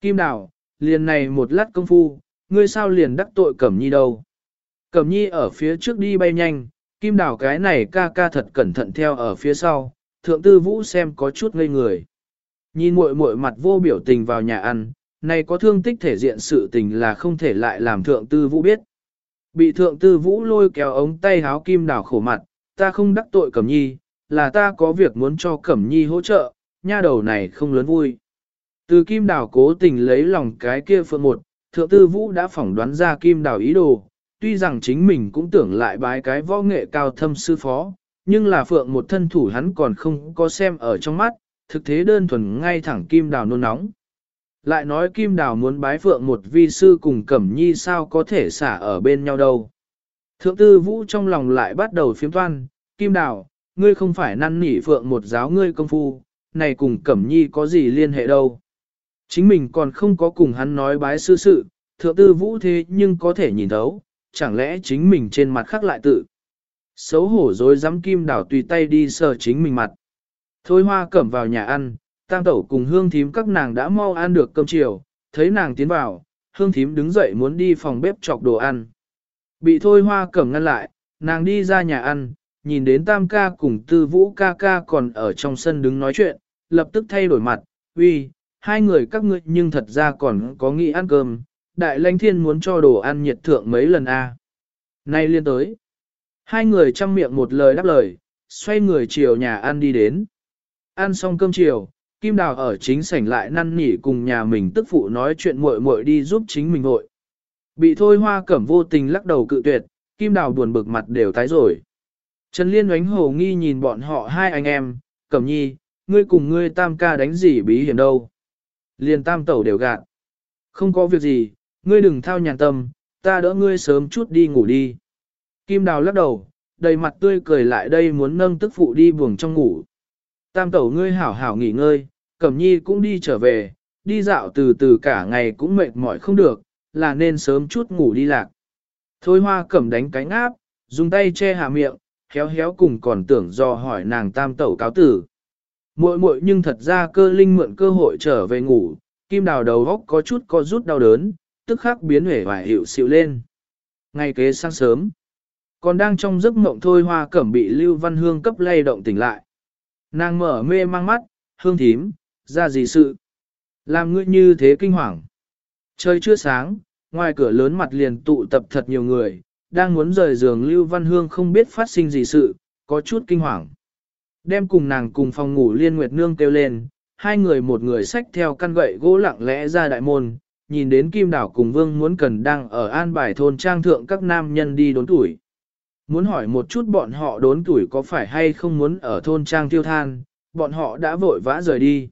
Kim Đào, liền này một lát công phu, ngươi sao liền đắc tội Cẩm Nhi đâu. Cẩm Nhi ở phía trước đi bay nhanh, Kim Đào cái này ca ca thật cẩn thận theo ở phía sau, thượng tư vũ xem có chút ngây người. Nhìn muội muội mặt vô biểu tình vào nhà ăn, này có thương tích thể diện sự tình là không thể lại làm thượng tư vũ biết. Bị thượng tư vũ lôi kéo ống tay háo Kim Đào khổ mặt, ta không đắc tội Cẩm Nhi, là ta có việc muốn cho Cẩm Nhi hỗ trợ, nha đầu này không lớn vui. Từ Kim Đào cố tình lấy lòng cái kia phượng một, thượng tư vũ đã phỏng đoán ra Kim Đào ý đồ, tuy rằng chính mình cũng tưởng lại bái cái võ nghệ cao thâm sư phó, nhưng là phượng một thân thủ hắn còn không có xem ở trong mắt, thực thế đơn thuần ngay thẳng Kim Đào nôn nóng. Lại nói Kim Đào muốn bái phượng một vi sư cùng Cẩm Nhi sao có thể xả ở bên nhau đâu. Thượng tư vũ trong lòng lại bắt đầu phiếm toan, Kim Đào, ngươi không phải năn nỉ phượng một giáo ngươi công phu, này cùng Cẩm Nhi có gì liên hệ đâu. Chính mình còn không có cùng hắn nói bái sư sự, thượng tư vũ thế nhưng có thể nhìn thấu, chẳng lẽ chính mình trên mặt khắc lại tự. Xấu hổ dối dám kim đảo tùy tay đi sờ chính mình mặt. Thôi hoa cẩm vào nhà ăn, tam tẩu cùng hương thím các nàng đã mau ăn được cơm chiều, thấy nàng tiến vào, hương thím đứng dậy muốn đi phòng bếp chọc đồ ăn. Bị thôi hoa cẩm ngăn lại, nàng đi ra nhà ăn, nhìn đến tam ca cùng tư vũ ca ca còn ở trong sân đứng nói chuyện, lập tức thay đổi mặt, uy, hai người các ngươi nhưng thật ra còn có nghĩ ăn cơm, đại lãnh thiên muốn cho đồ ăn nhiệt thượng mấy lần a. À. Nay liên tới. Hai người chăm miệng một lời đáp lời, xoay người chiều nhà ăn đi đến. Ăn xong cơm chiều, Kim Đào ở chính sảnh lại năn nỉ cùng nhà mình tức phụ nói chuyện muội muội đi giúp chính mình hội. Bị thôi hoa cẩm vô tình lắc đầu cự tuyệt, Kim Đào buồn bực mặt đều tái rồi. Trần Liên oánh hồ nghi nhìn bọn họ hai anh em, cẩm nhi, ngươi cùng ngươi tam ca đánh gì bí hiểm đâu liền tam tẩu đều gạt. Không có việc gì, ngươi đừng thao nhàn tâm, ta đỡ ngươi sớm chút đi ngủ đi. Kim đào lắc đầu, đầy mặt tươi cười lại đây muốn nâng tức phụ đi buồng trong ngủ. Tam tẩu ngươi hảo hảo nghỉ ngơi, cẩm nhi cũng đi trở về, đi dạo từ từ cả ngày cũng mệt mỏi không được, là nên sớm chút ngủ đi lạc. Thôi hoa cẩm đánh cánh áp, dùng tay che hạ miệng, héo héo cùng còn tưởng do hỏi nàng tam tẩu cáo tử. Muội muội nhưng thật ra cơ linh mượn cơ hội trở về ngủ, kim đào đầu góc có chút có rút đau đớn, tức khắc biến hể và hiệu xịu lên. Ngay kế sáng sớm, còn đang trong giấc mộng thôi hoa cẩm bị Lưu Văn Hương cấp lay động tỉnh lại. Nàng mở mê mang mắt, hương thím, ra gì sự? Làm ngươi như thế kinh hoàng. Trời chưa sáng, ngoài cửa lớn mặt liền tụ tập thật nhiều người, đang muốn rời giường Lưu Văn Hương không biết phát sinh gì sự, có chút kinh hoàng. Đem cùng nàng cùng phòng ngủ liên nguyệt nương kêu lên, hai người một người xách theo căn gậy gỗ lặng lẽ ra đại môn, nhìn đến Kim Đảo cùng Vương muốn cần đang ở an bài thôn trang thượng các nam nhân đi đốn tuổi. Muốn hỏi một chút bọn họ đốn tuổi có phải hay không muốn ở thôn trang tiêu than, bọn họ đã vội vã rời đi.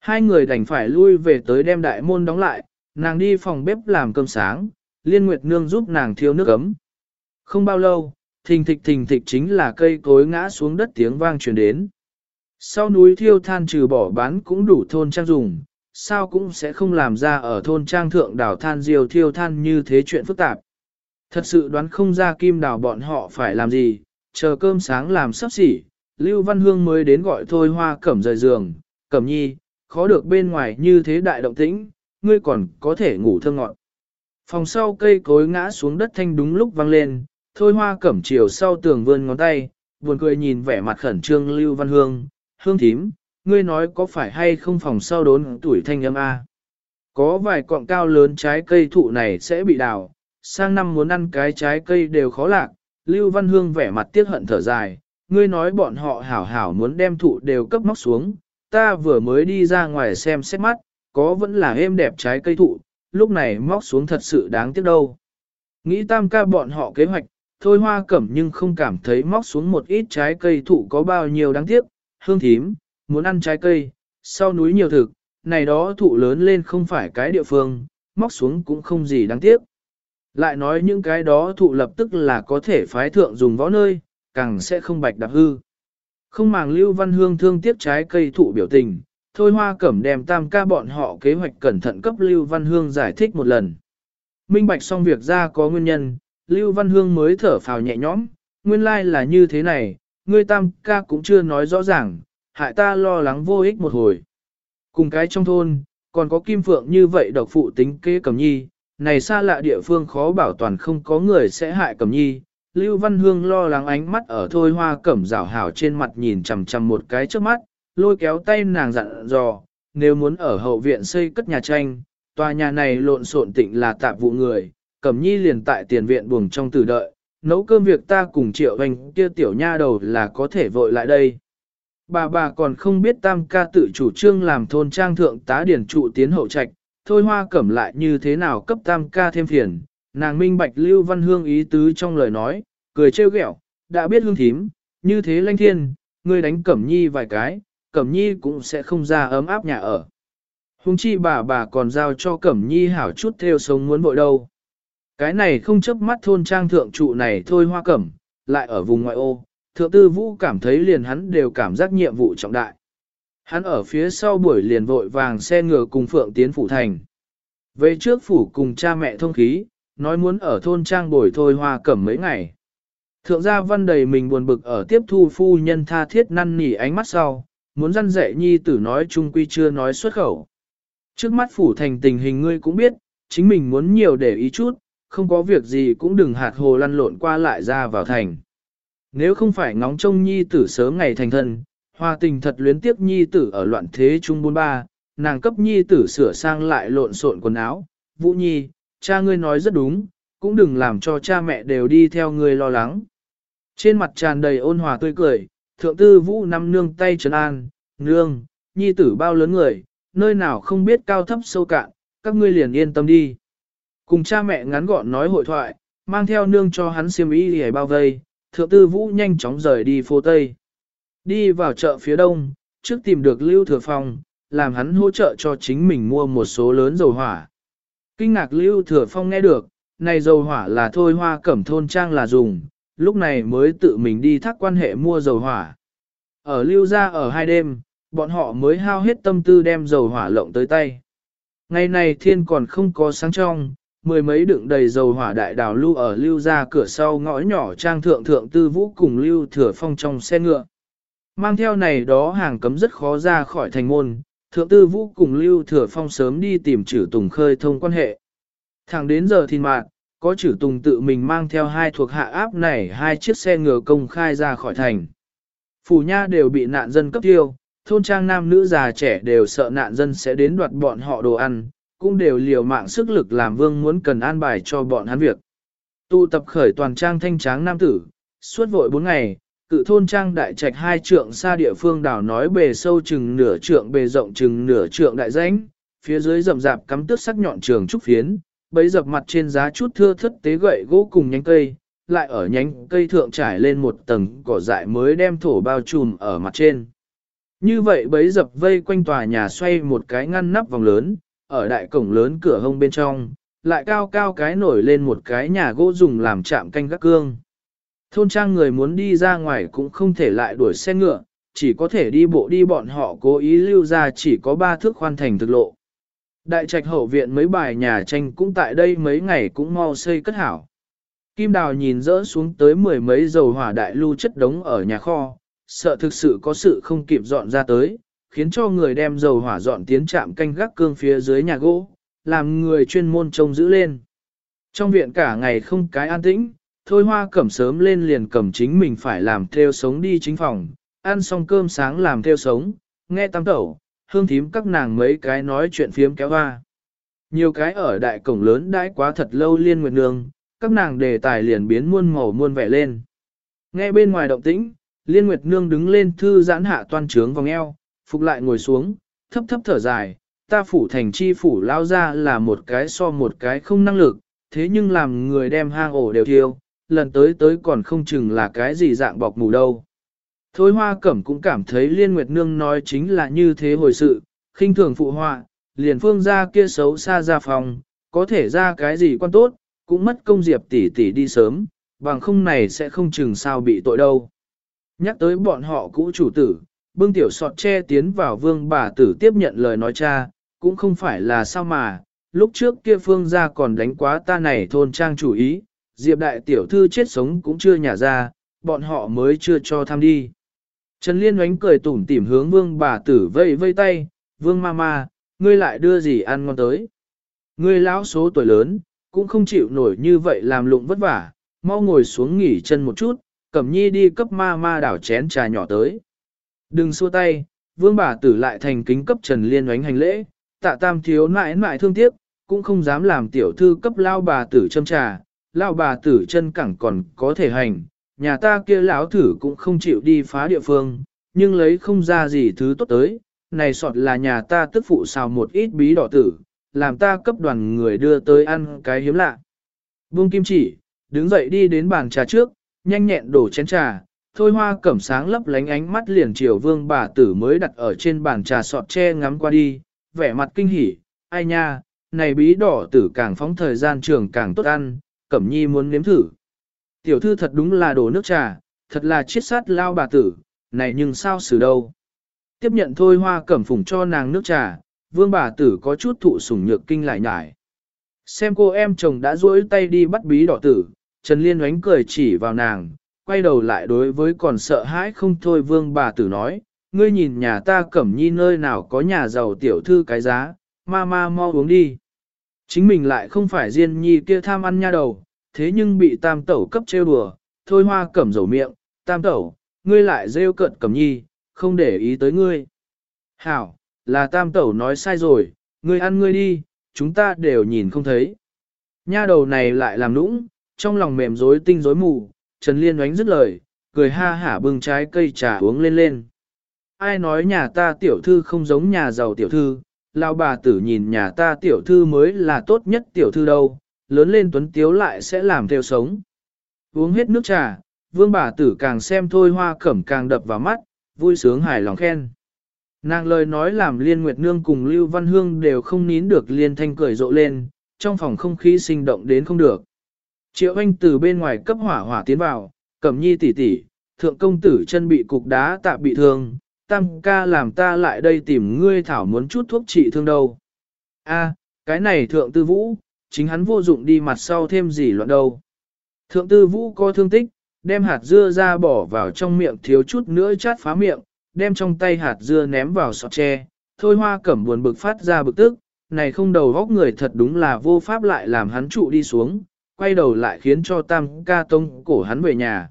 Hai người đành phải lui về tới đem đại môn đóng lại, nàng đi phòng bếp làm cơm sáng, Liên Nguyệt Nương giúp nàng thiêu nước ấm. Không bao lâu, thình thịch thình thịch chính là cây cối ngã xuống đất tiếng vang truyền đến. Sau núi thiêu than trừ bỏ bán cũng đủ thôn trang dùng, sao cũng sẽ không làm ra ở thôn trang thượng đảo than diều thiêu than như thế chuyện phức tạp. Thật sự đoán không ra kim đảo bọn họ phải làm gì, chờ cơm sáng làm sắp xỉ, Lưu Văn Hương mới đến gọi thôi hoa cẩm rời giường, cẩm nhi, khó được bên ngoài như thế đại động tĩnh, ngươi còn có thể ngủ thơ ngọn. Phòng sau cây cối ngã xuống đất thanh đúng lúc vang lên, thôi hoa cẩm chiều sau tường vươn ngón tay, buồn cười nhìn vẻ mặt khẩn trương Lưu Văn Hương, hương thím, ngươi nói có phải hay không phòng sau đốn tuổi thanh âm A. Có vài cọng cao lớn trái cây thụ này sẽ bị đào, sang năm muốn ăn cái trái cây đều khó lạc, Lưu Văn Hương vẻ mặt tiếc hận thở dài, ngươi nói bọn họ hảo hảo muốn đem thụ đều cấp móc xuống, ta vừa mới đi ra ngoài xem xét mắt, có vẫn là êm đẹp trái cây thụ, lúc này móc xuống thật sự đáng tiếc đâu. Nghĩ tam ca bọn họ kế hoạch, thôi hoa cẩm nhưng không cảm thấy móc xuống một ít trái cây thụ có bao nhiêu đáng tiếc, hương thím, muốn ăn trái cây, sau núi nhiều thực, này đó thụ lớn lên không phải cái địa phương, móc xuống cũng không gì đáng tiếc. Lại nói những cái đó thụ lập tức là có thể phái thượng dùng võ nơi, càng sẽ không bạch đạp hư. Không màng Lưu Văn Hương thương tiếc trái cây thụ biểu tình, thôi hoa cẩm đem tam ca bọn họ kế hoạch cẩn thận cấp Lưu Văn Hương giải thích một lần. Minh bạch xong việc ra có nguyên nhân, Lưu Văn Hương mới thở phào nhẹ nhõm, nguyên lai like là như thế này, ngươi tam ca cũng chưa nói rõ ràng, hại ta lo lắng vô ích một hồi. Cùng cái trong thôn, còn có kim phượng như vậy độc phụ tính kế cẩm nhi, này xa lạ địa phương khó bảo toàn không có người sẽ hại cẩm nhi. Lưu Văn Hương lo lắng ánh mắt ở thôi hoa cẩm rào hảo trên mặt nhìn chầm chầm một cái trước mắt, lôi kéo tay nàng dặn dò, nếu muốn ở hậu viện xây cất nhà tranh, tòa nhà này lộn xộn tịnh là tạp vụ người, cẩm nhi liền tại tiền viện buồng trong tử đợi, nấu cơm việc ta cùng triệu anh kia tiểu nha đầu là có thể vội lại đây. Bà bà còn không biết tam ca tự chủ trương làm thôn trang thượng tá điển trụ tiến hậu trạch, thôi hoa cẩm lại như thế nào cấp tam ca thêm phiền, nàng minh bạch lưu văn hương ý tứ trong lời nói, cười trêu ghẹo, đã biết hương thím, như thế lanh thiên, ngươi đánh cẩm nhi vài cái, cẩm nhi cũng sẽ không ra ấm áp nhà ở. Hùng chi bà bà còn giao cho cẩm nhi hảo chút theo sống muốn bội đâu. Cái này không chấp mắt thôn trang thượng trụ này thôi hoa cẩm, lại ở vùng ngoại ô, thượng tư vũ cảm thấy liền hắn đều cảm giác nhiệm vụ trọng đại. Hắn ở phía sau buổi liền vội vàng xe ngựa cùng Phượng tiến phủ thành. Về trước phủ cùng cha mẹ thông khí, nói muốn ở thôn trang bồi thôi hoa cẩm mấy ngày. Thượng gia văn đầy mình buồn bực ở tiếp thu phu nhân tha thiết năn nỉ ánh mắt sau, muốn răn dạy nhi tử nói chung quy chưa nói xuất khẩu. Trước mắt phủ thành tình hình ngươi cũng biết, chính mình muốn nhiều để ý chút, không có việc gì cũng đừng hạt hồ lăn lộn qua lại ra vào thành. Nếu không phải ngóng trông nhi tử sớm ngày thành thân, hoa tình thật luyến tiếc nhi tử ở loạn thế trung bôn ba, nàng cấp nhi tử sửa sang lại lộn xộn quần áo. Vũ nhi, cha ngươi nói rất đúng, cũng đừng làm cho cha mẹ đều đi theo ngươi lo lắng. Trên mặt tràn đầy ôn hòa tươi cười, thượng tư vũ năm nương tay trấn an, nương, nhi tử bao lớn người, nơi nào không biết cao thấp sâu cạn, các ngươi liền yên tâm đi. Cùng cha mẹ ngắn gọn nói hội thoại, mang theo nương cho hắn xiêm y để bao vây, thượng tư vũ nhanh chóng rời đi phố Tây. Đi vào chợ phía đông, trước tìm được Lưu Thừa Phong, làm hắn hỗ trợ cho chính mình mua một số lớn dầu hỏa. Kinh ngạc Lưu Thừa Phong nghe được, này dầu hỏa là thôi hoa cẩm thôn trang là dùng, lúc này mới tự mình đi thác quan hệ mua dầu hỏa. Ở Lưu ra ở hai đêm, bọn họ mới hao hết tâm tư đem dầu hỏa lộng tới tay. Ngày này thiên còn không có sáng trong, mười mấy đựng đầy dầu hỏa đại đào lưu ở lưu ra cửa sau ngõ nhỏ trang thượng thượng tư vũ cùng lưu thừa phong trong xe ngựa. Mang theo này đó hàng cấm rất khó ra khỏi thành môn, thượng tư vũ cùng lưu thừa phong sớm đi tìm chử tùng khơi thông quan hệ. Thẳng đến giờ thìn mạng, có chử tùng tự mình mang theo hai thuộc hạ áp này hai chiếc xe ngựa công khai ra khỏi thành. Phủ nha đều bị nạn dân cấp tiêu, thôn trang nam nữ già trẻ đều sợ nạn dân sẽ đến đoạt bọn họ đồ ăn, cũng đều liều mạng sức lực làm vương muốn cần an bài cho bọn hắn việc. Tụ tập khởi toàn trang thanh tráng nam tử, suốt vội bốn ngày, cự thôn trang đại trạch hai trượng xa địa phương đảo nói bề sâu chừng nửa trượng bề rộng chừng nửa trượng đại danh, phía dưới rậm rạp cắm tước sắc nhọn trường trúc phiến, bấy dập mặt trên giá chút thưa thất tế gậy gỗ cùng nhánh cây, lại ở nhánh cây thượng trải lên một tầng cỏ dại mới đem thổ bao trùm ở mặt trên. Như vậy bấy dập vây quanh tòa nhà xoay một cái ngăn nắp vòng lớn, ở đại cổng lớn cửa hông bên trong, lại cao cao cái nổi lên một cái nhà gỗ dùng làm chạm canh gác cương. Thôn trang người muốn đi ra ngoài cũng không thể lại đuổi xe ngựa, chỉ có thể đi bộ đi bọn họ cố ý lưu ra chỉ có ba thước khoan thành thực lộ. Đại trạch hậu viện mấy bài nhà tranh cũng tại đây mấy ngày cũng mau xây cất hảo. Kim đào nhìn rỡ xuống tới mười mấy dầu hỏa đại lưu chất đống ở nhà kho, sợ thực sự có sự không kịp dọn ra tới, khiến cho người đem dầu hỏa dọn tiến chạm canh gác cương phía dưới nhà gỗ, làm người chuyên môn trông giữ lên. Trong viện cả ngày không cái an tĩnh, thôi hoa cẩm sớm lên liền cầm chính mình phải làm theo sống đi chính phòng, ăn xong cơm sáng làm theo sống, nghe tam tẩu, hương thím các nàng mấy cái nói chuyện phiếm kéo hoa. Nhiều cái ở đại cổng lớn đãi quá thật lâu liên nguyệt nương, các nàng đề tài liền biến muôn màu muôn vẻ lên. Nghe bên ngoài động tĩnh, liên nguyệt nương đứng lên thư giãn hạ toan trướng vòng eo, phục lại ngồi xuống, thấp thấp thở dài, ta phủ thành chi phủ lao ra là một cái so một cái không năng lực, thế nhưng làm người đem hang ổ đều thiêu, lần tới tới còn không chừng là cái gì dạng bọc mù đâu. Thôi hoa cẩm cũng cảm thấy liên nguyệt nương nói chính là như thế hồi sự, khinh thường phụ họa, liền phương ra kia xấu xa ra phòng, có thể ra cái gì quan tốt, cũng mất công diệp tỷ tỷ đi sớm, bằng không này sẽ không chừng sao bị tội đâu. Nhắc tới bọn họ cũ chủ tử, bưng tiểu sọt che tiến vào vương bà tử tiếp nhận lời nói cha, cũng không phải là sao mà, lúc trước kia phương gia còn đánh quá ta này thôn trang chủ ý, diệp đại tiểu thư chết sống cũng chưa nhả ra, bọn họ mới chưa cho tham đi. Trần Liên oánh cười tủm tỉm hướng vương bà tử vây vây tay, vương ma ma, ngươi lại đưa gì ăn ngon tới. Ngươi lão số tuổi lớn, cũng không chịu nổi như vậy làm lụng vất vả, mau ngồi xuống nghỉ chân một chút, cẩm nhi đi cấp ma ma đảo chén trà nhỏ tới. Đừng xua tay, vương bà tử lại thành kính cấp Trần Liên oánh hành lễ, tạ tam thiếu nãi nãi thương tiếc, cũng không dám làm tiểu thư cấp lao bà tử châm trà, lao bà tử chân cẳng còn có thể hành, nhà ta kia lão thử cũng không chịu đi phá địa phương, nhưng lấy không ra gì thứ tốt tới, này sọt là nhà ta tức phụ xào một ít bí đỏ tử, làm ta cấp đoàn người đưa tới ăn cái hiếm lạ. Vương Kim chỉ, đứng dậy đi đến bàn trà trước, nhanh nhẹn đổ chén trà, thôi hoa cẩm sáng lấp lánh ánh mắt liền chiều vương bà tử mới đặt ở trên bàn trà sọt tre ngắm qua đi, vẻ mặt kinh hỉ, ai nha, này bí đỏ tử càng phóng thời gian trường càng tốt ăn, cẩm nhi muốn nếm thử. Tiểu thư thật đúng là đổ nước trà, thật là chiết sát lao bà tử, này nhưng sao xử đâu. Tiếp nhận thôi hoa cẩm phùng cho nàng nước trà, vương bà tử có chút thụ sủng nhược kinh lại nhải. Xem cô em chồng đã duỗi tay đi bắt bí đỏ tử, Trần Liên oánh cười chỉ vào nàng, quay đầu lại đối với còn sợ hãi không thôi vương bà tử nói, ngươi nhìn nhà ta cẩm nhi nơi nào có nhà giàu tiểu thư cái giá, ma ma mau uống đi. Chính mình lại không phải riêng nhi kia tham ăn nha đầu, thế nhưng bị tam tẩu cấp trêu đùa, thôi hoa cẩm dầu miệng, tam tẩu, ngươi lại rêu cận cẩm nhi, không để ý tới ngươi. Hảo, là tam tẩu nói sai rồi, ngươi ăn ngươi đi, chúng ta đều nhìn không thấy. Nha đầu này lại làm nũng, trong lòng mềm rối tinh rối mù, Trần Liên oánh dứt lời, cười ha hả bưng trái cây trà uống lên lên. Ai nói nhà ta tiểu thư không giống nhà giàu tiểu thư, lao bà tử nhìn nhà ta tiểu thư mới là tốt nhất tiểu thư đâu, lớn lên tuấn tiếu lại sẽ làm theo sống. Uống hết nước trà, vương bà tử càng xem thôi hoa cẩm càng đập vào mắt, vui sướng hài lòng khen. Nàng lời nói làm Liên Nguyệt Nương cùng Lưu Văn Hương đều không nín được Liên Thanh cười rộ lên, trong phòng không khí sinh động đến không được. Triệu Anh từ bên ngoài cấp hỏa hỏa tiến vào, cẩm nhi tỷ tỷ, thượng công tử chân bị cục đá tạ bị thương, tam ca làm ta lại đây tìm ngươi thảo muốn chút thuốc trị thương đâu. A, cái này thượng tư vũ, chính hắn vô dụng đi mặt sau thêm gì loạn đâu. Thượng tư vũ có thương tích, đem hạt dưa ra bỏ vào trong miệng thiếu chút nữa chát phá miệng, đem trong tay hạt dưa ném vào sọt tre, thôi hoa cẩm buồn bực phát ra bực tức, này không đầu góc người thật đúng là vô pháp lại làm hắn trụ đi xuống, quay đầu lại khiến cho tam ca tông cổ hắn về nhà.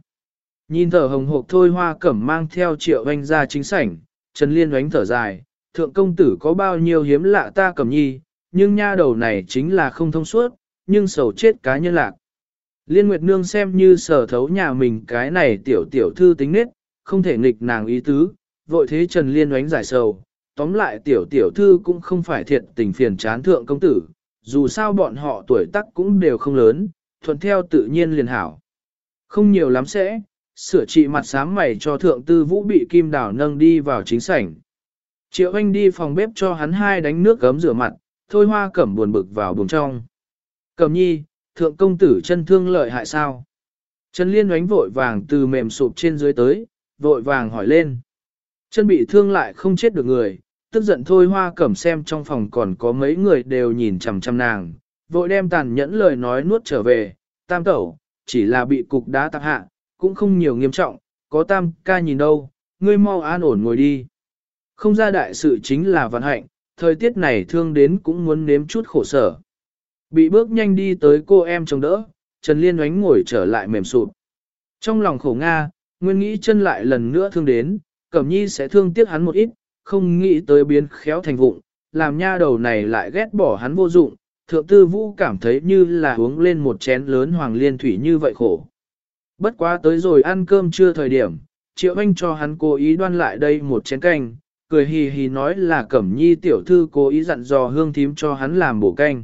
Nhìn thở hồng hộc thôi hoa cẩm mang theo triệu anh ra chính sảnh, Trần Liên đánh thở dài, thượng công tử có bao nhiêu hiếm lạ ta cẩm nhi, nhưng nha đầu này chính là không thông suốt, nhưng sầu chết cá nhân lạc. Liên Nguyệt Nương xem như sở thấu nhà mình cái này tiểu tiểu thư tính nết, không thể nghịch nàng ý tứ, vội thế Trần Liên đánh giải sầu. Tóm lại tiểu tiểu thư cũng không phải thiệt tình phiền chán thượng công tử, dù sao bọn họ tuổi tác cũng đều không lớn, thuận theo tự nhiên liền hảo. Không nhiều lắm sẽ, sửa trị mặt sám mày cho thượng tư vũ bị kim đảo nâng đi vào chính sảnh. Triệu anh đi phòng bếp cho hắn hai đánh nước gấm rửa mặt, thôi hoa cẩm buồn bực vào buồng trong. Cẩm nhi, thượng công tử chân thương lợi hại sao? Chân liên đánh vội vàng từ mềm sụp trên dưới tới, vội vàng hỏi lên. Chân bị thương lại không chết được người, tức giận thôi hoa cẩm xem trong phòng còn có mấy người đều nhìn chằm chằm nàng, vội đem tàn nhẫn lời nói nuốt trở về, tam tẩu, chỉ là bị cục đá tạp hạ, cũng không nhiều nghiêm trọng, có tam ca nhìn đâu, ngươi mau an ổn ngồi đi. Không ra đại sự chính là vận hạnh, thời tiết này thương đến cũng muốn nếm chút khổ sở. Bị bước nhanh đi tới cô em chồng đỡ, Trần Liên oánh ngồi trở lại mềm sụp. Trong lòng khổ Nga, nguyên nghĩ chân lại lần nữa thương đến, Cẩm Nhi sẽ thương tiếc hắn một ít, không nghĩ tới biến khéo thành vụng, làm nha đầu này lại ghét bỏ hắn vô dụng, thượng tư vũ cảm thấy như là uống lên một chén lớn hoàng liên thủy như vậy khổ. Bất quá tới rồi ăn cơm chưa thời điểm, triệu anh cho hắn cố ý đoan lại đây một chén canh, cười hì hì nói là cẩm nhi tiểu thư cố ý dặn dò hương thím cho hắn làm bổ canh.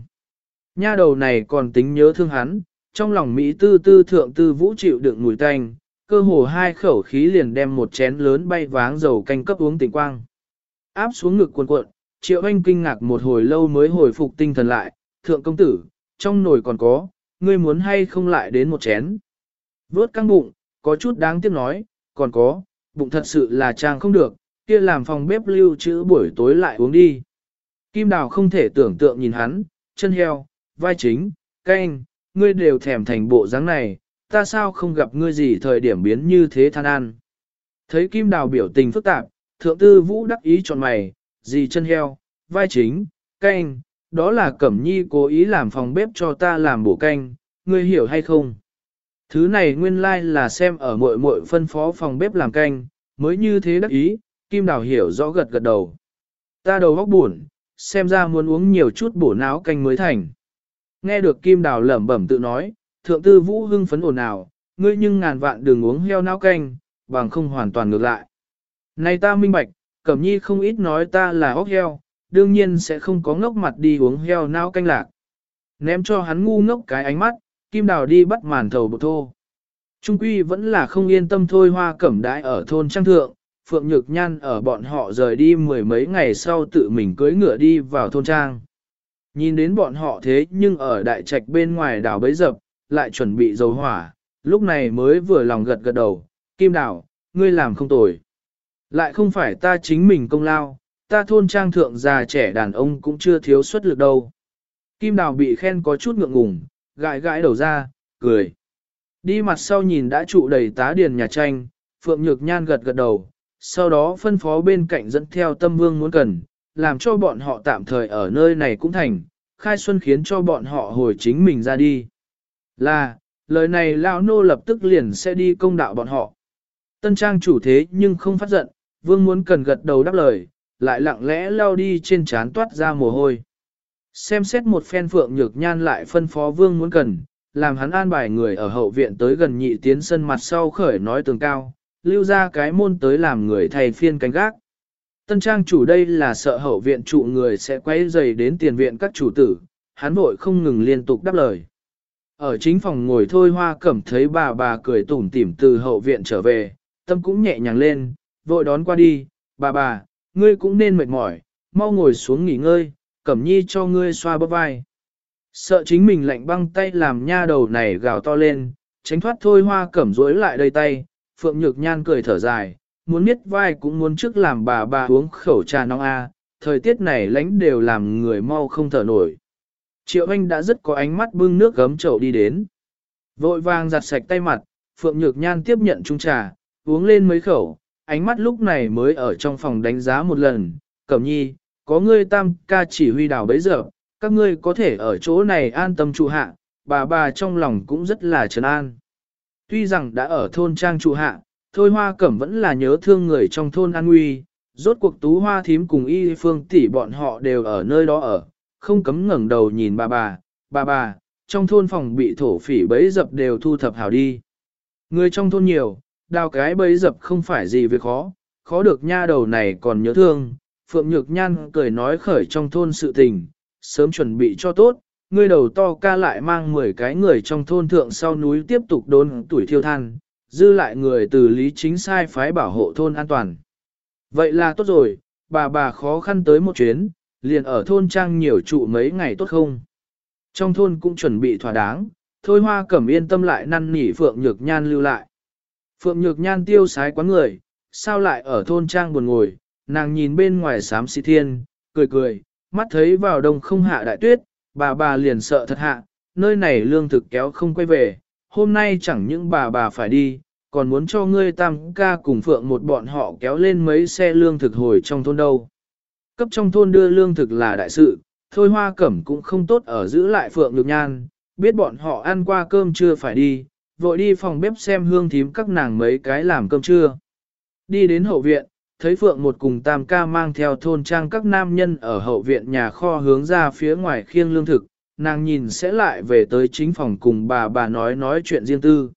Nha đầu này còn tính nhớ thương hắn, trong lòng Mỹ tư tư thượng tư vũ chịu đựng mùi tanh, cơ hồ hai khẩu khí liền đem một chén lớn bay váng dầu canh cấp uống tỉnh quang. Áp xuống ngực cuộn cuộn, triệu anh kinh ngạc một hồi lâu mới hồi phục tinh thần lại, thượng công tử, trong nồi còn có, ngươi muốn hay không lại đến một chén. Vớt căng bụng, có chút đáng tiếc nói, còn có, bụng thật sự là trang không được, kia làm phòng bếp lưu trữ buổi tối lại uống đi. Kim đào không thể tưởng tượng nhìn hắn, chân heo, vai chính, canh, ngươi đều thèm thành bộ dáng này, ta sao không gặp ngươi gì thời điểm biến như thế than ăn. Thấy kim đào biểu tình phức tạp, thượng tư vũ đắc ý chọn mày, gì chân heo, vai chính, canh, đó là Cẩm Nhi cố ý làm phòng bếp cho ta làm bổ canh, ngươi hiểu hay không? Thứ này nguyên lai like là xem ở muội muội phân phó phòng bếp làm canh, mới như thế đắc ý, Kim Đào hiểu rõ gật gật đầu. Ta đầu óc buồn, xem ra muốn uống nhiều chút bổ não canh mới thành. Nghe được Kim Đào lẩm bẩm tự nói, thượng tư vũ hưng phấn ồn ào, ngươi nhưng ngàn vạn đừng uống heo não canh, bằng không hoàn toàn ngược lại. Này ta minh bạch, Cẩm Nhi không ít nói ta là óc heo, đương nhiên sẽ không có ngốc mặt đi uống heo nao canh lạc. Ném cho hắn ngu ngốc cái ánh mắt, Kim Đào đi bắt màn thầu bột thô. Trung quy vẫn là không yên tâm thôi hoa cẩm đãi ở thôn trang thượng, Phượng Nhược Nhan ở bọn họ rời đi mười mấy ngày sau tự mình cưới ngựa đi vào thôn trang. Nhìn đến bọn họ thế nhưng ở đại trạch bên ngoài đảo bấy dập, lại chuẩn bị dầu hỏa, lúc này mới vừa lòng gật gật đầu, Kim Đào, ngươi làm không tồi. Lại không phải ta chính mình công lao, ta thôn trang thượng già trẻ đàn ông cũng chưa thiếu suất lực đâu. Kim Đào bị khen có chút ngượng ngùng, gãi gãi đầu ra, cười. Đi mặt sau nhìn đã trụ đầy tá điền nhà tranh, Phượng Nhược Nhan gật gật đầu, sau đó phân phó bên cạnh dẫn theo tâm vương muốn cần, làm cho bọn họ tạm thời ở nơi này cũng thành, khai xuân khiến cho bọn họ hồi chính mình ra đi. Là, lời này lão nô lập tức liền sẽ đi công đạo bọn họ. Tân trang chủ thế nhưng không phát giận, vương muốn cần gật đầu đáp lời, lại lặng lẽ lao đi trên trán toát ra mồ hôi. Xem xét một phen phượng nhược nhan lại phân phó vương muốn cần, làm hắn an bài người ở hậu viện tới gần nhị tiến sân mặt sau khởi nói tường cao, lưu ra cái môn tới làm người thay phiên canh gác. Tân trang chủ đây là sợ hậu viện trụ người sẽ quay dày đến tiền viện các chủ tử, hắn vội không ngừng liên tục đáp lời. Ở chính phòng ngồi thôi hoa cẩm thấy bà bà cười tủm tỉm từ hậu viện trở về, tâm cũng nhẹ nhàng lên, vội đón qua đi, bà bà, ngươi cũng nên mệt mỏi, mau ngồi xuống nghỉ ngơi, cẩm nhi cho ngươi xoa bóp vai. Sợ chính mình lạnh băng tay làm nha đầu này gào to lên, tránh thoát thôi hoa cẩm rối lại đầy tay, phượng nhược nhan cười thở dài, muốn biết vai cũng muốn trước làm bà bà uống khẩu trà nóng a, thời tiết này lánh đều làm người mau không thở nổi. Triệu Anh đã rất có ánh mắt bưng nước gấm chậu đi đến. Vội vàng giặt sạch tay mặt, Phượng Nhược Nhan tiếp nhận chung trà, uống lên mấy khẩu, ánh mắt lúc này mới ở trong phòng đánh giá một lần. Cẩm nhi, có ngươi tam ca chỉ huy đào bấy giờ, các ngươi có thể ở chỗ này an tâm trụ hạ, bà bà trong lòng cũng rất là trấn an. Tuy rằng đã ở thôn trang trụ hạ, thôi hoa cẩm vẫn là nhớ thương người trong thôn an nguy, rốt cuộc tú hoa thím cùng y phương tỷ bọn họ đều ở nơi đó ở, không cấm ngẩng đầu nhìn bà bà, bà bà, trong thôn phòng bị thổ phỉ bấy dập đều thu thập hảo đi. Người trong thôn nhiều, đào cái bấy dập không phải gì việc khó, khó được nha đầu này còn nhớ thương. Phượng Nhược Nhan cười nói khởi trong thôn sự tình, sớm chuẩn bị cho tốt, người đầu to ca lại mang 10 cái người trong thôn thượng sau núi tiếp tục đốn tuổi thiêu than, dư lại người từ lý chính sai phái bảo hộ thôn an toàn. Vậy là tốt rồi, bà bà khó khăn tới một chuyến, liền ở thôn trang nhiều trụ mấy ngày tốt không? Trong thôn cũng chuẩn bị thỏa đáng, thôi hoa cẩm yên tâm lại năn nỉ Phượng Nhược Nhan lưu lại. Phượng Nhược Nhan tiêu sái quán người, sao lại ở thôn trang buồn ngồi, nàng nhìn bên ngoài xám xị thiên, cười cười, mắt thấy vào đông không hạ đại tuyết, bà bà liền sợ thật hạ, nơi này lương thực kéo không quay về, hôm nay chẳng những bà bà phải đi, còn muốn cho ngươi tam ca cùng Phượng một bọn họ kéo lên mấy xe lương thực hồi trong thôn đâu. Cấp trong thôn đưa lương thực là đại sự, thôi hoa cẩm cũng không tốt ở giữ lại Phượng Nhược Nhan, biết bọn họ ăn qua cơm chưa phải đi, vội đi phòng bếp xem hương thím các nàng mấy cái làm cơm trưa. Đi đến hậu viện, thấy Phượng một cùng tam ca mang theo thôn trang các nam nhân ở hậu viện nhà kho hướng ra phía ngoài khiêng lương thực, nàng nhìn sẽ lại về tới chính phòng cùng bà bà nói nói chuyện riêng tư.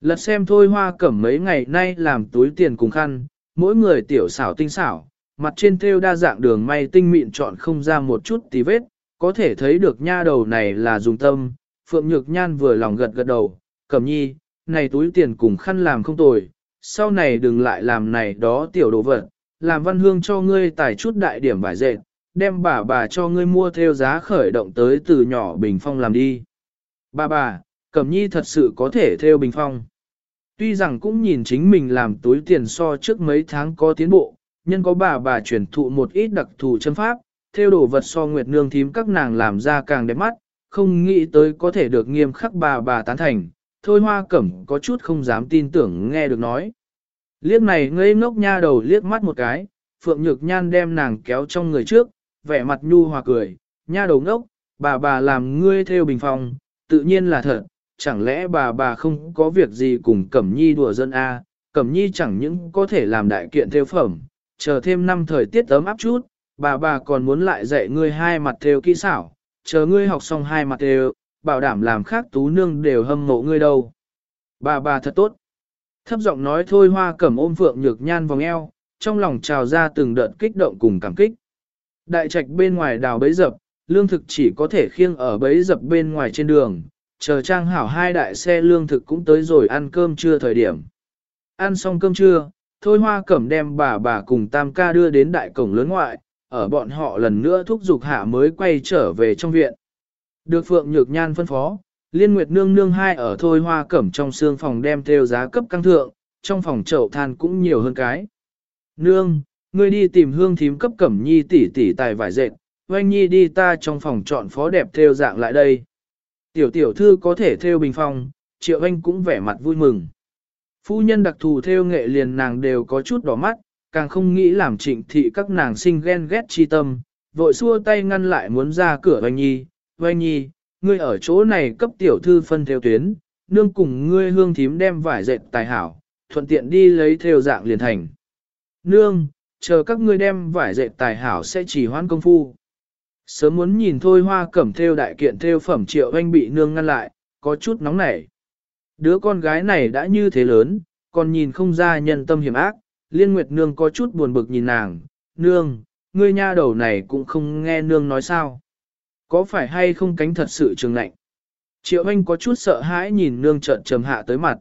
Lật xem thôi hoa cẩm mấy ngày nay làm túi tiền cùng khăn, mỗi người tiểu xảo tinh xảo, mặt trên thêu đa dạng đường may tinh mịn chọn không ra một chút tí vết, có thể thấy được nha đầu này là dùng tâm. Phượng Nhược Nhan vừa lòng gật gật đầu, cẩm nhi, này túi tiền cùng khăn làm không tồi, sau này đừng lại làm này đó tiểu đồ vật, làm văn hương cho ngươi tải chút đại điểm vải dệt, đem bà bà cho ngươi mua theo giá khởi động tới từ nhỏ bình phong làm đi. Bà bà, cẩm nhi thật sự có thể theo bình phong. Tuy rằng cũng nhìn chính mình làm túi tiền so trước mấy tháng có tiến bộ, nhân có bà bà chuyển thụ một ít đặc thù chân pháp, theo đồ vật so nguyệt nương thím các nàng làm ra càng đẹp mắt, không nghĩ tới có thể được nghiêm khắc bà bà tán thành, thôi hoa cẩm có chút không dám tin tưởng nghe được nói. Liếc này ngây ngốc nha đầu liếc mắt một cái, Phượng Nhược Nhan đem nàng kéo trong người trước, vẻ mặt nhu hòa cười, nha đầu ngốc, bà bà làm ngươi theo bình phòng, tự nhiên là thật, chẳng lẽ bà bà không có việc gì cùng Cẩm Nhi đùa dân a? À? Cẩm Nhi chẳng những có thể làm đại kiện theo phẩm, chờ thêm năm thời tiết ấm áp chút, bà bà còn muốn lại dạy ngươi hai mặt theo kỹ xảo, chờ ngươi học xong hai mặt theo, bảo đảm làm khác tú nương đều hâm mộ ngươi đâu. Bà bà thật tốt. Thấp giọng nói thôi hoa cẩm ôm phượng nhược nhan vòng eo, trong lòng trào ra từng đợt kích động cùng cảm kích. Đại trạch bên ngoài đào bấy dập, lương thực chỉ có thể khiêng ở bấy dập bên ngoài trên đường, chờ trang hảo hai đại xe lương thực cũng tới rồi ăn cơm trưa thời điểm. Ăn xong cơm trưa, thôi hoa cẩm đem bà bà cùng tam ca đưa đến đại cổng lớn ngoại, ở bọn họ lần nữa thúc giục hạ mới quay trở về trong viện. Được Phượng Nhược Nhan phân phó, Liên Nguyệt Nương Nương hai ở thôi hoa cẩm trong xương phòng đem theo giá cấp căng thượng, trong phòng chậu than cũng nhiều hơn cái. Nương, ngươi đi tìm hương thím cấp cẩm nhi tỷ tỷ tài vải dệt, oanh nhi đi ta trong phòng chọn phó đẹp theo dạng lại đây. Tiểu tiểu thư có thể theo bình phòng triệu anh cũng vẻ mặt vui mừng. Phu nhân đặc thù theo nghệ liền nàng đều có chút đỏ mắt, càng không nghĩ làm trịnh thị các nàng sinh ghen ghét chi tâm, vội xua tay ngăn lại muốn ra cửa oanh nhi, oanh nhi, ngươi ở chỗ này cấp tiểu thư phân theo tuyến, nương cùng ngươi hương thím đem vải dệt tài hảo, thuận tiện đi lấy theo dạng liền thành. Nương, chờ các ngươi đem vải dệt tài hảo sẽ chỉ hoãn công phu. Sớm muốn nhìn thôi hoa cẩm theo đại kiện theo phẩm triệu anh bị nương ngăn lại, có chút nóng nảy. Đứa con gái này đã như thế lớn, còn nhìn không ra nhân tâm hiểm ác, liên nguyệt nương có chút buồn bực nhìn nàng, nương, ngươi nha đầu này cũng không nghe nương nói sao. Có phải hay không cánh thật sự trường lạnh? Triệu anh có chút sợ hãi nhìn nương trợn trầm hạ tới mặt.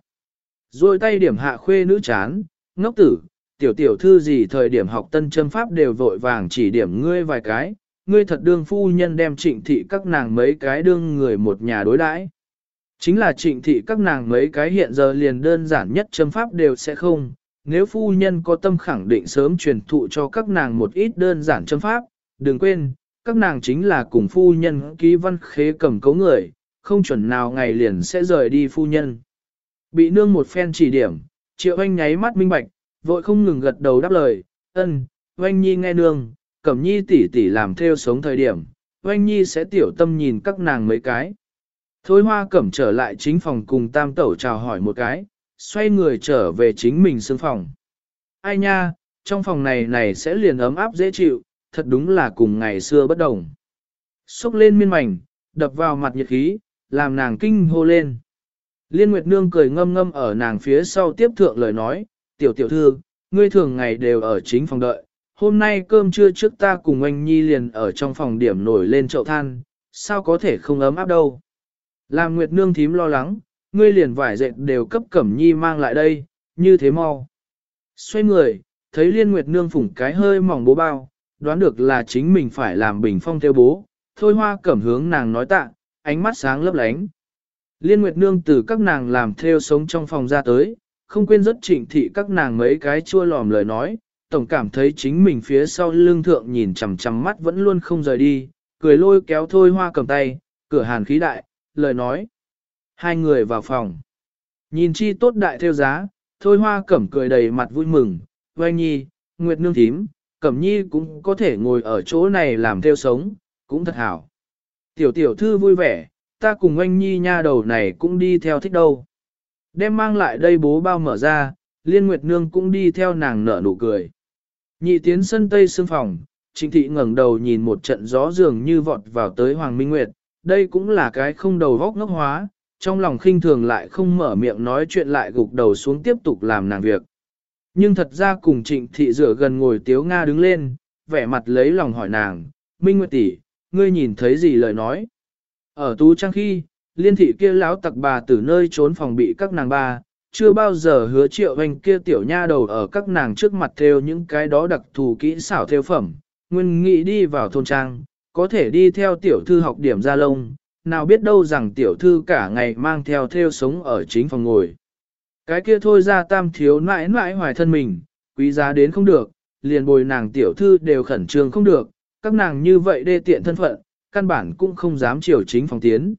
Rồi tay điểm hạ khuê nữ chán, ngốc tử, tiểu tiểu thư gì thời điểm học tân châm pháp đều vội vàng chỉ điểm ngươi vài cái, ngươi thật đương phu nhân đem trịnh thị các nàng mấy cái đương người một nhà đối đãi. Chính là trịnh thị các nàng mấy cái hiện giờ liền đơn giản nhất châm pháp đều sẽ không, nếu phu nhân có tâm khẳng định sớm truyền thụ cho các nàng một ít đơn giản châm pháp, đừng quên, các nàng chính là cùng phu nhân ký văn khế cầm cấu người, không chuẩn nào ngày liền sẽ rời đi phu nhân. Bị nương một phen chỉ điểm, triệu anh nháy mắt minh bạch, vội không ngừng gật đầu đáp lời, ân, oanh nhi nghe nương, cẩm nhi tỷ tỷ làm theo sống thời điểm, oanh nhi sẽ tiểu tâm nhìn các nàng mấy cái. Thôi hoa cẩm trở lại chính phòng cùng tam tẩu chào hỏi một cái, xoay người trở về chính mình xương phòng. Ai nha, trong phòng này này sẽ liền ấm áp dễ chịu, thật đúng là cùng ngày xưa bất đồng. Xúc lên miên mảnh, đập vào mặt nhiệt khí, làm nàng kinh hô lên. Liên Nguyệt Nương cười ngâm ngâm ở nàng phía sau tiếp thượng lời nói, tiểu tiểu thư, ngươi thường ngày đều ở chính phòng đợi, hôm nay cơm trưa trước ta cùng anh Nhi liền ở trong phòng điểm nổi lên chậu than, sao có thể không ấm áp đâu. Làm Nguyệt Nương thím lo lắng, ngươi liền vải dệt đều cấp Cẩm Nhi mang lại đây, như thế mau. Xoay người, thấy Liên Nguyệt Nương phủng cái hơi mỏng bố bao, đoán được là chính mình phải làm bình phong theo bố, thôi hoa cẩm hướng nàng nói tạ, ánh mắt sáng lấp lánh. Liên Nguyệt Nương từ các nàng làm theo sống trong phòng ra tới, không quên rất trịnh thị các nàng mấy cái chua lòm lời nói, tổng cảm thấy chính mình phía sau lưng thượng nhìn chằm chằm mắt vẫn luôn không rời đi, cười lôi kéo thôi hoa cầm tay, cửa hàn khí đại, lời nói. Hai người vào phòng. Nhìn chi tốt đại theo giá, thôi hoa cẩm cười đầy mặt vui mừng, oanh nhi, nguyệt nương thím, cẩm nhi cũng có thể ngồi ở chỗ này làm theo sống, cũng thật hảo. Tiểu tiểu thư vui vẻ, ta cùng anh nhi nha đầu này cũng đi theo thích đâu. Đem mang lại đây bố bao mở ra, liên nguyệt nương cũng đi theo nàng nở nụ cười. Nhị tiến sân tây sương phòng, trịnh thị ngẩng đầu nhìn một trận gió dường như vọt vào tới Hoàng Minh Nguyệt, đây cũng là cái không đầu vóc ngốc hóa, trong lòng khinh thường lại không mở miệng nói chuyện lại gục đầu xuống tiếp tục làm nàng việc. Nhưng thật ra cùng trịnh thị rửa gần ngồi tiếu Nga đứng lên, vẻ mặt lấy lòng hỏi nàng, Minh Nguyệt tỷ, ngươi nhìn thấy gì lời nói. Ở tú trang khi, liên thị kia lão tặc bà từ nơi trốn phòng bị các nàng ba, chưa bao giờ hứa triệu anh kia tiểu nha đầu ở các nàng trước mặt theo những cái đó đặc thù kỹ xảo theo phẩm, nguyên nghĩ đi vào thôn trang, có thể đi theo tiểu thư học điểm ra lông, nào biết đâu rằng tiểu thư cả ngày mang theo theo sống ở chính phòng ngồi. Cái kia thôi ra tam thiếu nãi nãi hoài thân mình, quý giá đến không được, liền bồi nàng tiểu thư đều khẩn trương không được, các nàng như vậy đê tiện thân phận, căn bản cũng không dám chiều chính phòng tiến.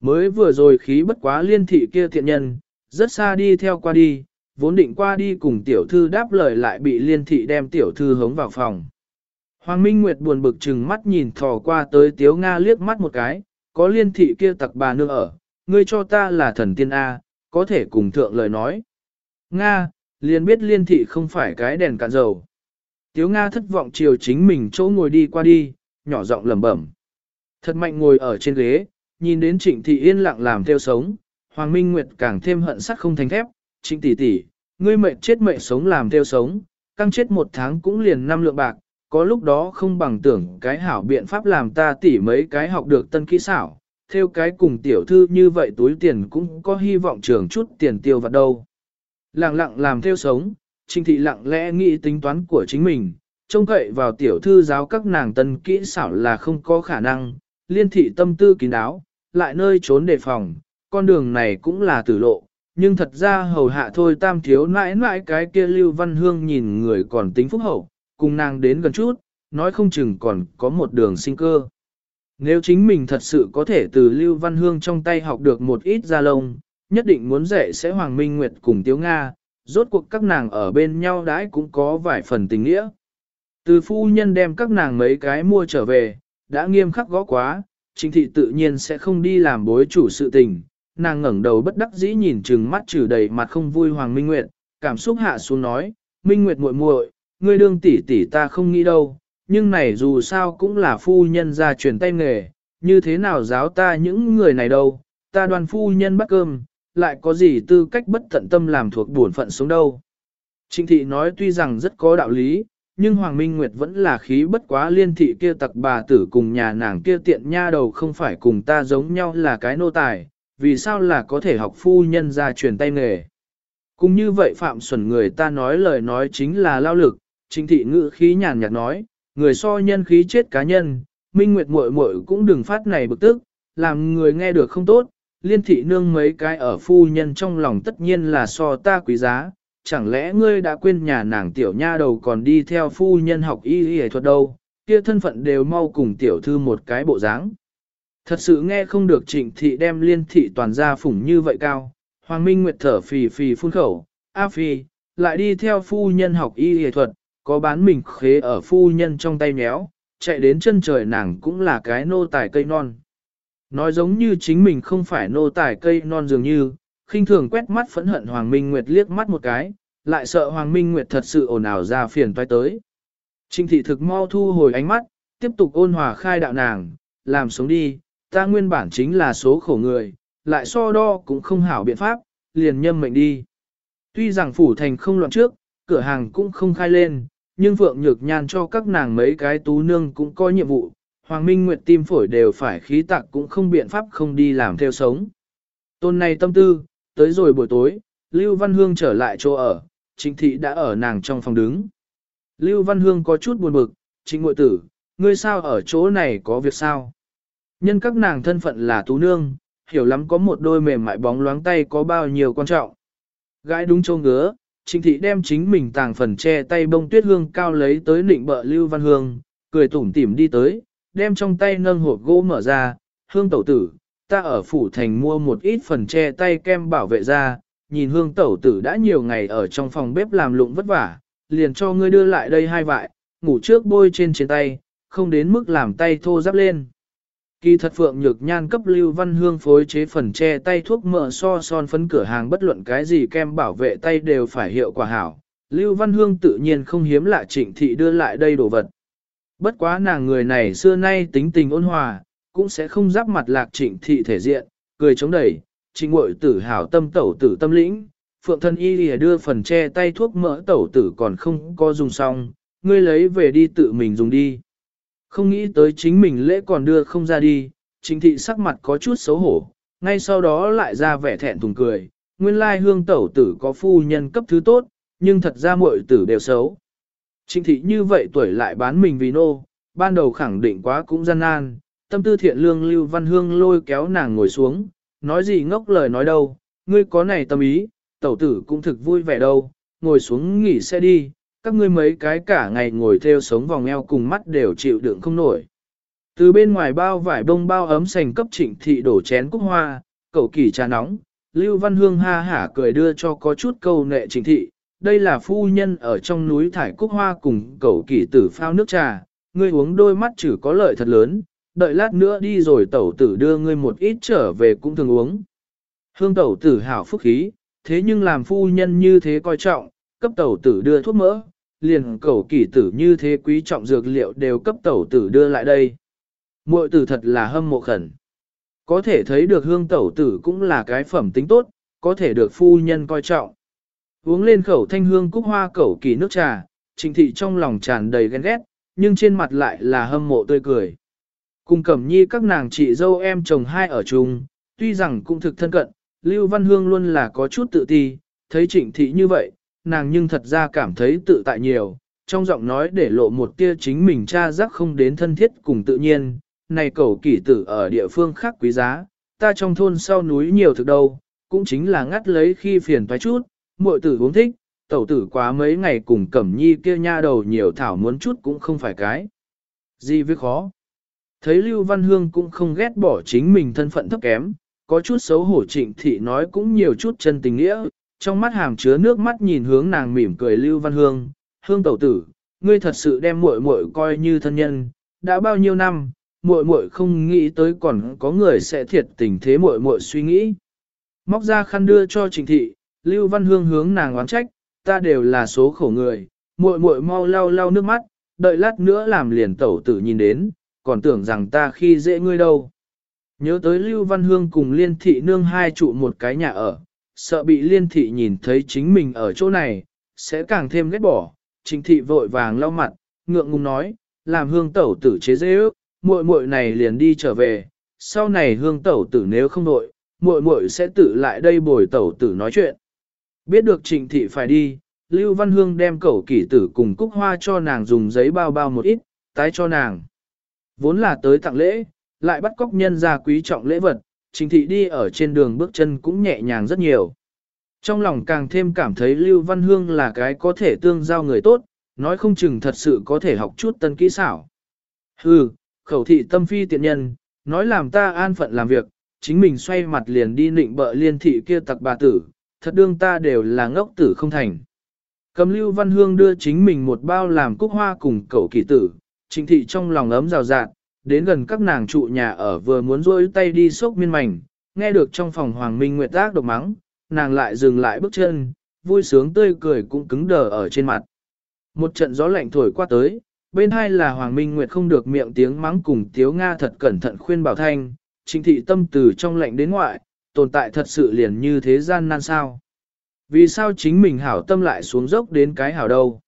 Mới vừa rồi khí bất quá liên thị kia thiện nhân, rất xa đi theo qua đi, vốn định qua đi cùng tiểu thư đáp lời lại bị liên thị đem tiểu thư hống vào phòng. Hoàng Minh Nguyệt buồn bực chừng mắt nhìn thò qua tới Tiếu Nga liếc mắt một cái, có liên thị kia tặc bà nương ở, ngươi cho ta là thần tiên A, có thể cùng thượng lời nói. Nga, liền biết liên thị không phải cái đèn cạn dầu. Tiếu Nga thất vọng chiều chính mình chỗ ngồi đi qua đi, nhỏ giọng lẩm bẩm. Thật mạnh ngồi ở trên ghế, nhìn đến trịnh thị yên lặng làm theo sống, Hoàng Minh Nguyệt càng thêm hận sắt không thành thép, trịnh tỷ tỷ, ngươi mệnh chết mệnh sống làm theo sống, căng chết một tháng cũng liền năm lượng bạc, có lúc đó không bằng tưởng cái hảo biện pháp làm ta tỉ mấy cái học được tân kỹ xảo, theo cái cùng tiểu thư như vậy túi tiền cũng có hy vọng trường chút tiền tiêu vặt đâu. Lặng lặng làm theo sống, Trình thị lặng lẽ nghĩ tính toán của chính mình, trông cậy vào tiểu thư giáo các nàng tân kỹ xảo là không có khả năng, liên thị tâm tư kín đáo, lại nơi trốn đề phòng, con đường này cũng là tử lộ, nhưng thật ra hầu hạ thôi tam thiếu nãi nãi cái kia lưu văn hương nhìn người còn tính phúc hậu, cùng nàng đến gần chút, nói không chừng còn có một đường sinh cơ. Nếu chính mình thật sự có thể từ Lưu Văn Hương trong tay học được một ít gia lông, nhất định muốn dạy sẽ Hoàng Minh Nguyệt cùng Tiếu Nga, rốt cuộc các nàng ở bên nhau đãi cũng có vài phần tình nghĩa. Từ phu nhân đem các nàng mấy cái mua trở về, đã nghiêm khắc gõ quá, trình thị tự nhiên sẽ không đi làm bối chủ sự tình. Nàng ngẩng đầu bất đắc dĩ nhìn trừng mắt trừ đầy mặt không vui Hoàng Minh Nguyệt, cảm xúc hạ xuống nói, Minh Nguyệt muội muội, ngươi đương tỷ tỷ ta không nghĩ đâu, nhưng này dù sao cũng là phu nhân ra truyền tay nghề, như thế nào giáo ta những người này đâu, ta đoàn phu nhân bắt cơm, lại có gì tư cách bất tận tâm làm thuộc bổn phận sống đâu. Trịnh thị nói tuy rằng rất có đạo lý, nhưng Hoàng Minh Nguyệt vẫn là khí bất quá liên thị kia tặc bà tử cùng nhà nàng kia tiện nha đầu không phải cùng ta giống nhau là cái nô tài, vì sao là có thể học phu nhân ra truyền tay nghề. Cũng như vậy Phạm Xuẩn người ta nói lời nói chính là lao lực, trịnh thị ngữ khí nhàn nhạt nói, người so nhân khí chết cá nhân, Minh Nguyệt muội muội cũng đừng phát này bực tức, làm người nghe được không tốt, liên thị nương mấy cái ở phu nhân trong lòng tất nhiên là so ta quý giá, chẳng lẽ ngươi đã quên nhà nàng tiểu nha đầu còn đi theo phu nhân học y y thuật đâu, kia thân phận đều mau cùng tiểu thư một cái bộ dáng. Thật sự nghe không được trịnh thị đem liên thị toàn gia phủng như vậy cao, Hoàng Minh Nguyệt thở phì phì phun khẩu, A phi, lại đi theo phu nhân học y y thuật, có bán mình khế ở phu nhân trong tay méo, chạy đến chân trời nàng cũng là cái nô tài cây non. Nói giống như chính mình không phải nô tài cây non dường như, khinh thường quét mắt phẫn hận Hoàng Minh Nguyệt liếc mắt một cái, lại sợ Hoàng Minh Nguyệt thật sự ồn ào ra phiền toái tới. Trinh thị thực mau thu hồi ánh mắt, tiếp tục ôn hòa khai đạo nàng, làm sống đi, ta nguyên bản chính là số khổ người, lại so đo cũng không hảo biện pháp, liền nhâm mệnh đi. Tuy rằng phủ thành không loạn trước, cửa hàng cũng không khai lên, nhưng Phượng Nhược Nhan cho các nàng mấy cái tú nương cũng có nhiệm vụ, Hoàng Minh Nguyệt tim phổi đều phải khí tạc cũng không biện pháp không đi làm theo sống. Tôn này tâm tư, tới rồi buổi tối, Lưu Văn Hương trở lại chỗ ở, Trịnh Thị đã ở nàng trong phòng đứng. Lưu Văn Hương có chút buồn bực, Trịnh Ngội Tử, ngươi sao ở chỗ này có việc sao? Nhân các nàng thân phận là tú nương, hiểu lắm có một đôi mềm mại bóng loáng tay có bao nhiêu quan trọng. Gái đúng châu ngứa, Trịnh thị đem chính mình tàng phần che tay bông tuyết hương cao lấy tới nịnh bợ Lưu Văn Hương, cười tủm tỉm đi tới, đem trong tay nâng hộp gỗ mở ra, hương tẩu tử, ta ở phủ thành mua một ít phần che tay kem bảo vệ ra, nhìn hương tẩu tử đã nhiều ngày ở trong phòng bếp làm lụng vất vả, liền cho ngươi đưa lại đây hai vại, ngủ trước bôi trên trên tay, không đến mức làm tay thô ráp lên. Kỳ thật Phượng Nhược Nhan cấp Lưu Văn Hương phối chế phần che tay thuốc mỡ so son phấn cửa hàng bất luận cái gì kem bảo vệ tay đều phải hiệu quả hảo. Lưu Văn Hương tự nhiên không hiếm lạ trịnh thị đưa lại đây đồ vật. Bất quá nàng người này xưa nay tính tình ôn hòa, cũng sẽ không giáp mặt lạc trịnh thị thể diện, cười chống đẩy, trịnh muội tử hảo tâm tẩu tử tâm lĩnh. Phượng thân y lìa đưa phần che tay thuốc mỡ tẩu tử còn không có dùng xong, ngươi lấy về đi tự mình dùng đi. Không nghĩ tới chính mình lễ còn đưa không ra đi, chính thị sắc mặt có chút xấu hổ, ngay sau đó lại ra vẻ thẹn thùng cười, nguyên lai hương tẩu tử có phu nhân cấp thứ tốt, nhưng thật ra muội tử đều xấu. Trịnh thị như vậy tuổi lại bán mình vì nô, ban đầu khẳng định quá cũng gian nan, tâm tư thiện lương lưu văn hương lôi kéo nàng ngồi xuống, nói gì ngốc lời nói đâu, ngươi có này tâm ý, tẩu tử cũng thực vui vẻ đâu, ngồi xuống nghỉ xe đi, các ngươi mấy cái cả ngày ngồi theo sống vòng eo cùng mắt đều chịu đựng không nổi. Từ bên ngoài bao vải bông bao ấm sành cấp trịnh thị đổ chén cúc hoa, cậu kỳ trà nóng, Lưu Văn Hương ha hả cười đưa cho có chút câu nệ trịnh thị. Đây là phu nhân ở trong núi thải cúc hoa cùng cậu kỳ tử phao nước trà, ngươi uống đôi mắt chỉ có lợi thật lớn, đợi lát nữa đi rồi tẩu tử đưa ngươi một ít trở về cũng thường uống. Hương tẩu tử hảo phúc khí, thế nhưng làm phu nhân như thế coi trọng, cấp tẩu tử đưa thuốc mỡ, liền cầu kỷ tử như thế quý trọng dược liệu đều cấp tẩu tử đưa lại đây. Muội tử thật là hâm mộ khẩn. Có thể thấy được hương tẩu tử cũng là cái phẩm tính tốt, có thể được phu nhân coi trọng. Uống lên khẩu thanh hương cúc hoa cẩu kỳ nước trà, trình thị trong lòng tràn đầy ghen ghét, nhưng trên mặt lại là hâm mộ tươi cười. Cùng cẩm nhi các nàng chị dâu em chồng hai ở chung, tuy rằng cũng thực thân cận, Lưu Văn Hương luôn là có chút tự ti, thấy trịnh thị như vậy, nàng nhưng thật ra cảm thấy tự tại nhiều, trong giọng nói để lộ một tia chính mình cha giác không đến thân thiết cùng tự nhiên, này cầu kỷ tử ở địa phương khác quý giá, ta trong thôn sau núi nhiều thực đâu, cũng chính là ngắt lấy khi phiền toái chút, muội tử uống thích, tẩu tử quá mấy ngày cùng cẩm nhi kia nha đầu nhiều thảo muốn chút cũng không phải cái. Gì với khó. Thấy Lưu Văn Hương cũng không ghét bỏ chính mình thân phận thấp kém, có chút xấu hổ trịnh thị nói cũng nhiều chút chân tình nghĩa, trong mắt hàm chứa nước mắt nhìn hướng nàng mỉm cười Lưu Văn Hương, Hương tẩu tử, ngươi thật sự đem muội muội coi như thân nhân, đã bao nhiêu năm, muội muội không nghĩ tới còn có người sẽ thiệt tình thế muội muội suy nghĩ. Móc ra khăn đưa cho Trình thị, Lưu Văn Hương hướng nàng oán trách, ta đều là số khổ người, muội muội mau lau lau nước mắt, đợi lát nữa làm liền tẩu tử nhìn đến, còn tưởng rằng ta khi dễ ngươi đâu. Nhớ tới Lưu Văn Hương cùng Liên Thị Nương hai trụ một cái nhà ở, sợ bị Liên Thị nhìn thấy chính mình ở chỗ này, sẽ càng thêm ghét bỏ. Trịnh Thị vội vàng lau mặt, ngượng ngùng nói, làm hương tẩu tử chế dễ ước, muội muội này liền đi trở về, sau này hương tẩu tử nếu không nội, muội muội sẽ tự lại đây bồi tẩu tử nói chuyện. Biết được trịnh thị phải đi, Lưu Văn Hương đem cẩu kỷ tử cùng cúc hoa cho nàng dùng giấy bao bao một ít, tái cho nàng. Vốn là tới tặng lễ, lại bắt cóc nhân ra quý trọng lễ vật, Trình thị đi ở trên đường bước chân cũng nhẹ nhàng rất nhiều. Trong lòng càng thêm cảm thấy Lưu Văn Hương là cái có thể tương giao người tốt, nói không chừng thật sự có thể học chút tân kỹ xảo. Hừ, khẩu thị tâm phi tiện nhân, nói làm ta an phận làm việc, chính mình xoay mặt liền đi nịnh bợ liên thị kia tặc bà tử, thật đương ta đều là ngốc tử không thành. Cầm lưu văn hương đưa chính mình một bao làm cúc hoa cùng cậu kỳ tử, Trình thị trong lòng ấm rào rạt, đến gần các nàng trụ nhà ở vừa muốn rôi tay đi xốc miên mảnh, nghe được trong phòng Hoàng Minh Nguyệt tác độc mắng, nàng lại dừng lại bước chân, vui sướng tươi cười cũng cứng đờ ở trên mặt. Một trận gió lạnh thổi qua tới, bên hai là Hoàng Minh Nguyệt không được miệng tiếng mắng cùng Tiếu Nga thật cẩn thận khuyên bảo thanh, chính thị tâm từ trong lạnh đến ngoại, tồn tại thật sự liền như thế gian nan sao. Vì sao chính mình hảo tâm lại xuống dốc đến cái hảo đâu?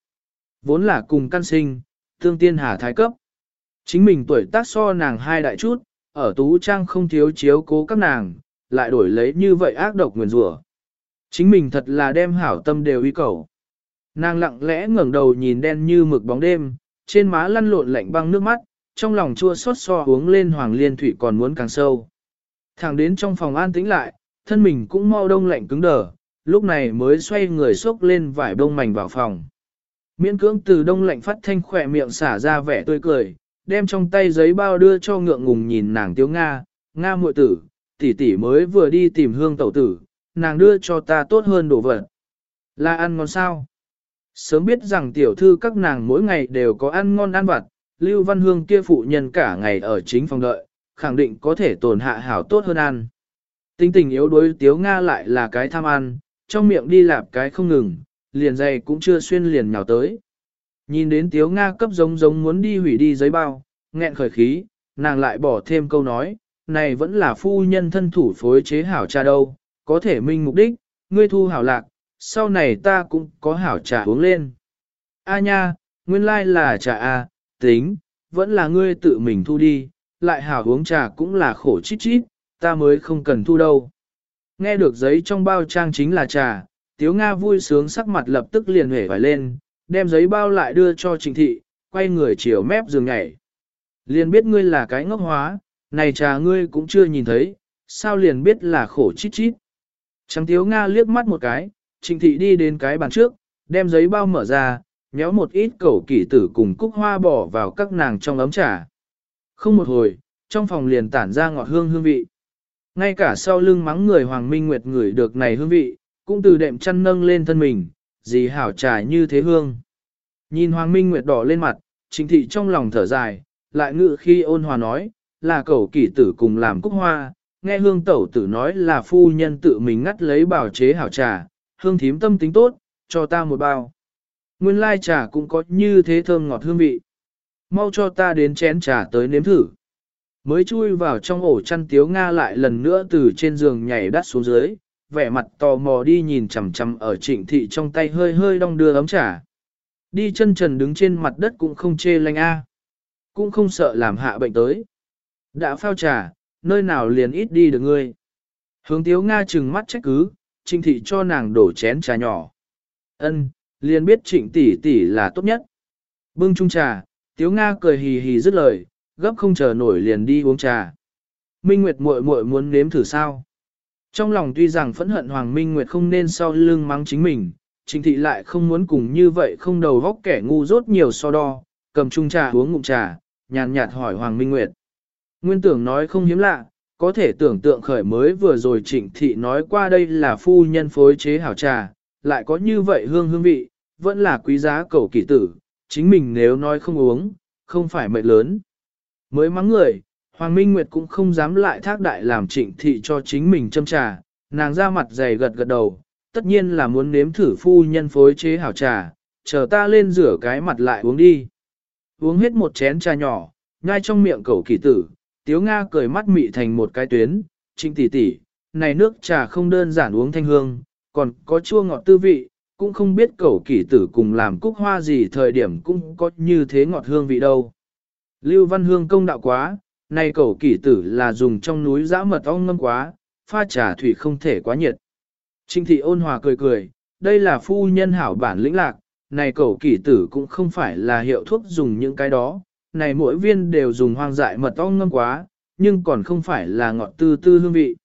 Vốn là cùng căn sinh, tương tiên hà thái cấp. Chính mình tuổi tác so nàng hai đại chút, ở tú trang không thiếu chiếu cố các nàng, lại đổi lấy như vậy ác độc nguyền rủa. Chính mình thật là đem hảo tâm đều uy cầu. Nàng lặng lẽ ngẩng đầu nhìn đen như mực bóng đêm, trên má lăn lộn lạnh băng nước mắt, trong lòng chua xót so uống lên hoàng liên thủy còn muốn càng sâu. Thẳng đến trong phòng an tĩnh lại, thân mình cũng mau đông lạnh cứng đờ, lúc này mới xoay người xốc lên vải đông mảnh vào phòng. Miễn cưỡng từ đông lạnh phát thanh khỏe miệng xả ra vẻ tươi cười, đem trong tay giấy bao đưa cho ngượng ngùng nhìn nàng tiếu Nga, Nga muội tử, tỷ tỷ mới vừa đi tìm hương tẩu tử, nàng đưa cho ta tốt hơn đồ vật. Là ăn ngon sao? Sớm biết rằng tiểu thư các nàng mỗi ngày đều có ăn ngon ăn vặt, Lưu Văn Hương kia phụ nhân cả ngày ở chính phòng đợi, khẳng định có thể tổn hạ hảo tốt hơn ăn. Tính tình yếu đuối Tiếu Nga lại là cái tham ăn, trong miệng đi lạp cái không ngừng, liền dày cũng chưa xuyên liền nhào tới. Nhìn đến Tiếu Nga cấp giống giống muốn đi hủy đi giấy bao, nghẹn khởi khí, nàng lại bỏ thêm câu nói, này vẫn là phu nhân thân thủ phối chế hảo trà đâu, có thể minh mục đích, ngươi thu hảo lạc, sau này ta cũng có hảo trà uống lên. A nha, nguyên lai là trà A, tính, vẫn là ngươi tự mình thu đi, lại hảo uống trà cũng là khổ chít chít, ta mới không cần thu đâu. Nghe được giấy trong bao trang chính là trà, Tiếu Nga vui sướng sắc mặt lập tức liền hể vải lên, đem giấy bao lại đưa cho Trình Thị, quay người chiều mép giường nhảy. Liền biết ngươi là cái ngốc hóa, này trà ngươi cũng chưa nhìn thấy, sao liền biết là khổ chít chít. Trắng Tiếu Nga liếc mắt một cái, Trình Thị đi đến cái bàn trước, đem giấy bao mở ra, nhéo một ít cẩu kỷ tử cùng cúc hoa bỏ vào các nàng trong ấm trà. Không một hồi, trong phòng liền tản ra ngọt hương hương vị. Ngay cả sau lưng mắng người Hoàng Minh Nguyệt ngửi được này hương vị, cũng từ đệm chăn nâng lên thân mình, gì hảo trà như thế hương. Nhìn Hoàng Minh Nguyệt đỏ lên mặt, trịnh thị trong lòng thở dài, lại ngự khi ôn hòa nói, là cầu kỷ tử cùng làm cúc hoa, nghe hương tẩu tử nói là phu nhân tự mình ngắt lấy bảo chế hảo trà, hương thím tâm tính tốt, cho ta một bao. Nguyên lai trà cũng có như thế thơm ngọt hương vị. Mau cho ta đến chén trà tới nếm thử. Mới chui vào trong ổ chăn tiếu Nga lại lần nữa từ trên giường nhảy đắt xuống dưới, vẻ mặt tò mò đi nhìn chằm chằm ở trịnh thị trong tay hơi hơi đong đưa ấm trà. Đi chân trần đứng trên mặt đất cũng không chê lanh a, Cũng không sợ làm hạ bệnh tới. Đã phao trà, nơi nào liền ít đi được ngươi. Hướng tiếu Nga chừng mắt trách cứ, trịnh thị cho nàng đổ chén trà nhỏ. Ân, liền biết trịnh tỷ tỷ là tốt nhất. Bưng chung trà, tiếu Nga cười hì hì dứt lời, gấp không chờ nổi liền đi uống trà. Minh Nguyệt muội muội muốn nếm thử sao? Trong lòng tuy rằng phẫn hận Hoàng Minh Nguyệt không nên sau lưng mắng chính mình, Trình thị lại không muốn cùng như vậy không đầu vóc kẻ ngu rốt nhiều so đo, cầm chung trà uống ngụm trà, nhàn nhạt hỏi Hoàng Minh Nguyệt. Nguyên tưởng nói không hiếm lạ, có thể tưởng tượng khởi mới vừa rồi trịnh thị nói qua đây là phu nhân phối chế hảo trà, lại có như vậy hương hương vị, vẫn là quý giá cầu kỳ tử, chính mình nếu nói không uống, không phải mệnh lớn. Mới mắng người, Hoàng Minh Nguyệt cũng không dám lại thác đại làm trịnh thị cho chính mình châm trà, nàng ra mặt dày gật gật đầu, tất nhiên là muốn nếm thử phu nhân phối chế hảo trà, chờ ta lên rửa cái mặt lại uống đi. Uống hết một chén trà nhỏ, ngay trong miệng cầu kỳ tử, tiếu Nga cười mắt mị thành một cái tuyến, trịnh tỷ tỷ, này nước trà không đơn giản uống thanh hương, còn có chua ngọt tư vị, cũng không biết cầu kỳ tử cùng làm cúc hoa gì thời điểm cũng có như thế ngọt hương vị đâu. Lưu Văn Hương công đạo quá, này cầu kỷ tử là dùng trong núi dã mật ong ngâm quá, pha trà thủy không thể quá nhiệt. Trinh thị ôn hòa cười cười, đây là phu nhân hảo bản lĩnh lạc, này cầu kỷ tử cũng không phải là hiệu thuốc dùng những cái đó, này mỗi viên đều dùng hoang dại mật ong ngâm quá, nhưng còn không phải là ngọt tư tư hương vị.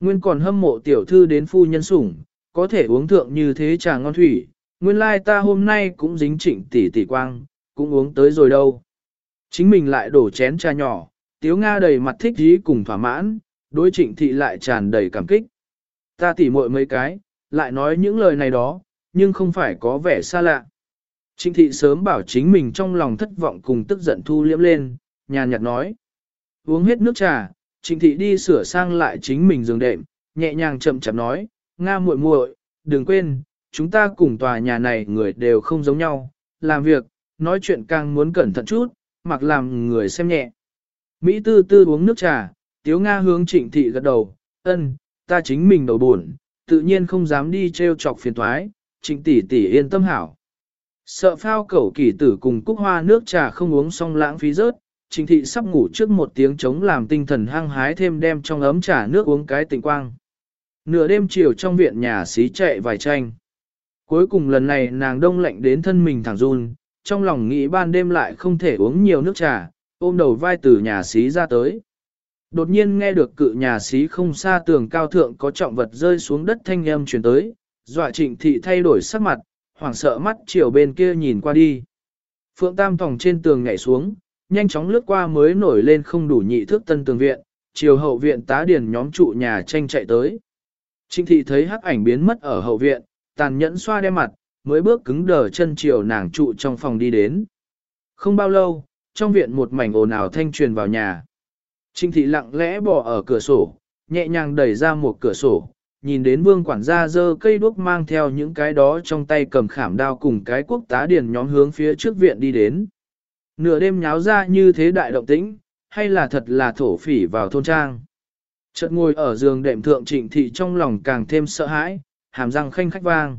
Nguyên còn hâm mộ tiểu thư đến phu nhân sủng, có thể uống thượng như thế trà ngon thủy, nguyên lai ta hôm nay cũng dính trịnh tỷ tỷ quang, cũng uống tới rồi đâu. Chính mình lại đổ chén trà nhỏ, tiếu Nga đầy mặt thích ý cùng thỏa mãn, đối trịnh thị lại tràn đầy cảm kích. Ta tỉ muội mấy cái, lại nói những lời này đó, nhưng không phải có vẻ xa lạ. Trịnh thị sớm bảo chính mình trong lòng thất vọng cùng tức giận thu liễm lên, nhàn nhạt nói. Uống hết nước trà, trịnh thị đi sửa sang lại chính mình giường đệm, nhẹ nhàng chậm chậm nói, Nga muội muội, đừng quên, chúng ta cùng tòa nhà này người đều không giống nhau, làm việc, nói chuyện càng muốn cẩn thận chút, mặc làm người xem nhẹ. Mỹ tư tư uống nước trà, tiếu Nga hướng trịnh thị gật đầu, ân, ta chính mình đầu buồn, tự nhiên không dám đi treo chọc phiền thoái, trịnh tỷ tỷ yên tâm hảo. Sợ phao cẩu kỷ tử cùng cúc hoa nước trà không uống xong lãng phí rớt, trịnh thị sắp ngủ trước một tiếng chống làm tinh thần hăng hái thêm đem trong ấm trà nước uống cái tình quang. Nửa đêm chiều trong viện nhà xí chạy vài tranh. Cuối cùng lần này nàng đông lạnh đến thân mình thẳng run, trong lòng nghĩ ban đêm lại không thể uống nhiều nước trà, ôm đầu vai từ nhà xí ra tới. Đột nhiên nghe được cự nhà xí không xa tường cao thượng có trọng vật rơi xuống đất thanh âm chuyển tới, dọa trịnh thị thay đổi sắc mặt, hoảng sợ mắt chiều bên kia nhìn qua đi. Phượng Tam Tòng trên tường nhảy xuống, nhanh chóng lướt qua mới nổi lên không đủ nhị thước tân tường viện, chiều hậu viện tá điển nhóm trụ nhà tranh chạy tới. Trịnh thị thấy hắc ảnh biến mất ở hậu viện, tàn nhẫn xoa đem mặt, mới bước cứng đờ chân chiều nàng trụ trong phòng đi đến. Không bao lâu, trong viện một mảnh ồn ào thanh truyền vào nhà. Trinh thị lặng lẽ bỏ ở cửa sổ, nhẹ nhàng đẩy ra một cửa sổ, nhìn đến vương quản gia dơ cây đuốc mang theo những cái đó trong tay cầm khảm đao cùng cái quốc tá điền nhóm hướng phía trước viện đi đến. Nửa đêm nháo ra như thế đại động tĩnh, hay là thật là thổ phỉ vào thôn trang. Chợt ngồi ở giường đệm thượng trịnh thị trong lòng càng thêm sợ hãi, hàm răng khanh khách vang.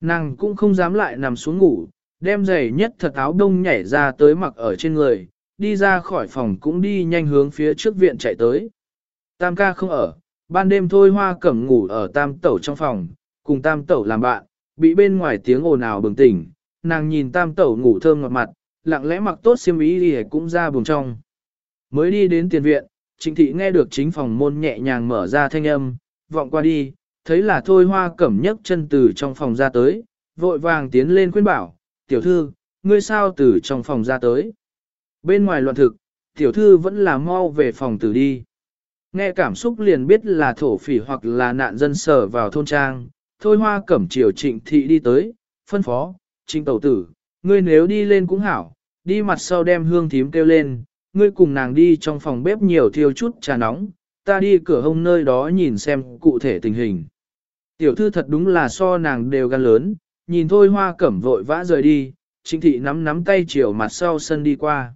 Nàng cũng không dám lại nằm xuống ngủ, đem giày nhất thật áo đông nhảy ra tới mặc ở trên người, đi ra khỏi phòng cũng đi nhanh hướng phía trước viện chạy tới. Tam ca không ở, ban đêm thôi hoa cẩm ngủ ở tam tẩu trong phòng, cùng tam tẩu làm bạn, bị bên ngoài tiếng ồn ào bừng tỉnh, nàng nhìn tam tẩu ngủ thơm ngọt mặt, lặng lẽ mặc tốt xiêm ý đi cũng ra buồng trong. Mới đi đến tiền viện, trịnh thị nghe được chính phòng môn nhẹ nhàng mở ra thanh âm, vọng qua đi, thấy là thôi hoa cẩm nhấc chân từ trong phòng ra tới, vội vàng tiến lên khuyên bảo, tiểu thư, ngươi sao từ trong phòng ra tới. Bên ngoài loạn thực, tiểu thư vẫn là mau về phòng tử đi. Nghe cảm xúc liền biết là thổ phỉ hoặc là nạn dân sở vào thôn trang, thôi hoa cẩm triều trịnh thị đi tới, phân phó, trịnh tẩu tử, ngươi nếu đi lên cũng hảo, đi mặt sau đem hương thím kêu lên, ngươi cùng nàng đi trong phòng bếp nhiều thiêu chút trà nóng, ta đi cửa hông nơi đó nhìn xem cụ thể tình hình. Tiểu thư thật đúng là so nàng đều gan lớn, nhìn thôi hoa cẩm vội vã rời đi, trịnh thị nắm nắm tay chiều mặt sau sân đi qua.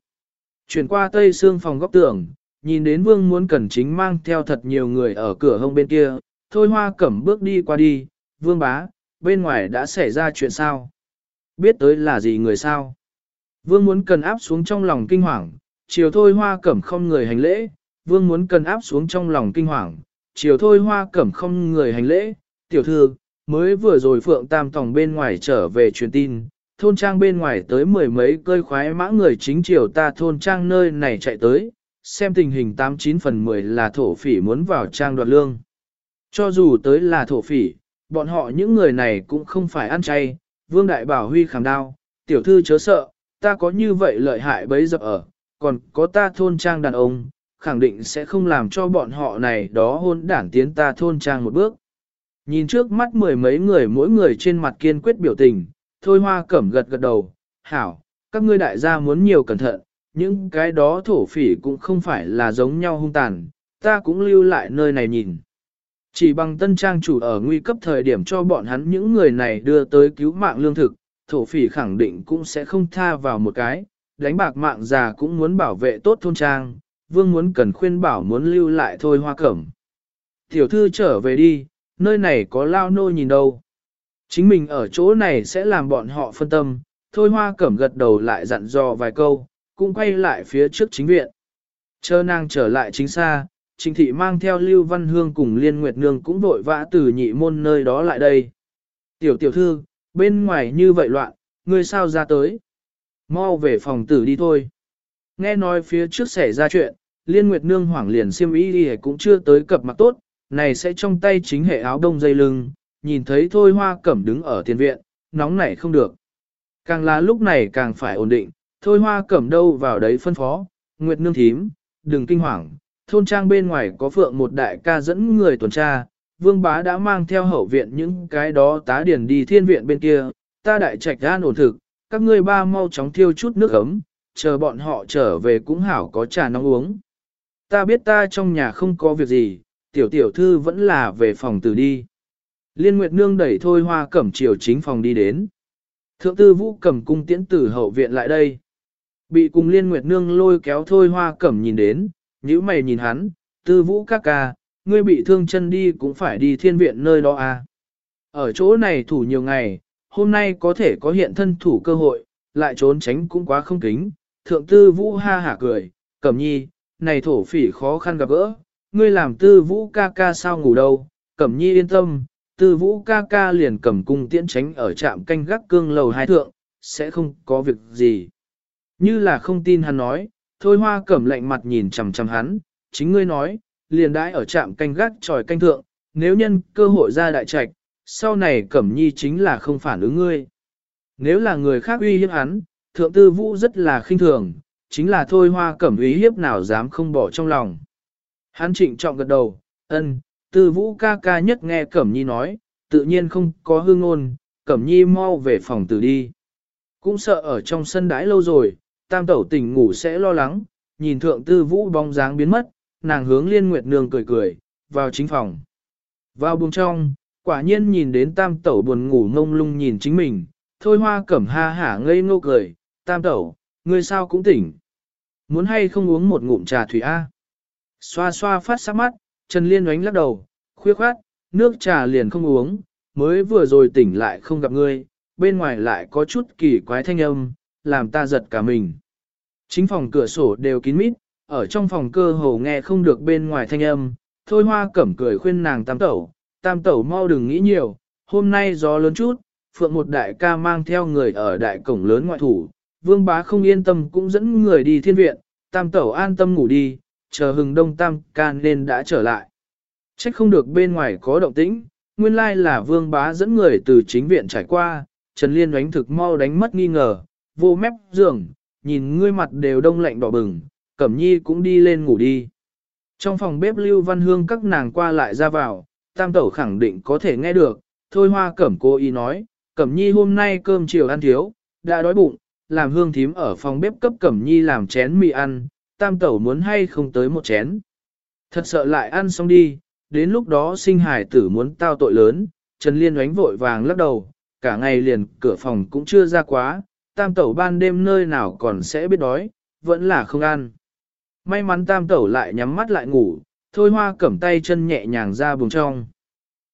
Chuyển qua tây xương phòng góc tường, nhìn đến vương muốn cẩn chính mang theo thật nhiều người ở cửa hông bên kia, thôi hoa cẩm bước đi qua đi, vương bá, bên ngoài đã xảy ra chuyện sao? Biết tới là gì người sao? Vương muốn cần áp xuống trong lòng kinh hoàng, chiều thôi hoa cẩm không người hành lễ, vương muốn cần áp xuống trong lòng kinh hoàng, chiều thôi hoa cẩm không người hành lễ, tiểu thư, mới vừa rồi phượng tam tòng bên ngoài trở về truyền tin, thôn trang bên ngoài tới mười mấy cơi khoái mã người chính chiều ta thôn trang nơi này chạy tới, xem tình hình 89 phần 10 là thổ phỉ muốn vào trang đoạt lương. Cho dù tới là thổ phỉ, bọn họ những người này cũng không phải ăn chay, vương đại bảo huy khảm đao, tiểu thư chớ sợ, ta có như vậy lợi hại bấy giờ ở, còn có ta thôn trang đàn ông, khẳng định sẽ không làm cho bọn họ này đó hôn đản tiến ta thôn trang một bước. Nhìn trước mắt mười mấy người mỗi người trên mặt kiên quyết biểu tình, thôi hoa cẩm gật gật đầu, hảo, các ngươi đại gia muốn nhiều cẩn thận, những cái đó thổ phỉ cũng không phải là giống nhau hung tàn, ta cũng lưu lại nơi này nhìn. Chỉ bằng tân trang chủ ở nguy cấp thời điểm cho bọn hắn những người này đưa tới cứu mạng lương thực, thổ phỉ khẳng định cũng sẽ không tha vào một cái, đánh bạc mạng già cũng muốn bảo vệ tốt thôn trang, vương muốn cần khuyên bảo muốn lưu lại thôi hoa cẩm. Tiểu thư trở về đi, nơi này có lao nô nhìn đâu. Chính mình ở chỗ này sẽ làm bọn họ phân tâm, thôi hoa cẩm gật đầu lại dặn dò vài câu, cũng quay lại phía trước chính viện. Chờ nàng trở lại chính xa, Trình thị mang theo Lưu Văn Hương cùng Liên Nguyệt Nương cũng vội vã từ nhị môn nơi đó lại đây. Tiểu tiểu thư, bên ngoài như vậy loạn, ngươi sao ra tới? Mau về phòng tử đi thôi. Nghe nói phía trước xảy ra chuyện, Liên Nguyệt Nương hoảng liền xiêm y đi cũng chưa tới cập mặt tốt, này sẽ trong tay chính hệ áo đông dây lưng, nhìn thấy thôi hoa cẩm đứng ở tiền viện, nóng nảy không được. Càng là lúc này càng phải ổn định, thôi hoa cẩm đâu vào đấy phân phó, Nguyệt Nương thím, đừng kinh hoàng, thôn trang bên ngoài có phượng một đại ca dẫn người tuần tra, vương bá đã mang theo hậu viện những cái đó tá điển đi thiên viện bên kia, ta đại trạch an ổn thực, các ngươi ba mau chóng thiêu chút nước ấm, chờ bọn họ trở về cũng hảo có trà nóng uống. Ta biết ta trong nhà không có việc gì, tiểu tiểu thư vẫn là về phòng từ đi. Liên Nguyệt Nương đẩy thôi hoa cẩm chiều chính phòng đi đến. Thượng tư vũ cầm cung tiễn tử hậu viện lại đây. Bị cùng Liên Nguyệt Nương lôi kéo thôi hoa cẩm nhìn đến, nhíu mày nhìn hắn, tư vũ các ca, ngươi bị thương chân đi cũng phải đi thiên viện nơi đó à. Ở chỗ này thủ nhiều ngày, hôm nay có thể có hiện thân thủ cơ hội, lại trốn tránh cũng quá không kính. Thượng tư vũ ha hả cười, cẩm nhi, này thổ phỉ khó khăn gặp gỡ, ngươi làm tư vũ ca ca sao ngủ đâu, cẩm nhi yên tâm, tư vũ ca ca liền cầm cung tiễn tránh ở trạm canh gác cương lầu hai thượng, sẽ không có việc gì. Như là không tin hắn nói, thôi hoa cẩm lạnh mặt nhìn chằm chằm hắn, chính ngươi nói, liền đãi ở trạm canh gác tròi canh thượng, nếu nhân cơ hội ra đại trạch, sau này cẩm nhi chính là không phản ứng ngươi. Nếu là người khác uy hiếp hắn, thượng tư vũ rất là khinh thường, chính là thôi hoa cẩm uy hiếp nào dám không bỏ trong lòng. Hắn trịnh trọng gật đầu, ân, tư vũ ca ca nhất nghe cẩm nhi nói, tự nhiên không có hương ngôn, cẩm nhi mau về phòng tử đi. Cũng sợ ở trong sân đãi lâu rồi, tam tẩu tỉnh ngủ sẽ lo lắng, nhìn thượng tư vũ bóng dáng biến mất, nàng hướng liên nguyệt nương cười cười, vào chính phòng. Vào buồng trong, quả nhiên nhìn đến tam tẩu buồn ngủ ngông lung nhìn chính mình, thôi hoa cẩm ha hả ngây ngô cười, tam tẩu, ngươi sao cũng tỉnh. Muốn hay không uống một ngụm trà thủy A. Xoa xoa phát sắc mắt, Trần Liên oánh lắc đầu, khuya khoát, nước trà liền không uống, mới vừa rồi tỉnh lại không gặp ngươi, bên ngoài lại có chút kỳ quái thanh âm, làm ta giật cả mình. Chính phòng cửa sổ đều kín mít, ở trong phòng cơ hồ nghe không được bên ngoài thanh âm, thôi hoa cẩm cười khuyên nàng tam tẩu, tam tẩu mau đừng nghĩ nhiều, hôm nay gió lớn chút, phượng một đại ca mang theo người ở đại cổng lớn ngoại thủ, vương bá không yên tâm cũng dẫn người đi thiên viện, tam tẩu an tâm ngủ đi, chờ hừng đông tam ca nên đã trở lại. Trách không được bên ngoài có động tĩnh, nguyên lai là vương bá dẫn người từ chính viện trải qua, Trần Liên đánh thực mau đánh mất nghi ngờ, vô mép giường, nhìn ngươi mặt đều đông lạnh đỏ bừng, Cẩm Nhi cũng đi lên ngủ đi. Trong phòng bếp Lưu Văn Hương các nàng qua lại ra vào, Tam Tẩu khẳng định có thể nghe được, thôi hoa Cẩm cô ý nói, Cẩm Nhi hôm nay cơm chiều ăn thiếu, đã đói bụng, làm hương thím ở phòng bếp cấp cẩm nhi làm chén mì ăn, tam tẩu muốn hay không tới một chén. Thật sợ lại ăn xong đi, đến lúc đó sinh hải tử muốn tao tội lớn, Trần Liên oánh vội vàng lắc đầu, cả ngày liền cửa phòng cũng chưa ra quá, tam tẩu ban đêm nơi nào còn sẽ biết đói, vẫn là không ăn. May mắn tam tẩu lại nhắm mắt lại ngủ, thôi hoa cẩm tay chân nhẹ nhàng ra buồng trong.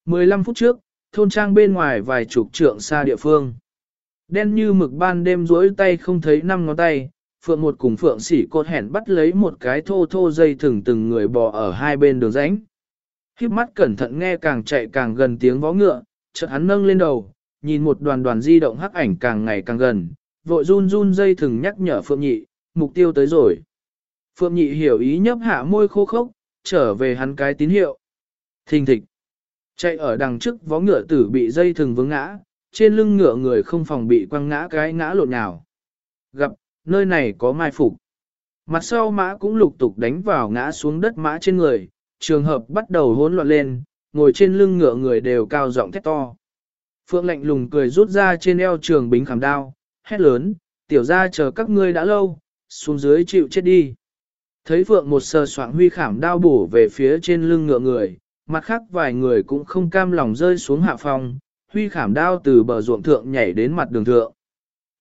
15 phút trước, thôn trang bên ngoài vài chục trượng xa địa phương. Đen như mực ban đêm rỗi tay không thấy năm ngón tay, phượng một cùng phượng sỉ cột hẻn bắt lấy một cái thô thô dây thừng từng người bò ở hai bên đường rãnh. Khiếp mắt cẩn thận nghe càng chạy càng gần tiếng vó ngựa, chợt hắn nâng lên đầu, nhìn một đoàn đoàn di động hắc ảnh càng ngày càng gần, vội run run dây thừng nhắc nhở Phượng Nhị, mục tiêu tới rồi. Phượng Nhị hiểu ý nhấp hạ môi khô khốc, trở về hắn cái tín hiệu. Thình thịch. Chạy ở đằng trước vó ngựa tử bị dây thừng vướng ngã, trên lưng ngựa người không phòng bị quăng ngã cái ngã lộn nào. Gặp, nơi này có mai phục. Mặt sau mã cũng lục tục đánh vào ngã xuống đất mã trên người, trường hợp bắt đầu hỗn loạn lên, ngồi trên lưng ngựa người đều cao giọng thét to. Phượng lạnh lùng cười rút ra trên eo trường bính khảm đao, hét lớn, tiểu ra chờ các ngươi đã lâu, xuống dưới chịu chết đi. Thấy Phượng một sờ soạng huy khảm đao bổ về phía trên lưng ngựa người, mặt khác vài người cũng không cam lòng rơi xuống hạ phòng, huy khảm đao từ bờ ruộng thượng nhảy đến mặt đường thượng.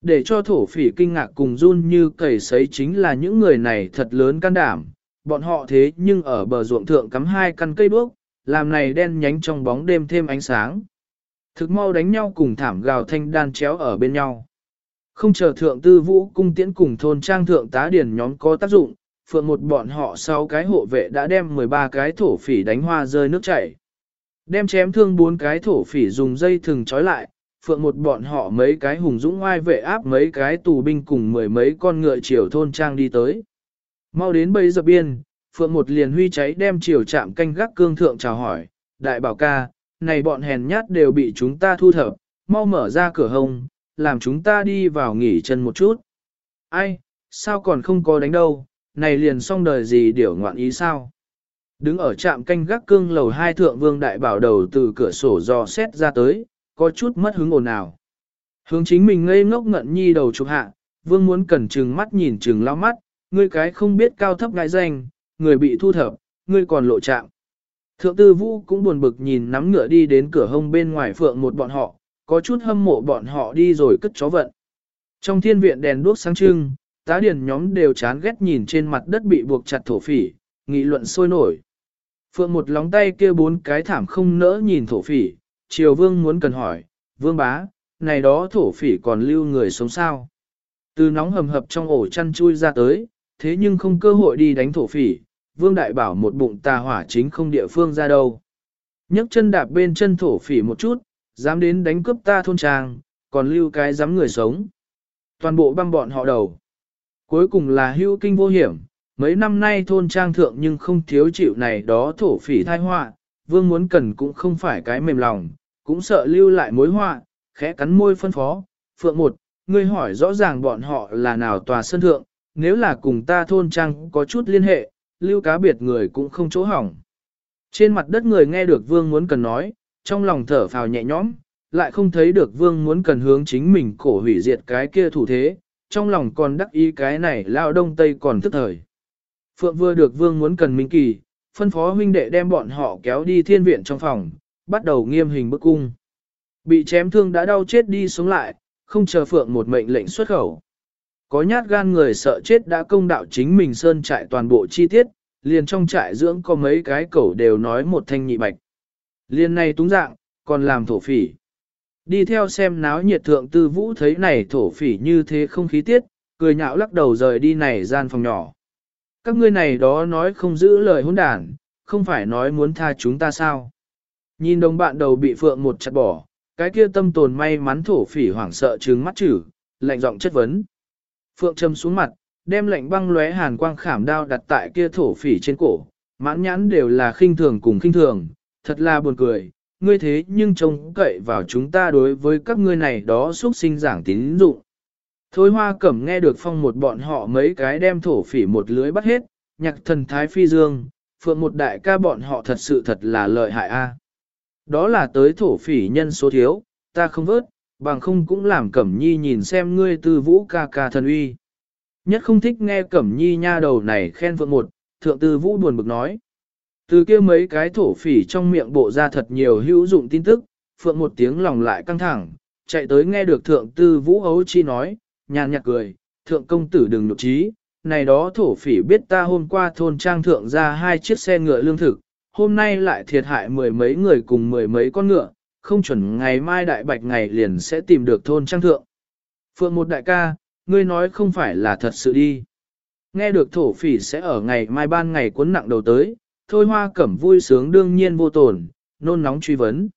Để cho thổ phỉ kinh ngạc cùng run như cầy sấy chính là những người này thật lớn can đảm, bọn họ thế nhưng ở bờ ruộng thượng cắm hai căn cây đuốc, làm này đen nhánh trong bóng đêm thêm ánh sáng. Thực mau đánh nhau cùng thảm gào thanh đan chéo ở bên nhau. Không chờ thượng tư vũ cung tiễn cùng thôn trang thượng tá điển nhóm có tác dụng, phượng một bọn họ sau cái hộ vệ đã đem 13 cái thổ phỉ đánh hoa rơi nước chảy. Đem chém thương bốn cái thổ phỉ dùng dây thừng trói lại, phượng một bọn họ mấy cái hùng dũng oai vệ áp mấy cái tù binh cùng mười mấy con ngựa chiều thôn trang đi tới. Mau đến bây giờ biên, phượng một liền huy cháy đem chiều chạm canh gác cương thượng chào hỏi, đại bảo ca, này bọn hèn nhát đều bị chúng ta thu thập, mau mở ra cửa hông, làm chúng ta đi vào nghỉ chân một chút. Ai, sao còn không có đánh đâu, này liền xong đời gì điểu ngoạn ý sao? Đứng ở trạm canh gác cương lầu hai thượng vương đại bảo đầu từ cửa sổ dò xét ra tới, có chút mất hứng ồn ào. Hướng chính mình ngây ngốc ngận nhi đầu chụp hạ, vương muốn cẩn trừng mắt nhìn trừng lao mắt, ngươi cái không biết cao thấp ngại danh, người bị thu thập, ngươi còn lộ trạng, Thượng tư vũ cũng buồn bực nhìn nắm ngựa đi đến cửa hông bên ngoài phượng một bọn họ, có chút hâm mộ bọn họ đi rồi cất chó vận. Trong thiên viện đèn đuốc sáng trưng, tá điển nhóm đều chán ghét nhìn trên mặt đất bị buộc chặt thổ phỉ, nghị luận sôi nổi. Phượng một lóng tay kia bốn cái thảm không nỡ nhìn thổ phỉ, triều vương muốn cần hỏi, vương bá, này đó thổ phỉ còn lưu người sống sao. Từ nóng hầm hập trong ổ chăn chui ra tới, thế nhưng không cơ hội đi đánh thổ phỉ, vương đại bảo một bụng tà hỏa chính không địa phương ra đâu. nhấc chân đạp bên chân thổ phỉ một chút, dám đến đánh cướp ta thôn trang, còn lưu cái dám người sống. Toàn bộ băm bọn họ đầu. Cuối cùng là hưu kinh vô hiểm, mấy năm nay thôn trang thượng nhưng không thiếu chịu này đó thổ phỉ thai họa, vương muốn cần cũng không phải cái mềm lòng, cũng sợ lưu lại mối họa, khẽ cắn môi phân phó. Phượng một, ngươi hỏi rõ ràng bọn họ là nào tòa sân thượng, nếu là cùng ta thôn trang có chút liên hệ, lưu cá biệt người cũng không chỗ hỏng. Trên mặt đất người nghe được vương muốn cần nói, trong lòng thở phào nhẹ nhõm, lại không thấy được vương muốn cần hướng chính mình cổ hủy diệt cái kia thủ thế, trong lòng còn đắc ý cái này lao đông tây còn thức thời. Phượng vừa được vương muốn cần minh kỳ, phân phó huynh đệ đem bọn họ kéo đi thiên viện trong phòng, bắt đầu nghiêm hình bức cung. Bị chém thương đã đau chết đi sống lại, không chờ Phượng một mệnh lệnh xuất khẩu. Có nhát gan người sợ chết đã công đạo chính mình sơn trại toàn bộ chi tiết, liền trong trại dưỡng có mấy cái cẩu đều nói một thanh nhị bạch. Liền này túng dạng, còn làm thổ phỉ. Đi theo xem náo nhiệt thượng tư vũ thấy này thổ phỉ như thế không khí tiết, cười nhạo lắc đầu rời đi này gian phòng nhỏ. Các ngươi này đó nói không giữ lời hôn đản, không phải nói muốn tha chúng ta sao. Nhìn đồng bạn đầu bị phượng một chặt bỏ, cái kia tâm tồn may mắn thổ phỉ hoảng sợ trừng mắt chử, lạnh giọng chất vấn. Phượng châm xuống mặt, đem lạnh băng lóe hàn quang khảm đao đặt tại kia thổ phỉ trên cổ, mãn nhãn đều là khinh thường cùng khinh thường, thật là buồn cười, ngươi thế nhưng trông cậy vào chúng ta đối với các ngươi này đó xuất sinh giảng tín dụng. Thôi hoa cẩm nghe được phong một bọn họ mấy cái đem thổ phỉ một lưới bắt hết, nhạc thần thái phi dương, phượng một đại ca bọn họ thật sự thật là lợi hại a. Đó là tới thổ phỉ nhân số thiếu, ta không vớt, bằng không cũng làm Cẩm Nhi nhìn xem ngươi tư vũ ca ca thần uy. Nhất không thích nghe Cẩm Nhi nha đầu này khen phượng một, thượng tư vũ buồn bực nói. Từ kia mấy cái thổ phỉ trong miệng bộ ra thật nhiều hữu dụng tin tức, phượng một tiếng lòng lại căng thẳng, chạy tới nghe được thượng tư vũ ấu chi nói, nhàn nhạt cười, thượng công tử đừng nhục trí, này đó thổ phỉ biết ta hôm qua thôn trang thượng ra hai chiếc xe ngựa lương thực, hôm nay lại thiệt hại mười mấy người cùng mười mấy con ngựa, không chuẩn ngày mai đại bạch ngày liền sẽ tìm được thôn trang thượng. Phượng một đại ca, ngươi nói không phải là thật sự đi. Nghe được thổ phỉ sẽ ở ngày mai ban ngày cuốn nặng đầu tới, thôi hoa cẩm vui sướng đương nhiên vô tổn, nôn nóng truy vấn.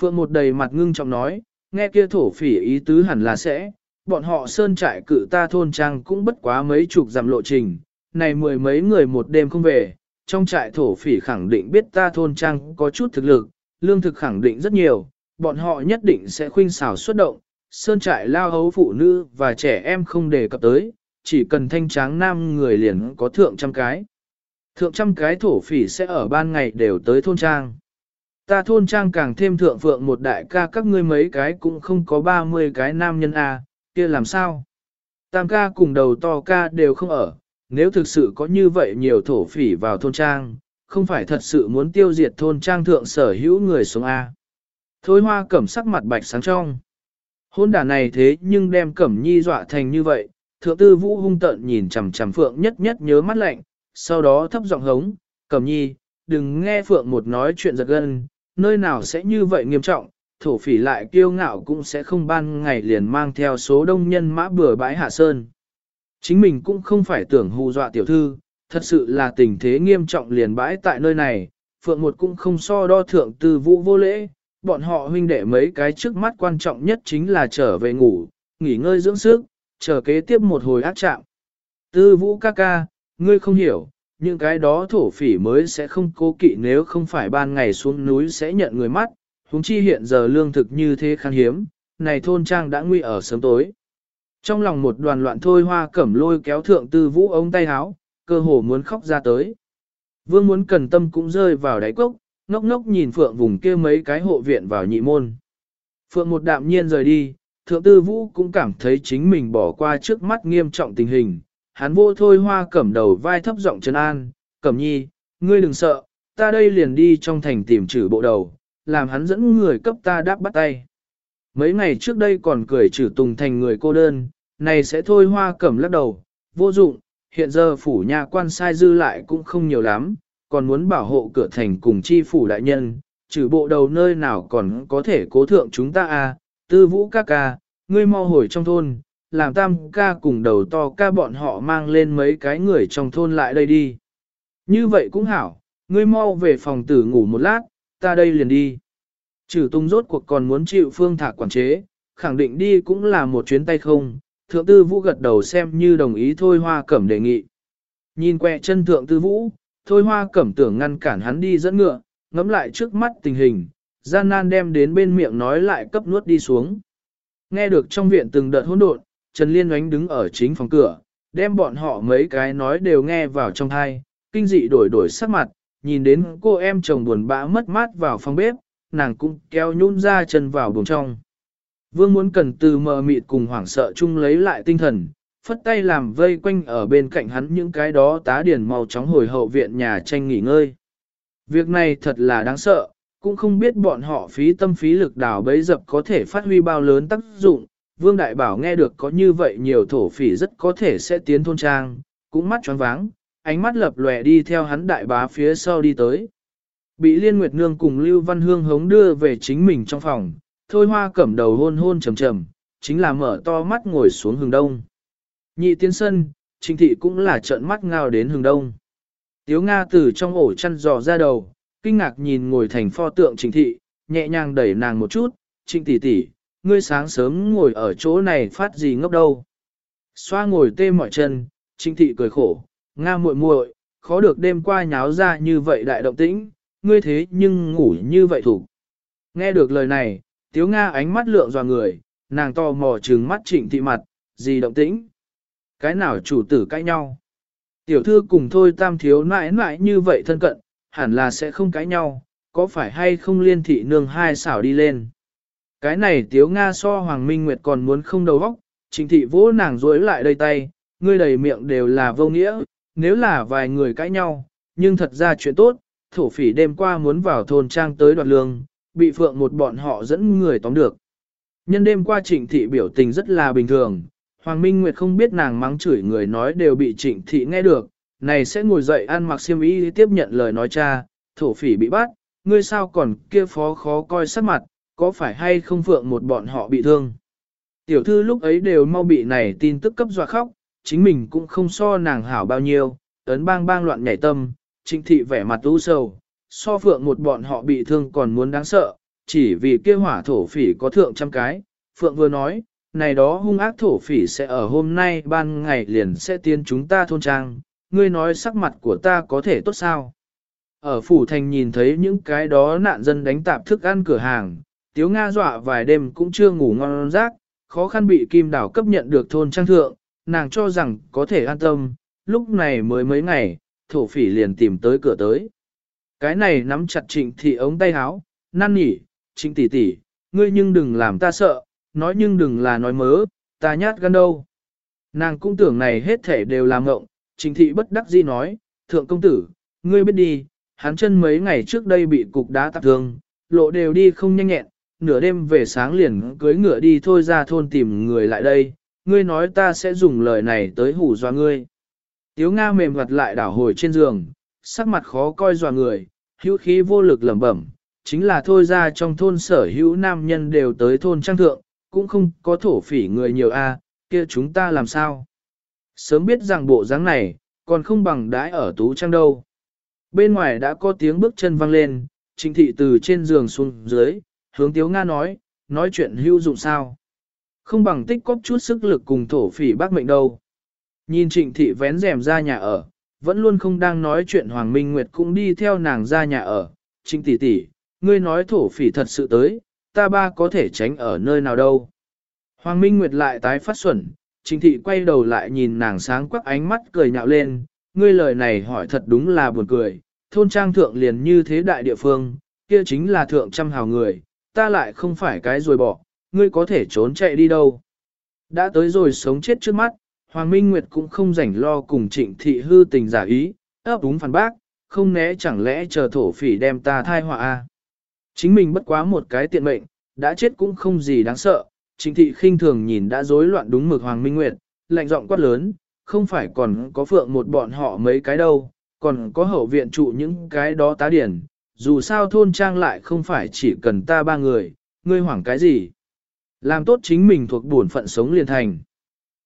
Phượng một đầy mặt ngưng trọng nói, nghe kia thổ phỉ ý tứ hẳn là sẽ, bọn họ sơn trại cự ta thôn trang cũng bất quá mấy chục dặm lộ trình, này mười mấy người một đêm không về, trong trại thổ phỉ khẳng định biết ta thôn trang có chút thực lực, lương thực khẳng định rất nhiều, bọn họ nhất định sẽ khuynh xảo xuất động, sơn trại lao hấu phụ nữ và trẻ em không đề cập tới, chỉ cần thanh tráng nam người liền có thượng trăm cái. Thượng trăm cái thổ phỉ sẽ ở ban ngày đều tới thôn trang. Ta thôn trang càng thêm thượng phượng một đại ca các ngươi mấy cái cũng không có 30 cái nam nhân A, kia làm sao? Tam ca cùng đầu to ca đều không ở, nếu thực sự có như vậy nhiều thổ phỉ vào thôn trang, không phải thật sự muốn tiêu diệt thôn trang thượng sở hữu người sống A. Thôi hoa cẩm sắc mặt bạch sáng trong. Hôn đà này thế nhưng đem cẩm nhi dọa thành như vậy, thượng tư vũ hung tận nhìn chằm chằm phượng nhất nhất nhớ mắt lạnh, sau đó thấp giọng hống, cẩm nhi, đừng nghe phượng một nói chuyện giật gân, nơi nào sẽ như vậy nghiêm trọng, thổ phỉ lại kiêu ngạo cũng sẽ không ban ngày liền mang theo số đông nhân mã bừa bãi hạ sơn. Chính mình cũng không phải tưởng hù dọa tiểu thư, thật sự là tình thế nghiêm trọng liền bãi tại nơi này, phượng một cũng không so đo thượng tư vũ vô lễ, bọn họ huynh đệ mấy cái trước mắt quan trọng nhất chính là trở về ngủ, nghỉ ngơi dưỡng sức, chờ kế tiếp một hồi ác trạng. Tư vũ ca ca, ngươi không hiểu, những cái đó thổ phỉ mới sẽ không cố kỵ nếu không phải ban ngày xuống núi sẽ nhận người mắt, huống chi hiện giờ lương thực như thế khan hiếm, này thôn trang đã nguy ở sớm tối. Trong lòng một đoàn loạn thôi hoa cẩm lôi kéo thượng tư vũ ống tay háo, cơ hồ muốn khóc ra tới. Vương muốn cần tâm cũng rơi vào đáy cốc, ngốc ngốc nhìn phượng vùng kia mấy cái hộ viện vào nhị môn. Phượng một đạm nhiên rời đi, thượng tư vũ cũng cảm thấy chính mình bỏ qua trước mắt nghiêm trọng tình hình. Hắn vô thôi hoa cẩm đầu vai thấp giọng chân an, cẩm nhi, ngươi đừng sợ, ta đây liền đi trong thành tìm trừ bộ đầu, làm hắn dẫn người cấp ta đáp bắt tay. Mấy ngày trước đây còn cười trừ tùng thành người cô đơn, này sẽ thôi hoa cẩm lắc đầu, vô dụng, hiện giờ phủ nhà quan sai dư lại cũng không nhiều lắm, còn muốn bảo hộ cửa thành cùng chi phủ đại nhân, trừ bộ đầu nơi nào còn có thể cố thượng chúng ta à, tư vũ ca ca, ngươi mau hồi trong thôn, làm tam ca cùng đầu to ca bọn họ mang lên mấy cái người trong thôn lại đây đi. Như vậy cũng hảo, ngươi mau về phòng tử ngủ một lát, ta đây liền đi. Trừ tung rốt cuộc còn muốn chịu phương thạc quản chế, khẳng định đi cũng là một chuyến tay không, thượng tư vũ gật đầu xem như đồng ý thôi hoa cẩm đề nghị. Nhìn quẹ chân thượng tư vũ, thôi hoa cẩm tưởng ngăn cản hắn đi dẫn ngựa, ngắm lại trước mắt tình hình, gian nan đem đến bên miệng nói lại cấp nuốt đi xuống. Nghe được trong viện từng đợt hỗn độn, Trần Liên oánh đứng ở chính phòng cửa, đem bọn họ mấy cái nói đều nghe vào trong thai, kinh dị đổi đổi sắc mặt, nhìn đến cô em chồng buồn bã mất mát vào phòng bếp, nàng cũng kéo nhún ra chân vào buồng trong. Vương muốn cần từ mờ mịt cùng hoảng sợ chung lấy lại tinh thần, phất tay làm vây quanh ở bên cạnh hắn những cái đó tá điển màu trắng hồi hậu viện nhà tranh nghỉ ngơi. Việc này thật là đáng sợ, cũng không biết bọn họ phí tâm phí lực đào bấy dập có thể phát huy bao lớn tác dụng. Vương Đại Bảo nghe được có như vậy nhiều thổ phỉ rất có thể sẽ tiến thôn trang, cũng mắt choáng váng, ánh mắt lập lòe đi theo hắn đại bá phía sau đi tới. Bị Liên Nguyệt Nương cùng Lưu Văn Hương hống đưa về chính mình trong phòng, thôi hoa cẩm đầu hôn hôn trầm trầm, chính là mở to mắt ngồi xuống hừng đông. Nhị tiên sân, trình thị cũng là trợn mắt ngao đến hừng đông. Tiếu Nga từ trong ổ chăn dò ra đầu, kinh ngạc nhìn ngồi thành pho tượng trình thị, nhẹ nhàng đẩy nàng một chút, Trình tỷ tỷ, ngươi sáng sớm ngồi ở chỗ này phát gì ngốc đâu. Xoa ngồi tê mọi chân, Trình thị cười khổ, Nga muội muội, khó được đêm qua nháo ra như vậy đại động tĩnh, ngươi thế nhưng ngủ như vậy thủ. Nghe được lời này, Tiếu Nga ánh mắt lượng dò người, nàng to mò trừng mắt trịnh thị mặt, gì động tĩnh. Cái nào chủ tử cãi nhau. Tiểu thư cùng thôi tam thiếu nãi nãi như vậy thân cận, hẳn là sẽ không cãi nhau, có phải hay không liên thị nương hai xảo đi lên. Cái này tiếu Nga so Hoàng Minh Nguyệt còn muốn không đầu óc, Trịnh thị vỗ nàng rối lại đầy tay, ngươi đầy miệng đều là vô nghĩa, nếu là vài người cãi nhau, nhưng thật ra chuyện tốt, thổ phỉ đêm qua muốn vào thôn trang tới đoạt lương, bị phượng một bọn họ dẫn người tóm được. Nhân đêm qua trịnh thị biểu tình rất là bình thường, Hoàng Minh Nguyệt không biết nàng mắng chửi người nói đều bị trịnh thị nghe được, này sẽ ngồi dậy ăn mặc xiêm y tiếp nhận lời nói cha, thổ phỉ bị bắt, ngươi sao còn kia phó khó coi sắc mặt, có phải hay không phượng một bọn họ bị thương. Tiểu thư lúc ấy đều mau bị này tin tức cấp dọa khóc, chính mình cũng không so nàng hảo bao nhiêu, ấn bang bang loạn nhảy tâm, trịnh thị vẻ mặt u sầu, so phượng một bọn họ bị thương còn muốn đáng sợ, chỉ vì kia hỏa thổ phỉ có thượng trăm cái, phượng vừa nói, này đó hung ác thổ phỉ sẽ ở hôm nay ban ngày liền sẽ tiến chúng ta thôn trang, ngươi nói sắc mặt của ta có thể tốt sao? Ở phủ thành nhìn thấy những cái đó nạn dân đánh tạp thức ăn cửa hàng, tiếu Nga dọa vài đêm cũng chưa ngủ ngon giấc, khó khăn bị kim đảo cấp nhận được thôn trang thượng, nàng cho rằng có thể an tâm, lúc này mới mấy ngày, thổ phỉ liền tìm tới cửa tới. Cái này nắm chặt trịnh thị ống tay áo, năn nỉ, trịnh tỷ tỷ, ngươi nhưng đừng làm ta sợ, nói nhưng đừng là nói mớ, ta nhát gan đâu. Nàng cũng tưởng này hết thể đều làm ngộng, trịnh thị bất đắc dĩ nói, thượng công tử, ngươi biết đi, hắn chân mấy ngày trước đây bị cục đá tạp thương, lộ đều đi không nhanh nhẹn, nửa đêm về sáng liền cưới ngựa đi thôi ra thôn tìm người lại đây, ngươi nói ta sẽ dùng lời này tới hủ dọa ngươi. Tiếu Nga mềm mặt lại đảo hồi trên giường, sắc mặt khó coi dò người, hữu khí vô lực lẩm bẩm, chính là thôi ra trong thôn sở hữu nam nhân đều tới thôn trang thượng, cũng không có thổ phỉ người nhiều a, kia chúng ta làm sao? Sớm biết rằng bộ dáng này, còn không bằng đãi ở tú trang đâu. Bên ngoài đã có tiếng bước chân vang lên, trịnh thị từ trên giường xuống dưới, hướng Tiếu Nga nói, nói chuyện hữu dụng sao. Không bằng tích cóp chút sức lực cùng thổ phỉ bác mệnh đâu. Nhìn trịnh thị vén rèm ra nhà ở, vẫn luôn không đang nói chuyện Hoàng Minh Nguyệt cũng đi theo nàng ra nhà ở. Trịnh tỷ tỷ, ngươi nói thổ phỉ thật sự tới, ta ba có thể tránh ở nơi nào đâu. Hoàng Minh Nguyệt lại tái phát xuẩn, trịnh thị quay đầu lại nhìn nàng sáng quắc ánh mắt cười nhạo lên, ngươi lời này hỏi thật đúng là buồn cười, thôn trang thượng liền như thế đại địa phương, kia chính là thượng trăm hào người, ta lại không phải cái rồi bỏ, ngươi có thể trốn chạy đi đâu. Đã tới rồi sống chết trước mắt, Hoàng Minh Nguyệt cũng không rảnh lo cùng trịnh thị hư tình giả ý, ấp đúng phản bác, không né chẳng lẽ chờ thổ phỉ đem ta thai họa a? Chính mình bất quá một cái tiện mệnh, đã chết cũng không gì đáng sợ, trịnh thị khinh thường nhìn đã rối loạn đúng mực Hoàng Minh Nguyệt, lạnh giọng quát lớn, không phải còn có phượng một bọn họ mấy cái đâu, còn có hậu viện trụ những cái đó tá điển, dù sao thôn trang lại không phải chỉ cần ta ba người, ngươi hoảng cái gì. Làm tốt chính mình thuộc bổn phận sống liền thành.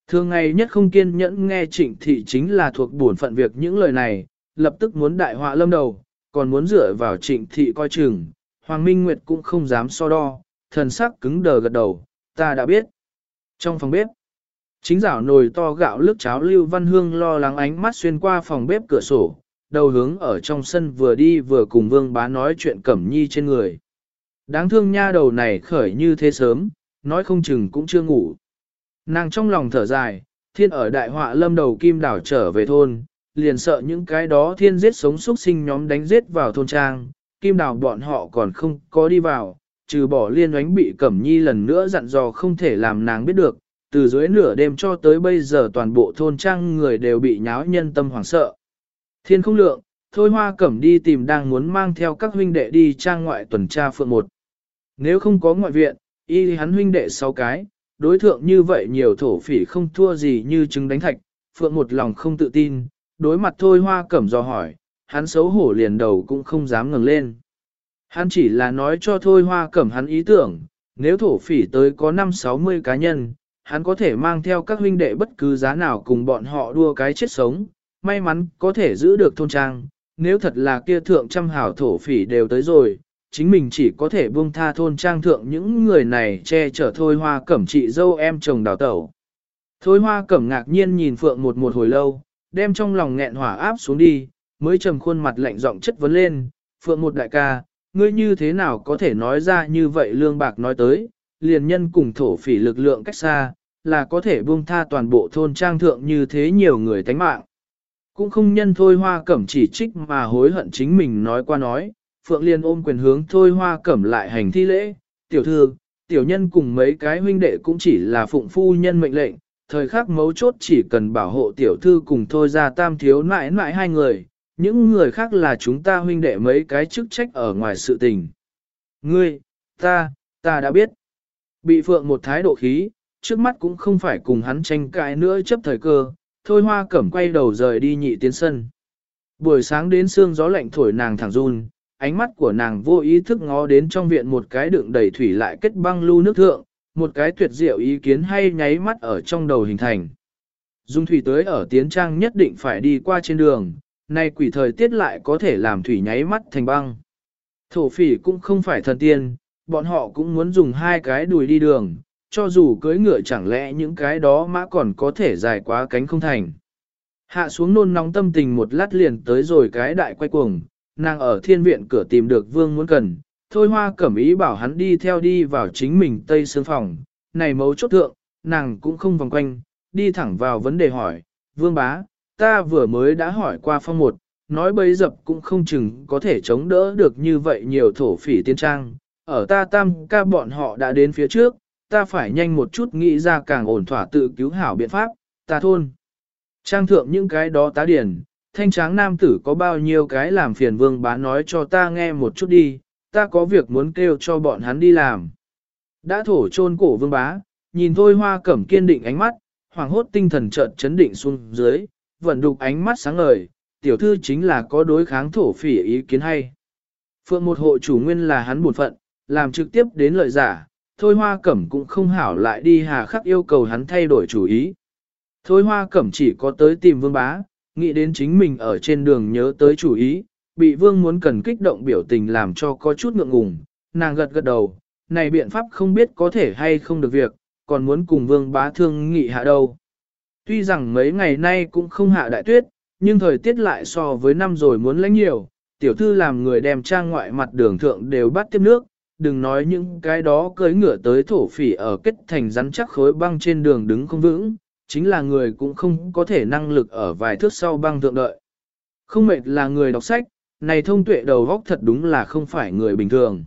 Thường ngày nhất không kiên nhẫn nghe trịnh thị chính là thuộc bổn phận việc những lời này, lập tức muốn đại họa lâm đầu, còn muốn dựa vào trịnh thị coi chừng, Hoàng Minh Nguyệt cũng không dám so đo, thần sắc cứng đờ gật đầu, ta đã biết. Trong phòng bếp, chính rảo nồi to gạo lức cháo Lưu Văn Hương lo lắng ánh mắt xuyên qua phòng bếp cửa sổ, đầu hướng ở trong sân vừa đi vừa cùng vương bá nói chuyện cẩm nhi trên người. Đáng thương nha đầu này khởi như thế sớm, nói không chừng cũng chưa ngủ. Nàng trong lòng thở dài, thiên ở đại họa lâm đầu kim đảo trở về thôn, liền sợ những cái đó thiên giết sống xuất sinh nhóm đánh giết vào thôn trang, kim đảo bọn họ còn không có đi vào, trừ bỏ liên oánh bị cẩm nhi lần nữa dặn dò không thể làm nàng biết được, từ dưới nửa đêm cho tới bây giờ toàn bộ thôn trang người đều bị nháo nhân tâm hoảng sợ. Thiên không lượng, thôi hoa cẩm đi tìm đang muốn mang theo các huynh đệ đi trang ngoại tuần tra phượng một. Nếu không có ngoại viện, y hắn huynh đệ sáu cái, đối thượng như vậy nhiều thổ phỉ không thua gì như trứng đánh thạch, phượng một lòng không tự tin, đối mặt thôi hoa cẩm do hỏi, hắn xấu hổ liền đầu cũng không dám ngẩng lên. Hắn chỉ là nói cho thôi hoa cẩm hắn ý tưởng, nếu thổ phỉ tới có 5-60 cá nhân, hắn có thể mang theo các huynh đệ bất cứ giá nào cùng bọn họ đua cái chết sống, may mắn có thể giữ được thôn trang, nếu thật là kia thượng trăm hảo thổ phỉ đều tới rồi, chính mình chỉ có thể buông tha thôn trang thượng những người này che chở thôi hoa cẩm chị dâu em chồng đào tẩu. Thôi hoa cẩm ngạc nhiên nhìn Phượng một một hồi lâu, đem trong lòng nghẹn hỏa áp xuống đi, mới trầm khuôn mặt lạnh giọng chất vấn lên, Phượng một đại ca, ngươi như thế nào có thể nói ra như vậy lương bạc nói tới, liền nhân cùng thổ phỉ lực lượng cách xa, là có thể buông tha toàn bộ thôn trang thượng như thế nhiều người tánh mạng. Cũng không nhân thôi hoa cẩm chỉ trích mà hối hận chính mình nói qua nói, Phượng Liên ôm quyền hướng thôi hoa cẩm lại hành thi lễ, tiểu thư, tiểu nhân cùng mấy cái huynh đệ cũng chỉ là phụng phu nhân mệnh lệnh, thời khắc mấu chốt chỉ cần bảo hộ tiểu thư cùng thôi ra tam thiếu nãi nãi hai người, những người khác là chúng ta huynh đệ mấy cái chức trách ở ngoài sự tình. Ngươi, ta, ta đã biết. Bị phượng một thái độ khí, trước mắt cũng không phải cùng hắn tranh cãi nữa chấp thời cơ, thôi hoa cẩm quay đầu rời đi nhị tiến sân. Buổi sáng đến sương gió lạnh thổi nàng thẳng run, ánh mắt của nàng vô ý thức ngó đến trong viện một cái đựng đầy thủy lại kết băng lưu nước thượng, một cái tuyệt diệu ý kiến hay nháy mắt ở trong đầu hình thành. Dung thủy tới ở tiến trang nhất định phải đi qua trên đường, nay quỷ thời tiết lại có thể làm thủy nháy mắt thành băng. Thổ phỉ cũng không phải thần tiên, bọn họ cũng muốn dùng hai cái đùi đi đường, cho dù cưới ngựa chẳng lẽ những cái đó mã còn có thể dài quá cánh không thành. Hạ xuống nôn nóng tâm tình một lát liền tới rồi cái đại quay cuồng, nàng ở thiên viện cửa tìm được vương muốn cần, thôi hoa cẩm ý bảo hắn đi theo đi vào chính mình tây sương phòng, này mấu chốt thượng, nàng cũng không vòng quanh, đi thẳng vào vấn đề hỏi, vương bá, ta vừa mới đã hỏi qua phong một, nói bấy dập cũng không chừng có thể chống đỡ được như vậy nhiều thổ phỉ tiên trang, ở ta tam ca bọn họ đã đến phía trước, ta phải nhanh một chút nghĩ ra càng ổn thỏa tự cứu hảo biện pháp, ta thôn. Trang thượng những cái đó tá điển, thanh tráng nam tử có bao nhiêu cái làm phiền vương bá nói cho ta nghe một chút đi, ta có việc muốn kêu cho bọn hắn đi làm. Đã thổ chôn cổ vương bá, nhìn thôi hoa cẩm kiên định ánh mắt, hoàng hốt tinh thần chợt chấn định xuống dưới, vận đục ánh mắt sáng ngời, tiểu thư chính là có đối kháng thổ phỉ ý kiến hay. Phượng một hộ chủ nguyên là hắn buồn phận, làm trực tiếp đến lợi giả, thôi hoa cẩm cũng không hảo lại đi hà khắc yêu cầu hắn thay đổi chủ ý. Thôi hoa cẩm chỉ có tới tìm vương bá, nghĩ đến chính mình ở trên đường nhớ tới chủ ý, bị vương muốn cần kích động biểu tình làm cho có chút ngượng ngùng, nàng gật gật đầu, này biện pháp không biết có thể hay không được việc, còn muốn cùng vương bá thương nghị hạ đâu. Tuy rằng mấy ngày nay cũng không hạ đại tuyết, nhưng thời tiết lại so với năm rồi muốn lãnh nhiều, tiểu thư làm người đem trang ngoại mặt đường thượng đều bắt tiếp nước, đừng nói những cái đó cưới ngựa tới thổ phỉ ở kết thành rắn chắc khối băng trên đường đứng không vững, chính là người cũng không có thể năng lực ở vài thước sau băng thượng đợi. Không mệt là người đọc sách, này thông tuệ đầu góc thật đúng là không phải người bình thường.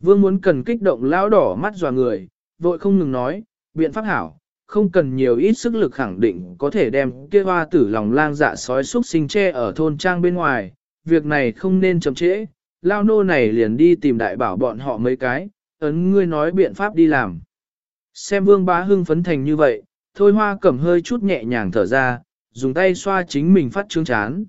Vương muốn cần kích động lão đỏ mắt dò người, vội không ngừng nói, biện pháp hảo, không cần nhiều ít sức lực khẳng định có thể đem kia hoa tử lòng lang dạ sói xúc sinh tre ở thôn trang bên ngoài, việc này không nên chậm trễ, lao nô này liền đi tìm đại bảo bọn họ mấy cái, ấn ngươi nói biện pháp đi làm. Xem vương bá hưng phấn thành như vậy, thôi hoa cầm hơi chút nhẹ nhàng thở ra, dùng tay xoa chính mình phát trương chán.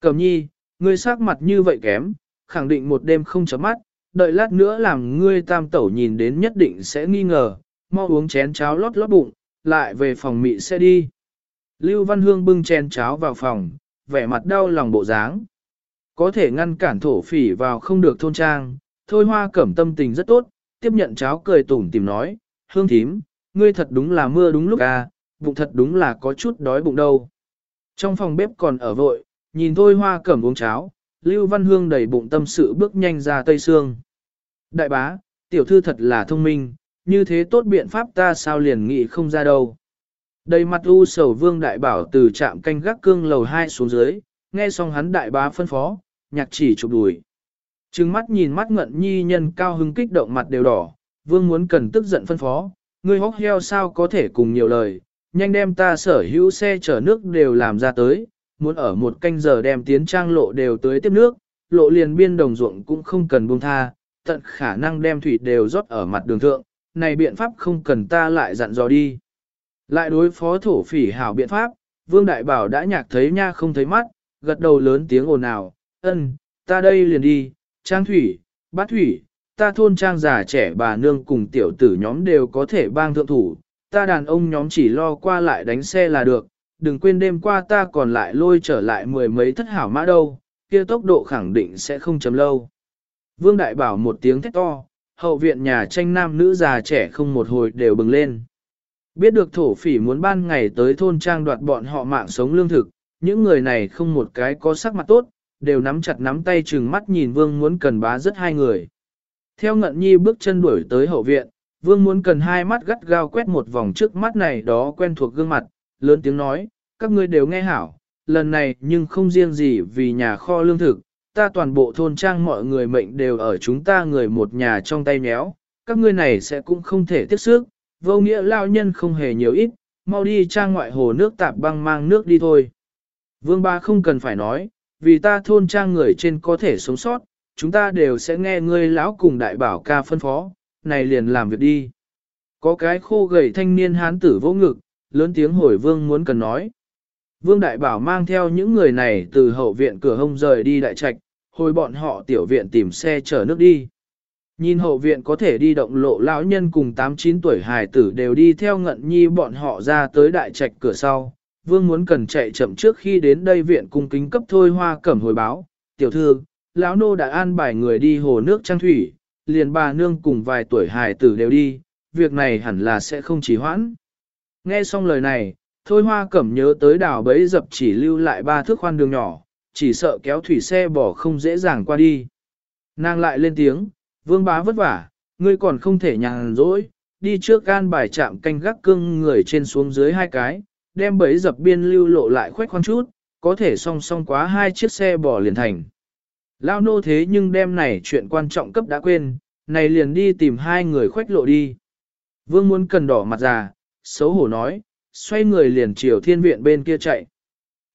Cầm nhi, ngươi sắc mặt như vậy kém, khẳng định một đêm không chấm mắt, đợi lát nữa làm ngươi tam tẩu nhìn đến nhất định sẽ nghi ngờ, mau uống chén cháo lót lót bụng, lại về phòng mị sẽ đi. Lưu Văn Hương bưng chén cháo vào phòng, vẻ mặt đau lòng bộ dáng. Có thể ngăn cản thổ phỉ vào không được thôn trang, thôi hoa cẩm tâm tình rất tốt, tiếp nhận cháo cười tủm tìm nói, hương thím, ngươi thật đúng là mưa đúng lúc à, bụng thật đúng là có chút đói bụng đâu. Trong phòng bếp còn ở vội, nhìn thôi hoa cẩm uống cháo, Lưu Văn Hương đầy bụng tâm sự bước nhanh ra Tây Sương. Đại bá, tiểu thư thật là thông minh, như thế tốt biện pháp ta sao liền nghị không ra đâu. Đầy mặt u sầu vương đại bảo từ trạm canh gác cương lầu 2 xuống dưới, nghe xong hắn đại bá phân phó, nhạc chỉ chụp đùi. Trừng mắt nhìn mắt ngận nhi nhân cao hứng kích động mặt đều đỏ, vương muốn cần tức giận phân phó, ngươi hóc heo sao có thể cùng nhiều lời, nhanh đem ta sở hữu xe chở nước đều làm ra tới, muốn ở một canh giờ đem tiến trang lộ đều tới tiếp nước, lộ liền biên đồng ruộng cũng không cần buông tha, tận khả năng đem thủy đều rót ở mặt đường thượng, này biện pháp không cần ta lại dặn dò đi. Lại đối phó thổ phỉ hảo biện pháp, Vương Đại Bảo đã nhạc thấy nha không thấy mắt, gật đầu lớn tiếng ồn ào, ân, ta đây liền đi, trang thủy, bát thủy, ta thôn trang già trẻ bà nương cùng tiểu tử nhóm đều có thể bang thượng thủ, ta đàn ông nhóm chỉ lo qua lại đánh xe là được, đừng quên đêm qua ta còn lại lôi trở lại mười mấy thất hảo mã đâu, kia tốc độ khẳng định sẽ không chấm lâu. Vương Đại Bảo một tiếng thét to, hậu viện nhà tranh nam nữ già trẻ không một hồi đều bừng lên. Biết được thổ phỉ muốn ban ngày tới thôn trang đoạt bọn họ mạng sống lương thực, những người này không một cái có sắc mặt tốt, đều nắm chặt nắm tay chừng mắt nhìn vương muốn cần bá rất hai người. Theo ngận nhi bước chân đuổi tới hậu viện, vương muốn cần hai mắt gắt gao quét một vòng trước mắt này đó quen thuộc gương mặt, lớn tiếng nói, các ngươi đều nghe hảo, lần này nhưng không riêng gì vì nhà kho lương thực, ta toàn bộ thôn trang mọi người mệnh đều ở chúng ta người một nhà trong tay nhéo, các ngươi này sẽ cũng không thể tiếp sức, vô nghĩa lao nhân không hề nhiều ít, mau đi trang ngoại hồ nước tạp băng mang nước đi thôi. Vương ba không cần phải nói, vì ta thôn trang người trên có thể sống sót, chúng ta đều sẽ nghe ngươi lão cùng đại bảo ca phân phó, này liền làm việc đi. Có cái khô gầy thanh niên hán tử vô ngực, lớn tiếng hồi vương muốn cần nói. Vương đại bảo mang theo những người này từ hậu viện cửa hông rời đi đại trạch, hồi bọn họ tiểu viện tìm xe chở nước đi. Nhìn hậu viện có thể đi động lộ lão nhân cùng 8-9 tuổi hài tử đều đi theo ngận nhi bọn họ ra tới đại trạch cửa sau. Vương muốn cần chạy chậm trước khi đến đây viện cung kính cấp thôi hoa cẩm hồi báo. Tiểu thư, lão nô đã an bài người đi hồ nước trang thủy, liền bà nương cùng vài tuổi hài tử đều đi, việc này hẳn là sẽ không trì hoãn. Nghe xong lời này, thôi hoa cẩm nhớ tới đảo bấy dập chỉ lưu lại ba thước khoan đường nhỏ, chỉ sợ kéo thủy xe bỏ không dễ dàng qua đi. Nàng lại lên tiếng, vương bá vất vả, ngươi còn không thể nhàn rỗi, đi trước gan bài chạm canh gác cưng người trên xuống dưới hai cái, đem bấy dập biên lưu lộ lại khoét khoan chút, có thể song song quá hai chiếc xe bỏ liền thành. Lao nô thế nhưng đêm này chuyện quan trọng cấp đã quên, này liền đi tìm hai người khoách lộ đi. Vương muốn cần đỏ mặt già, xấu hổ nói, xoay người liền chiều thiên viện bên kia chạy.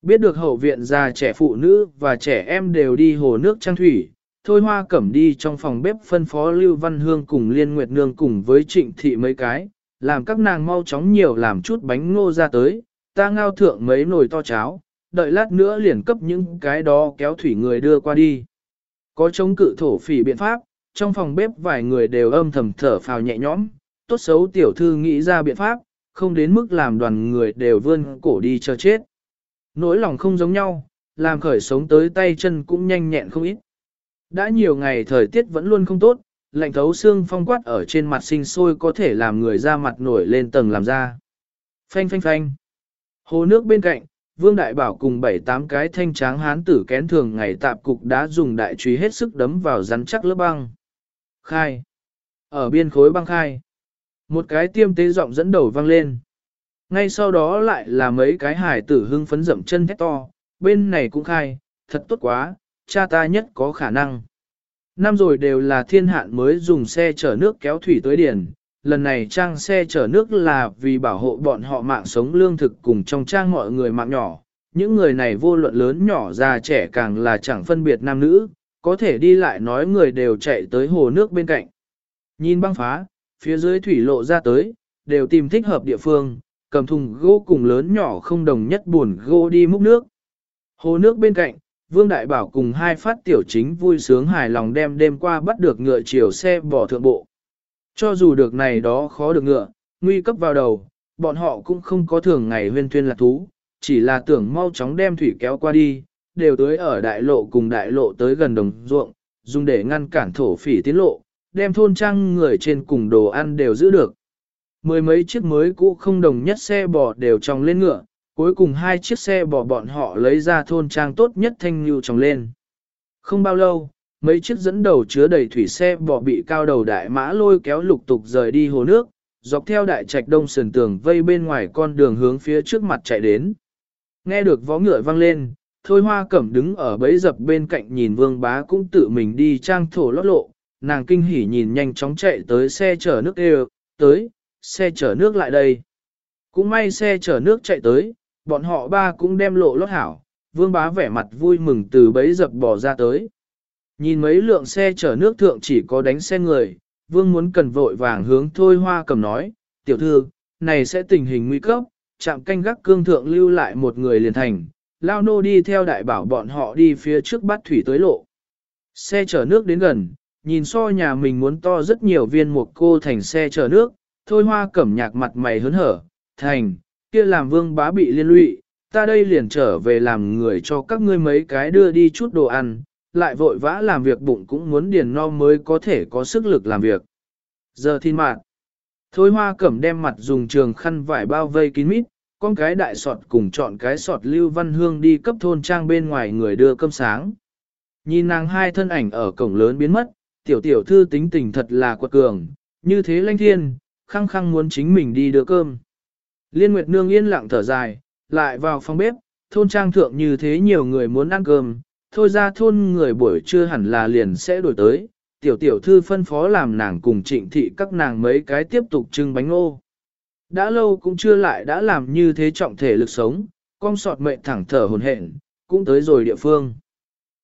Biết được hậu viện già trẻ phụ nữ và trẻ em đều đi hồ nước trang thủy, thôi hoa cẩm đi trong phòng bếp phân phó Lưu Văn Hương cùng Liên Nguyệt Nương cùng với trịnh thị mấy cái, làm các nàng mau chóng nhiều làm chút bánh ngô ra tới, ta ngao thượng mấy nồi to cháo, đợi lát nữa liền cấp những cái đó kéo thủy người đưa qua đi. Có chống cự thổ phỉ biện pháp, trong phòng bếp vài người đều âm thầm thở phào nhẹ nhõm, tốt xấu tiểu thư nghĩ ra biện pháp, không đến mức làm đoàn người đều vươn cổ đi chờ chết. Nỗi lòng không giống nhau, làm khởi sống tới tay chân cũng nhanh nhẹn không ít. Đã nhiều ngày thời tiết vẫn luôn không tốt, lạnh thấu xương phong quát ở trên mặt sinh sôi có thể làm người ra mặt nổi lên tầng làm ra. Phanh phanh phanh. Hồ nước bên cạnh, Vương Đại Bảo cùng bảy tám cái thanh tráng hán tử kén thường ngày tạp cục đã dùng đại trùy hết sức đấm vào rắn chắc lớp băng. Khai. Ở biên khối băng khai. Một cái tiêm tế giọng dẫn đầu vang lên. Ngay sau đó lại là mấy cái hải tử hưng phấn dậm chân thét to, bên này cũng khai, thật tốt quá, cha ta nhất có khả năng. Năm rồi đều là thiên hạn mới dùng xe chở nước kéo thủy tới điển, lần này trang xe chở nước là vì bảo hộ bọn họ mạng sống lương thực cùng trong trang mọi người mạng nhỏ. Những người này vô luận lớn nhỏ già trẻ càng là chẳng phân biệt nam nữ, có thể đi lại nói người đều chạy tới hồ nước bên cạnh. Nhìn băng phá, phía dưới thủy lộ ra tới, đều tìm thích hợp địa phương, cầm thùng gỗ cùng lớn nhỏ không đồng nhất buồn gỗ đi múc nước. Hồ nước bên cạnh, Vương Đại Bảo cùng hai phát tiểu chính vui sướng hài lòng đem đêm qua bắt được ngựa chiều xe bỏ thượng bộ. Cho dù được này đó khó được ngựa, nguy cấp vào đầu, bọn họ cũng không có thường ngày huyên tuyên là thú, chỉ là tưởng mau chóng đem thủy kéo qua đi, đều tới ở đại lộ cùng đại lộ tới gần đồng ruộng, dùng để ngăn cản thổ phỉ tiến lộ, đem thôn trang người trên cùng đồ ăn đều giữ được. Mười mấy chiếc mới cũ không đồng nhất xe bò đều tròng lên ngựa, cuối cùng hai chiếc xe bò bọn họ lấy ra thôn trang tốt nhất thanh lưu tròng lên. Không bao lâu, mấy chiếc dẫn đầu chứa đầy thủy xe bò bị cao đầu đại mã lôi kéo lục tục rời đi hồ nước, dọc theo đại trạch đông sườn tường vây bên ngoài con đường hướng phía trước mặt chạy đến. Nghe được vó ngựa vang lên, thôi hoa cẩm đứng ở bẫy dập bên cạnh nhìn vương bá cũng tự mình đi trang thổ lót lộ, nàng kinh hỉ nhìn nhanh chóng chạy tới xe chở nước đều, tới, xe chở nước lại đây. Cũng may xe chở nước chạy tới, bọn họ ba cũng đem lộ lót hảo, vương bá vẻ mặt vui mừng từ bấy dập bỏ ra tới. Nhìn mấy lượng xe chở nước thượng chỉ có đánh xe người, vương muốn cần vội vàng hướng thôi hoa cầm nói, tiểu thư, này sẽ tình hình nguy cấp, chạm canh gác cương thượng lưu lại một người liền thành, lao nô đi theo đại bảo bọn họ đi phía trước bắt thủy tới lộ. Xe chở nước đến gần, nhìn so nhà mình muốn to rất nhiều viên một cô thành xe chở nước, thôi hoa cẩm nhạc mặt mày hớn hở, thành, kia làm vương bá bị liên lụy, ta đây liền trở về làm người cho các ngươi mấy cái đưa đi chút đồ ăn, lại vội vã làm việc bụng cũng muốn điền no mới có thể có sức lực làm việc. Giờ thiên mạng, thôi hoa cẩm đem mặt dùng trường khăn vải bao vây kín mít, con cái đại sọt cùng chọn cái sọt lưu văn hương đi cấp thôn trang bên ngoài người đưa cơm sáng. Nhìn nàng hai thân ảnh ở cổng lớn biến mất, tiểu tiểu thư tính tình thật là quật cường, như thế lanh thiên, khăng khăng muốn chính mình đi đưa cơm. Liên Nguyệt Nương yên lặng thở dài, lại vào phòng bếp, thôn trang thượng như thế nhiều người muốn ăn cơm, thôi ra thôn người buổi trưa hẳn là liền sẽ đổi tới, tiểu tiểu thư phân phó làm nàng cùng trịnh thị các nàng mấy cái tiếp tục trưng bánh ô. Đã lâu cũng chưa lại đã làm như thế trọng thể lực sống, con sọt mệnh thẳng thở hồn hển, cũng tới rồi địa phương.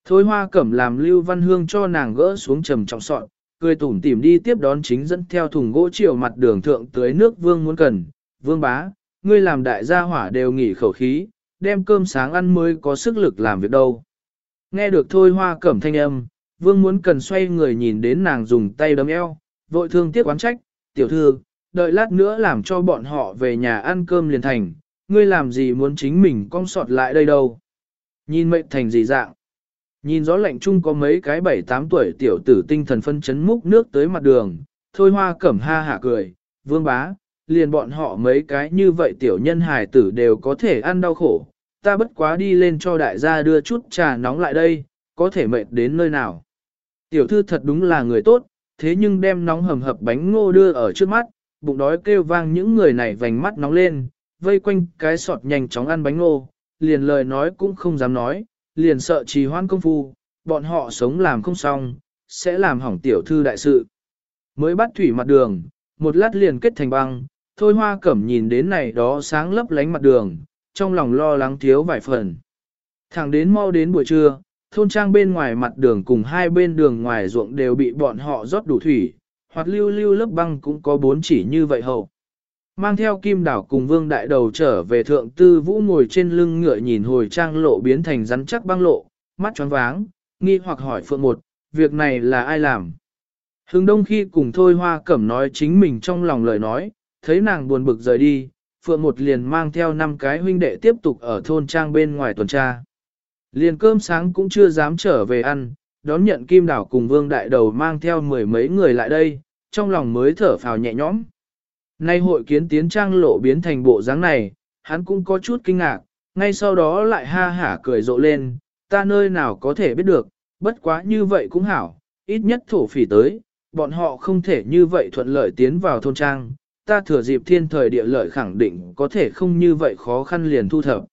Thôi hoa cẩm làm lưu văn hương cho nàng gỡ xuống trầm trọng sọt, cười tủm tỉm đi tiếp đón chính dẫn theo thùng gỗ chiều mặt đường thượng tới nước vương muốn cần. Vương bá, ngươi làm đại gia hỏa đều nghỉ khẩu khí, đem cơm sáng ăn mới có sức lực làm việc đâu. Nghe được thôi hoa cẩm thanh âm, vương muốn cần xoay người nhìn đến nàng dùng tay đấm eo, vội thương tiếc quán trách, tiểu thư, đợi lát nữa làm cho bọn họ về nhà ăn cơm liền thành, ngươi làm gì muốn chính mình cong sọt lại đây đâu. Nhìn mệnh thành gì dạng. Nhìn gió lạnh chung có mấy cái bảy tám tuổi tiểu tử tinh thần phân chấn múc nước tới mặt đường, thôi hoa cẩm ha hạ cười, vương bá, liền bọn họ mấy cái như vậy tiểu nhân hài tử đều có thể ăn đau khổ, ta bất quá đi lên cho đại gia đưa chút trà nóng lại đây, có thể mệt đến nơi nào. Tiểu thư thật đúng là người tốt, thế nhưng đem nóng hầm hập bánh ngô đưa ở trước mắt, bụng đói kêu vang những người này vành mắt nóng lên, vây quanh cái sọt nhanh chóng ăn bánh ngô, liền lời nói cũng không dám nói, liền sợ trì hoan công phu, bọn họ sống làm không xong, sẽ làm hỏng tiểu thư đại sự. Mới bắt thủy mặt đường, một lát liền kết thành băng, thôi hoa cẩm nhìn đến này đó sáng lấp lánh mặt đường, trong lòng lo lắng thiếu vài phần. Thẳng đến mau đến buổi trưa, thôn trang bên ngoài mặt đường cùng hai bên đường ngoài ruộng đều bị bọn họ rót đủ thủy, hoặc lưu lưu lớp băng cũng có bốn chỉ như vậy hậu. Mang theo kim đảo cùng vương đại đầu trở về thượng tư vũ ngồi trên lưng ngựa nhìn hồi trang lộ biến thành rắn chắc băng lộ, mắt tròn váng, nghi hoặc hỏi phượng một, việc này là ai làm? Hướng đông khi cùng thôi hoa cẩm nói chính mình trong lòng lời nói, thấy nàng buồn bực rời đi, phượng một liền mang theo năm cái huynh đệ tiếp tục ở thôn trang bên ngoài tuần tra. Liền cơm sáng cũng chưa dám trở về ăn, đón nhận kim đảo cùng vương đại đầu mang theo mười mấy người lại đây, trong lòng mới thở phào nhẹ nhõm. Nay hội kiến tiến trang lộ biến thành bộ dáng này, hắn cũng có chút kinh ngạc, ngay sau đó lại ha hả cười rộ lên, ta nơi nào có thể biết được, bất quá như vậy cũng hảo, ít nhất thổ phỉ tới, bọn họ không thể như vậy thuận lợi tiến vào thôn trang, ta thừa dịp thiên thời địa lợi khẳng định có thể không như vậy khó khăn liền thu thập.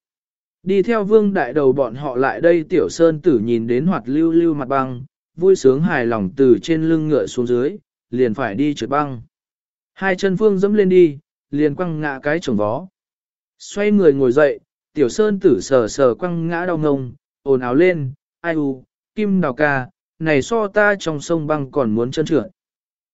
Đi theo vương đại đầu bọn họ lại đây tiểu sơn tử nhìn đến hoạt lưu lưu mặt băng, vui sướng hài lòng từ trên lưng ngựa xuống dưới, liền phải đi trượt băng. Hai chân phương dẫm lên đi, liền quăng ngã cái chồng vó. Xoay người ngồi dậy, tiểu sơn tử sờ sờ quăng ngã đau ngông, ồn áo lên, ai u, kim đào ca, này so ta trong sông băng còn muốn chân trượt.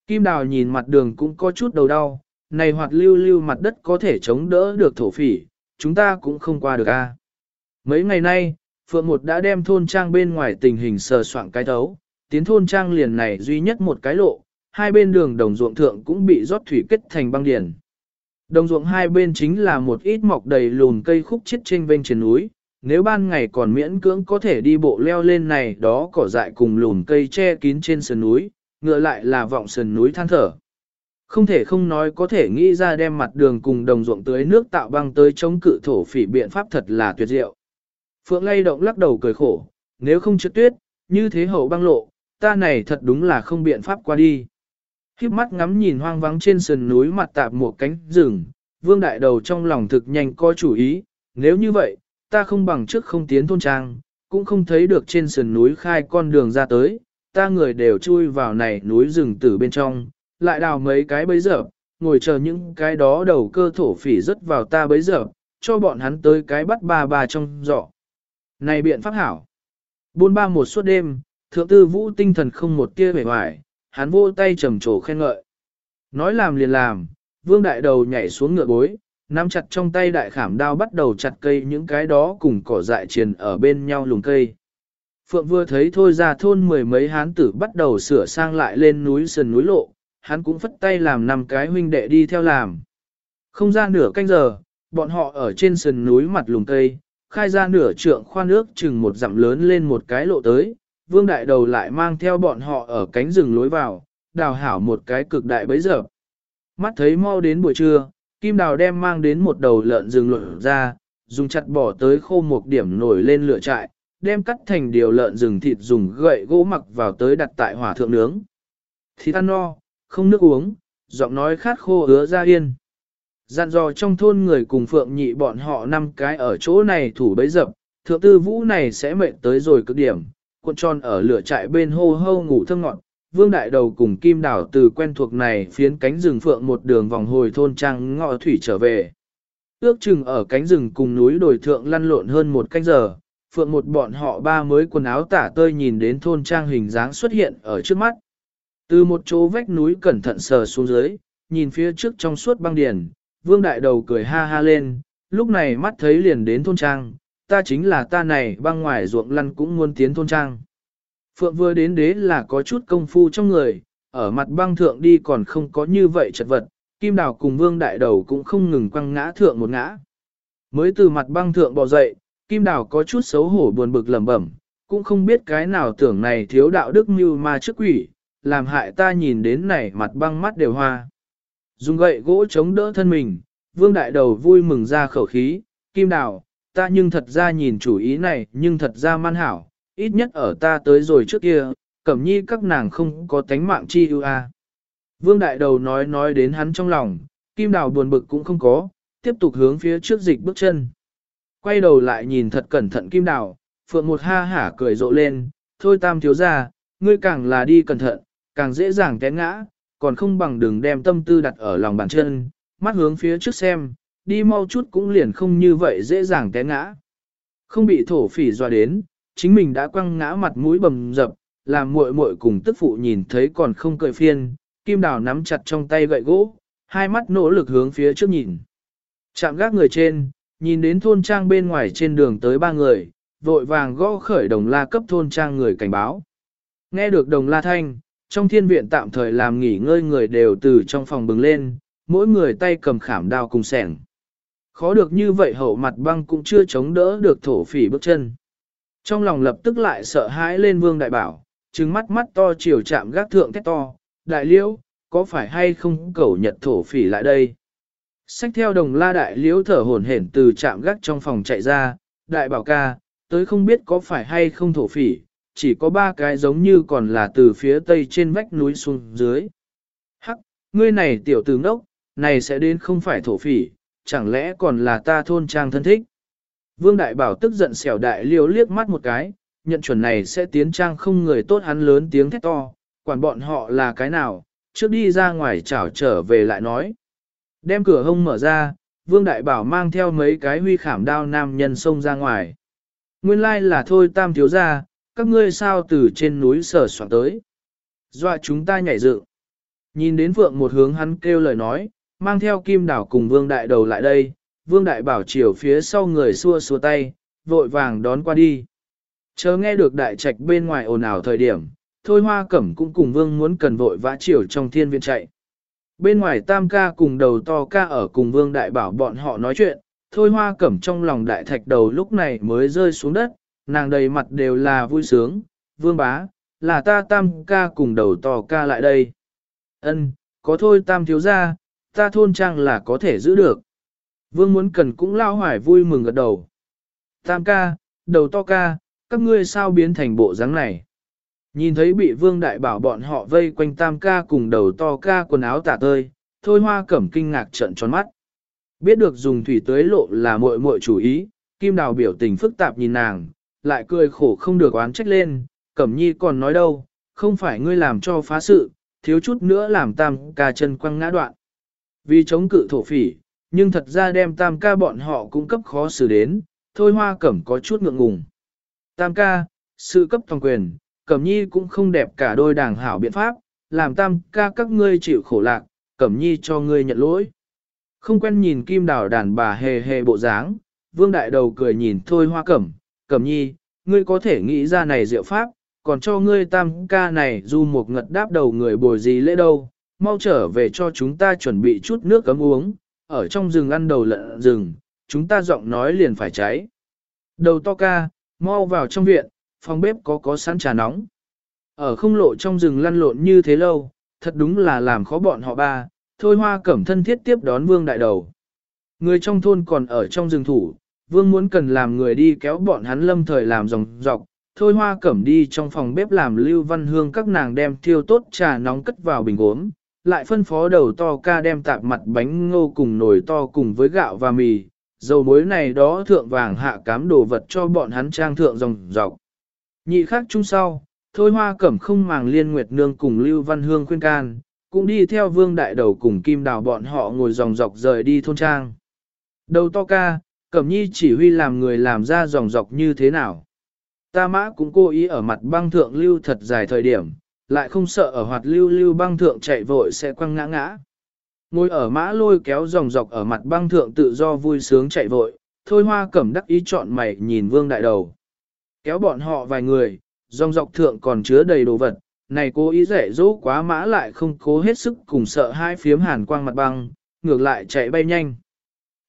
Kim đào nhìn mặt đường cũng có chút đầu đau, này hoạt lưu lưu mặt đất có thể chống đỡ được thổ phỉ, chúng ta cũng không qua được a. Mấy ngày nay, Phượng Một đã đem thôn trang bên ngoài tình hình sờ soạn cái thấu, tiến thôn trang liền này duy nhất một cái lộ, hai bên đường đồng ruộng thượng cũng bị rót thủy kết thành băng điển. Đồng ruộng hai bên chính là một ít mọc đầy lùn cây khúc chết trên bên trên núi, nếu ban ngày còn miễn cưỡng có thể đi bộ leo lên này đó cỏ dại cùng lùn cây che kín trên sườn núi, ngựa lại là vọng sườn núi than thở. Không thể không nói có thể nghĩ ra đem mặt đường cùng đồng ruộng tưới nước tạo băng tới chống cự thổ phỉ biện pháp thật là tuyệt diệu. Phượng lay động lắc đầu cười khổ, nếu không trượt tuyết, như thế hậu băng lộ, ta này thật đúng là không biện pháp qua đi. Khiếp mắt ngắm nhìn hoang vắng trên sườn núi mặt tạp một cánh rừng, vương đại đầu trong lòng thực nhanh coi chủ ý, nếu như vậy, ta không bằng trước không tiến thôn trang, cũng không thấy được trên sườn núi khai con đường ra tới, ta người đều chui vào này núi rừng tử bên trong, lại đào mấy cái bấy giờ, ngồi chờ những cái đó đầu cơ thổ phỉ rất vào ta bấy giờ, cho bọn hắn tới cái bắt ba ba trong giỏ. Này biện pháp hảo. Buôn ba một suốt đêm, thượng tư vũ tinh thần không một tia vẻ hoài, hắn vô tay trầm trồ khen ngợi. Nói làm liền làm, vương đại đầu nhảy xuống ngựa bối, nắm chặt trong tay đại khảm đao bắt đầu chặt cây những cái đó cùng cỏ dại triền ở bên nhau lùng cây. Phượng vừa thấy thôi ra thôn mười mấy hán tử bắt đầu sửa sang lại lên núi sườn núi lộ, hắn cũng phất tay làm năm cái huynh đệ đi theo làm. Không ra nửa canh giờ, bọn họ ở trên sườn núi mặt lùng cây, khai ra nửa trượng khoan nước chừng một dặm lớn lên một cái lộ tới, vương đại đầu lại mang theo bọn họ ở cánh rừng lối vào, đào hảo một cái cực đại bấy giờ. Mắt thấy mau đến buổi trưa, Kim Đào đem mang đến một đầu lợn rừng lộn ra, dùng chặt bỏ tới khô một điểm nổi lên lửa trại, đem cắt thành điều lợn rừng thịt dùng gậy gỗ mặc vào tới đặt tại hỏa thượng nướng. Thịt ăn no, không nước uống, giọng nói khát khô ứa ra yên. Dặn dò trong thôn người cùng phượng nhị bọn họ năm cái ở chỗ này thủ bấy dập, thượng tư vũ này sẽ mệt tới rồi cực điểm, cuộn tròn ở lửa trại bên hô hô ngủ thơm ngọn, Vương Đại Đầu cùng Kim Đảo từ quen thuộc này phiến cánh rừng phượng một đường vòng hồi thôn trang ngọ thủy trở về. Ước chừng ở cánh rừng cùng núi đồi thượng lăn lộn hơn một canh giờ, phượng một bọn họ ba mới quần áo tả tơi nhìn đến thôn trang hình dáng xuất hiện ở trước mắt. Từ một chỗ vách núi cẩn thận sờ xuống dưới, nhìn phía trước trong suốt băng điền, vương đại đầu cười ha ha lên, lúc này mắt thấy liền đến thôn trang, ta chính là ta này băng ngoài ruộng lăn cũng muốn tiến thôn trang. Phượng vừa đến đế là có chút công phu trong người, ở mặt băng thượng đi còn không có như vậy chật vật, kim đào cùng vương đại đầu cũng không ngừng quăng ngã thượng một ngã. Mới từ mặt băng thượng bò dậy, kim đào có chút xấu hổ buồn bực lẩm bẩm, cũng không biết cái nào tưởng này thiếu đạo đức như ma trước quỷ, làm hại ta nhìn đến này mặt băng mắt đều hoa. Dùng gậy gỗ chống đỡ thân mình, vương đại đầu vui mừng ra khẩu khí, kim đào, ta nhưng thật ra nhìn chủ ý này nhưng thật ra man hảo, ít nhất ở ta tới rồi trước kia, cẩm nhi các nàng không có tánh mạng chi ưu a. Vương đại đầu nói nói đến hắn trong lòng, kim đào buồn bực cũng không có, tiếp tục hướng phía trước dịch bước chân. Quay đầu lại nhìn thật cẩn thận kim đào, phượng một ha hả cười rộ lên, thôi tam thiếu ra, ngươi càng là đi cẩn thận, càng dễ dàng té ngã, còn không bằng đừng đem tâm tư đặt ở lòng bàn chân, mắt hướng phía trước xem, đi mau chút cũng liền không như vậy dễ dàng té ngã. Không bị thổ phỉ dọa đến, chính mình đã quăng ngã mặt mũi bầm dập, làm muội muội cùng tức phụ nhìn thấy còn không cười phiên, kim đào nắm chặt trong tay gậy gỗ, hai mắt nỗ lực hướng phía trước nhìn. Chạm gác người trên, nhìn đến thôn trang bên ngoài trên đường tới ba người, vội vàng gõ khởi đồng la cấp thôn trang người cảnh báo. Nghe được đồng la thanh, trong thiên viện tạm thời làm nghỉ ngơi người đều từ trong phòng bừng lên, mỗi người tay cầm khảm đao cùng sẻng. Khó được như vậy hậu mặt băng cũng chưa chống đỡ được thổ phỉ bước chân. Trong lòng lập tức lại sợ hãi lên vương đại bảo, trừng mắt mắt to chiều chạm gác thượng thét to, đại liễu, có phải hay không cầu nhật thổ phỉ lại đây? Xách theo đồng la đại liễu thở hổn hển từ chạm gác trong phòng chạy ra, đại bảo ca, tới không biết có phải hay không thổ phỉ, chỉ có ba cái giống như còn là từ phía tây trên vách núi xuống dưới. Hắc, ngươi này tiểu tử ngốc, này sẽ đến không phải thổ phỉ, chẳng lẽ còn là ta thôn trang thân thích. Vương Đại Bảo tức giận xẻo đại liêu liếc mắt một cái, nhận chuẩn này sẽ tiến trang không người tốt hắn lớn tiếng thét to, quản bọn họ là cái nào, trước đi ra ngoài chảo trở về lại nói. Đem cửa hông mở ra, Vương Đại Bảo mang theo mấy cái huy khảm đao nam nhân xông ra ngoài. Nguyên lai là thôi tam thiếu ra, các ngươi sao từ trên núi sở soạn tới. Dọa chúng ta nhảy dựng. Nhìn đến vượng một hướng hắn kêu lời nói, mang theo kim đảo cùng vương đại đầu lại đây, vương đại bảo chiều phía sau người xua xua tay, vội vàng đón qua đi. Chờ nghe được đại trạch bên ngoài ồn ào thời điểm, thôi hoa cẩm cũng cùng vương muốn cần vội vã chiều trong thiên viện chạy. Bên ngoài tam ca cùng đầu to ca ở cùng vương đại bảo bọn họ nói chuyện, thôi hoa cẩm trong lòng đại thạch đầu lúc này mới rơi xuống đất, nàng đầy mặt đều là vui sướng, vương bá, là ta tam ca cùng đầu to ca lại đây. Ân, có thôi tam thiếu ra, ta thôn trang là có thể giữ được. Vương muốn cần cũng lao hoài vui mừng gật đầu. Tam ca, đầu to ca, các ngươi sao biến thành bộ dáng này? Nhìn thấy bị vương đại bảo bọn họ vây quanh tam ca cùng đầu to ca quần áo tả tơi, thôi hoa cẩm kinh ngạc trận tròn mắt. Biết được dùng thủy tưới lộ là muội muội chủ ý, kim đào biểu tình phức tạp nhìn nàng, lại cười khổ không được oán trách lên, cẩm nhi còn nói đâu, không phải ngươi làm cho phá sự, thiếu chút nữa làm tam ca chân quăng ngã đoạn. Vì chống cự thổ phỉ, nhưng thật ra đem tam ca bọn họ cũng cấp khó xử đến, thôi hoa cẩm có chút ngượng ngùng. Tam ca, sự cấp toàn quyền, cẩm nhi cũng không đẹp cả đôi đảng hảo biện pháp, làm tam ca các ngươi chịu khổ lạc, cẩm nhi cho ngươi nhận lỗi. Không quen nhìn kim đào đàn bà hề hề bộ dáng, vương đại đầu cười nhìn thôi hoa cẩm, cẩm nhi, ngươi có thể nghĩ ra này diệu pháp, còn cho ngươi tam ca này du một ngật đáp đầu người bồi gì lễ đâu, mau trở về cho chúng ta chuẩn bị chút nước cấm uống, ở trong rừng ăn đầu lợn rừng, chúng ta giọng nói liền phải cháy. Đầu to ca, mau vào trong viện, phòng bếp có có sẵn trà nóng. Ở không lộ trong rừng lăn lộn như thế lâu, thật đúng là làm khó bọn họ ba, thôi hoa cẩm thân thiết tiếp đón vương đại đầu. Người trong thôn còn ở trong rừng thủ, vương muốn cần làm người đi kéo bọn hắn lâm thời làm dòng dọc, thôi hoa cẩm đi trong phòng bếp làm lưu văn hương các nàng đem thiêu tốt trà nóng cất vào bình uống lại phân phó đầu to ca đem tạp mặt bánh ngô cùng nồi to cùng với gạo và mì, dầu muối này đó thượng vàng hạ cám đồ vật cho bọn hắn trang thượng dòng dọc. Nhị khác chung sau, thôi hoa cẩm không màng liên nguyệt nương cùng Lưu Văn Hương khuyên can, cũng đi theo vương đại đầu cùng kim đào bọn họ ngồi dòng dọc rời đi thôn trang. Đầu to ca, cẩm nhi chỉ huy làm người làm ra dòng dọc như thế nào. Ta mã cũng cố ý ở mặt băng thượng lưu thật dài thời điểm, lại không sợ ở hoạt lưu lưu băng thượng chạy vội sẽ quăng ngã ngã. Ngồi ở mã lôi kéo dòng dọc ở mặt băng thượng tự do vui sướng chạy vội, thôi hoa cẩm đắc ý chọn mày nhìn vương đại đầu. Kéo bọn họ vài người, dòng dọc thượng còn chứa đầy đồ vật, này cố ý rẻ dỗ quá mã lại không cố hết sức cùng sợ hai phiếm hàn quang mặt băng, ngược lại chạy bay nhanh.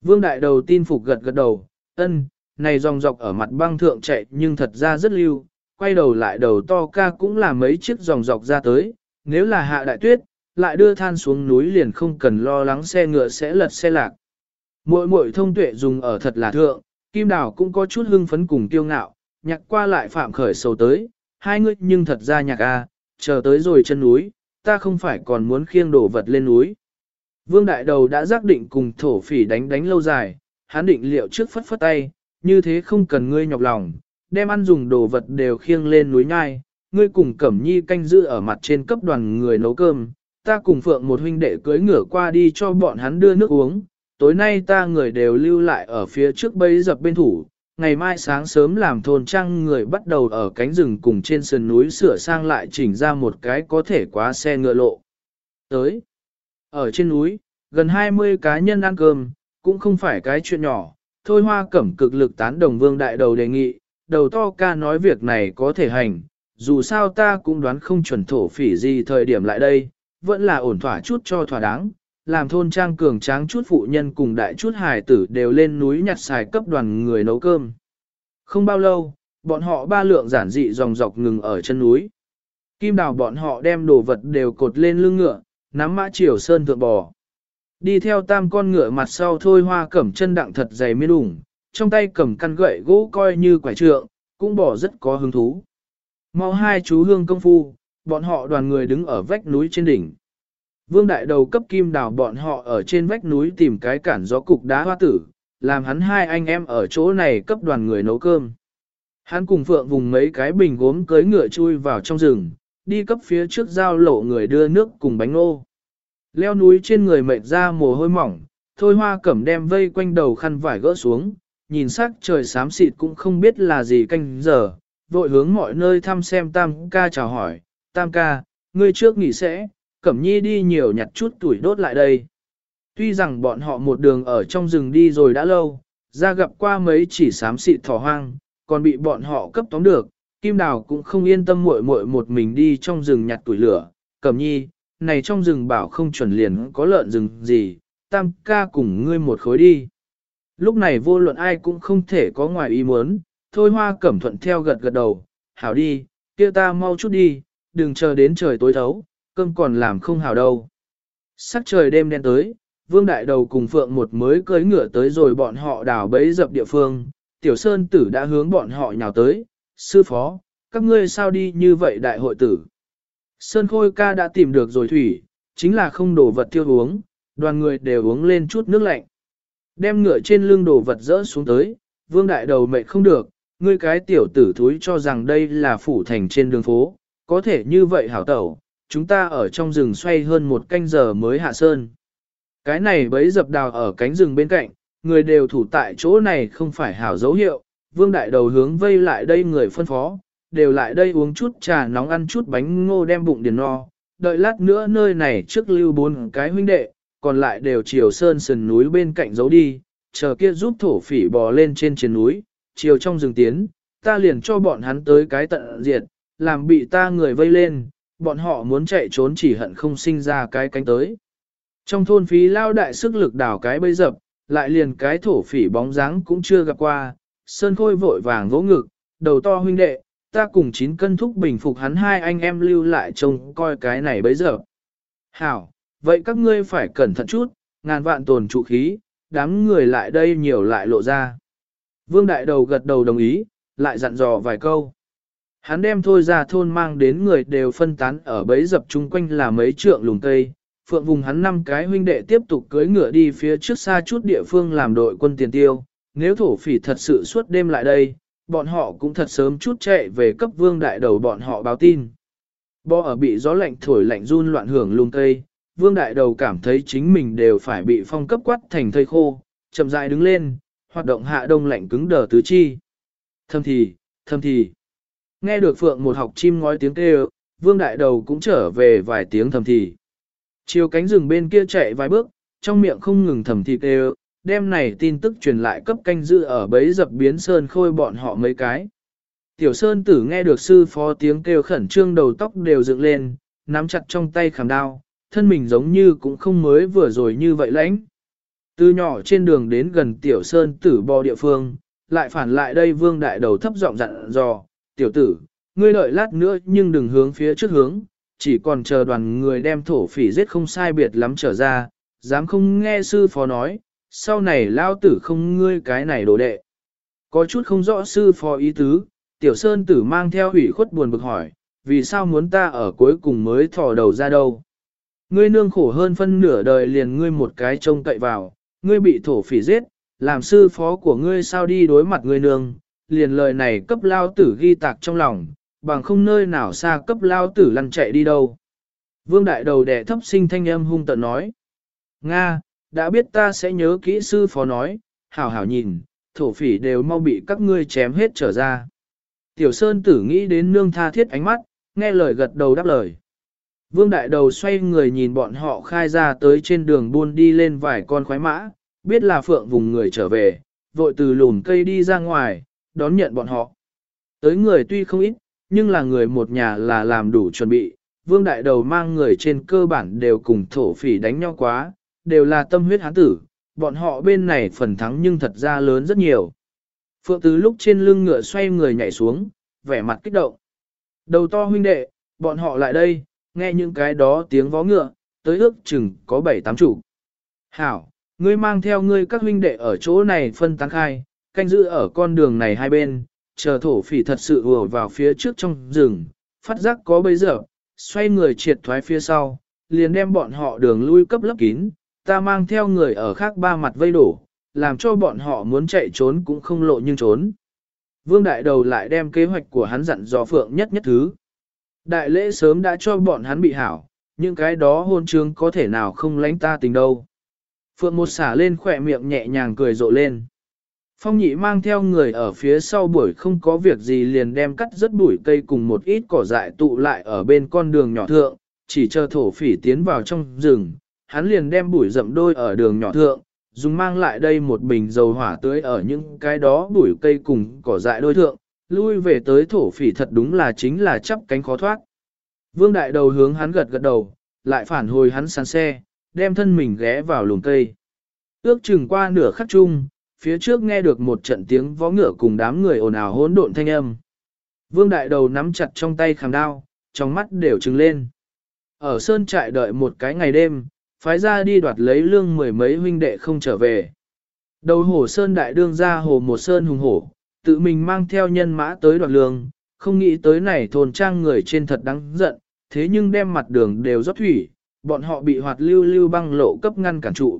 Vương đại đầu tin phục gật gật đầu, ân, này dòng dọc ở mặt băng thượng chạy nhưng thật ra rất lưu, quay đầu lại đầu to ca cũng là mấy chiếc dòng dọc ra tới, nếu là hạ đại tuyết, lại đưa than xuống núi liền không cần lo lắng xe ngựa sẽ lật xe lạc. Mội mội thông tuệ dùng ở thật là thượng, kim đào cũng có chút hưng phấn cùng kiêu ngạo, nhạc qua lại phạm khởi sầu tới, hai người nhưng thật ra nhạc a, chờ tới rồi chân núi, ta không phải còn muốn khiêng đổ vật lên núi. Vương đại đầu đã giác định cùng thổ phỉ đánh đánh lâu dài, hắn định liệu trước phất phất tay, như thế không cần ngươi nhọc lòng, đem ăn dùng đồ vật đều khiêng lên núi nhai, ngươi cùng Cẩm Nhi canh giữ ở mặt trên cấp đoàn người nấu cơm, ta cùng Phượng một huynh đệ cưới ngửa qua đi cho bọn hắn đưa nước uống, tối nay ta người đều lưu lại ở phía trước bấy dập bên thủ, ngày mai sáng sớm làm thôn trang người bắt đầu ở cánh rừng cùng trên sườn núi sửa sang lại chỉnh ra một cái có thể quá xe ngựa lộ. Tới, ở trên núi, gần 20 cá nhân ăn cơm, cũng không phải cái chuyện nhỏ, thôi hoa cẩm cực lực tán đồng vương đại đầu đề nghị, đầu to ca nói việc này có thể hành, dù sao ta cũng đoán không chuẩn thổ phỉ gì thời điểm lại đây, vẫn là ổn thỏa chút cho thỏa đáng, làm thôn trang cường tráng chút phụ nhân cùng đại chút hài tử đều lên núi nhặt xài cấp đoàn người nấu cơm. Không bao lâu, bọn họ ba lượng giản dị dòng dọc ngừng ở chân núi. Kim đào bọn họ đem đồ vật đều cột lên lưng ngựa, nắm mã chiều sơn thượng bò. Đi theo tam con ngựa mặt sau thôi hoa cẩm chân đặng thật dày miên ủng, trong tay cầm căn gậy gỗ coi như quải trượng, cũng bỏ rất có hứng thú. Mau hai chú hương công phu, bọn họ đoàn người đứng ở vách núi trên đỉnh. Vương đại đầu cấp kim đào bọn họ ở trên vách núi tìm cái cản gió cục đá hoa tử, làm hắn hai anh em ở chỗ này cấp đoàn người nấu cơm. Hắn cùng phượng vùng mấy cái bình gốm cưới ngựa chui vào trong rừng, đi cấp phía trước giao lộ người đưa nước cùng bánh nô. Leo núi trên người mệt ra mồ hôi mỏng, thôi hoa cẩm đem vây quanh đầu khăn vải gỡ xuống, nhìn sắc trời xám xịt cũng không biết là gì canh giờ, vội hướng mọi nơi thăm xem tam ca chào hỏi, tam ca, ngươi trước nghỉ sẽ, cẩm nhi đi nhiều nhặt chút tuổi đốt lại đây. Tuy rằng bọn họ một đường ở trong rừng đi rồi đã lâu, ra gặp qua mấy chỉ xám xịt thỏ hoang, còn bị bọn họ cấp tóm được, Kim Đào cũng không yên tâm muội muội một mình đi trong rừng nhặt tuổi lửa, cẩm nhi, này trong rừng bảo không chuẩn liền có lợn rừng gì, tam ca cùng ngươi một khối đi. Lúc này vô luận ai cũng không thể có ngoài ý muốn, thôi hoa cẩm thuận theo gật gật đầu, hảo đi, kia ta mau chút đi, đừng chờ đến trời tối thấu, cơm còn làm không hảo đâu. Sắc trời đêm đen tới, vương đại đầu cùng phượng một mới cưỡi ngựa tới rồi bọn họ đào bấy dập địa phương, tiểu sơn tử đã hướng bọn họ nhào tới, sư phó, các ngươi sao đi như vậy đại hội tử. Sơn khôi ca đã tìm được rồi thủy, chính là không đổ vật tiêu uống, đoàn người đều uống lên chút nước lạnh. Đem ngựa trên lưng đổ vật rỡ xuống tới, vương đại đầu mệt không được, ngươi cái tiểu tử thúi cho rằng đây là phủ thành trên đường phố, có thể như vậy hảo tẩu, chúng ta ở trong rừng xoay hơn một canh giờ mới hạ sơn. Cái này bấy dập đào ở cánh rừng bên cạnh, người đều thủ tại chỗ này không phải hảo dấu hiệu, vương đại đầu hướng vây lại đây người phân phó, đều lại đây uống chút trà nóng ăn chút bánh ngô đem bụng điền no, đợi lát nữa nơi này trước lưu bốn cái huynh đệ, còn lại đều chiều sơn sườn núi bên cạnh giấu đi, chờ kia giúp thổ phỉ bò lên trên trên núi, chiều trong rừng tiến, ta liền cho bọn hắn tới cái tận diệt, làm bị ta người vây lên, bọn họ muốn chạy trốn chỉ hận không sinh ra cái cánh tới. Trong thôn phí lao đại sức lực đảo cái bây dập, lại liền cái thổ phỉ bóng dáng cũng chưa gặp qua, sơn khôi vội vàng vỗ ngực, đầu to huynh đệ, ta cùng chín cân thúc bình phục hắn hai anh em lưu lại trông coi cái này bấy giờ. Hảo, vậy các ngươi phải cẩn thận chút, ngàn vạn tồn trụ khí, đám người lại đây nhiều lại lộ ra. Vương Đại Đầu gật đầu đồng ý, lại dặn dò vài câu. Hắn đem thôi ra thôn mang đến người đều phân tán ở bấy dập chung quanh là mấy trượng lùng cây. Phượng vùng hắn năm cái huynh đệ tiếp tục cưới ngựa đi phía trước xa chút địa phương làm đội quân tiền tiêu. Nếu thổ phỉ thật sự suốt đêm lại đây, bọn họ cũng thật sớm chút chạy về cấp vương đại đầu bọn họ báo tin. Bò ở bị gió lạnh thổi lạnh run loạn hưởng lung cây, vương đại đầu cảm thấy chính mình đều phải bị phong cấp quát thành thây khô, chậm rãi đứng lên, hoạt động hạ đông lạnh cứng đờ tứ chi. Thâm thì, thâm thì. Nghe được phượng một học chim ngói tiếng kêu, vương đại đầu cũng trở về vài tiếng thầm thì. Chiều cánh rừng bên kia chạy vài bước, trong miệng không ngừng thầm thì kêu, đem này tin tức truyền lại cấp canh giữ ở bấy dập biến sơn khôi bọn họ mấy cái. Tiểu sơn tử nghe được sư phó tiếng kêu khẩn trương đầu tóc đều dựng lên, nắm chặt trong tay khảm đao, thân mình giống như cũng không mới vừa rồi như vậy lãnh. Từ nhỏ trên đường đến gần tiểu sơn tử bò địa phương, lại phản lại đây vương đại đầu thấp giọng dặn dò, tiểu tử, ngươi đợi lát nữa nhưng đừng hướng phía trước hướng, chỉ còn chờ đoàn người đem thổ phỉ giết không sai biệt lắm trở ra, dám không nghe sư phó nói, sau này lao tử không ngươi cái này đồ đệ. Có chút không rõ sư phó ý tứ, tiểu sơn tử mang theo hủy khuất buồn bực hỏi, vì sao muốn ta ở cuối cùng mới thò đầu ra đâu. Ngươi nương khổ hơn phân nửa đời liền ngươi một cái trông cậy vào, ngươi bị thổ phỉ giết, làm sư phó của ngươi sao đi đối mặt ngươi nương, liền lời này cấp lao tử ghi tạc trong lòng, bằng không nơi nào xa cấp lao tử lăn chạy đi đâu. Vương đại đầu đẻ thấp sinh thanh âm hung tận nói. Nga, đã biết ta sẽ nhớ kỹ sư phó nói, hảo hảo nhìn, thổ phỉ đều mau bị các ngươi chém hết trở ra. Tiểu Sơn tử nghĩ đến nương tha thiết ánh mắt, nghe lời gật đầu đáp lời. Vương đại đầu xoay người nhìn bọn họ khai ra tới trên đường buôn đi lên vài con khoái mã, biết là phượng vùng người trở về, vội từ lùn cây đi ra ngoài, đón nhận bọn họ. Tới người tuy không ít, nhưng là người một nhà là làm đủ chuẩn bị, vương đại đầu mang người trên cơ bản đều cùng thổ phỉ đánh nhau quá, đều là tâm huyết hán tử, bọn họ bên này phần thắng nhưng thật ra lớn rất nhiều. Phượng Tứ lúc trên lưng ngựa xoay người nhảy xuống, vẻ mặt kích động. Đầu to huynh đệ, bọn họ lại đây, nghe những cái đó tiếng vó ngựa, tới ước chừng có bảy tám chủ. Hảo, ngươi mang theo ngươi các huynh đệ ở chỗ này phân tán khai, canh giữ ở con đường này hai bên, chờ thổ phỉ thật sự ùa vào phía trước trong rừng, phát giác có bây giờ, xoay người triệt thoái phía sau, liền đem bọn họ đường lui cấp lấp kín, ta mang theo người ở khác ba mặt vây đổ, làm cho bọn họ muốn chạy trốn cũng không lộ nhưng trốn. Vương Đại Đầu lại đem kế hoạch của hắn dặn dò Phượng nhất nhất thứ. Đại lễ sớm đã cho bọn hắn bị hảo, những cái đó hôn trương có thể nào không lánh ta tình đâu. Phượng một xả lên khỏe miệng nhẹ nhàng cười rộ lên. Phong nhị mang theo người ở phía sau buổi không có việc gì liền đem cắt rất bụi cây cùng một ít cỏ dại tụ lại ở bên con đường nhỏ thượng, chỉ chờ thổ phỉ tiến vào trong rừng, hắn liền đem bụi rậm đôi ở đường nhỏ thượng, dùng mang lại đây một bình dầu hỏa tưới ở những cái đó bụi cây cùng cỏ dại đôi thượng, lui về tới thổ phỉ thật đúng là chính là chắp cánh khó thoát. Vương đại đầu hướng hắn gật gật đầu, lại phản hồi hắn sàn xe, đem thân mình ghé vào lùm cây. Ước chừng qua nửa khắc chung, phía trước nghe được một trận tiếng vó ngựa cùng đám người ồn ào hỗn độn thanh âm. Vương đại đầu nắm chặt trong tay khảm đao, trong mắt đều trừng lên. Ở sơn trại đợi một cái ngày đêm, phái ra đi đoạt lấy lương mười mấy huynh đệ không trở về. Đầu hồ sơn đại đương ra hồ một sơn hùng hổ, tự mình mang theo nhân mã tới đoạt lương, không nghĩ tới này thôn trang người trên thật đáng giận, thế nhưng đem mặt đường đều rót thủy, bọn họ bị hoạt lưu lưu băng lộ cấp ngăn cản trụ.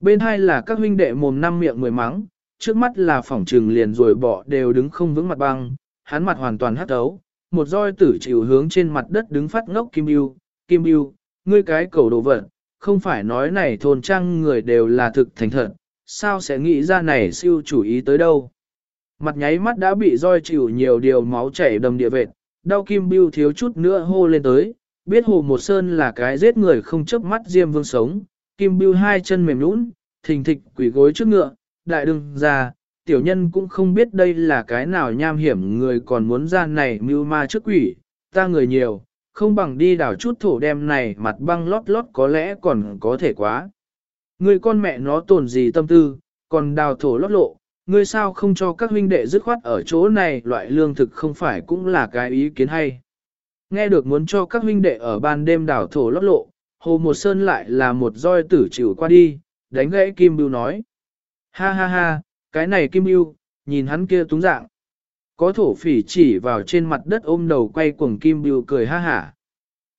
Bên hai là các huynh đệ mồm năm miệng mười mắng, trước mắt là phỏng trừng liền rồi bỏ đều đứng không vững mặt băng, hắn mặt hoàn toàn hắt ấu, một roi tử chịu hướng trên mặt đất đứng phát ngốc Kim Yêu, Kim Yêu, ngươi cái cầu đồ vật, không phải nói này thôn trang người đều là thực thành thật, sao sẽ nghĩ ra này siêu chủ ý tới đâu. Mặt nháy mắt đã bị roi chịu nhiều điều máu chảy đầm địa vệt, đau Kim Biêu thiếu chút nữa hô lên tới, biết Hồ Một Sơn là cái giết người không chớp mắt diêm vương sống, Kim Biêu hai chân mềm nhũn, thình thịch quỷ gối trước ngựa, đại đừng ra, tiểu nhân cũng không biết đây là cái nào nham hiểm người còn muốn ra này mưu ma trước quỷ, ta người nhiều, không bằng đi đào chút thổ đem này mặt băng lót lót có lẽ còn có thể quá. Người con mẹ nó tồn gì tâm tư, còn đào thổ lót lộ, ngươi sao không cho các huynh đệ dứt khoát ở chỗ này loại lương thực không phải cũng là cái ý kiến hay. Nghe được muốn cho các huynh đệ ở ban đêm đảo thổ lót lộ, Hồ Một Sơn lại là một roi tử chịu qua đi, đánh gãy Kim Bưu nói. Ha ha ha, cái này Kim Bưu, nhìn hắn kia túng dạng. Có thổ phỉ chỉ vào trên mặt đất ôm đầu quay cuồng Kim Bưu cười ha hả.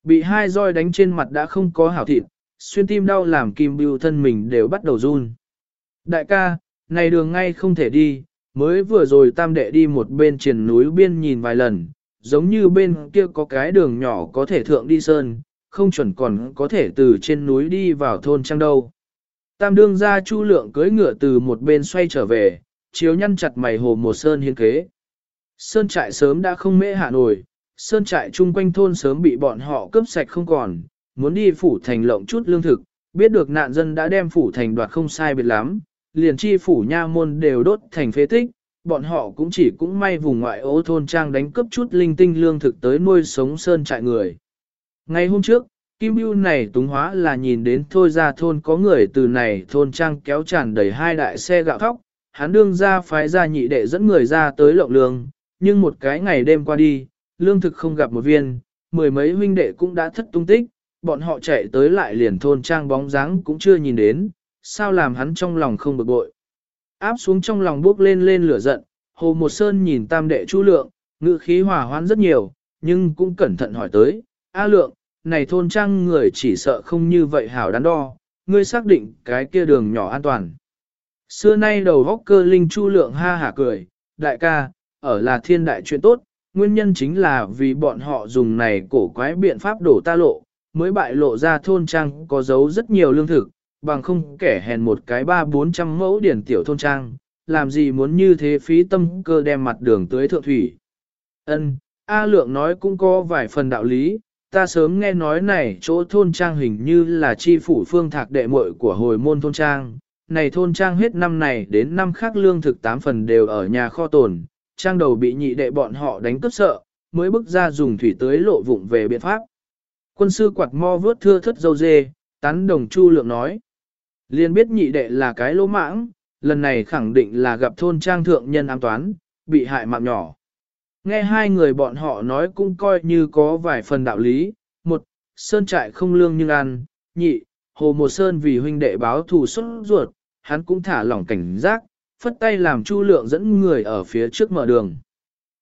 Bị hai roi đánh trên mặt đã không có hảo thịt, xuyên tim đau làm Kim Bưu thân mình đều bắt đầu run. Đại ca, này đường ngay không thể đi, Mới vừa rồi tam đệ đi một bên triển núi biên nhìn vài lần, giống như bên kia có cái đường nhỏ có thể thượng đi sơn, không chuẩn còn có thể từ trên núi đi vào thôn trang đâu. Tam đương ra chu lượng cưới ngựa từ một bên xoay trở về, chiếu nhăn chặt mày hồ một sơn hiên kế. Sơn trại sớm đã không mễ hạ nổi, sơn trại chung quanh thôn sớm bị bọn họ cướp sạch không còn, muốn đi phủ thành lộng chút lương thực, biết được nạn dân đã đem phủ thành đoạt không sai biệt lắm, liền chi phủ nha môn đều đốt thành phế tích, bọn họ cũng chỉ cũng may vùng ngoại ô thôn trang đánh cướp chút linh tinh lương thực tới nuôi sống sơn trại người. Ngày hôm trước, Kim Bưu này túng hóa là nhìn đến thôi ra thôn có người từ này thôn trang kéo tràn đầy hai đại xe gạo thóc, hắn đương ra phái ra nhị đệ dẫn người ra tới lộng lương, nhưng một cái ngày đêm qua đi, lương thực không gặp một viên, mười mấy huynh đệ cũng đã thất tung tích, bọn họ chạy tới lại liền thôn trang bóng dáng cũng chưa nhìn đến, sao làm hắn trong lòng không bực bội. Áp xuống trong lòng bước lên lên lửa giận, Hồ Một Sơn nhìn tam đệ chu lượng, ngự khí hòa hoãn rất nhiều, nhưng cũng cẩn thận hỏi tới, A lượng, này thôn trang người chỉ sợ không như vậy hảo đắn đo, ngươi xác định cái kia đường nhỏ an toàn. Xưa nay đầu góc cơ linh chu lượng ha hả cười, đại ca, ở là thiên đại chuyện tốt, nguyên nhân chính là vì bọn họ dùng này cổ quái biện pháp đổ ta lộ, mới bại lộ ra thôn trang có giấu rất nhiều lương thực, bằng không kẻ hèn một cái ba bốn trăm mẫu điển tiểu thôn trang, làm gì muốn như thế phí tâm cơ đem mặt đường tới thượng thủy. Ân, A Lượng nói cũng có vài phần đạo lý, ta sớm nghe nói này chỗ thôn trang hình như là chi phủ phương thạc đệ muội của hồi môn thôn trang. Này thôn trang hết năm này đến năm khác lương thực tám phần đều ở nhà kho tồn, trang đầu bị nhị đệ bọn họ đánh cướp sợ, mới bước ra dùng thủy tới lộ vụng về biện pháp. Quân sư quạt mo vớt thưa thất dâu dê, tán đồng chu lượng nói. Liên biết nhị đệ là cái lỗ mãng, lần này khẳng định là gặp thôn trang thượng nhân ám toán, bị hại mạng nhỏ. Nghe hai người bọn họ nói cũng coi như có vài phần đạo lý. Một, sơn trại không lương nhưng ăn. Nhị, hồ một sơn vì huynh đệ báo thù xuất ruột, hắn cũng thả lỏng cảnh giác, phất tay làm chu lượng dẫn người ở phía trước mở đường.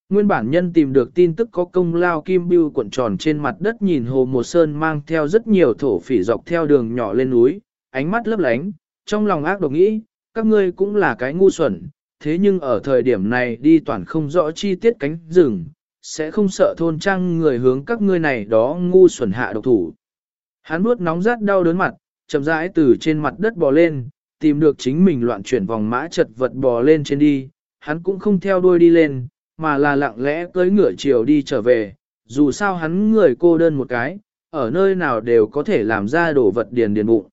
Nguyên bản nhân tìm được tin tức có công lao kim bưu cuộn tròn trên mặt đất nhìn hồ một sơn mang theo rất nhiều thổ phỉ dọc theo đường nhỏ lên núi, ánh mắt lấp lánh, trong lòng ác độc nghĩ, các ngươi cũng là cái ngu xuẩn, thế nhưng ở thời điểm này đi toàn không rõ chi tiết cánh rừng, sẽ không sợ thôn trang người hướng các ngươi này đó ngu xuẩn hạ độc thủ. Hắn nuốt nóng rát đau đớn mặt, chậm rãi từ trên mặt đất bò lên, tìm được chính mình loạn chuyển vòng mã chật vật bò lên trên đi, hắn cũng không theo đuôi đi lên, mà là lặng lẽ cưỡi ngựa chiều đi trở về, dù sao hắn người cô đơn một cái, ở nơi nào đều có thể làm ra đổ vật điền điền bụng.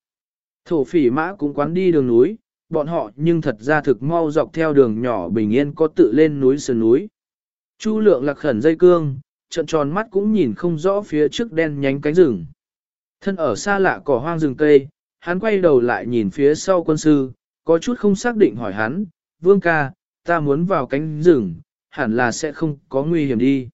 Thổ phỉ mã cũng quán đi đường núi, bọn họ nhưng thật ra thực mau dọc theo đường nhỏ bình yên có tự lên núi sườn núi. Chu lượng lạc khẩn dây cương, trận tròn mắt cũng nhìn không rõ phía trước đen nhánh cánh rừng. Thân ở xa lạ cỏ hoang rừng cây, hắn quay đầu lại nhìn phía sau quân sư, có chút không xác định hỏi hắn, vương ca, ta muốn vào cánh rừng, hẳn là sẽ không có nguy hiểm đi.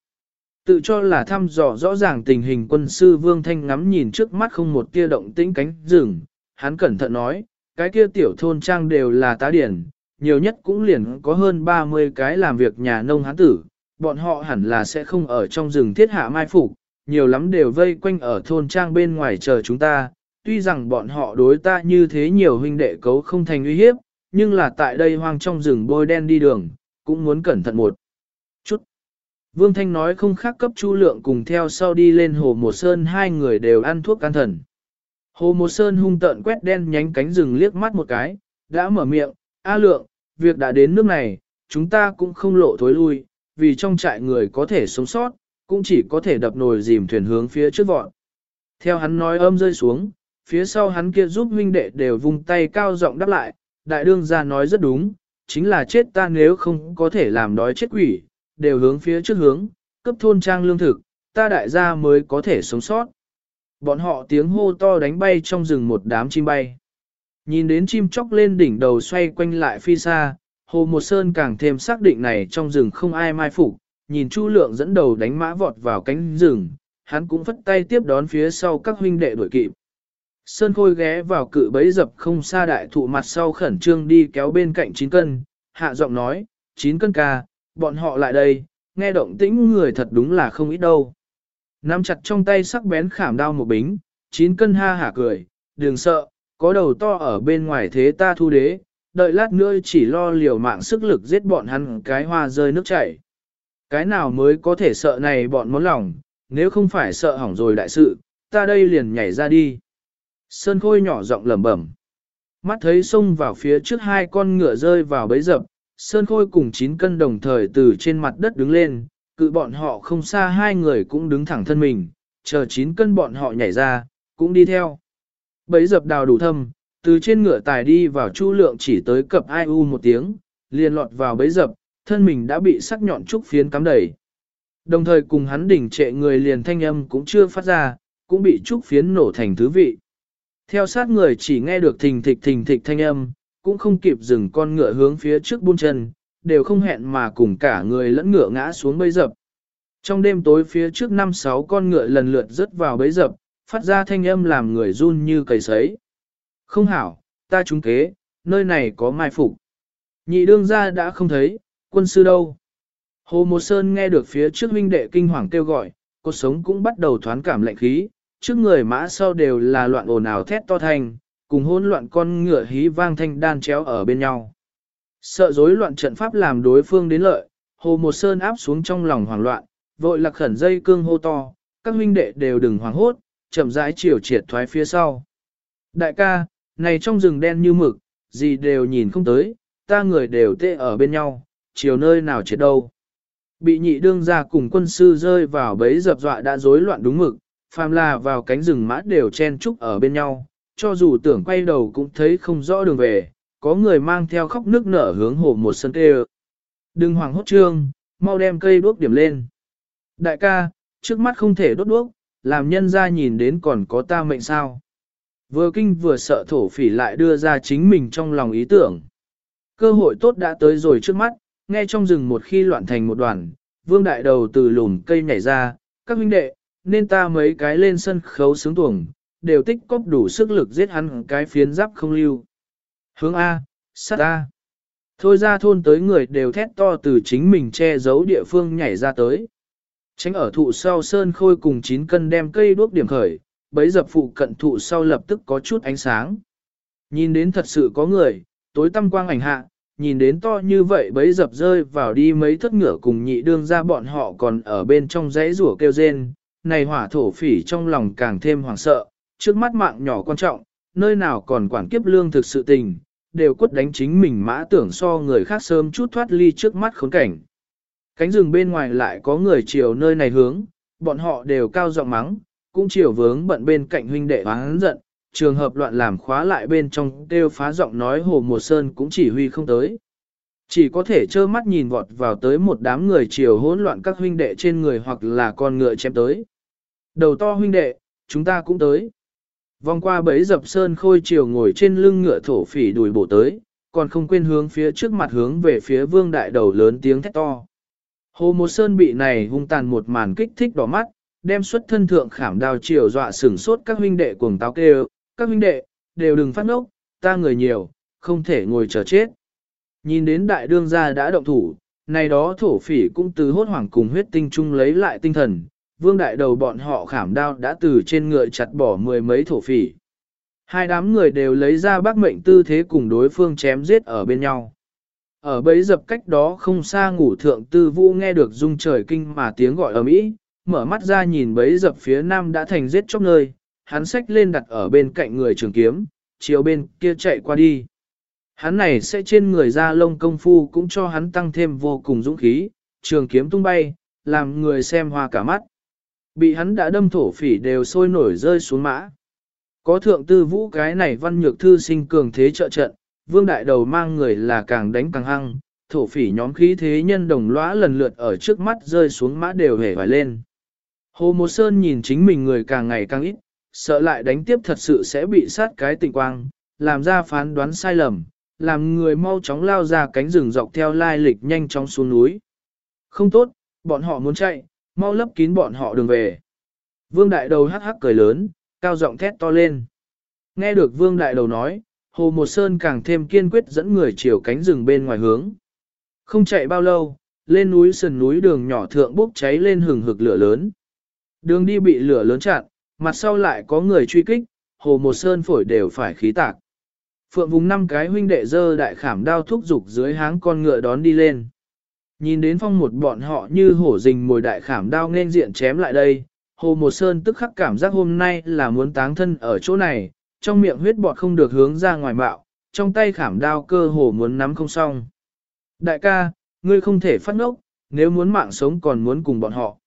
Tự cho là thăm dò rõ ràng tình hình quân sư vương thanh ngắm nhìn trước mắt không một tia động tĩnh cánh rừng, hắn cẩn thận nói, cái kia tiểu thôn trang đều là tá điển, nhiều nhất cũng liền có hơn 30 cái làm việc nhà nông hán tử, bọn họ hẳn là sẽ không ở trong rừng thiết hạ mai phục, nhiều lắm đều vây quanh ở thôn trang bên ngoài chờ chúng ta, tuy rằng bọn họ đối ta như thế nhiều huynh đệ cấu không thành uy hiếp, nhưng là tại đây hoang trong rừng bôi đen đi đường, cũng muốn cẩn thận một chút. Vương Thanh nói không khác cấp chu lượng cùng theo sau đi lên hồ một sơn hai người đều ăn thuốc can thần. Hồ Một Sơn hung tợn quét đen nhánh cánh rừng liếc mắt một cái, đã mở miệng, A lượng, việc đã đến nước này, chúng ta cũng không lộ thối lui, vì trong trại người có thể sống sót, cũng chỉ có thể đập nồi dìm thuyền hướng phía trước vọn. Theo hắn nói âm rơi xuống, phía sau hắn kia giúp huynh đệ đều vung tay cao giọng đáp lại, đại đương gia nói rất đúng, chính là chết ta nếu không có thể làm đói chết quỷ, đều hướng phía trước hướng, cấp thôn trang lương thực, ta đại gia mới có thể sống sót. Bọn họ tiếng hô to đánh bay trong rừng một đám chim bay. Nhìn đến chim chóc lên đỉnh đầu xoay quanh lại phi xa, Hồ Một Sơn càng thêm xác định này trong rừng không ai mai phục, nhìn Chu Lượng dẫn đầu đánh mã vọt vào cánh rừng, hắn cũng phất tay tiếp đón phía sau các huynh đệ đuổi kịp. Sơn Khôi ghé vào cự bấy dập không xa đại thụ mặt sau khẩn trương đi kéo bên cạnh 9 cân, hạ giọng nói, 9 cân ca, bọn họ lại đây, nghe động tĩnh người thật đúng là không ít đâu. Nắm chặt trong tay sắc bén khảm đao một bính, chín cân ha hả cười, đừng sợ, có đầu to ở bên ngoài thế ta thu đế, đợi lát nữa chỉ lo liều mạng sức lực giết bọn hắn cái hoa rơi nước chảy. Cái nào mới có thể sợ này bọn món lòng, nếu không phải sợ hỏng rồi đại sự, ta đây liền nhảy ra đi. Sơn Khôi nhỏ giọng lẩm bẩm. Mắt thấy xông vào phía trước hai con ngựa rơi vào bấy dập, Sơn Khôi cùng chín cân đồng thời từ trên mặt đất đứng lên, cự bọn họ không xa hai người cũng đứng thẳng thân mình, chờ chín cân bọn họ nhảy ra, cũng đi theo. Bấy dập đào đủ thâm, từ trên ngựa tài đi vào chu lượng chỉ tới cập ai u một tiếng, liền lọt vào bấy dập, thân mình đã bị sắc nhọn trúc phiến cắm đầy. Đồng thời cùng hắn đỉnh trệ người liền thanh âm cũng chưa phát ra, cũng bị trúc phiến nổ thành thứ vị. Theo sát người chỉ nghe được thình thịch thình thịch thanh âm, cũng không kịp dừng con ngựa hướng phía trước buôn chân, đều không hẹn mà cùng cả người lẫn ngựa ngã xuống bấy dập. Trong đêm tối phía trước năm sáu con ngựa lần lượt rớt vào bấy dập, phát ra thanh âm làm người run như cầy sấy. Không hảo, ta trúng kế, nơi này có mai phục. Nhị đương gia đã không thấy, quân sư đâu. Hồ Một Sơn nghe được phía trước huynh đệ kinh hoàng kêu gọi, cuộc sống cũng bắt đầu thoáng cảm lạnh khí, trước người mã sau đều là loạn ồn ào thét to thành, cùng hỗn loạn con ngựa hí vang thanh đan chéo ở bên nhau. Sợ rối loạn trận pháp làm đối phương đến lợi, Hồ Một Sơn áp xuống trong lòng hoảng loạn, vội lạc khẩn dây cương hô to, các huynh đệ đều đừng hoảng hốt, chậm rãi chiều triệt thoái phía sau. Đại ca, này trong rừng đen như mực, gì đều nhìn không tới, ta người đều tê ở bên nhau, chiều nơi nào chết đâu. Bị nhị đương ra cùng quân sư rơi vào bấy dập dọa đã rối loạn đúng mực, phàm là vào cánh rừng mã đều chen chúc ở bên nhau, cho dù tưởng quay đầu cũng thấy không rõ đường về, có người mang theo khóc nước nở hướng hồ một sân kê Đừng hoàng hốt trương, mau đem cây đuốc điểm lên. Đại ca, trước mắt không thể đốt đuốc, làm nhân ra nhìn đến còn có ta mệnh sao. Vừa kinh vừa sợ thổ phỉ lại đưa ra chính mình trong lòng ý tưởng. Cơ hội tốt đã tới rồi trước mắt, nghe trong rừng một khi loạn thành một đoàn, vương đại đầu từ lùm cây nhảy ra, các huynh đệ, nên ta mấy cái lên sân khấu sướng tuồng, đều tích cóp đủ sức lực giết hắn cái phiến giáp không lưu. Hướng A, sát A. Thôi ra thôn tới người đều thét to từ chính mình che giấu địa phương nhảy ra tới. Tránh ở thụ sau sơn khôi cùng 9 cân đem cây đuốc điểm khởi, bấy dập phụ cận thụ sau lập tức có chút ánh sáng. Nhìn đến thật sự có người, tối tăm quang ảnh hạ, nhìn đến to như vậy bấy dập rơi vào đi mấy thất ngựa cùng nhị đương ra bọn họ còn ở bên trong dãy rủa kêu rên, này hỏa thổ phỉ trong lòng càng thêm hoảng sợ, trước mắt mạng nhỏ quan trọng, nơi nào còn quản kiếp lương thực sự tình, đều quất đánh chính mình mã tưởng so người khác sớm chút thoát ly trước mắt khốn cảnh. Cánh rừng bên ngoài lại có người chiều nơi này hướng, bọn họ đều cao giọng mắng, cũng chiều vướng bận bên cạnh huynh đệ hắn giận, trường hợp loạn làm khóa lại bên trong đều phá giọng nói hồ mùa sơn cũng chỉ huy không tới. Chỉ có thể trơ mắt nhìn vọt vào tới một đám người chiều hỗn loạn các huynh đệ trên người hoặc là con ngựa chém tới. Đầu to huynh đệ, chúng ta cũng tới. Vòng qua bấy dập sơn khôi chiều ngồi trên lưng ngựa thổ phỉ đùi bổ tới, còn không quên hướng phía trước mặt hướng về phía vương đại đầu lớn tiếng thét to. Hồ Một Sơn bị này hung tàn một màn kích thích đỏ mắt, đem xuất thân thượng khảm đào chiều dọa sửng sốt các huynh đệ cuồng táo kêu, các huynh đệ, đều đừng phát ngốc, ta người nhiều, không thể ngồi chờ chết. Nhìn đến đại đương gia đã động thủ, này đó thổ phỉ cũng từ hốt hoảng cùng huyết tinh chung lấy lại tinh thần, vương đại đầu bọn họ khảm đao đã từ trên ngựa chặt bỏ mười mấy thổ phỉ. Hai đám người đều lấy ra bác mệnh tư thế cùng đối phương chém giết ở bên nhau. Ở bấy dập cách đó không xa ngủ thượng tư vũ nghe được rung trời kinh mà tiếng gọi ở mỹ, mở mắt ra nhìn bấy dập phía nam đã thành giết chóc nơi, hắn xách lên đặt ở bên cạnh người trường kiếm, chiều bên kia chạy qua đi. Hắn này sẽ trên người ra lông công phu cũng cho hắn tăng thêm vô cùng dũng khí, trường kiếm tung bay, làm người xem hoa cả mắt. Bị hắn đã đâm thổ phỉ đều sôi nổi rơi xuống mã. Có thượng tư vũ cái này văn nhược thư sinh cường thế trợ trận, vương đại đầu mang người là càng đánh càng hăng, thổ phỉ nhóm khí thế nhân đồng lõa lần lượt ở trước mắt rơi xuống mã đều hề vải lên. Hồ Một Sơn nhìn chính mình người càng ngày càng ít, sợ lại đánh tiếp thật sự sẽ bị sát cái tình quang, làm ra phán đoán sai lầm, làm người mau chóng lao ra cánh rừng dọc theo lai lịch nhanh chóng xuống núi. Không tốt, bọn họ muốn chạy, mau lấp kín bọn họ đường về. Vương đại đầu hắc hắc cười lớn, cao giọng thét to lên. Nghe được vương đại đầu nói, Hồ Một Sơn càng thêm kiên quyết dẫn người chiều cánh rừng bên ngoài hướng. Không chạy bao lâu, lên núi sườn núi đường nhỏ thượng bốc cháy lên hừng hực lửa lớn. Đường đi bị lửa lớn chặn, mặt sau lại có người truy kích, Hồ Một Sơn phổi đều phải khí tạc. Phượng vùng năm cái huynh đệ dơ đại khảm đao thúc dục dưới háng con ngựa đón đi lên. Nhìn đến phong một bọn họ như hổ rình mồi đại khảm đao nên diện chém lại đây, Hồ Một Sơn tức khắc cảm giác hôm nay là muốn táng thân ở chỗ này, trong miệng huyết bọt không được hướng ra ngoài bạo, trong tay khảm đao cơ hồ muốn nắm không xong. Đại ca, ngươi không thể phát ngốc, nếu muốn mạng sống còn muốn cùng bọn họ.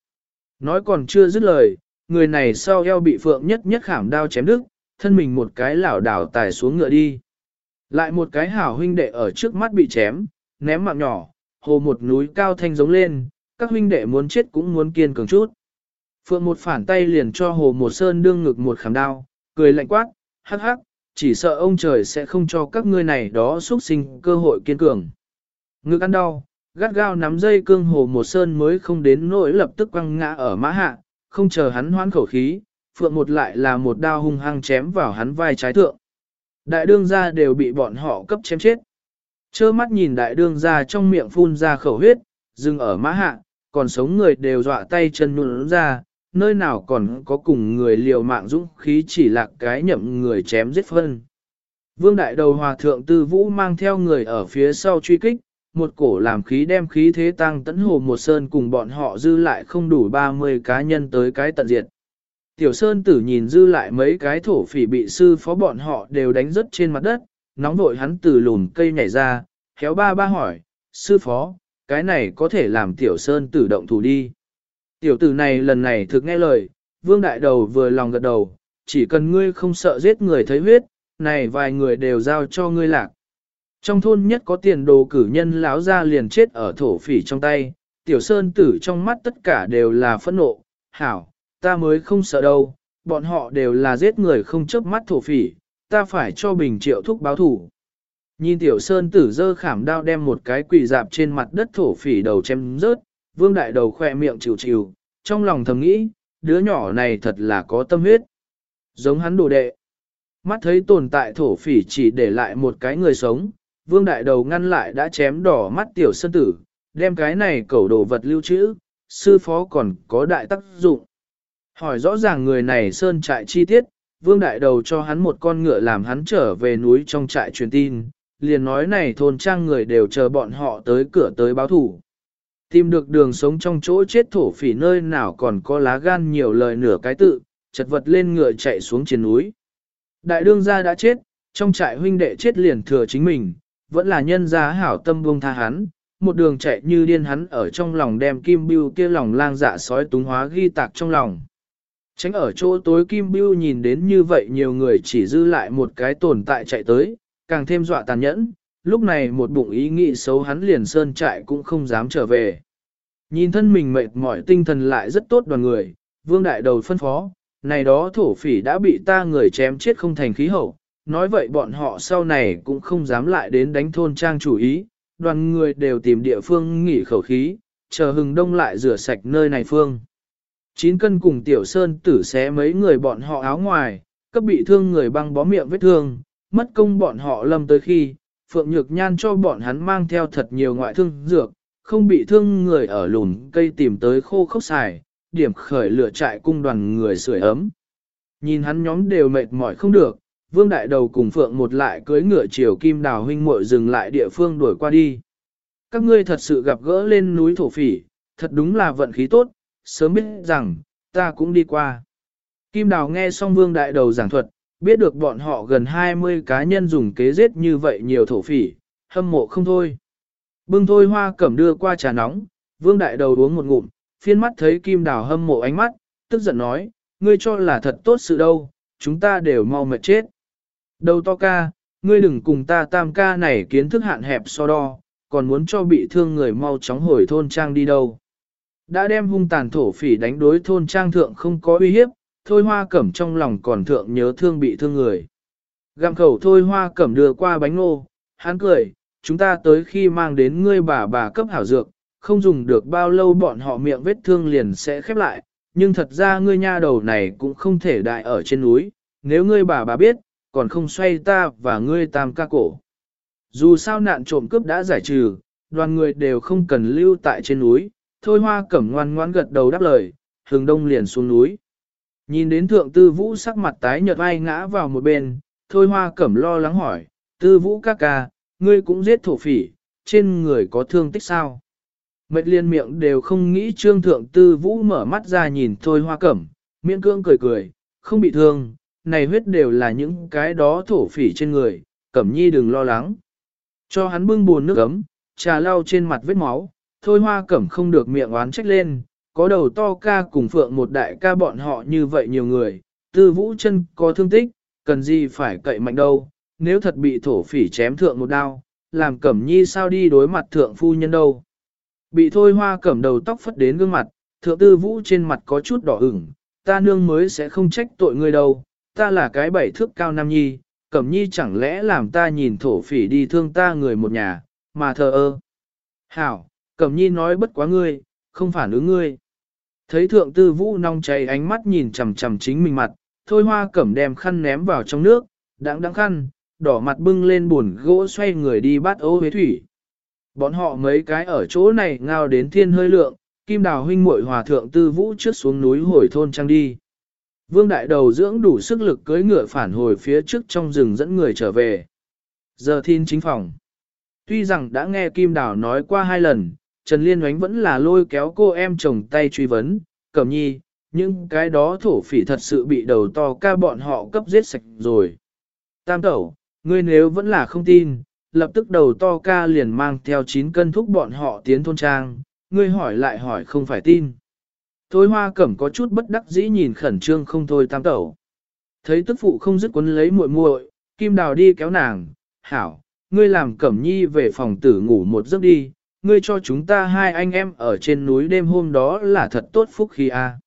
Nói còn chưa dứt lời, người này sau eo bị phượng nhất nhất khảm đao chém đứt, thân mình một cái lảo đảo tải xuống ngựa đi. Lại một cái hảo huynh đệ ở trước mắt bị chém, ném mạng nhỏ, hồ một núi cao thanh giống lên, các huynh đệ muốn chết cũng muốn kiên cường chút. Phượng một phản tay liền cho hồ một sơn đương ngực một khảm đao, cười lạnh quát, hắc hắc, chỉ sợ ông trời sẽ không cho các ngươi này đó xuất sinh cơ hội kiên cường. Ngực ăn đau, gắt gao nắm dây cương hồ một sơn mới không đến nỗi lập tức quăng ngã ở mã hạ, không chờ hắn hoán khẩu khí, phượng một lại là một đao hung hăng chém vào hắn vai trái thượng. Đại đương gia đều bị bọn họ cấp chém chết. Chơ mắt nhìn đại đương gia trong miệng phun ra khẩu huyết, dừng ở mã hạ, còn sống người đều dọa tay chân nhún ra, nơi nào còn có cùng người liều mạng dũng khí chỉ là cái nhậm người chém giết phân. Vương đại đầu hòa thượng tư vũ mang theo người ở phía sau truy kích, một cổ làm khí đem khí thế tăng tấn hồ một sơn cùng bọn họ dư lại không đủ 30 cá nhân tới cái tận diệt. Tiểu Sơn tử nhìn dư lại mấy cái thổ phỉ bị sư phó bọn họ đều đánh rớt trên mặt đất, nóng vội hắn từ lùn cây nhảy ra, khéo ba ba hỏi, sư phó, cái này có thể làm Tiểu Sơn tử động thủ đi. Tiểu tử này lần này thực nghe lời, vương đại đầu vừa lòng gật đầu, chỉ cần ngươi không sợ giết người thấy huyết, này vài người đều giao cho ngươi lạc. Trong thôn nhất có tiền đồ cử nhân láo ra liền chết ở thổ phỉ trong tay, tiểu sơn tử trong mắt tất cả đều là phẫn nộ, hảo, ta mới không sợ đâu, bọn họ đều là giết người không chớp mắt thổ phỉ, ta phải cho bình triệu thúc báo thủ. Nhìn tiểu sơn tử dơ khảm đao đem một cái quỳ dạp trên mặt đất thổ phỉ đầu chém rớt, vương đại đầu khoe miệng chịu chịu, trong lòng thầm nghĩ, đứa nhỏ này thật là có tâm huyết. Giống hắn đồ đệ. Mắt thấy tồn tại thổ phỉ chỉ để lại một cái người sống, vương đại đầu ngăn lại đã chém đỏ mắt tiểu sơn tử, đem cái này cẩu đồ vật lưu trữ, sư phó còn có đại tác dụng. Hỏi rõ ràng người này sơn trại chi tiết, vương đại đầu cho hắn một con ngựa làm hắn trở về núi trong trại truyền tin, liền nói này thôn trang người đều chờ bọn họ tới cửa tới báo thủ. Tìm được đường sống trong chỗ chết thổ phỉ nơi nào còn có lá gan nhiều lời nửa cái tự, chật vật lên ngựa chạy xuống trên núi. Đại đương gia đã chết, trong trại huynh đệ chết liền thừa chính mình, vẫn là nhân gia hảo tâm buông tha hắn, một đường chạy như điên hắn ở trong lòng đem kim bưu kia lòng lang dạ sói túng hóa ghi tạc trong lòng. Tránh ở chỗ tối kim bưu nhìn đến như vậy nhiều người chỉ dư lại một cái tồn tại chạy tới, càng thêm dọa tàn nhẫn, lúc này một bụng ý nghĩ xấu hắn liền sơn trại cũng không dám trở về. Nhìn thân mình mệt mỏi tinh thần lại rất tốt đoàn người, vương đại đầu phân phó, này đó thổ phỉ đã bị ta người chém chết không thành khí hậu, nói vậy bọn họ sau này cũng không dám lại đến đánh thôn trang chủ ý, đoàn người đều tìm địa phương nghỉ khẩu khí, chờ hừng đông lại rửa sạch nơi này phương. Chín cân cùng tiểu sơn tử xé mấy người bọn họ áo ngoài, cấp bị thương người băng bó miệng vết thương, mất công bọn họ lâm tới khi, Phượng Nhược Nhan cho bọn hắn mang theo thật nhiều ngoại thương dược, không bị thương người ở lùn cây tìm tới khô khốc xài, điểm khởi lửa trại cung đoàn người sưởi ấm. Nhìn hắn nhóm đều mệt mỏi không được, Vương Đại Đầu cùng Phượng một lại cưới ngựa chiều kim đào huynh muội dừng lại địa phương đuổi qua đi. Các ngươi thật sự gặp gỡ lên núi thổ phỉ, thật đúng là vận khí tốt, sớm biết rằng, ta cũng đi qua. Kim Đào nghe xong Vương Đại Đầu giảng thuật, biết được bọn họ gần 20 cá nhân dùng kế giết như vậy nhiều thổ phỉ, hâm mộ không thôi. Bưng thôi hoa cẩm đưa qua trà nóng, Vương Đại Đầu uống một ngụm, phiên mắt thấy Kim Đào hâm mộ ánh mắt, tức giận nói, ngươi cho là thật tốt sự đâu, chúng ta đều mau mệt chết. Đầu to ca, ngươi đừng cùng ta tam ca này kiến thức hạn hẹp so đo, còn muốn cho bị thương người mau chóng hồi thôn trang đi đâu. Đã đem hung tàn thổ phỉ đánh đối thôn trang thượng không có uy hiếp, thôi hoa cẩm trong lòng còn thượng nhớ thương bị thương người. Gặm khẩu thôi hoa cẩm đưa qua bánh ngô, hắn cười, chúng ta tới khi mang đến ngươi bà bà cấp hảo dược, không dùng được bao lâu bọn họ miệng vết thương liền sẽ khép lại, nhưng thật ra ngươi nha đầu này cũng không thể đại ở trên núi, nếu ngươi bà bà biết, còn không xoay ta và ngươi tam ca cổ. Dù sao nạn trộm cướp đã giải trừ, đoàn người đều không cần lưu tại trên núi, thôi hoa cẩm ngoan ngoan gật đầu đáp lời, hướng đông liền xuống núi. Nhìn đến thượng tư vũ sắc mặt tái nhợt ai ngã vào một bên, thôi hoa cẩm lo lắng hỏi, tư vũ ca ca, ngươi cũng giết thổ phỉ, trên người có thương tích sao? Mệt liên miệng đều không nghĩ trương thượng tư vũ mở mắt ra nhìn thôi hoa cẩm, miễn cưỡng cười cười, không bị thương, này huyết đều là những cái đó thổ phỉ trên người, cẩm nhi đừng lo lắng. Cho hắn bưng buồn nước ấm, trà lau trên mặt vết máu, thôi hoa cẩm không được miệng oán trách lên, có đầu to ca cùng phượng một đại ca bọn họ như vậy nhiều người, tư vũ chân có thương tích, cần gì phải cậy mạnh đâu, nếu thật bị thổ phỉ chém thượng một đao, làm cẩm nhi sao đi đối mặt thượng phu nhân đâu. Bị thôi hoa cẩm đầu tóc phất đến gương mặt, thượng tư vũ trên mặt có chút đỏ ửng, ta nương mới sẽ không trách tội ngươi đâu, ta là cái bảy thước cao nam nhi, cẩm nhi chẳng lẽ làm ta nhìn thổ phỉ đi thương ta người một nhà, mà thờ ơ. Hảo, cẩm nhi nói bất quá ngươi, không phản ứng ngươi. Thấy thượng tư vũ nong cháy ánh mắt nhìn chằm chằm chính mình mặt, thôi hoa cẩm đem khăn ném vào trong nước, đắng đắng khăn, đỏ mặt bưng lên buồn gỗ xoay người đi bắt ô huế thủy. Bọn họ mấy cái ở chỗ này ngao đến thiên hơi lượng, kim đào huynh muội hòa thượng tư vũ trước xuống núi hồi thôn trang đi. Vương đại đầu dưỡng đủ sức lực cưỡi ngựa phản hồi phía trước trong rừng dẫn người trở về. Giờ thiên chính phòng. Tuy rằng đã nghe Kim Đào nói qua hai lần, Trần Liên Oánh vẫn là lôi kéo cô em chồng tay truy vấn, cẩm nhi, nhưng cái đó thổ phỉ thật sự bị đầu to ca bọn họ cấp giết sạch rồi. Tam tẩu, ngươi nếu vẫn là không tin, lập tức đầu to ca liền mang theo 9 cân thúc bọn họ tiến thôn trang, ngươi hỏi lại hỏi không phải tin. Thôi hoa cẩm có chút bất đắc dĩ nhìn khẩn trương không thôi tam tẩu. Thấy tức phụ không dứt quấn lấy muội muội, kim đào đi kéo nàng, hảo, ngươi làm cẩm nhi về phòng tử ngủ một giấc đi, ngươi cho chúng ta hai anh em ở trên núi đêm hôm đó là thật tốt phúc khi a. À.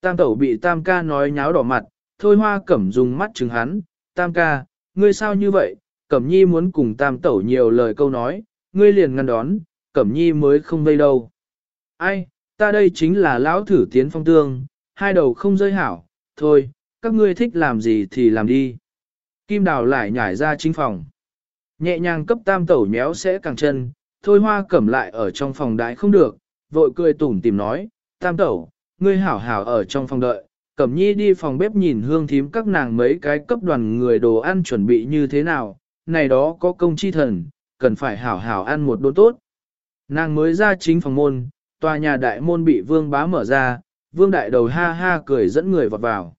Tam tẩu bị tam ca nói nháo đỏ mặt, thôi hoa cẩm dùng mắt chừng hắn, tam ca, ngươi sao như vậy, cẩm nhi muốn cùng tam tẩu nhiều lời câu nói, ngươi liền ngăn đón, cẩm nhi mới không vây đâu. Ai, ta đây chính là lão thử tiến phong tương, hai đầu không rơi hảo, thôi, các ngươi thích làm gì thì làm đi. Kim đào lại nhảy ra chính phòng. Nhẹ nhàng cấp tam tẩu nhéo sẽ càng chân, thôi hoa cẩm lại ở trong phòng đái không được, vội cười tủm tìm nói, tam tẩu, ngươi hảo hảo ở trong phòng đợi, cẩm nhi đi phòng bếp nhìn hương thím các nàng mấy cái cấp đoàn người đồ ăn chuẩn bị như thế nào, này đó có công chi thần, cần phải hảo hảo ăn một đốn tốt. Nàng mới ra chính phòng môn, tòa nhà đại môn bị vương bá mở ra, vương đại đầu ha ha cười dẫn người vọt vào.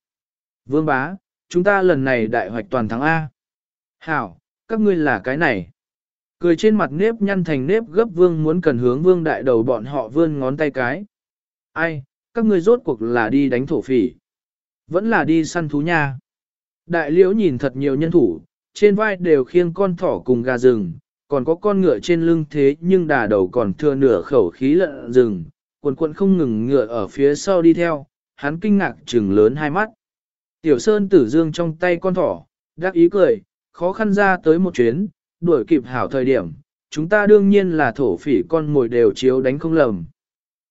Vương bá, chúng ta lần này đại hoạch toàn thắng A. Hảo, các ngươi là cái này. Cười trên mặt nếp nhăn thành nếp gấp vương muốn cần hướng vương đại đầu bọn họ vươn ngón tay cái. Ai, các ngươi rốt cuộc là đi đánh thổ phỉ. Vẫn là đi săn thú nha. Đại liễu nhìn thật nhiều nhân thủ, trên vai đều khiêng con thỏ cùng gà rừng, còn có con ngựa trên lưng thế nhưng đà đầu còn thừa nửa khẩu khí lợn rừng, quần quận không ngừng ngựa ở phía sau đi theo, hắn kinh ngạc trừng lớn hai mắt. Tiểu Sơn tử dương trong tay con thỏ, đắc ý cười, khó khăn ra tới một chuyến, đuổi kịp hảo thời điểm, chúng ta đương nhiên là thổ phỉ con mồi đều chiếu đánh không lầm.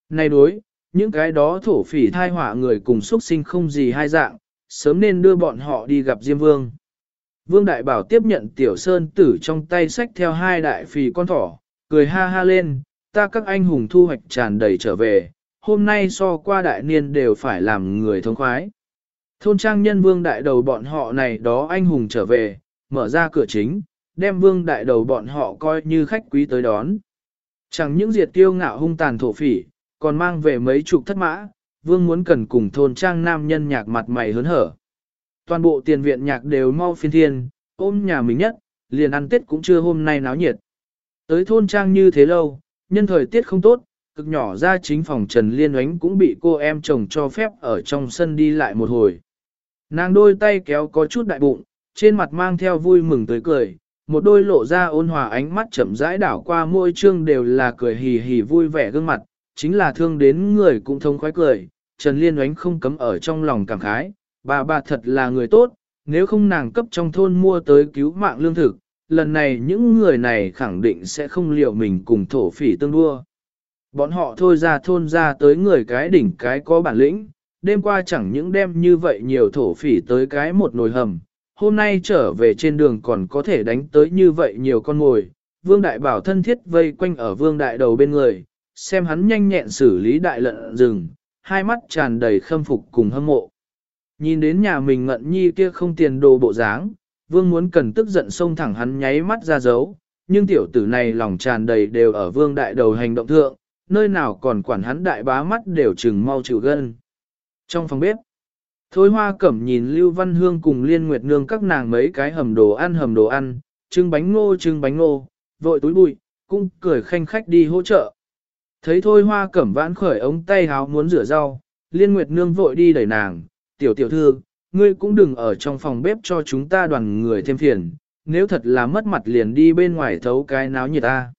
Này đối, những cái đó thổ phỉ thai họa người cùng xuất sinh không gì hai dạng, sớm nên đưa bọn họ đi gặp Diêm Vương. Vương Đại Bảo tiếp nhận Tiểu Sơn tử trong tay sách theo hai đại phì con thỏ, cười ha ha lên, ta các anh hùng thu hoạch tràn đầy trở về, hôm nay so qua đại niên đều phải làm người thông khoái. Thôn trang nhân vương đại đầu bọn họ này đó anh hùng trở về, mở ra cửa chính, đem vương đại đầu bọn họ coi như khách quý tới đón. Chẳng những diệt tiêu ngạo hung tàn thổ phỉ, còn mang về mấy chục thất mã, vương muốn cần cùng thôn trang nam nhân nhạc mặt mày hớn hở. Toàn bộ tiền viện nhạc đều mau phiên thiên, ôm nhà mình nhất, liền ăn tết cũng chưa hôm nay náo nhiệt. Tới thôn trang như thế lâu, nhân thời tiết không tốt, cực nhỏ ra chính phòng Trần Liên oánh cũng bị cô em chồng cho phép ở trong sân đi lại một hồi. Nàng đôi tay kéo có chút đại bụng, trên mặt mang theo vui mừng tới cười, một đôi lộ ra ôn hòa ánh mắt chậm rãi đảo qua môi trương đều là cười hì hì vui vẻ gương mặt, chính là thương đến người cũng thông khoái cười. Trần Liên oánh không cấm ở trong lòng cảm khái, bà bà thật là người tốt, nếu không nàng cấp trong thôn mua tới cứu mạng lương thực, lần này những người này khẳng định sẽ không liệu mình cùng thổ phỉ tương đua. Bọn họ thôi ra thôn ra tới người cái đỉnh cái có bản lĩnh, đêm qua chẳng những đem như vậy nhiều thổ phỉ tới cái một nồi hầm, hôm nay trở về trên đường còn có thể đánh tới như vậy nhiều con ngồi. Vương Đại Bảo thân thiết vây quanh ở Vương Đại đầu bên người, xem hắn nhanh nhẹn xử lý đại lợn rừng, hai mắt tràn đầy khâm phục cùng hâm mộ. Nhìn đến nhà mình ngận nhi kia không tiền đồ bộ dáng, vương muốn cần tức giận xông thẳng hắn nháy mắt ra dấu, nhưng tiểu tử này lòng tràn đầy đều ở vương đại đầu hành động thượng, nơi nào còn quản hắn đại bá mắt đều chừng mau chịu gân. Trong phòng bếp, Thôi hoa cẩm nhìn Lưu Văn Hương cùng Liên Nguyệt Nương các nàng mấy cái hầm đồ ăn hầm đồ ăn, trưng bánh ngô trưng bánh ngô, vội túi bụi, cũng cười khanh khách đi hỗ trợ. Thấy thôi hoa cẩm vãn khởi ống tay háo muốn rửa rau, Liên Nguyệt Nương vội đi đẩy nàng, tiểu tiểu thư, ngươi cũng đừng ở trong phòng bếp cho chúng ta đoàn người thêm phiền, nếu thật là mất mặt liền đi bên ngoài thấu cái náo nhiệt ta.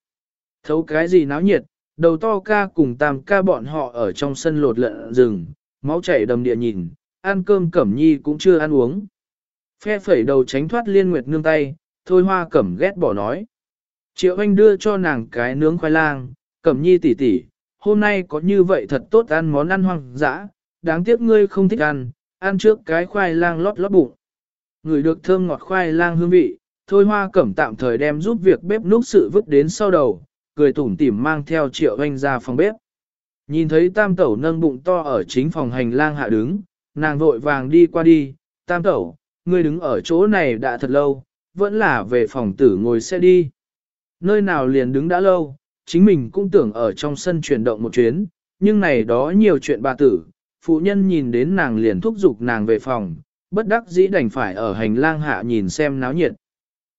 Thấu cái gì náo nhiệt, đầu to ca cùng tam ca bọn họ ở trong sân lột lợn rừng, máu chảy đầm địa nhìn, ăn cơm cẩm nhi cũng chưa ăn uống. Phe phẩy đầu tránh thoát liên nguyệt nương tay, thôi hoa cẩm ghét bỏ nói. Triệu anh đưa cho nàng cái nướng khoai lang, cẩm nhi tỉ tỉ, hôm nay có như vậy thật tốt ăn món ăn hoang dã, đáng tiếc ngươi không thích ăn, ăn trước cái khoai lang lót lót bụng. Người được thơm ngọt khoai lang hương vị, thôi hoa cẩm tạm thời đem giúp việc bếp núc sự vứt đến sau đầu, cười tủm tỉm mang theo triệu anh ra phòng bếp. Nhìn thấy tam tẩu nâng bụng to ở chính phòng hành lang hạ đứng, nàng vội vàng đi qua đi, tam tẩu, ngươi đứng ở chỗ này đã thật lâu, vẫn là về phòng tử ngồi xe đi. Nơi nào liền đứng đã lâu, chính mình cũng tưởng ở trong sân chuyển động một chuyến, nhưng này đó nhiều chuyện bà tử, phụ nhân nhìn đến nàng liền thúc giục nàng về phòng, bất đắc dĩ đành phải ở hành lang hạ nhìn xem náo nhiệt.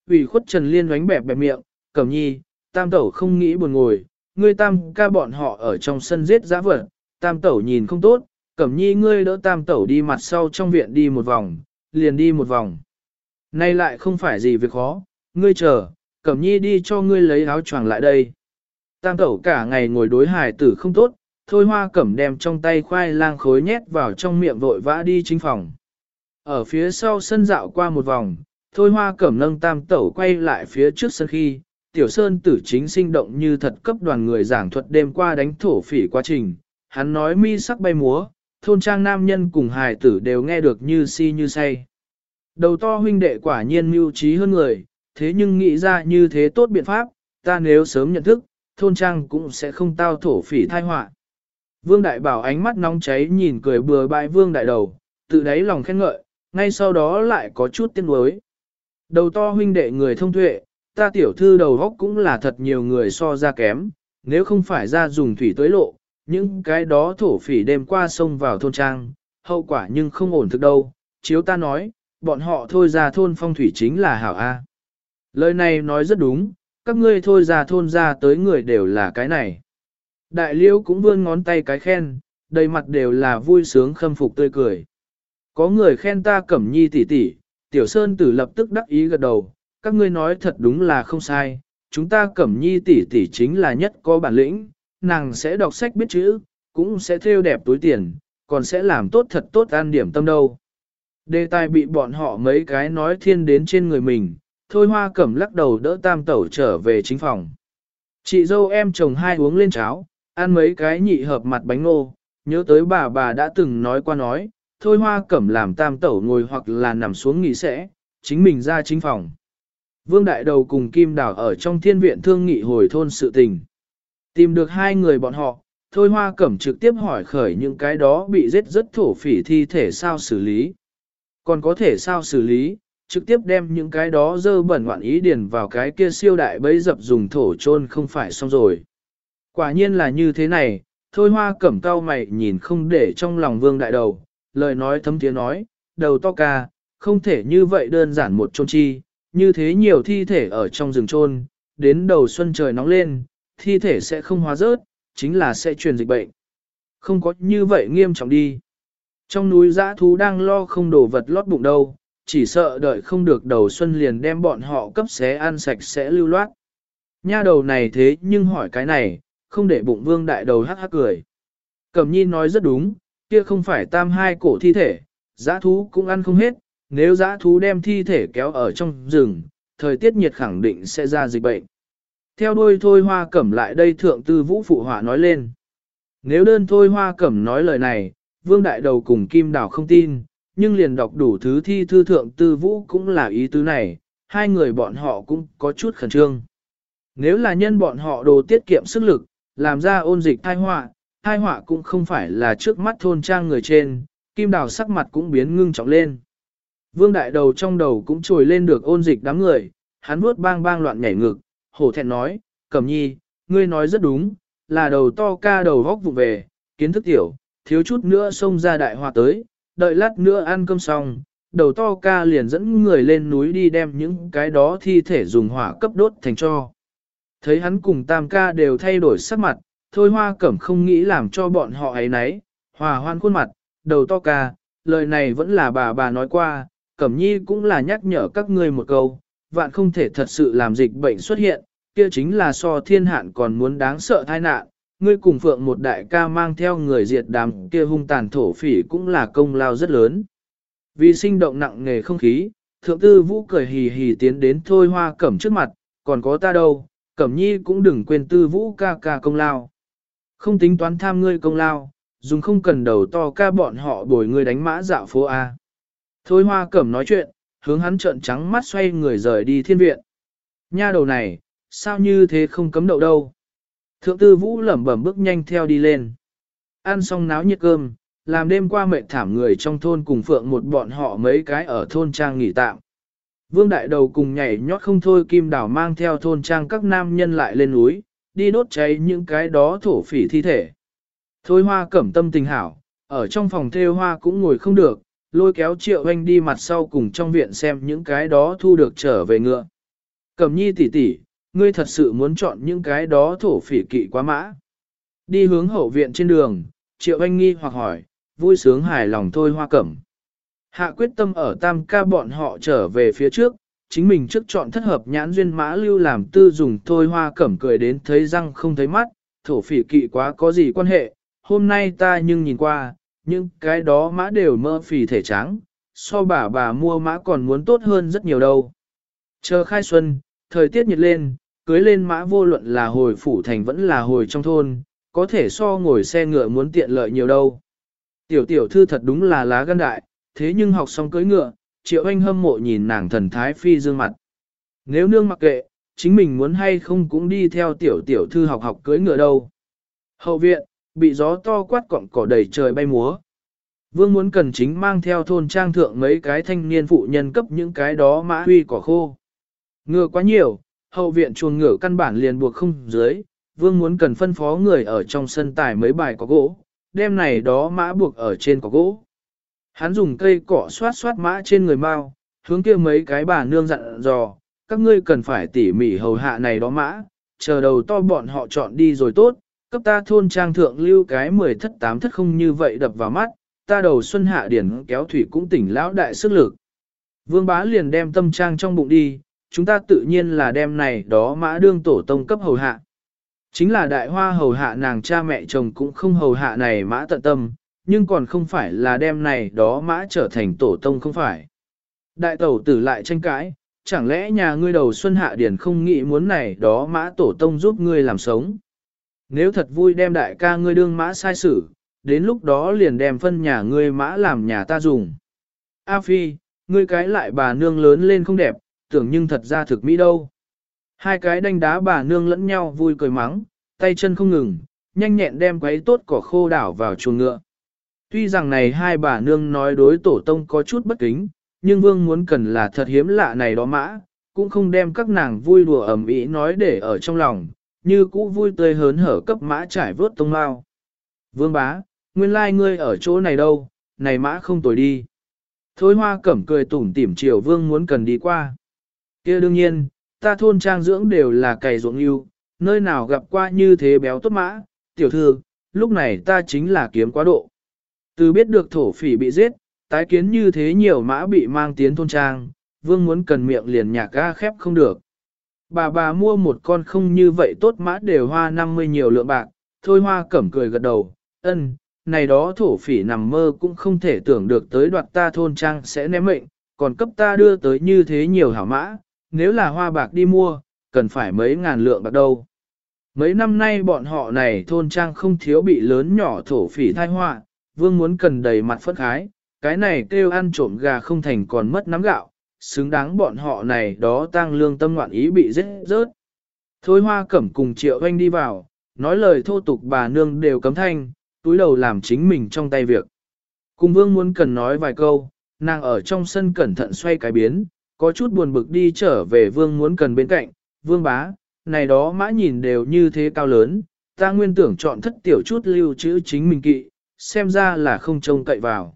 Ủy khuất Trần Liên đánh bẹp bẹp miệng, cẩm nhi, tam tẩu không nghĩ buồn ngồi, ngươi tam ca bọn họ ở trong sân giết giã vật, tam tẩu nhìn không tốt, cẩm nhi ngươi đỡ tam tẩu đi mặt sau trong viện đi một vòng, liền đi một vòng. Nay lại không phải gì việc khó, ngươi chờ, cẩm nhi đi cho ngươi lấy áo choàng lại đây. Tam tẩu cả ngày ngồi đối hài tử không tốt, thôi hoa cẩm đem trong tay khoai lang khối nhét vào trong miệng vội vã đi chính phòng. Ở phía sau sân dạo qua một vòng, thôi hoa cẩm nâng tam tẩu quay lại phía trước sân khi, tiểu sơn tử chính sinh động như thật cấp đoàn người giảng thuật đêm qua đánh thổ phỉ quá trình, hắn nói mi sắc bay múa, thôn trang nam nhân cùng hài tử đều nghe được như si như say. Đầu to huynh đệ quả nhiên mưu trí hơn người, thế nhưng nghĩ ra như thế tốt biện pháp, ta nếu sớm nhận thức, thôn trang cũng sẽ không tao thổ phỉ thai họa. Vương Đại Bảo ánh mắt nóng cháy nhìn cười bừa bãi Vương Đại Đầu, tự đáy lòng khen ngợi, ngay sau đó lại có chút tiếc nuối. Đầu to huynh đệ người thông tuệ, ta tiểu thư đầu góc cũng là thật nhiều người so ra kém, nếu không phải ra dùng thủy tới lộ, những cái đó thổ phỉ đêm qua sông vào thôn trang, hậu quả nhưng không ổn thực đâu, chiếu ta nói, bọn họ thôi ra thôn phong thủy chính là hảo A. Lời này nói rất đúng, các ngươi thôi ra thôn ra tới người đều là cái này. Đại liễu cũng vươn ngón tay cái khen, đầy mặt đều là vui sướng khâm phục tươi cười. Có người khen ta cẩm nhi tỷ tỷ, tiểu sơn tử lập tức đắc ý gật đầu, các ngươi nói thật đúng là không sai, chúng ta cẩm nhi tỷ tỷ chính là nhất có bản lĩnh, nàng sẽ đọc sách biết chữ, cũng sẽ thêu đẹp túi tiền, còn sẽ làm tốt thật tốt an điểm tâm đâu. Đề tài bị bọn họ mấy cái nói thiên đến trên người mình, thôi hoa cẩm lắc đầu đỡ tam tẩu trở về chính phòng. Chị dâu em chồng hai uống lên cháo, ăn mấy cái nhị hợp mặt bánh ngô, nhớ tới bà bà đã từng nói qua nói, thôi hoa cẩm làm tam tẩu ngồi hoặc là nằm xuống nghỉ sẽ, chính mình ra chính phòng. Vương Đại Đầu cùng Kim Đảo ở trong thiên viện thương nghị hồi thôn sự tình. Tìm được hai người bọn họ, Thôi Hoa Cẩm trực tiếp hỏi khởi những cái đó bị giết rất thổ phỉ thi thể sao xử lý. Còn có thể sao xử lý, trực tiếp đem những cái đó dơ bẩn ngoạn ý điền vào cái kia siêu đại bấy dập dùng thổ chôn không phải xong rồi. Quả nhiên là như thế này, Thôi Hoa Cẩm cao mày nhìn không để trong lòng Vương Đại Đầu, lời nói thấm tiếng nói, đầu to ca, không thể như vậy đơn giản một chôn chi, như thế nhiều thi thể ở trong rừng chôn, đến đầu xuân trời nóng lên, thi thể sẽ không hóa rớt, chính là sẽ truyền dịch bệnh. Không có như vậy nghiêm trọng đi. Trong núi dã thú đang lo không đổ vật lót bụng đâu, chỉ sợ đợi không được đầu xuân liền đem bọn họ cấp xé ăn sạch sẽ lưu loát. Nha đầu này thế nhưng hỏi cái này, không để bụng vương đại đầu hắc hắc cười. Cẩm nhi nói rất đúng, kia không phải tam hai cổ thi thể, giã thú cũng ăn không hết, nếu giã thú đem thi thể kéo ở trong rừng, thời tiết nhiệt khẳng định sẽ ra dịch bệnh. Theo đuôi thôi hoa cẩm lại đây thượng tư vũ phụ họa nói lên. Nếu đơn thôi hoa cẩm nói lời này, vương đại đầu cùng kim đảo không tin, nhưng liền đọc đủ thứ thi thư thượng tư vũ cũng là ý tứ này, hai người bọn họ cũng có chút khẩn trương. Nếu là nhân bọn họ đồ tiết kiệm sức lực, làm ra ôn dịch thai họa, thai họa cũng không phải là trước mắt thôn trang người trên, kim đào sắc mặt cũng biến ngưng trọng lên. Vương đại đầu trong đầu cũng trồi lên được ôn dịch đám người, hắn vuốt bang bang loạn nhảy ngực, hổ thẹn nói, cẩm nhi, ngươi nói rất đúng, là đầu to ca đầu góc vụ về, kiến thức tiểu, thiếu chút nữa xông ra đại hòa tới, đợi lát nữa ăn cơm xong, đầu to ca liền dẫn người lên núi đi đem những cái đó thi thể dùng hỏa cấp đốt thành cho. Thấy hắn cùng tam ca đều thay đổi sắc mặt, thôi hoa cẩm không nghĩ làm cho bọn họ ấy nấy, hòa hoan khuôn mặt, đầu to ca, lời này vẫn là bà bà nói qua, cẩm nhi cũng là nhắc nhở các ngươi một câu, vạn không thể thật sự làm dịch bệnh xuất hiện, kia chính là so thiên hạn còn muốn đáng sợ tai nạn, ngươi cùng phượng một đại ca mang theo người diệt đám kia hung tàn thổ phỉ cũng là công lao rất lớn. Vì sinh động nặng nghề không khí, thượng tư vũ cười hì hì tiến đến thôi hoa cẩm trước mặt, còn có ta đâu, cẩm nhi cũng đừng quên tư vũ ca ca công lao. Không tính toán tham ngươi công lao, dùng không cần đầu to ca bọn họ bồi ngươi đánh mã dạo phố A. Thôi hoa cẩm nói chuyện, hướng hắn trợn trắng mắt xoay người rời đi thiên viện. Nha đầu này, sao như thế không cấm đậu đâu. Thượng tư vũ lẩm bẩm bước nhanh theo đi lên. Ăn xong náo nhiệt cơm, làm đêm qua mệt thảm người trong thôn cùng phượng một bọn họ mấy cái ở thôn trang nghỉ tạm. Vương đại đầu cùng nhảy nhót không thôi kim đảo mang theo thôn trang các nam nhân lại lên núi, đi đốt cháy những cái đó thổ phỉ thi thể. Thôi hoa cẩm tâm tình hảo, ở trong phòng thêu hoa cũng ngồi không được, lôi kéo triệu anh đi mặt sau cùng trong viện xem những cái đó thu được trở về ngựa. Cẩm nhi tỷ tỷ, ngươi thật sự muốn chọn những cái đó thổ phỉ kỵ quá mã. Đi hướng hậu viện trên đường, triệu anh nghi hoặc hỏi, vui sướng hài lòng thôi hoa cẩm. Hạ quyết tâm ở tam ca bọn họ trở về phía trước, chính mình trước chọn thất hợp nhãn duyên mã lưu làm tư dùng thôi hoa cẩm cười đến thấy răng không thấy mắt, thổ phỉ kỵ quá có gì quan hệ, hôm nay ta nhưng nhìn qua, những cái đó mã đều mơ phì thể trắng, so bà bà mua mã còn muốn tốt hơn rất nhiều đâu. Chờ khai xuân, thời tiết nhiệt lên, cưới lên mã vô luận là hồi phủ thành vẫn là hồi trong thôn, có thể so ngồi xe ngựa muốn tiện lợi nhiều đâu. Tiểu tiểu thư thật đúng là lá gan đại, thế nhưng học xong cưới ngựa, triệu anh hâm mộ nhìn nàng thần thái phi dương mặt. Nếu nương mặc kệ, chính mình muốn hay không cũng đi theo tiểu tiểu thư học học cưới ngựa đâu. Hậu viện, bị gió to quát cọng cỏ đầy trời bay múa. Vương muốn cần chính mang theo thôn trang thượng mấy cái thanh niên phụ nhân cấp những cái đó mã huy cỏ khô. Ngựa quá nhiều, hậu viện chuồng ngựa căn bản liền buộc không dưới, vương muốn cần phân phó người ở trong sân tải mấy bài có gỗ, đêm này đó mã buộc ở trên có gỗ. Hắn dùng cây cỏ xoát xoát mã trên người mau, hướng kia mấy cái bà nương dặn dò, các ngươi cần phải tỉ mỉ hầu hạ này đó mã, chờ đầu to bọn họ chọn đi rồi tốt, cấp ta thôn trang thượng lưu cái mười thất tám thất không như vậy đập vào mắt, ta đầu xuân hạ điển kéo thủy cũng tỉnh lão đại sức lực. Vương bá liền đem tâm trang trong bụng đi, chúng ta tự nhiên là đem này đó mã đương tổ tông cấp hầu hạ. Chính là đại hoa hầu hạ nàng cha mẹ chồng cũng không hầu hạ này mã tận tâm, nhưng còn không phải là đem này đó mã trở thành tổ tông không phải. Đại tẩu tử lại tranh cãi, chẳng lẽ nhà ngươi đầu xuân hạ điển không nghĩ muốn này đó mã tổ tông giúp ngươi làm sống. Nếu thật vui đem đại ca ngươi đương mã sai sử, đến lúc đó liền đem phân nhà ngươi mã làm nhà ta dùng. A Phi, ngươi cái lại bà nương lớn lên không đẹp, tưởng nhưng thật ra thực mỹ đâu. Hai cái đánh đá bà nương lẫn nhau vui cười mắng, tay chân không ngừng, nhanh nhẹn đem quấy tốt cỏ khô đảo vào chuồng ngựa. Tuy rằng này hai bà nương nói đối tổ tông có chút bất kính, nhưng vương muốn cần là thật hiếm lạ này đó mã, cũng không đem các nàng vui đùa ẩm ý nói để ở trong lòng, như cũ vui tươi hớn hở cấp mã trải vớt tông mao. Vương bá, nguyên lai like ngươi ở chỗ này đâu, này mã không tồi đi. Thôi hoa cẩm cười tủm tỉm chiều vương muốn cần đi qua. kia đương nhiên, ta thôn trang dưỡng đều là cày ruộng yêu, nơi nào gặp qua như thế béo tốt mã, tiểu thư, lúc này ta chính là kiếm quá độ. Từ biết được thổ phỉ bị giết, tái kiến như thế nhiều mã bị mang tiến thôn trang, vương muốn cần miệng liền nhạc ga khép không được. Bà bà mua một con không như vậy tốt mã đều hoa 50 nhiều lượng bạc, thôi hoa cẩm cười gật đầu, ân, này đó thổ phỉ nằm mơ cũng không thể tưởng được tới đoạt ta thôn trang sẽ ném mệnh, còn cấp ta đưa tới như thế nhiều hảo mã, nếu là hoa bạc đi mua, cần phải mấy ngàn lượng bạc đâu. Mấy năm nay bọn họ này thôn trang không thiếu bị lớn nhỏ thổ phỉ thai họa, vương muốn cần đầy mặt phất khái, cái này kêu ăn trộm gà không thành còn mất nắm gạo, xứng đáng bọn họ này đó tăng lương tâm ngoạn ý bị rết rớt. Thôi hoa cẩm cùng triệu anh đi vào, nói lời thô tục bà nương đều cấm thanh, túi đầu làm chính mình trong tay việc. Cùng vương muốn cần nói vài câu, Nàng ở trong sân cẩn thận xoay cái biến, có chút buồn bực đi trở về vương muốn cần bên cạnh, vương bá, này đó mã nhìn đều như thế cao lớn, ta nguyên tưởng chọn thất tiểu chút lưu trữ chính mình kỵ, xem ra là không trông cậy vào.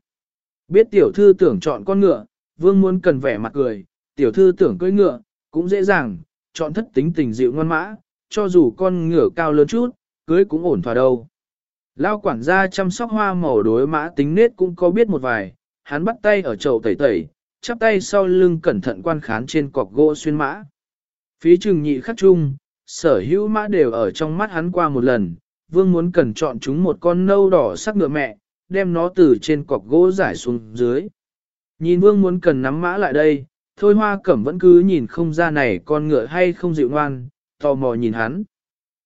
Biết tiểu thư tưởng chọn con ngựa, vương muốn cần vẻ mặt cười, tiểu thư tưởng cưỡi ngựa, cũng dễ dàng, chọn thất tính tình dịu ngoan mã, cho dù con ngựa cao lớn chút, cưới cũng ổn thỏa đâu. Lao quản gia chăm sóc hoa màu đối mã tính nết cũng có biết một vài, hắn bắt tay ở chậu tẩy tẩy, chắp tay sau lưng cẩn thận quan khán trên cọc gỗ xuyên mã. Phí trừng nhị khắc chung, sở hữu mã đều ở trong mắt hắn qua một lần, vương muốn cần chọn chúng một con nâu đỏ sắc ngựa mẹ, đem nó từ trên cọc gỗ giải xuống dưới. Nhìn vương muốn cần nắm mã lại đây, thôi hoa cẩm vẫn cứ nhìn không ra này con ngựa hay không dịu ngoan, tò mò nhìn hắn.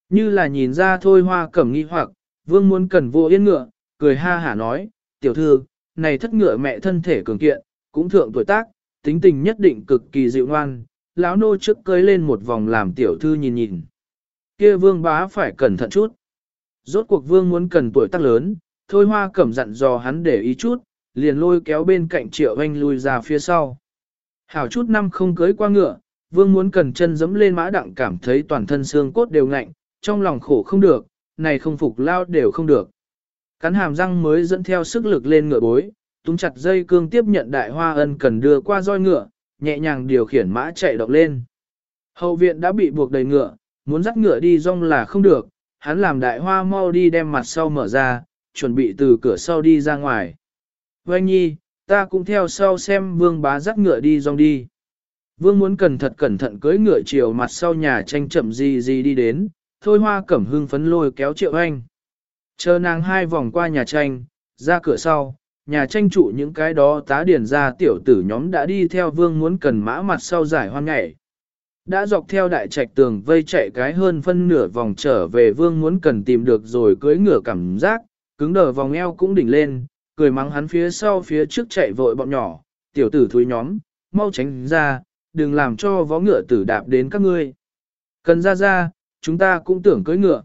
Như là nhìn ra thôi hoa cẩm nghi hoặc, vương muốn cần vô yên ngựa, cười ha hả nói, tiểu thư, này thất ngựa mẹ thân thể cường kiện, cũng thượng tuổi tác, tính tình nhất định cực kỳ dịu ngoan, lão nô trước cưới lên một vòng làm tiểu thư nhìn nhìn. Kia vương bá phải cẩn thận chút. Rốt cuộc vương muốn cần tuổi tác lớn, thôi hoa cẩm dặn dò hắn để ý chút, liền lôi kéo bên cạnh triệu anh lui ra phía sau. Hảo chút năm không cưới qua ngựa, vương muốn cần chân dẫm lên mã đặng cảm thấy toàn thân xương cốt đều ngạnh, trong lòng khổ không được, này không phục lao đều không được. Cắn hàm răng mới dẫn theo sức lực lên ngựa bối, túng chặt dây cương tiếp nhận đại hoa ân cần đưa qua roi ngựa, nhẹ nhàng điều khiển mã chạy động lên. Hậu viện đã bị buộc đầy ngựa, muốn dắt ngựa đi rong là không được, hắn làm đại hoa mau đi đem mặt sau mở ra, chuẩn bị từ cửa sau đi ra ngoài. Vâng nhi, ta cũng theo sau xem vương bá dắt ngựa đi dòng đi. Vương muốn cẩn thận cẩn thận cưỡi ngựa chiều mặt sau nhà tranh chậm gì gì đi đến, thôi hoa cẩm hưng phấn lôi kéo triệu anh. Chờ nàng hai vòng qua nhà tranh, ra cửa sau, nhà tranh trụ những cái đó tá điển ra tiểu tử nhóm đã đi theo vương muốn cần mã mặt sau giải hoan nhảy. Đã dọc theo đại trạch tường vây chạy cái hơn phân nửa vòng trở về vương muốn cần tìm được rồi cưỡi ngựa cảm giác, cứng đờ vòng eo cũng đỉnh lên, cười mắng hắn phía sau phía trước chạy vội bọn nhỏ, tiểu tử thúi nhóm, mau tránh ra, đừng làm cho vó ngựa tử đạp đến các ngươi. Cần ra ra, chúng ta cũng tưởng cưới ngựa.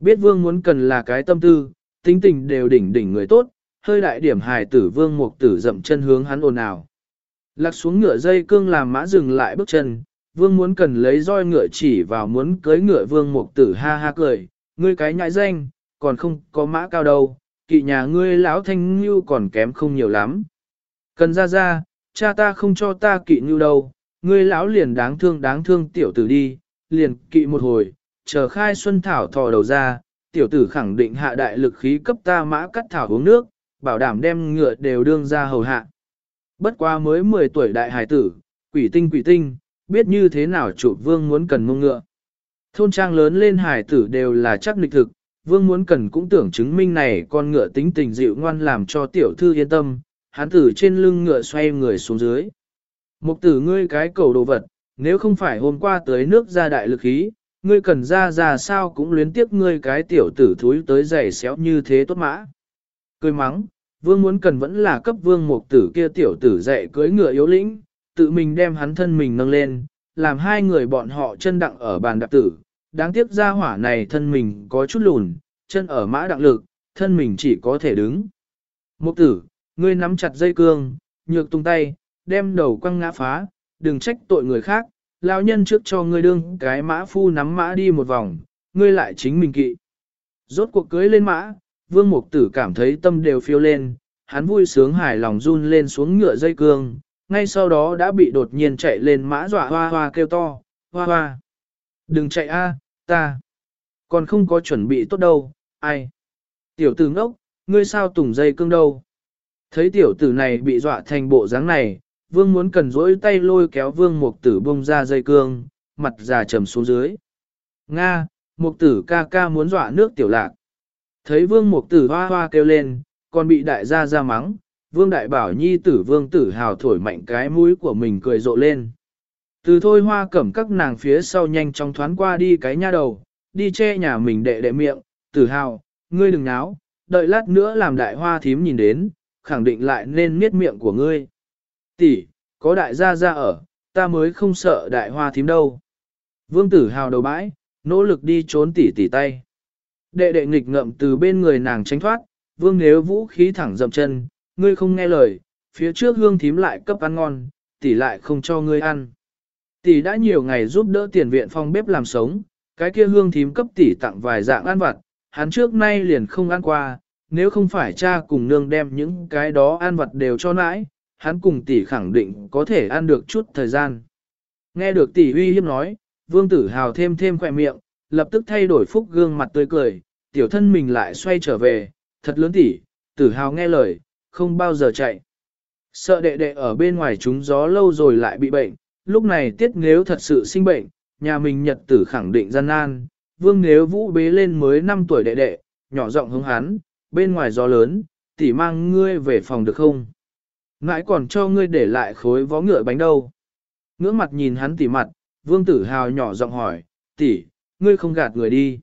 Biết vương muốn cần là cái tâm tư, tính tình đều đỉnh đỉnh người tốt, hơi đại điểm hài tử vương mục tử dậm chân hướng hắn ồn ào. Lạc xuống ngựa dây cương làm mã dừng lại bước chân, vương muốn cần lấy roi ngựa chỉ vào muốn cưới ngựa vương mục tử ha ha cười, ngươi cái nhãi danh, còn không có mã cao đâu, kỵ nhà ngươi lão thanh ngưu còn kém không nhiều lắm. Cần ra ra, cha ta không cho ta kỵ như đâu, ngươi lão liền đáng thương đáng thương tiểu tử đi, liền kỵ một hồi, chờ khai xuân thảo thò đầu ra, tiểu tử khẳng định hạ đại lực khí cấp ta mã cắt thảo uống nước, bảo đảm đem ngựa đều đương ra hầu hạ. Bất qua mới 10 tuổi đại hải tử, quỷ tinh quỷ tinh, biết như thế nào chủ vương muốn cần mông ngựa. Thôn trang lớn lên hải tử đều là chắc lịch thực, vương muốn cần cũng tưởng chứng minh này con ngựa tính tình dịu ngoan làm cho tiểu thư yên tâm, hắn tử trên lưng ngựa xoay người xuống dưới. Mục tử ngươi cái cầu đồ vật, nếu không phải hôm qua tới nước ra đại lực khí, ngươi cần ra ra sao cũng luyến tiếc ngươi cái tiểu tử thúi tới giày xéo như thế tốt mã. Cười mắng, vương muốn cần vẫn là cấp vương mục tử kia tiểu tử dạy cưới ngựa yếu lĩnh, tự mình đem hắn thân mình nâng lên, làm hai người bọn họ chân đặng ở bàn đạp tử. Đáng tiếc ra hỏa này thân mình có chút lùn, chân ở mã đặng lực, thân mình chỉ có thể đứng. Mục tử, ngươi nắm chặt dây cương, nhược tung tay, đem đầu quăng ngã phá, đừng trách tội người khác, lão nhân trước cho ngươi đương cái mã phu nắm mã đi một vòng, ngươi lại chính mình kỵ. Rốt cuộc cưới lên mã, vương mục tử cảm thấy tâm đều phiêu lên, hắn vui sướng hài lòng run lên xuống ngựa dây cương, ngay sau đó đã bị đột nhiên chạy lên mã dọa hoa hoa kêu to, hoa hoa. Đừng chạy a, ta. Còn không có chuẩn bị tốt đâu, ai. Tiểu tử ngốc, ngươi sao tùng dây cương đâu. Thấy tiểu tử này bị dọa thành bộ dáng này, vương muốn cần dỗi tay lôi kéo vương mục tử bông ra dây cương, mặt già trầm xuống dưới. Nga, mục tử ca ca muốn dọa nước tiểu lạc. Thấy vương mục tử hoa hoa kêu lên, còn bị đại gia ra mắng, vương đại bảo nhi tử vương tử hào thổi mạnh cái mũi của mình cười rộ lên. Từ thôi hoa cẩm các nàng phía sau nhanh chóng thoán qua đi cái nha đầu, đi che nhà mình đệ đệ miệng, tử hào, ngươi đừng náo, đợi lát nữa làm đại hoa thím nhìn đến, khẳng định lại nên miết miệng của ngươi. Tỷ, có đại gia ra ở, ta mới không sợ đại hoa thím đâu. Vương tử hào đầu bãi, nỗ lực đi trốn tỷ tỷ tay. Đệ đệ nghịch ngậm từ bên người nàng tránh thoát, vương nếu vũ khí thẳng dậm chân, ngươi không nghe lời, phía trước hương thím lại cấp ăn ngon, tỷ lại không cho ngươi ăn. Tỷ đã nhiều ngày giúp đỡ tiền viện phong bếp làm sống, cái kia hương thím cấp tỷ tặng vài dạng ăn vặt, hắn trước nay liền không ăn qua, nếu không phải cha cùng nương đem những cái đó ăn vặt đều cho nãi, hắn cùng tỷ khẳng định có thể ăn được chút thời gian. Nghe được tỷ uy hiếp nói, vương tử hào thêm thêm khỏe miệng, lập tức thay đổi phúc gương mặt tươi cười, tiểu thân mình lại xoay trở về, thật lớn tỷ, tử hào nghe lời, không bao giờ chạy. Sợ đệ đệ ở bên ngoài chúng gió lâu rồi lại bị bệnh, lúc này tiết nếu thật sự sinh bệnh, nhà mình nhật tử khẳng định gian nan, vương nếu vũ bế lên mới 5 tuổi đệ đệ, nhỏ giọng hứng hắn, bên ngoài gió lớn, tỷ mang ngươi về phòng được không? Ngãi còn cho ngươi để lại khối vó ngựa bánh đâu? Ngưỡng mặt nhìn hắn tỉ mặt, vương tử hào nhỏ giọng hỏi, tỷ, ngươi không gạt người đi.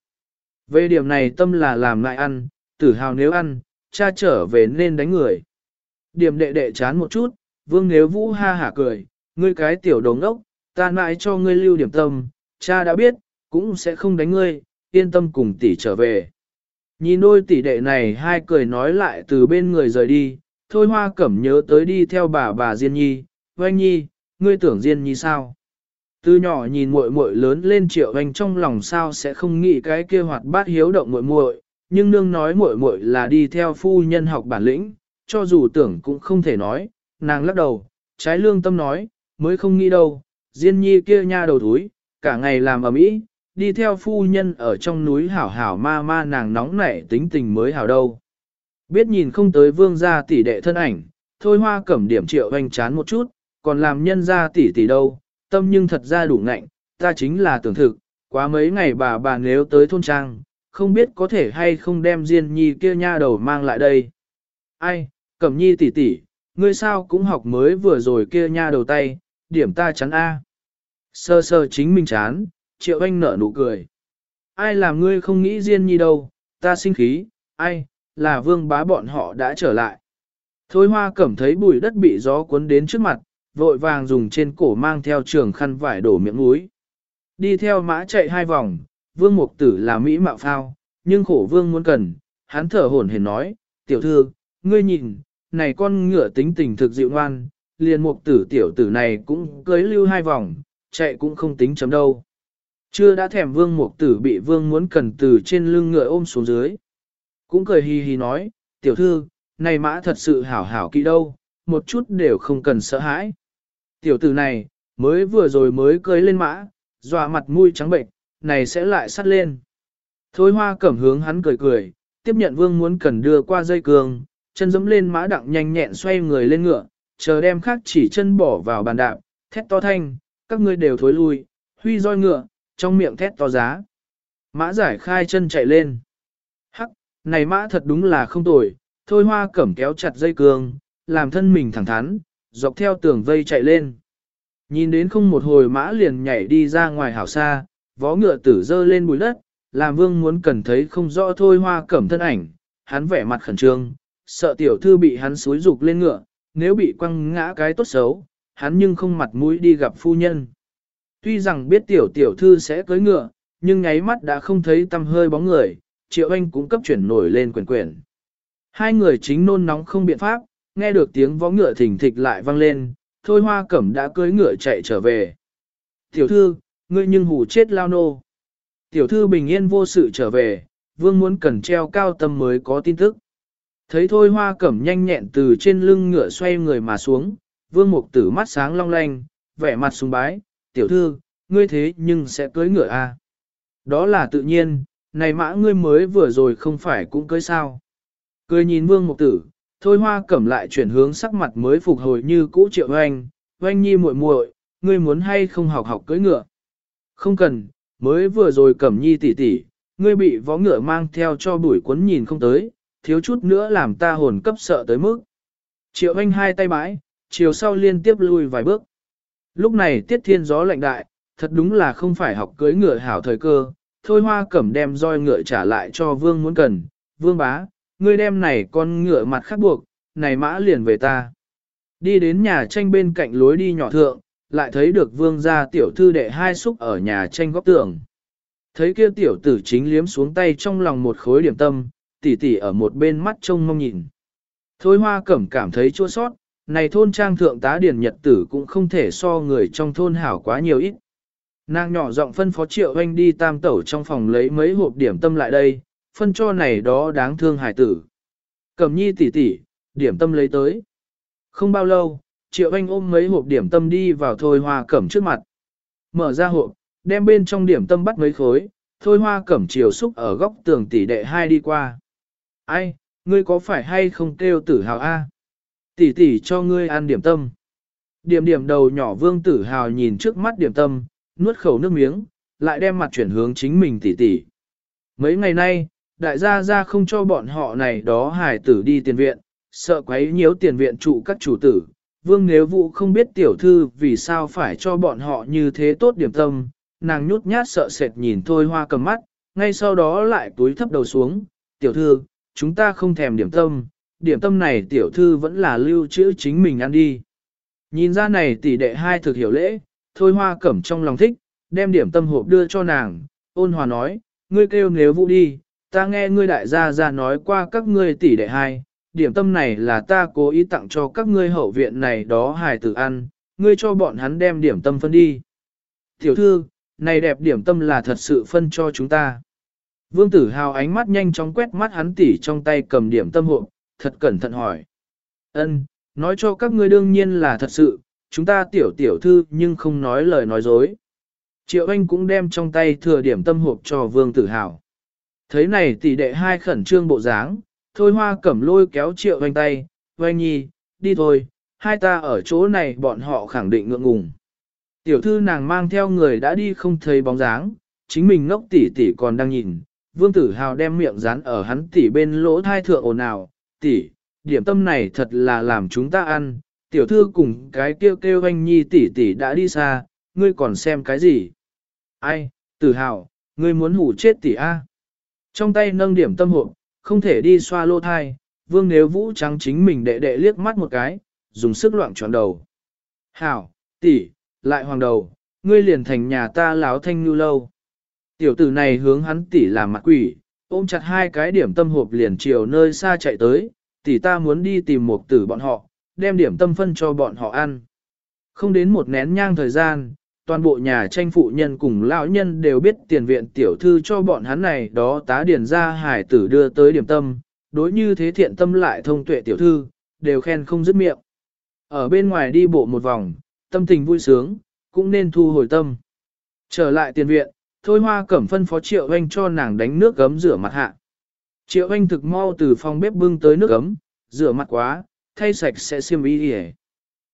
Về điểm này tâm là làm lại ăn, tử hào nếu ăn, cha trở về nên đánh người. Điểm đệ đệ chán một chút, vương nếu vũ ha hả cười, ngươi cái tiểu đồng ốc, ta nãi cho ngươi lưu điểm tâm, cha đã biết, cũng sẽ không đánh ngươi, yên tâm cùng tỷ trở về. Nhìn đôi tỷ đệ này hai cười nói lại từ bên người rời đi, thôi hoa cẩm nhớ tới đi theo bà bà Diên Nhi, oanh nhi, ngươi tưởng Diên Nhi sao? Từ nhỏ nhìn muội muội lớn lên triệu anh trong lòng sao sẽ không nghĩ cái kia hoạt bát hiếu động muội muội, nhưng nương nói muội muội là đi theo phu nhân học bản lĩnh, cho dù tưởng cũng không thể nói, nàng lắc đầu, trái lương tâm nói, mới không nghĩ đâu, Diên Nhi kia nha đầu thúi, cả ngày làm ở mỹ, đi theo phu nhân ở trong núi hảo hảo ma ma nàng nóng nảy tính tình mới hảo đâu. Biết nhìn không tới vương gia tỷ đệ thân ảnh, thôi hoa cẩm điểm triệu hoành chán một chút, còn làm nhân gia tỷ tỷ đâu, tâm nhưng thật ra đủ ngạnh, ta chính là tưởng thực, quá mấy ngày bà bà nếu tới thôn trang, không biết có thể hay không đem Diên Nhi kia nha đầu mang lại đây. Ai, Cẩm Nhi tỷ tỷ, ngươi sao cũng học mới vừa rồi kia nha đầu tay, điểm ta chắn A. Sơ sơ chính mình chán, triệu anh nở nụ cười. Ai làm ngươi không nghĩ riêng Nhi đâu, ta sinh khí, ai, là vương bá bọn họ đã trở lại. Thôi hoa cẩm thấy bụi đất bị gió cuốn đến trước mặt, vội vàng dùng trên cổ mang theo trường khăn vải đổ miệng núi. Đi theo mã chạy hai vòng, vương mục tử là Mỹ mạo phao, nhưng khổ vương muốn cần, hắn thở hổn hển nói, tiểu thư, ngươi nhìn, này con ngựa tính tình thực dịu ngoan, liền mục tử tiểu tử này cũng cưới lưu hai vòng, chạy cũng không tính chấm đâu. Chưa đã thèm vương mục tử bị vương muốn cần từ trên lưng ngựa ôm xuống dưới. Cũng cười hì hì nói, tiểu thư, này mã thật sự hảo hảo kỹ đâu, một chút đều không cần sợ hãi. Tiểu tử này, mới vừa rồi mới cưới lên mã, dọa mặt mũi trắng bệnh, này sẽ lại sắt lên. Thôi hoa cẩm hướng hắn cười cười, tiếp nhận vương muốn cần đưa qua dây cường, chân dẫm lên mã đặng nhanh nhẹn xoay người lên ngựa, chờ đem khác chỉ chân bỏ vào bàn đạp, thét to thanh, các ngươi đều thối lui, huy roi ngựa, trong miệng thét to giá. Mã giải khai chân chạy lên. Hắc, này mã thật đúng là không tồi, thôi hoa cẩm kéo chặt dây cương, làm thân mình thẳng thắn, dọc theo tường vây chạy lên. Nhìn đến không một hồi mã liền nhảy đi ra ngoài hảo xa, vó ngựa tử dơ lên bùi đất, làm vương muốn cần thấy không rõ thôi hoa cẩm thân ảnh, hắn vẻ mặt khẩn trương, sợ tiểu thư bị hắn xúi dục lên ngựa, nếu bị quăng ngã cái tốt xấu, hắn nhưng không mặt mũi đi gặp phu nhân. Tuy rằng biết tiểu tiểu thư sẽ cưới ngựa, nhưng nháy mắt đã không thấy tâm hơi bóng người, triệu anh cũng cấp chuyển nổi lên quyền quyển. Hai người chính nôn nóng không biện pháp, nghe được tiếng vó ngựa thỉnh thịch lại vang lên, thôi hoa cẩm đã cưới ngựa chạy trở về. Tiểu thư, ngươi nhưng hù chết lao nô. Tiểu thư bình yên vô sự trở về, vương muốn cần treo cao tâm mới có tin tức. Thấy thôi hoa cẩm nhanh nhẹn từ trên lưng ngựa xoay người mà xuống, vương mục tử mắt sáng long lanh, vẻ mặt sùng bái, tiểu thư, ngươi thế nhưng sẽ cưới ngựa à? Đó là tự nhiên, này mã ngươi mới vừa rồi không phải cũng cưới sao. Cười nhìn vương mục tử, thôi hoa cẩm lại chuyển hướng sắc mặt mới phục hồi như cũ triệu hoanh, hoanh nhi muội muội, ngươi muốn hay không học học cưỡi ngựa. Không cần, mới vừa rồi cẩm nhi tỷ tỷ, ngươi bị vó ngựa mang theo cho bụi cuốn nhìn không tới, thiếu chút nữa làm ta hồn cấp sợ tới mức. Triệu anh hai tay bãi, chiều sau liên tiếp lui vài bước. Lúc này tiết thiên gió lạnh đại, thật đúng là không phải học cưới ngựa hảo thời cơ, thôi hoa cẩm đem roi ngựa trả lại cho vương muốn cần, vương bá, ngươi đem này con ngựa mặt khắc buộc, này mã liền về ta. Đi đến nhà tranh bên cạnh lối đi nhỏ thượng, lại thấy được vương gia tiểu thư đệ hai xúc ở nhà tranh góc tường. Thấy kia tiểu tử chính liếm xuống tay trong lòng một khối điểm tâm, tỉ tỉ ở một bên mắt trông mong nhìn. Thôi hoa cẩm cảm thấy chua sót, này thôn trang thượng tá điển nhật tử cũng không thể so người trong thôn hảo quá nhiều ít. Nàng nhỏ giọng phân phó triệu anh đi tam tẩu trong phòng lấy mấy hộp điểm tâm lại đây, phân cho này đó đáng thương hải tử. Cẩm nhi tỷ tỷ, điểm tâm lấy tới. Không bao lâu, triệu anh ôm mấy hộp điểm tâm đi vào thôi hoa cẩm trước mặt. Mở ra hộp, đem bên trong điểm tâm bắt mấy khối, thôi hoa cẩm chiều xúc ở góc tường tỷ đệ hai đi qua. Ai, ngươi có phải hay không kêu tử hào a? Tỷ tỷ cho ngươi ăn điểm tâm. Điểm điểm đầu nhỏ vương tử hào nhìn trước mắt điểm tâm, nuốt khẩu nước miếng, lại đem mặt chuyển hướng chính mình tỷ tỷ. Mấy ngày nay, đại gia gia không cho bọn họ này đó hải tử đi tiền viện, sợ quấy nhiễu tiền viện trụ các chủ tử. Vương nếu vụ không biết tiểu thư vì sao phải cho bọn họ như thế tốt điểm tâm, nàng nhút nhát sợ sệt nhìn thôi hoa cầm mắt, ngay sau đó lại túi thấp đầu xuống, tiểu thư, chúng ta không thèm điểm tâm, điểm tâm này tiểu thư vẫn là lưu trữ chính mình ăn đi. Nhìn ra này tỷ đệ hai thực hiểu lễ, thôi hoa cẩm trong lòng thích, đem điểm tâm hộp đưa cho nàng, ôn hòa nói, ngươi kêu nếu vụ đi, ta nghe ngươi đại gia ra nói qua các ngươi tỷ đệ hai, điểm tâm này là ta cố ý tặng cho các ngươi hậu viện này đó hài tử ăn, ngươi cho bọn hắn đem điểm tâm phân đi. Tiểu thư, này đẹp điểm tâm là thật sự phân cho chúng ta. Vương tử hào ánh mắt nhanh chóng quét mắt hắn tỉ trong tay cầm điểm tâm hộp, thật cẩn thận hỏi. Ân, nói cho các ngươi đương nhiên là thật sự, chúng ta tiểu tiểu thư nhưng không nói lời nói dối. Triệu Anh cũng đem trong tay thừa điểm tâm hộp cho vương tử hào. Thấy này tỷ đệ hai khẩn trương bộ dáng, thôi hoa cẩm lôi kéo Triệu Anh tay, Anh nhi, đi thôi, hai ta ở chỗ này bọn họ khẳng định ngượng ngùng. Tiểu thư nàng mang theo người đã đi không thấy bóng dáng, chính mình ngốc tỷ tỷ còn đang nhìn, vương tử hào đem miệng dán ở hắn tỷ bên lỗ thai thượng ồn ào, tỷ, điểm tâm này thật là làm chúng ta ăn, tiểu thư cùng cái kêu kêu anh nhi tỷ tỷ đã đi xa, ngươi còn xem cái gì? Ai, tử hào, ngươi muốn hủ chết tỷ A. Trong tay nâng điểm tâm hộp, không thể đi xoa lỗ thai, vương nếu vũ trắng chính mình đệ đệ liếc mắt một cái, dùng sức loạn tròn đầu. Hảo, tỷ, lại hoàng đầu, ngươi liền thành nhà ta láo thanh như lâu. Tiểu tử này hướng hắn tỷ làm mặt quỷ, ôm chặt hai cái điểm tâm hộp liền chiều nơi xa chạy tới, tỷ ta muốn đi tìm một tử bọn họ, đem điểm tâm phân cho bọn họ ăn. Không đến một nén nhang thời gian, toàn bộ nhà tranh phụ nhân cùng lão nhân đều biết tiền viện tiểu thư cho bọn hắn này đó tá điển ra hải tử đưa tới điểm tâm, đối như thế thiện tâm lại thông tuệ tiểu thư, đều khen không dứt miệng. Ở bên ngoài đi bộ một vòng, tâm tình vui sướng, cũng nên thu hồi tâm. Trở lại tiền viện, thôi hoa cẩm phân phó triệu anh cho nàng đánh nước gấm rửa mặt hạ. Triệu anh thực mau từ phòng bếp bưng tới nước gấm, rửa mặt quá, thay sạch sẽ xiêm y đi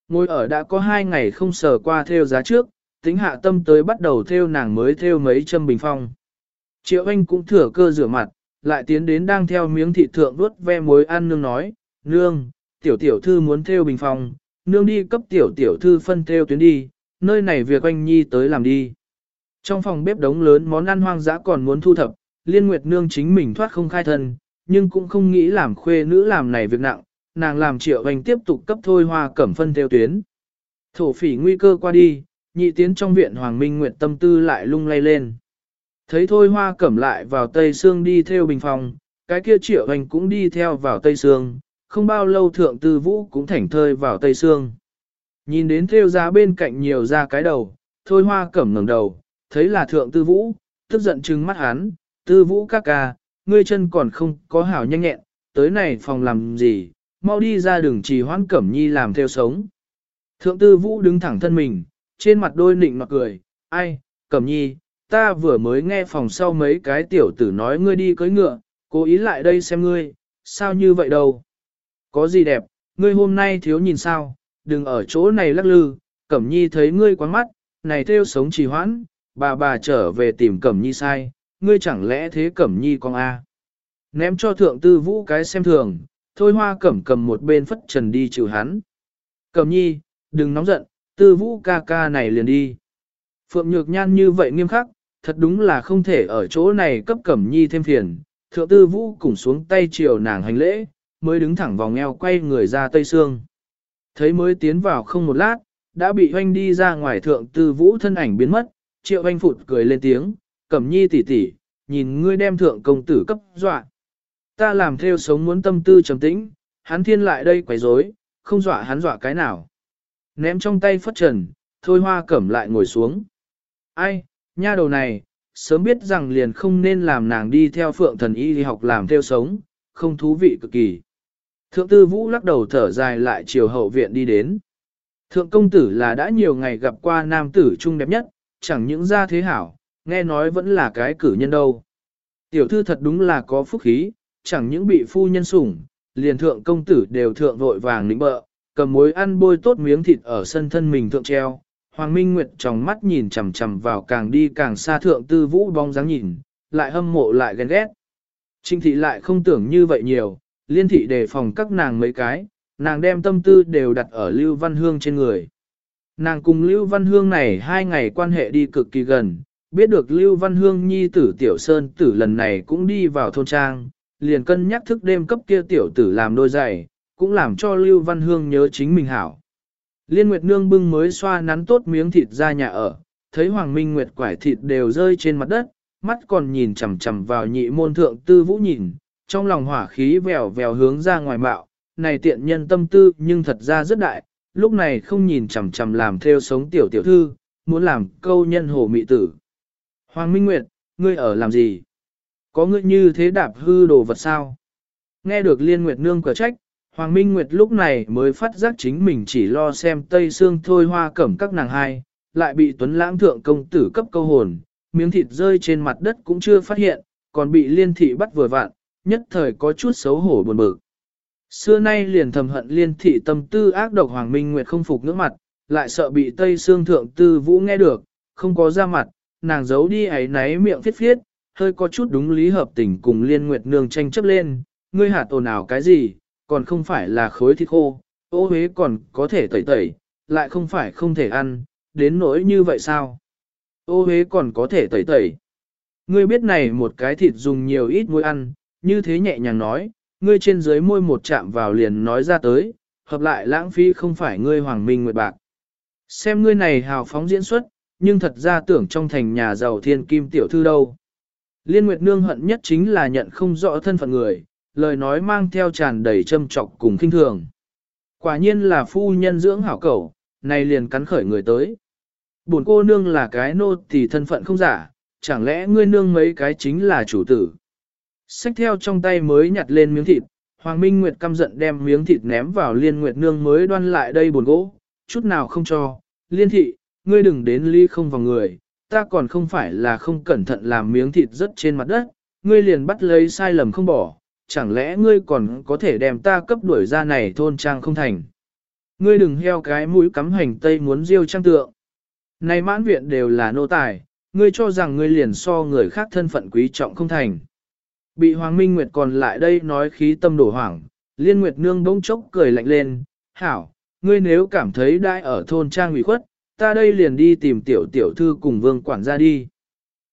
Ngồi ở đã có hai ngày không sờ qua theo giá trước, tính hạ tâm tới bắt đầu theo nàng mới theo mấy châm bình phong. Triệu anh cũng thừa cơ rửa mặt, lại tiến đến đang theo miếng thịt thượng đuốt ve muối ăn nương nói, nương, tiểu tiểu thư muốn theo bình phong, nương đi cấp tiểu tiểu thư phân theo tuyến đi, nơi này việc anh nhi tới làm đi. Trong phòng bếp đống lớn món ăn hoang dã còn muốn thu thập, liên nguyệt nương chính mình thoát không khai thân, nhưng cũng không nghĩ làm khuê nữ làm này việc nặng, nàng làm triệu anh tiếp tục cấp thôi hoa cẩm phân theo tuyến. Thổ phỉ nguy cơ qua đi, nhị tiến trong viện Hoàng Minh Nguyệt tâm tư lại lung lay lên. Thấy thôi hoa cẩm lại vào Tây Sương đi theo bình phòng, cái kia triệu anh cũng đi theo vào Tây Sương, không bao lâu thượng tư vũ cũng thảnh thơi vào Tây Sương. Nhìn đến theo giá bên cạnh nhiều ra cái đầu, thôi hoa cẩm ngẩng đầu, thấy là thượng tư vũ, tức giận trừng mắt hắn, tư vũ các ca, ngươi chân còn không có hảo nhanh nhẹn, tới này phòng làm gì, mau đi ra đường trì hoãn cẩm nhi làm theo sống. Thượng tư vũ đứng thẳng thân mình, trên mặt đôi nịnh mặt cười, ai, cẩm nhi, ta vừa mới nghe phòng sau mấy cái tiểu tử nói ngươi đi cưới ngựa, cố ý lại đây xem ngươi, sao như vậy đâu. Có gì đẹp, ngươi hôm nay thiếu nhìn sao, đừng ở chỗ này lắc lư, cẩm nhi thấy ngươi quán mắt, này theo sống trì hoãn, bà bà trở về tìm cẩm nhi sai, ngươi chẳng lẽ thế cẩm nhi con A. Ném cho thượng tư vũ cái xem thường, thôi hoa cẩm cầm một bên phất trần đi chịu hắn. Cẩm nhi, đừng nóng giận, tư vũ ca ca này liền đi. Phượng Nhược Nhan như vậy nghiêm khắc, thật đúng là không thể ở chỗ này cấp cẩm nhi thêm phiền. Thượng tư vũ cùng xuống tay chiều nàng hành lễ, mới đứng thẳng vòng eo quay người ra tây xương. Thấy mới tiến vào không một lát, đã bị hoanh đi ra ngoài thượng tư vũ thân ảnh biến mất, triệu Anh phụt cười lên tiếng, cẩm nhi tỷ tỷ, nhìn ngươi đem thượng công tử cấp dọa. Ta làm theo sống muốn tâm tư trầm tĩnh, hắn thiên lại đây quấy rối, không dọa hắn dọa cái nào. Ném trong tay phất trần, thôi hoa cẩm lại ngồi xuống. Ai, nha đầu này, sớm biết rằng liền không nên làm nàng đi theo phượng thần y đi học làm theo sống, không thú vị cực kỳ. Thượng tư vũ lắc đầu thở dài lại chiều hậu viện đi đến. Thượng công tử là đã nhiều ngày gặp qua nam tử trung đẹp nhất, chẳng những ra thế hảo, nghe nói vẫn là cái cử nhân đâu. Tiểu thư thật đúng là có phúc khí, chẳng những bị phu nhân sủng, liền thượng công tử đều thượng vội vàng lĩnh bợ, cầm mối ăn bôi tốt miếng thịt ở sân thân mình thượng treo. Hoàng Minh Nguyệt trong mắt nhìn chằm chằm vào càng đi càng xa thượng tư vũ bóng dáng nhìn, lại hâm mộ lại ghen ghét. Trinh thị lại không tưởng như vậy nhiều, liên thị đề phòng các nàng mấy cái, nàng đem tâm tư đều đặt ở Lưu Văn Hương trên người. Nàng cùng Lưu Văn Hương này hai ngày quan hệ đi cực kỳ gần, biết được Lưu Văn Hương nhi tử Tiểu Sơn tử lần này cũng đi vào thôn trang, liền cân nhắc thức đêm cấp kia tiểu tử làm đôi giày, cũng làm cho Lưu Văn Hương nhớ chính mình hảo. Liên Nguyệt Nương bưng mới xoa nắn tốt miếng thịt ra nhà ở, thấy Hoàng Minh Nguyệt quải thịt đều rơi trên mặt đất, mắt còn nhìn chằm chằm vào nhị môn thượng tư vũ nhìn, trong lòng hỏa khí vèo vèo hướng ra ngoài bạo, này tiện nhân tâm tư nhưng thật ra rất đại, lúc này không nhìn chằm chằm làm theo sống tiểu tiểu thư, muốn làm câu nhân hồ mị tử. Hoàng Minh Nguyệt, ngươi ở làm gì? Có ngươi như thế đạp hư đồ vật sao? Nghe được Liên Nguyệt Nương cửa trách, Hoàng Minh Nguyệt lúc này mới phát giác chính mình chỉ lo xem Tây Sương thôi hoa cẩm các nàng hai, lại bị Tuấn Lãng Thượng công tử cấp câu hồn, miếng thịt rơi trên mặt đất cũng chưa phát hiện, còn bị Liên Thị bắt vừa vạn, nhất thời có chút xấu hổ buồn bực. Xưa nay liền thầm hận Liên Thị tâm tư ác độc Hoàng Minh Nguyệt không phục nước mặt, lại sợ bị Tây Sương Thượng Tư Vũ nghe được, không có ra mặt, nàng giấu đi ấy náy miệng phiết phiết, hơi có chút đúng lý hợp tình cùng Liên Nguyệt Nương tranh chấp lên, ngươi hạt ồn ào cái gì, còn không phải là khối thịt khô, ô huế còn có thể tẩy tẩy, lại không phải không thể ăn, đến nỗi như vậy sao? Ô huế còn có thể tẩy tẩy. Ngươi biết này một cái thịt dùng nhiều ít muối ăn, như thế nhẹ nhàng nói, ngươi trên dưới môi một chạm vào liền nói ra tới, hợp lại lãng phí không phải ngươi hoàng minh nguyệt bạc. Xem ngươi này hào phóng diễn xuất, nhưng thật ra tưởng trong thành nhà giàu thiên kim tiểu thư đâu. Liên Nguyệt Nương hận nhất chính là nhận không rõ thân phận người, lời nói mang theo tràn đầy châm trọc cùng kinh thường. Quả nhiên là phu nhân dưỡng hảo cẩu, này liền cắn khởi người tới. Buồn cô nương là cái nô thì thân phận không giả, chẳng lẽ ngươi nương mấy cái chính là chủ tử. Xách theo trong tay mới nhặt lên miếng thịt, Hoàng Minh Nguyệt căm giận đem miếng thịt ném vào liên nguyệt nương mới đoan lại đây buồn gỗ, chút nào không cho. Liên thị, ngươi đừng đến ly không vào người, ta còn không phải là không cẩn thận làm miếng thịt rớt trên mặt đất, ngươi liền bắt lấy sai lầm không bỏ, chẳng lẽ ngươi còn có thể đem ta cấp đuổi ra này thôn trang không thành. Ngươi đừng heo cái mũi cắm hành tây muốn diêu trang tượng. Này mãn viện đều là nô tài, ngươi cho rằng ngươi liền so người khác thân phận quý trọng không thành. Bị Hoàng Minh Nguyệt còn lại đây nói khí tâm đổ hoảng, Liên Nguyệt Nương bỗng chốc cười lạnh lên, hảo, ngươi nếu cảm thấy đại ở thôn trang ủy khuất, ta đây liền đi tìm tiểu tiểu thư cùng vương quản gia đi.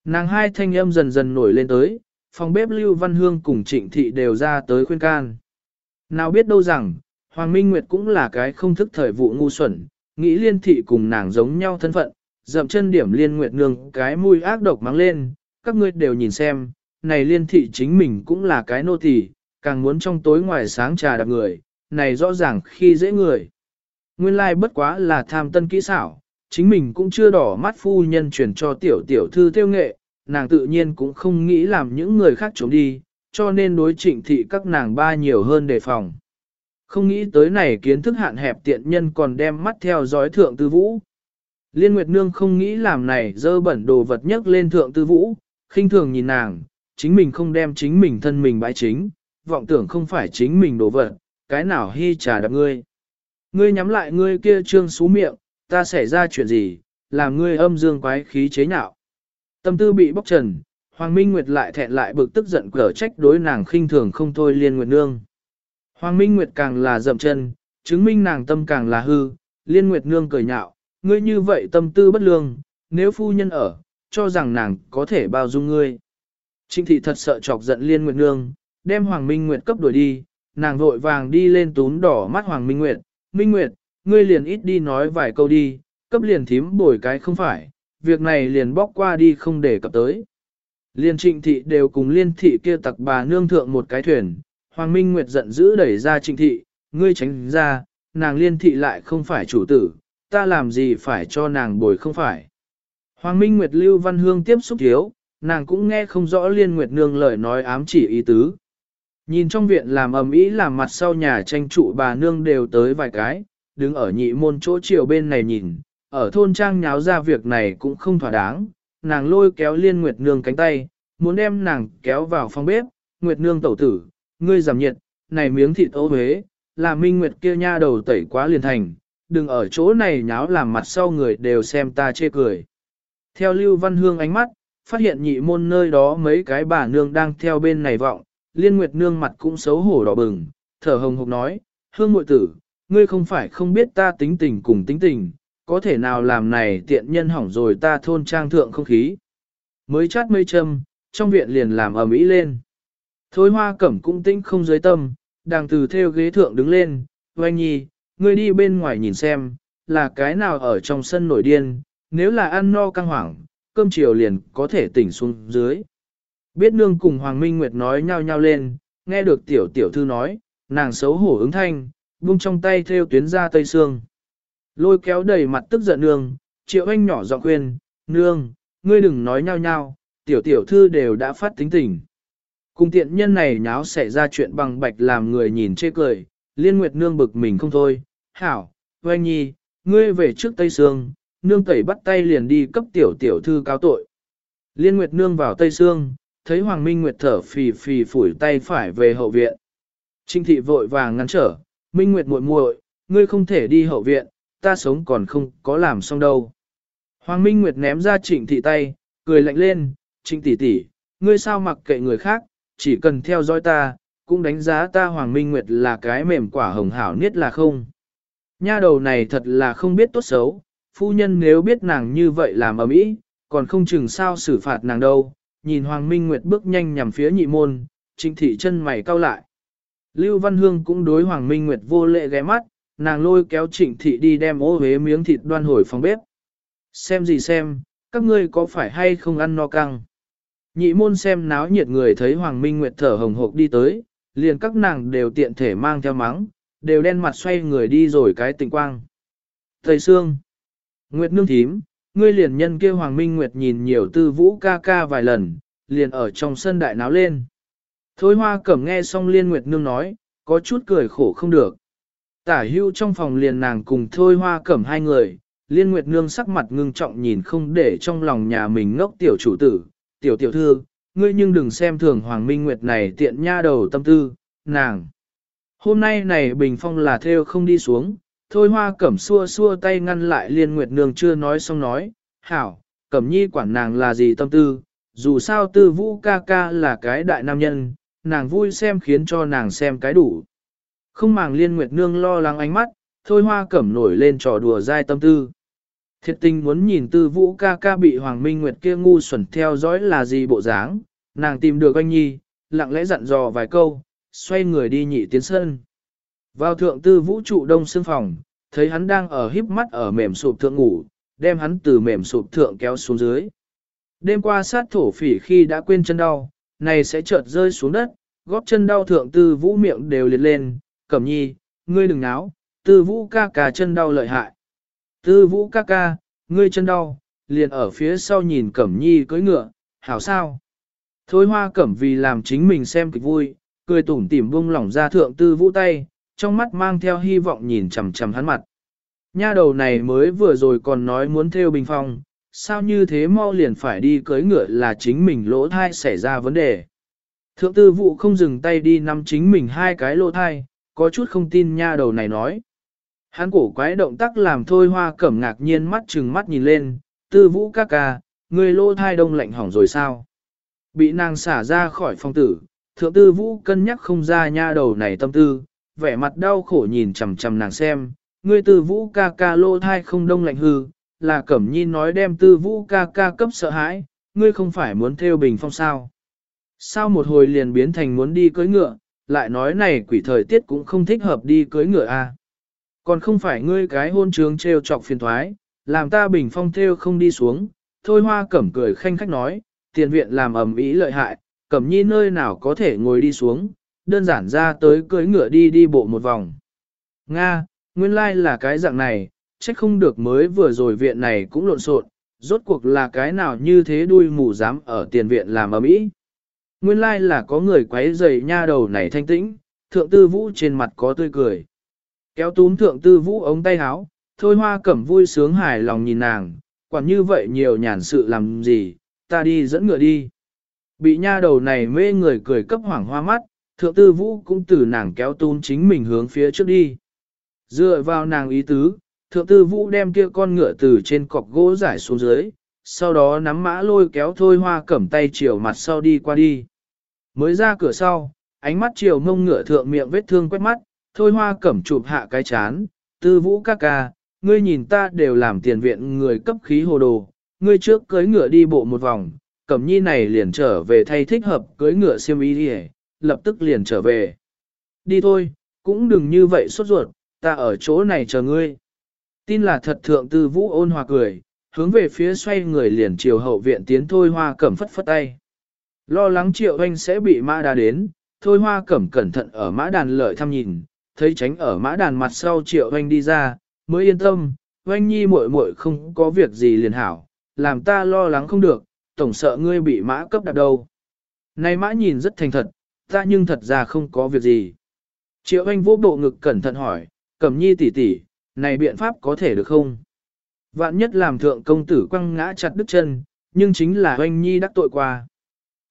Nàng hai thanh âm dần dần nổi lên tới, phòng bếp Lưu Văn Hương cùng Trịnh Thị đều ra tới khuyên can. Nào biết đâu rằng, Hoàng Minh Nguyệt cũng là cái không thức thời vụ ngu xuẩn, nghĩ liên thị cùng nàng giống nhau thân phận, dậm chân điểm liên nguyệt nương cái mùi ác độc mang lên, các ngươi đều nhìn xem, này liên thị chính mình cũng là cái nô tỳ, càng muốn trong tối ngoài sáng trà đạp người, này rõ ràng khi dễ người. Nguyên lai like bất quá là tham tân kỹ xảo, chính mình cũng chưa đỏ mắt phu nhân truyền cho tiểu tiểu thư tiêu nghệ, nàng tự nhiên cũng không nghĩ làm những người khác trốn đi, cho nên đối trịnh thị các nàng ba nhiều hơn đề phòng. Không nghĩ tới này kiến thức hạn hẹp tiện nhân còn đem mắt theo dõi thượng tư vũ. Liên Nguyệt Nương không nghĩ làm này dơ bẩn đồ vật nhất lên thượng tư vũ, khinh thường nhìn nàng, chính mình không đem chính mình thân mình bãi chính, vọng tưởng không phải chính mình đồ vật, cái nào hy trà đập ngươi. Ngươi nhắm lại ngươi kia trương xú miệng, ta xảy ra chuyện gì, làm ngươi âm dương quái khí chế nhạo. Tâm tư bị bóc trần, Hoàng Minh Nguyệt lại thẹn lại bực tức giận cở trách đối nàng khinh thường không thôi liên nguyệt nương. Hoàng Minh Nguyệt càng là dậm chân, chứng minh nàng tâm càng là hư, liên nguyệt nương cười nhạo, ngươi như vậy tâm tư bất lương, nếu phu nhân ở, cho rằng nàng có thể bao dung ngươi. Trịnh thị thật sợ chọc giận liên nguyệt nương, đem Hoàng Minh Nguyệt cấp đuổi đi, nàng vội vàng đi lên tún đỏ mắt Hoàng Minh Nguyệt, Minh Nguyệt, ngươi liền ít đi nói vài câu đi, cấp liền thím bồi cái không phải, việc này liền bóc qua đi không để cập tới. Liên trịnh thị đều cùng liên thị kia tặc bà nương thượng một cái thuyền, Hoàng Minh Nguyệt giận dữ đẩy ra trịnh thị, ngươi tránh ra, nàng liên thị lại không phải chủ tử, ta làm gì phải cho nàng bồi không phải. Hoàng Minh Nguyệt Lưu Văn Hương tiếp xúc thiếu, nàng cũng nghe không rõ Liên Nguyệt Nương lời nói ám chỉ ý tứ. Nhìn trong viện làm ầm ĩ làm mặt sau nhà tranh trụ bà nương đều tới vài cái, đứng ở nhị môn chỗ chiều bên này nhìn, ở thôn trang nháo ra việc này cũng không thỏa đáng, nàng lôi kéo Liên Nguyệt Nương cánh tay, muốn đem nàng kéo vào phòng bếp, Nguyệt Nương tẩu tử, ngươi giảm nhiệt, này miếng thịt ô huế, là Minh Nguyệt kia nha đầu tẩy quá liền thành, đừng ở chỗ này nháo làm mặt sau người đều xem ta chê cười. Theo Lưu Văn Hương ánh mắt, phát hiện nhị môn nơi đó mấy cái bà nương đang theo bên này vọng, Liên Nguyệt Nương mặt cũng xấu hổ đỏ bừng, thở hồng hộc nói, Hương muội tử, ngươi không phải không biết ta tính tình cùng tính tình, có thể nào làm này tiện nhân hỏng rồi ta thôn trang thượng không khí. Mới chát mây châm, trong viện liền làm ầm ĩ lên. Thôi hoa cẩm cũng tĩnh không dưới tâm, đang từ theo ghế thượng đứng lên, oanh nhi, ngươi đi bên ngoài nhìn xem, là cái nào ở trong sân nổi điên, nếu là ăn no căng hoảng, cơm chiều liền có thể tỉnh xuống dưới. Biết nương cùng Hoàng Minh Nguyệt nói nhau nhau lên, nghe được tiểu tiểu thư nói, nàng xấu hổ ứng thanh, buông trong tay theo tuyến ra tây xương. Lôi kéo đầy mặt tức giận nương, triệu anh nhỏ giọng khuyên, nương, ngươi đừng nói nhau nhau, tiểu tiểu thư đều đã phát tính tình. Cùng tiện nhân này nháo xảy ra chuyện bằng bạch làm người nhìn chê cười, liên nguyệt nương bực mình không thôi, hảo, oanh nhi, ngươi về trước Tây Sương, nương tẩy bắt tay liền đi cấp tiểu tiểu thư cáo tội. Liên nguyệt nương vào Tây Sương, thấy Hoàng Minh Nguyệt thở phì phì phủi tay phải về hậu viện. Trinh thị vội vàng ngăn trở, Minh Nguyệt muội muội, ngươi không thể đi hậu viện, ta sống còn không có làm xong đâu. Hoàng Minh Nguyệt ném ra trịnh thị tay, cười lạnh lên, trịnh tỷ tỷ, ngươi sao mặc kệ người khác, chỉ cần theo dõi ta, cũng đánh giá ta Hoàng Minh Nguyệt là cái mềm quả hồng hảo nhất là không. Nha đầu này thật là không biết tốt xấu, phu nhân nếu biết nàng như vậy làm ở mỹ, còn không chừng sao xử phạt nàng đâu. Nhìn Hoàng Minh Nguyệt bước nhanh nhằm phía nhị môn, trịnh thị chân mày cau lại. Lưu Văn Hương cũng đối Hoàng Minh Nguyệt vô lệ ghé mắt, nàng lôi kéo trịnh thị đi đem ô huế miếng thịt đoan hồi phòng bếp. Xem gì xem, các ngươi có phải hay không ăn no căng. Nhị môn xem náo nhiệt người thấy Hoàng Minh Nguyệt thở hồng hộc đi tới, liền các nàng đều tiện thể mang theo mắng, đều đen mặt xoay người đi rồi cái tình quang. Thầy Sương, Nguyệt Nương Thím, ngươi liền nhân kêu Hoàng Minh Nguyệt nhìn nhiều tư vũ ca ca vài lần, liền ở trong sân đại náo lên. Thôi hoa cẩm nghe xong liên Nguyệt Nương nói, có chút cười khổ không được. Tả hưu trong phòng liền nàng cùng thôi hoa cẩm hai người, liên Nguyệt Nương sắc mặt ngưng trọng nhìn không để trong lòng nhà mình ngốc tiểu chủ tử, tiểu tiểu thư, ngươi nhưng đừng xem thường Hoàng Minh Nguyệt này tiện nha đầu tâm tư, nàng. Hôm nay này bình phong là theo không đi xuống, thôi hoa cẩm xua xua tay ngăn lại liên nguyệt nương chưa nói xong nói, hảo, cẩm nhi quản nàng là gì tâm tư, dù sao tư vũ ca ca là cái đại nam nhân, nàng vui xem khiến cho nàng xem cái đủ. Không màng liên nguyệt nương lo lắng ánh mắt, thôi hoa cẩm nổi lên trò đùa dai tâm tư. Thiệt tình muốn nhìn tư vũ ca ca bị Hoàng Minh Nguyệt kia ngu xuẩn theo dõi là gì bộ dáng, nàng tìm được anh nhi, lặng lẽ dặn dò vài câu, xoay người đi nhị tiến sân. Vào thượng tư vũ trụ đông xương phòng, thấy hắn đang ở híp mắt ở mềm sụp thượng ngủ, đem hắn từ mềm sụp thượng kéo xuống dưới. Đêm qua sát thổ phỉ khi đã quên chân đau, này sẽ chợt rơi xuống đất, góp chân đau thượng tư vũ miệng đều liệt lên, cẩm nhi, ngươi đừng náo, tư vũ ca ca chân đau lợi hại. Tư vũ ca ca, ngươi chân đau, liền ở phía sau nhìn cẩm nhi cưỡi ngựa, hảo sao? Thôi hoa cẩm vì làm chính mình xem kịch vui, cười tủm tỉm buông lỏng ra thượng tư vũ tay, trong mắt mang theo hy vọng nhìn chằm chằm hắn mặt. Nha đầu này mới vừa rồi còn nói muốn theo bình phong, sao như thế mau liền phải đi cưới ngựa là chính mình lỗ thai xảy ra vấn đề. Thượng tư vụ không dừng tay đi nắm chính mình hai cái lỗ thai, có chút không tin nha đầu này nói. Hắn cổ quái động tác làm thôi hoa cẩm ngạc nhiên mắt chừng mắt nhìn lên, tư vũ ca ca, người lỗ thai đông lạnh hỏng rồi sao? Bị nàng xả ra khỏi phòng tử, thượng tư vũ cân nhắc không ra nha đầu này tâm tư, vẻ mặt đau khổ nhìn chằm chằm nàng xem, ngươi tư vũ ca ca lô thai không đông lạnh hư, là cẩm nhi nói đem tư vũ ca ca cấp sợ hãi, ngươi không phải muốn theo bình phong sao. Sao một hồi liền biến thành muốn đi cưới ngựa, lại nói này quỷ thời tiết cũng không thích hợp đi cưới ngựa a. À. Còn không phải ngươi cái hôn trướng trêu chọc phiền thoái, làm ta bình phong theo không đi xuống, thôi hoa cẩm cười khanh khách nói, tiền viện làm ầm ý lợi hại, cẩm nhi nơi nào có thể ngồi đi xuống, đơn giản ra tới cưới ngựa đi đi bộ một vòng. Nga, nguyên lai là cái dạng này, trách không được mới vừa rồi viện này cũng lộn xộn, rốt cuộc là cái nào như thế đuôi mù dám ở tiền viện làm ở mỹ. Nguyên lai là có người quấy rầy nha đầu này thanh tĩnh, thượng tư vũ trên mặt có tươi cười. Kéo túm thượng tư vũ ống tay áo, thôi hoa cẩm vui sướng hài lòng nhìn nàng, quản như vậy nhiều nhàn sự làm gì, ta đi dẫn ngựa đi. Bị nha đầu này mê người cười cấp hoảng hoa mắt, thượng tư vũ cũng từ nàng kéo túm chính mình hướng phía trước đi. Dựa vào nàng ý tứ, thượng tư vũ đem kia con ngựa từ trên cọc gỗ giải xuống dưới, sau đó nắm mã lôi kéo thôi hoa cẩm tay chiều mặt sau đi qua đi. Mới ra cửa sau, ánh mắt chiều mông ngựa thượng miệng vết thương quét mắt, thôi hoa cẩm chụp hạ cái chán, tư vũ ca ca, ngươi nhìn ta đều làm tiền viện người cấp khí hồ đồ, ngươi trước cưới ngựa đi bộ một vòng, cẩm nhi này liền trở về thay thích hợp cưới ngựa siêm y đi lập tức liền trở về. Đi thôi, cũng đừng như vậy sốt ruột, ta ở chỗ này chờ ngươi. Tin là thật thượng tư vũ ôn hòa cười, hướng về phía xoay người liền chiều hậu viện tiến thôi hoa cẩm phất phất tay. Lo lắng triệu anh sẽ bị mã đà đến, thôi hoa cẩm cẩn thận ở mã đàn lợi thăm nhìn, thấy tránh ở mã đàn mặt sau triệu anh đi ra, mới yên tâm, anh nhi muội muội không có việc gì liền hảo, làm ta lo lắng không được, tổng sợ ngươi bị mã cấp đặt đâu. Này mã nhìn rất thành thật, ta nhưng thật ra không có việc gì. Triệu anh vô bộ ngực cẩn thận hỏi, cẩm nhi tỷ tỷ, này biện pháp có thể được không? Vạn nhất làm thượng công tử quăng ngã chặt đứt chân, nhưng chính là anh nhi đắc tội qua.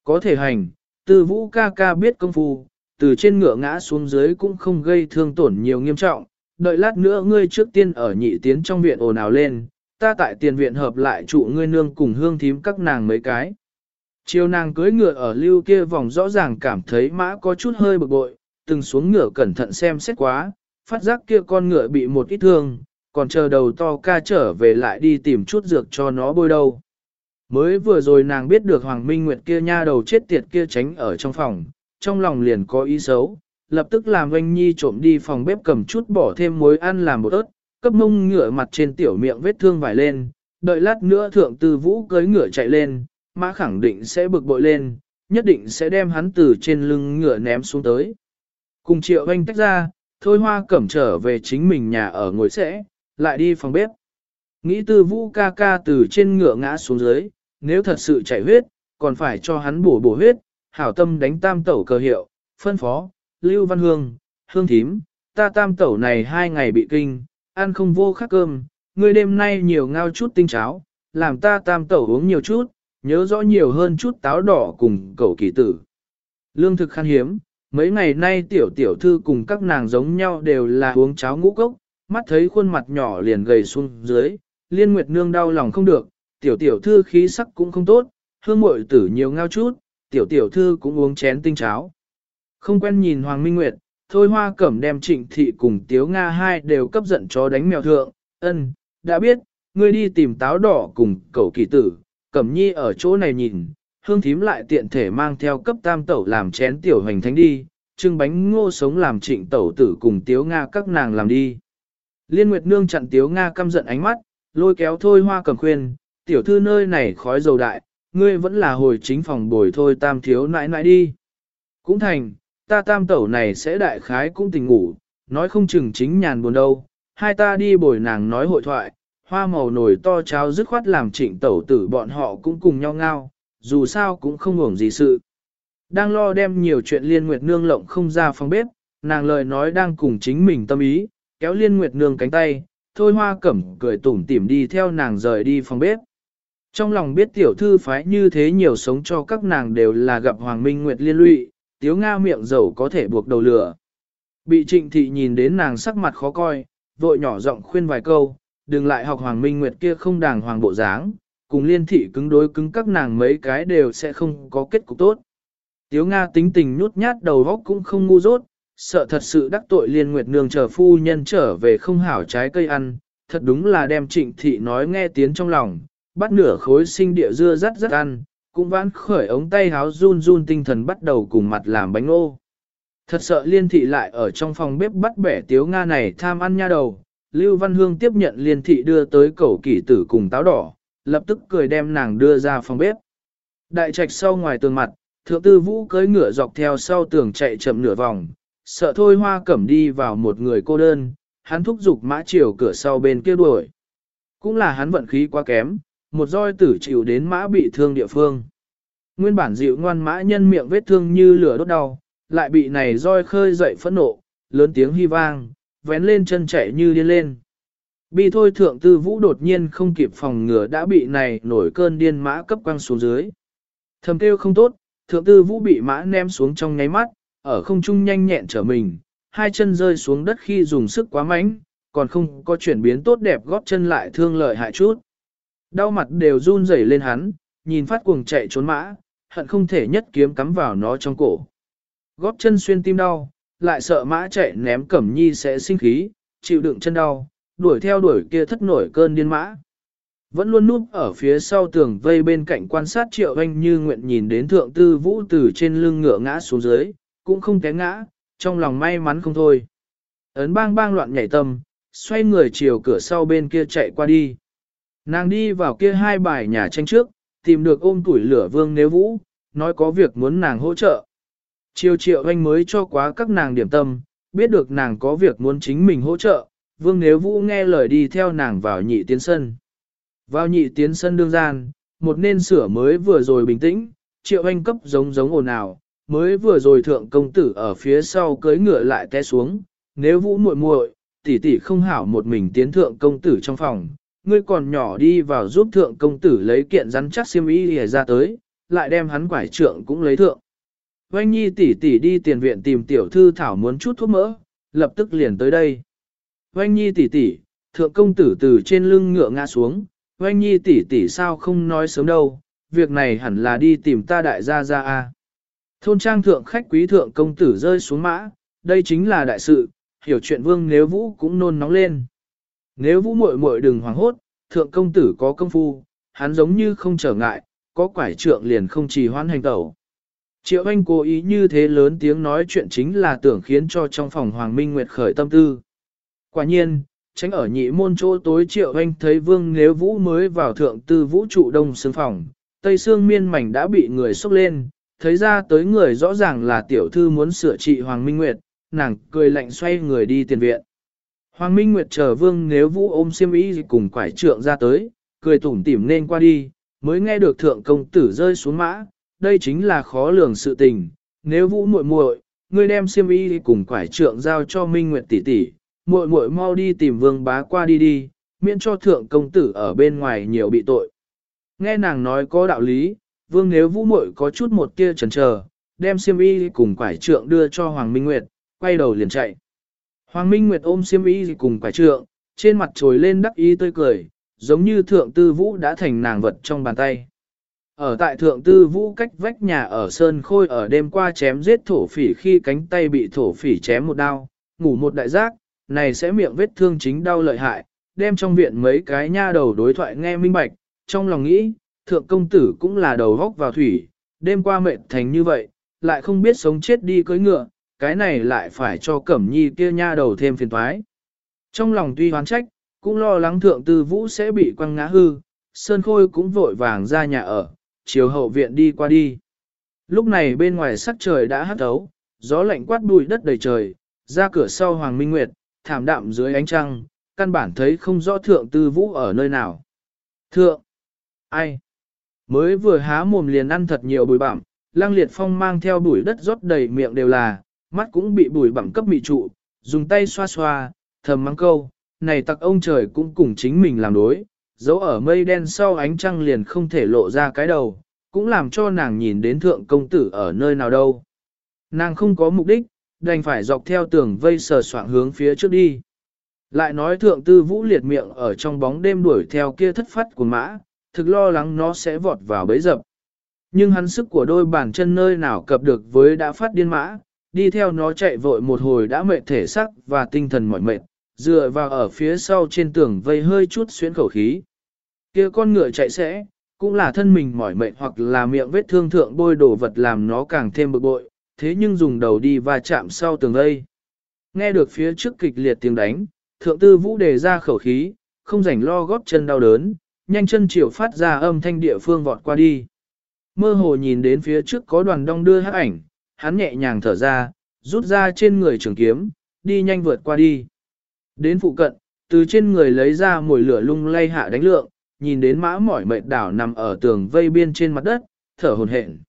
Có thể hành, từ vũ ca ca biết công phu, từ trên ngựa ngã xuống dưới cũng không gây thương tổn nhiều nghiêm trọng, đợi lát nữa ngươi trước tiên ở nhị tiến trong viện ồn ào lên, ta tại tiền viện hợp lại trụ ngươi nương cùng hương thím các nàng mấy cái. Chiều nàng cưới ngựa ở lưu kia vòng rõ ràng cảm thấy mã có chút hơi bực bội, từng xuống ngựa cẩn thận xem xét quá, phát giác kia con ngựa bị một ít thương, còn chờ đầu to ca trở về lại đi tìm chút dược cho nó bôi đâu. Mới vừa rồi nàng biết được Hoàng Minh Nguyệt kia nha đầu chết tiệt kia tránh ở trong phòng, trong lòng liền có ý xấu, lập tức làm anh nhi trộm đi phòng bếp cầm chút bỏ thêm muối ăn làm một ớt, cấp mông ngựa mặt trên tiểu miệng vết thương vải lên, đợi lát nữa thượng tư vũ cưới ngựa chạy lên, mã khẳng định sẽ bực bội lên, nhất định sẽ đem hắn từ trên lưng ngựa ném xuống tới. Cùng triệu anh tách ra, thôi hoa cẩm trở về chính mình nhà ở ngồi sẽ, lại đi phòng bếp. Nghĩ tư vũ ca ca từ trên ngựa ngã xuống dưới, nếu thật sự chảy huyết, còn phải cho hắn bổ bổ huyết, hảo tâm đánh tam tẩu cờ hiệu, phân phó, Lưu Văn Hương, Hương Thím, ta tam tẩu này hai ngày bị kinh, ăn không vô khắc cơm, ngươi đêm nay nhiều ngao chút tinh cháo, làm ta tam tẩu uống nhiều chút, nhớ rõ nhiều hơn chút táo đỏ cùng cậu kỳ tử. Lương thực khan hiếm, mấy ngày nay tiểu tiểu thư cùng các nàng giống nhau đều là uống cháo ngũ cốc, mắt thấy khuôn mặt nhỏ liền gầy xuống dưới, liên nguyệt nương đau lòng không được, tiểu tiểu thư khí sắc cũng không tốt, hương muội tử nhiều ngao chút, tiểu tiểu thư cũng uống chén tinh cháo. Không quen nhìn Hoàng Minh Nguyệt, thôi hoa cẩm đem trịnh thị cùng tiếu Nga hai đều cấp giận chó đánh mèo thượng, ân, đã biết, ngươi đi tìm táo đỏ cùng cậu kỳ tử, cẩm nhi ở chỗ này nhìn, hương thím lại tiện thể mang theo cấp tam tẩu làm chén tiểu hành thánh đi, trưng bánh ngô sống làm trịnh tẩu tử cùng tiếu Nga các nàng làm đi. Liên Nguyệt Nương chặn tiếu Nga căm giận ánh mắt, lôi kéo thôi hoa cẩm khuyên, tiểu thư nơi này khói dầu đại, ngươi vẫn là hồi chính phòng bồi thôi tam thiếu nãi nãi đi. Cũng thành, ta tam tẩu này sẽ đại khái cũng tình ngủ, nói không chừng chính nhàn buồn đâu, hai ta đi bồi nàng nói hội thoại, hoa màu nổi to cháo dứt khoát làm trịnh tẩu tử bọn họ cũng cùng nhau ngao, dù sao cũng không hưởng gì sự. Đang lo đem nhiều chuyện liên nguyệt nương lộng không ra phòng bếp, nàng lời nói đang cùng chính mình tâm ý, kéo liên nguyệt nương cánh tay, thôi hoa cẩm cười tủm tỉm đi theo nàng rời đi phòng bếp. Trong lòng biết tiểu thư phái như thế nhiều sống cho các nàng đều là gặp Hoàng Minh Nguyệt liên lụy, tiếu nga miệng dầu có thể buộc đầu lửa. Bị trịnh thị nhìn đến nàng sắc mặt khó coi, vội nhỏ giọng khuyên vài câu, đừng lại học Hoàng Minh Nguyệt kia không đàng hoàng bộ dáng, cùng liên thị cứng đối cứng các nàng mấy cái đều sẽ không có kết cục tốt. Tiếu Nga tính tình nhút nhát đầu góc cũng không ngu dốt, sợ thật sự đắc tội liên nguyệt nương chờ phu nhân trở về không hảo trái cây ăn, thật đúng là đem trịnh thị nói nghe tiếng trong lòng, bắt nửa khối sinh địa dưa rắt rắt ăn, cũng vãn khởi ống tay háo run run tinh thần bắt đầu cùng mặt làm bánh ô. Thật sợ liên thị lại ở trong phòng bếp bắt bẻ tiếu Nga này tham ăn nha đầu, Lưu Văn Hương tiếp nhận liên thị đưa tới cầu kỷ tử cùng táo đỏ, lập tức cười đem nàng đưa ra phòng bếp. Đại trạch sau ngoài tường mặt, thượng tư vũ cưỡi ngựa dọc theo sau tường chạy chậm nửa vòng, sợ thôi hoa cẩm đi vào một người cô đơn, hắn thúc giục mã chiều cửa sau bên kia đuổi. Cũng là hắn vận khí quá kém, một roi tử chịu đến mã bị thương địa phương. Nguyên bản dịu ngoan mã nhân miệng vết thương như lửa đốt đau, lại bị này roi khơi dậy phẫn nộ, lớn tiếng hy vang, vén lên chân chạy như điên lên. Bi thôi thượng tư vũ đột nhiên không kịp phòng ngừa đã bị này nổi cơn điên mã cấp quăng xuống dưới. Thầm kêu không tốt, thượng tư vũ bị mã ném xuống trong nháy mắt, ở không trung nhanh nhẹn trở mình, hai chân rơi xuống đất khi dùng sức quá mạnh, còn không có chuyển biến tốt đẹp góp chân lại thương lợi hại chút. Đau mặt đều run rẩy lên hắn, nhìn phát cuồng chạy trốn mã, hận không thể nhất kiếm cắm vào nó trong cổ. Góp chân xuyên tim đau, lại sợ mã chạy ném cẩm nhi sẽ sinh khí, chịu đựng chân đau, đuổi theo đuổi kia thất nổi cơn điên mã. Vẫn luôn núp ở phía sau tường vây bên cạnh quan sát triệu anh như nguyện nhìn đến thượng tư vũ từ trên lưng ngựa ngã xuống dưới, cũng không té ngã, trong lòng may mắn không thôi. Ấn bang bang loạn nhảy tâm, xoay người chiều cửa sau bên kia chạy qua đi. Nàng đi vào kia hai bài nhà tranh trước, tìm được ôm tuổi lửa vương nếu vũ, nói có việc muốn nàng hỗ trợ. Chiều triệu anh mới cho quá các nàng điểm tâm, biết được nàng có việc muốn chính mình hỗ trợ, vương nếu vũ nghe lời đi theo nàng vào nhị tiến sân. Vào nhị tiến sân đương gian, một nên sửa mới vừa rồi bình tĩnh, triệu anh cấp giống giống ồn ào, mới vừa rồi thượng công tử ở phía sau cưới ngựa lại té xuống, nếu vũ muội muội, tỷ tỷ không hảo một mình tiến thượng công tử trong phòng, ngươi còn nhỏ đi vào giúp thượng công tử lấy kiện rắn chắc xiêm y lìa ra tới, lại đem hắn quải trượng cũng lấy thượng. Oanh nhi tỷ tỷ đi tiền viện tìm tiểu thư thảo muốn chút thuốc mỡ, lập tức liền tới đây. Oanh nhi tỷ tỷ, thượng công tử từ trên lưng ngựa ngã xuống, oanh nhi tỷ tỷ sao không nói sớm đâu, việc này hẳn là đi tìm ta đại gia gia a. Thôn trang thượng khách quý thượng công tử rơi xuống mã, đây chính là đại sự, hiểu chuyện vương nếu vũ cũng nôn nóng lên. Nếu vũ muội muội đừng hoảng hốt, thượng công tử có công phu, hắn giống như không trở ngại, có quải trượng liền không trì hoãn hành tẩu. Triệu Anh cố ý như thế lớn tiếng nói chuyện chính là tưởng khiến cho trong phòng Hoàng Minh Nguyệt khởi tâm tư. Quả nhiên, tránh ở nhị môn chỗ tối Triệu Anh thấy Vương Nếu Vũ mới vào thượng tư vũ trụ đông xương phòng, tây xương miên mảnh đã bị người xúc lên, thấy ra tới người rõ ràng là tiểu thư muốn sửa trị Hoàng Minh Nguyệt, nàng cười lạnh xoay người đi tiền viện. Hoàng Minh Nguyệt chờ Vương Nếu Vũ ôm xiêm y cùng quải trượng ra tới, cười tủm tỉm nên qua đi, mới nghe được thượng công tử rơi xuống mã, đây chính là khó lường sự tình. Nếu Vũ muội muội, ngươi đem xiêm y cùng quải trượng giao cho Minh Nguyệt tỷ tỷ, muội muội mau đi tìm Vương Bá qua đi đi, miễn cho thượng công tử ở bên ngoài nhiều bị tội. Nghe nàng nói có đạo lý, Vương Nếu Vũ muội có chút một tia chần chờ, đem xiêm y cùng quải trượng đưa cho Hoàng Minh Nguyệt, quay đầu liền chạy. Hoàng Minh Nguyệt ôm xiêm y cùng quải trượng, trên mặt trồi lên đắc ý tươi cười, giống như thượng tư vũ đã thành nàng vật trong bàn tay. Ở tại thượng tư vũ cách vách nhà ở Sơn Khôi ở đêm qua chém giết thổ phỉ khi cánh tay bị thổ phỉ chém một đao, ngủ một đại giác, này sẽ miệng vết thương chính đau lợi hại, đem trong viện mấy cái nha đầu đối thoại nghe minh bạch, trong lòng nghĩ, thượng công tử cũng là đầu góc vào thủy, đêm qua mệt thành như vậy, lại không biết sống chết đi cưới ngựa, cái này lại phải cho cẩm nhi kia nha đầu thêm phiền toái. Trong lòng tuy hoán trách, cũng lo lắng thượng tư vũ sẽ bị quăng ngã hư, Sơn Khôi cũng vội vàng ra nhà ở, chiều hậu viện đi qua đi. Lúc này bên ngoài sắc trời đã hắt thấu, gió lạnh quát bụi đất đầy trời, ra cửa sau Hoàng Minh Nguyệt, thảm đạm dưới ánh trăng, căn bản thấy không rõ thượng tư vũ ở nơi nào. Thượng! Ai? Mới vừa há mồm liền ăn thật nhiều bụi bặm, lang liệt phong mang theo bụi đất rót đầy miệng đều là, mắt cũng bị bụi bặm cấp mị trụ, dùng tay xoa xoa, thầm mắng câu, này tặc ông trời cũng cùng chính mình làm đối, dấu ở mây đen sau ánh trăng liền không thể lộ ra cái đầu, cũng làm cho nàng nhìn đến thượng công tử ở nơi nào đâu. Nàng không có mục đích, đành phải dọc theo tường vây sờ soạng hướng phía trước đi. Lại nói thượng tư vũ liệt miệng ở trong bóng đêm đuổi theo kia thất phát của mã, thực lo lắng nó sẽ vọt vào bấy dập. Nhưng hắn sức của đôi bàn chân nơi nào cập được với đã phát điên mã, đi theo nó chạy vội một hồi đã mệt thể sắc và tinh thần mỏi mệt, dựa vào ở phía sau trên tường vây hơi chút xuyến khẩu khí. kia con ngựa chạy sẽ, cũng là thân mình mỏi mệt hoặc là miệng vết thương thượng bôi đổ vật làm nó càng thêm bực bội, thế nhưng dùng đầu đi và chạm sau tường vây. Nghe được phía trước kịch liệt tiếng đánh, thượng tư vũ đề ra khẩu khí, không rảnh lo góp chân đau đớn, nhanh chân chiều phát ra âm thanh địa phương vọt qua đi. Mơ hồ nhìn đến phía trước có đoàn đông đưa hát ảnh, hắn nhẹ nhàng thở ra, rút ra trên người trường kiếm, đi nhanh vượt qua đi. Đến phụ cận, từ trên người lấy ra mồi lửa lung lay hạ đánh lượng, nhìn đến mã mỏi mệt đảo nằm ở tường vây biên trên mặt đất, thở hồn hển.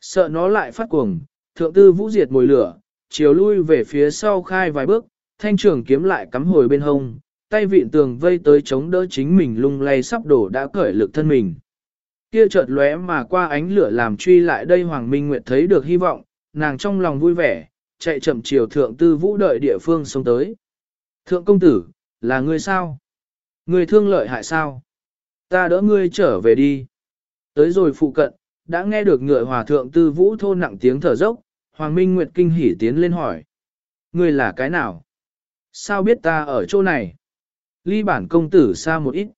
Sợ nó lại phát cuồng, thượng tư vũ diệt mồi lửa, chiều lui về phía sau khai vài bước, thanh trường kiếm lại cắm hồi bên hông, tay vịn tường vây tới chống đỡ chính mình lung lay sắp đổ đã cởi lực thân mình. Kia chợt lóe mà qua ánh lửa làm truy lại đây Hoàng Minh Nguyệt thấy được hy vọng, nàng trong lòng vui vẻ, chạy chậm chiều thượng tư vũ đợi địa phương xông tới. Thượng công tử, là ngươi sao? Ngươi thương lợi hại sao? Ta đỡ ngươi trở về đi. Tới rồi phụ cận, đã nghe được ngựa hòa thượng tư vũ thô nặng tiếng thở dốc, Hoàng Minh Nguyệt kinh hỉ tiến lên hỏi. Ngươi là cái nào? Sao biết ta ở chỗ này? Ly bản công tử xa một ít.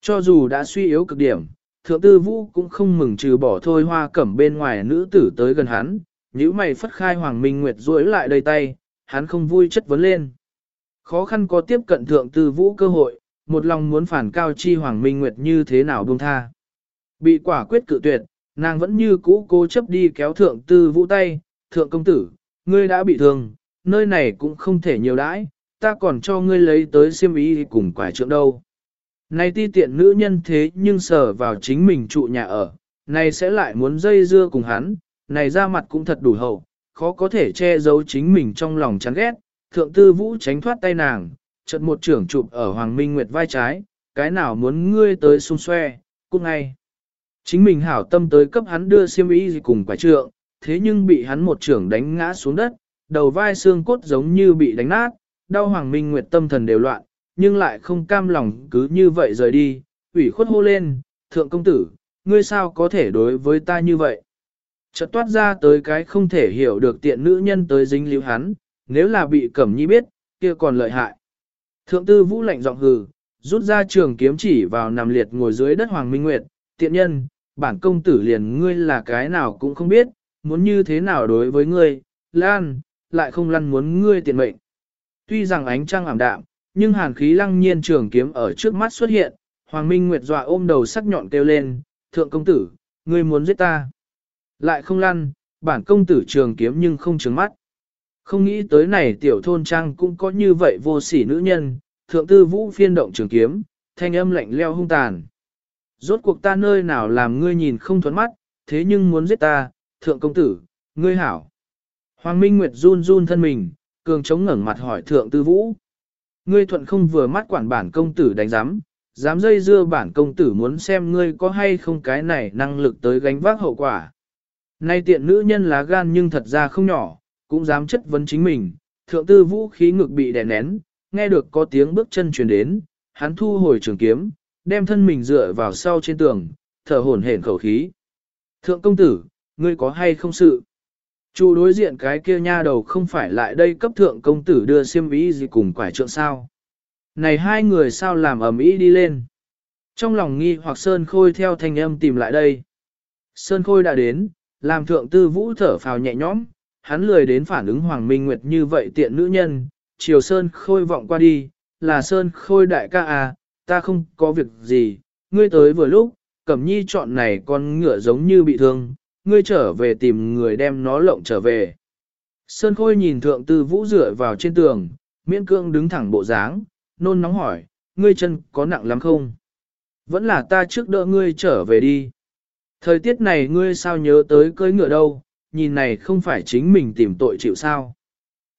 Cho dù đã suy yếu cực điểm, thượng tư vũ cũng không mừng trừ bỏ thôi hoa cẩm bên ngoài nữ tử tới gần hắn, nhíu mày phất khai Hoàng Minh Nguyệt duỗi lại đầy tay, hắn không vui chất vấn lên. Khó khăn có tiếp cận thượng tư vũ cơ hội, một lòng muốn phản cao chi Hoàng Minh Nguyệt như thế nào buông tha. Bị quả quyết cự tuyệt, nàng vẫn như cũ cố chấp đi kéo thượng tư vũ tay, thượng công tử, ngươi đã bị thương, nơi này cũng không thể nhiều đãi, ta còn cho ngươi lấy tới xiêm ý cùng quả trượng đâu. Này ti tiện nữ nhân thế nhưng sở vào chính mình trụ nhà ở, này sẽ lại muốn dây dưa cùng hắn, này ra mặt cũng thật đủ hậu, khó có thể che giấu chính mình trong lòng chán ghét. Thượng tư vũ tránh thoát tay nàng, chợt một trưởng chụp ở Hoàng Minh Nguyệt vai trái, cái nào muốn ngươi tới xung xoe, cũng ngay. Chính mình hảo tâm tới cấp hắn đưa xiêm y cùng quả trượng, thế nhưng bị hắn một trưởng đánh ngã xuống đất, đầu vai xương cốt giống như bị đánh nát, đau Hoàng Minh Nguyệt tâm thần đều loạn, nhưng lại không cam lòng cứ như vậy rời đi, ủy khuất hô lên, thượng công tử, ngươi sao có thể đối với ta như vậy? Chợt toát ra tới cái không thể hiểu được tiện nữ nhân tới dính líu hắn, nếu là bị cẩm nhi biết, kia còn lợi hại. Thượng tư vũ lạnh giọng hừ, rút ra trường kiếm chỉ vào nằm liệt ngồi dưới đất Hoàng Minh Nguyệt, tiện nhân, bản công tử liền ngươi là cái nào cũng không biết, muốn như thế nào đối với ngươi, lan, lại không lăn muốn ngươi tiện mệnh. Tuy rằng ánh trăng ảm đạm, nhưng hàn khí lăng nhiên trường kiếm ở trước mắt xuất hiện, Hoàng Minh Nguyệt dọa ôm đầu sắc nhọn kêu lên, thượng công tử, ngươi muốn giết ta. Lại không lăn, bản công tử trường kiếm nhưng không trứng mắt. Không nghĩ tới này tiểu thôn trang cũng có như vậy vô sỉ nữ nhân, thượng tư vũ phiên động trường kiếm, thanh âm lạnh leo hung tàn. Rốt cuộc ta nơi nào làm ngươi nhìn không thuẫn mắt, thế nhưng muốn giết ta, thượng công tử, ngươi hảo. Hoàng Minh Nguyệt run run thân mình, cường chống ngẩng mặt hỏi thượng tư vũ. Ngươi thuận không vừa mắt quản bản công tử đánh giám, dám dây dưa bản công tử muốn xem ngươi có hay không cái này năng lực tới gánh vác hậu quả. Nay tiện nữ nhân lá gan nhưng thật ra không nhỏ, cũng dám chất vấn chính mình, thượng tư vũ khí ngực bị đè nén, nghe được có tiếng bước chân truyền đến, hắn thu hồi trường kiếm, đem thân mình dựa vào sau trên tường, thở hổn hển khẩu khí. Thượng công tử, ngươi có hay không sự? Chủ đối diện cái kia nha đầu không phải lại đây cấp thượng công tử đưa xiêm ý gì cùng quải trượng sao. Này hai người sao làm ầm ĩ đi lên. Trong lòng nghi hoặc Sơn Khôi theo thanh âm tìm lại đây. Sơn Khôi đã đến, làm thượng tư vũ thở phào nhẹ nhõm, hắn lười đến phản ứng Hoàng Minh Nguyệt như vậy tiện nữ nhân, chiều Sơn Khôi vọng qua đi, là Sơn Khôi đại ca à, ta không có việc gì, ngươi tới vừa lúc, Cẩm Nhi chọn này con ngựa giống như bị thương, ngươi trở về tìm người đem nó lộng trở về. Sơn Khôi nhìn thượng tư vũ dựa vào trên tường, miễn cương đứng thẳng bộ dáng, nôn nóng hỏi, ngươi chân có nặng lắm không? Vẫn là ta trước đỡ ngươi trở về đi. Thời tiết này ngươi sao nhớ tới cưỡi ngựa đâu, nhìn này không phải chính mình tìm tội chịu sao.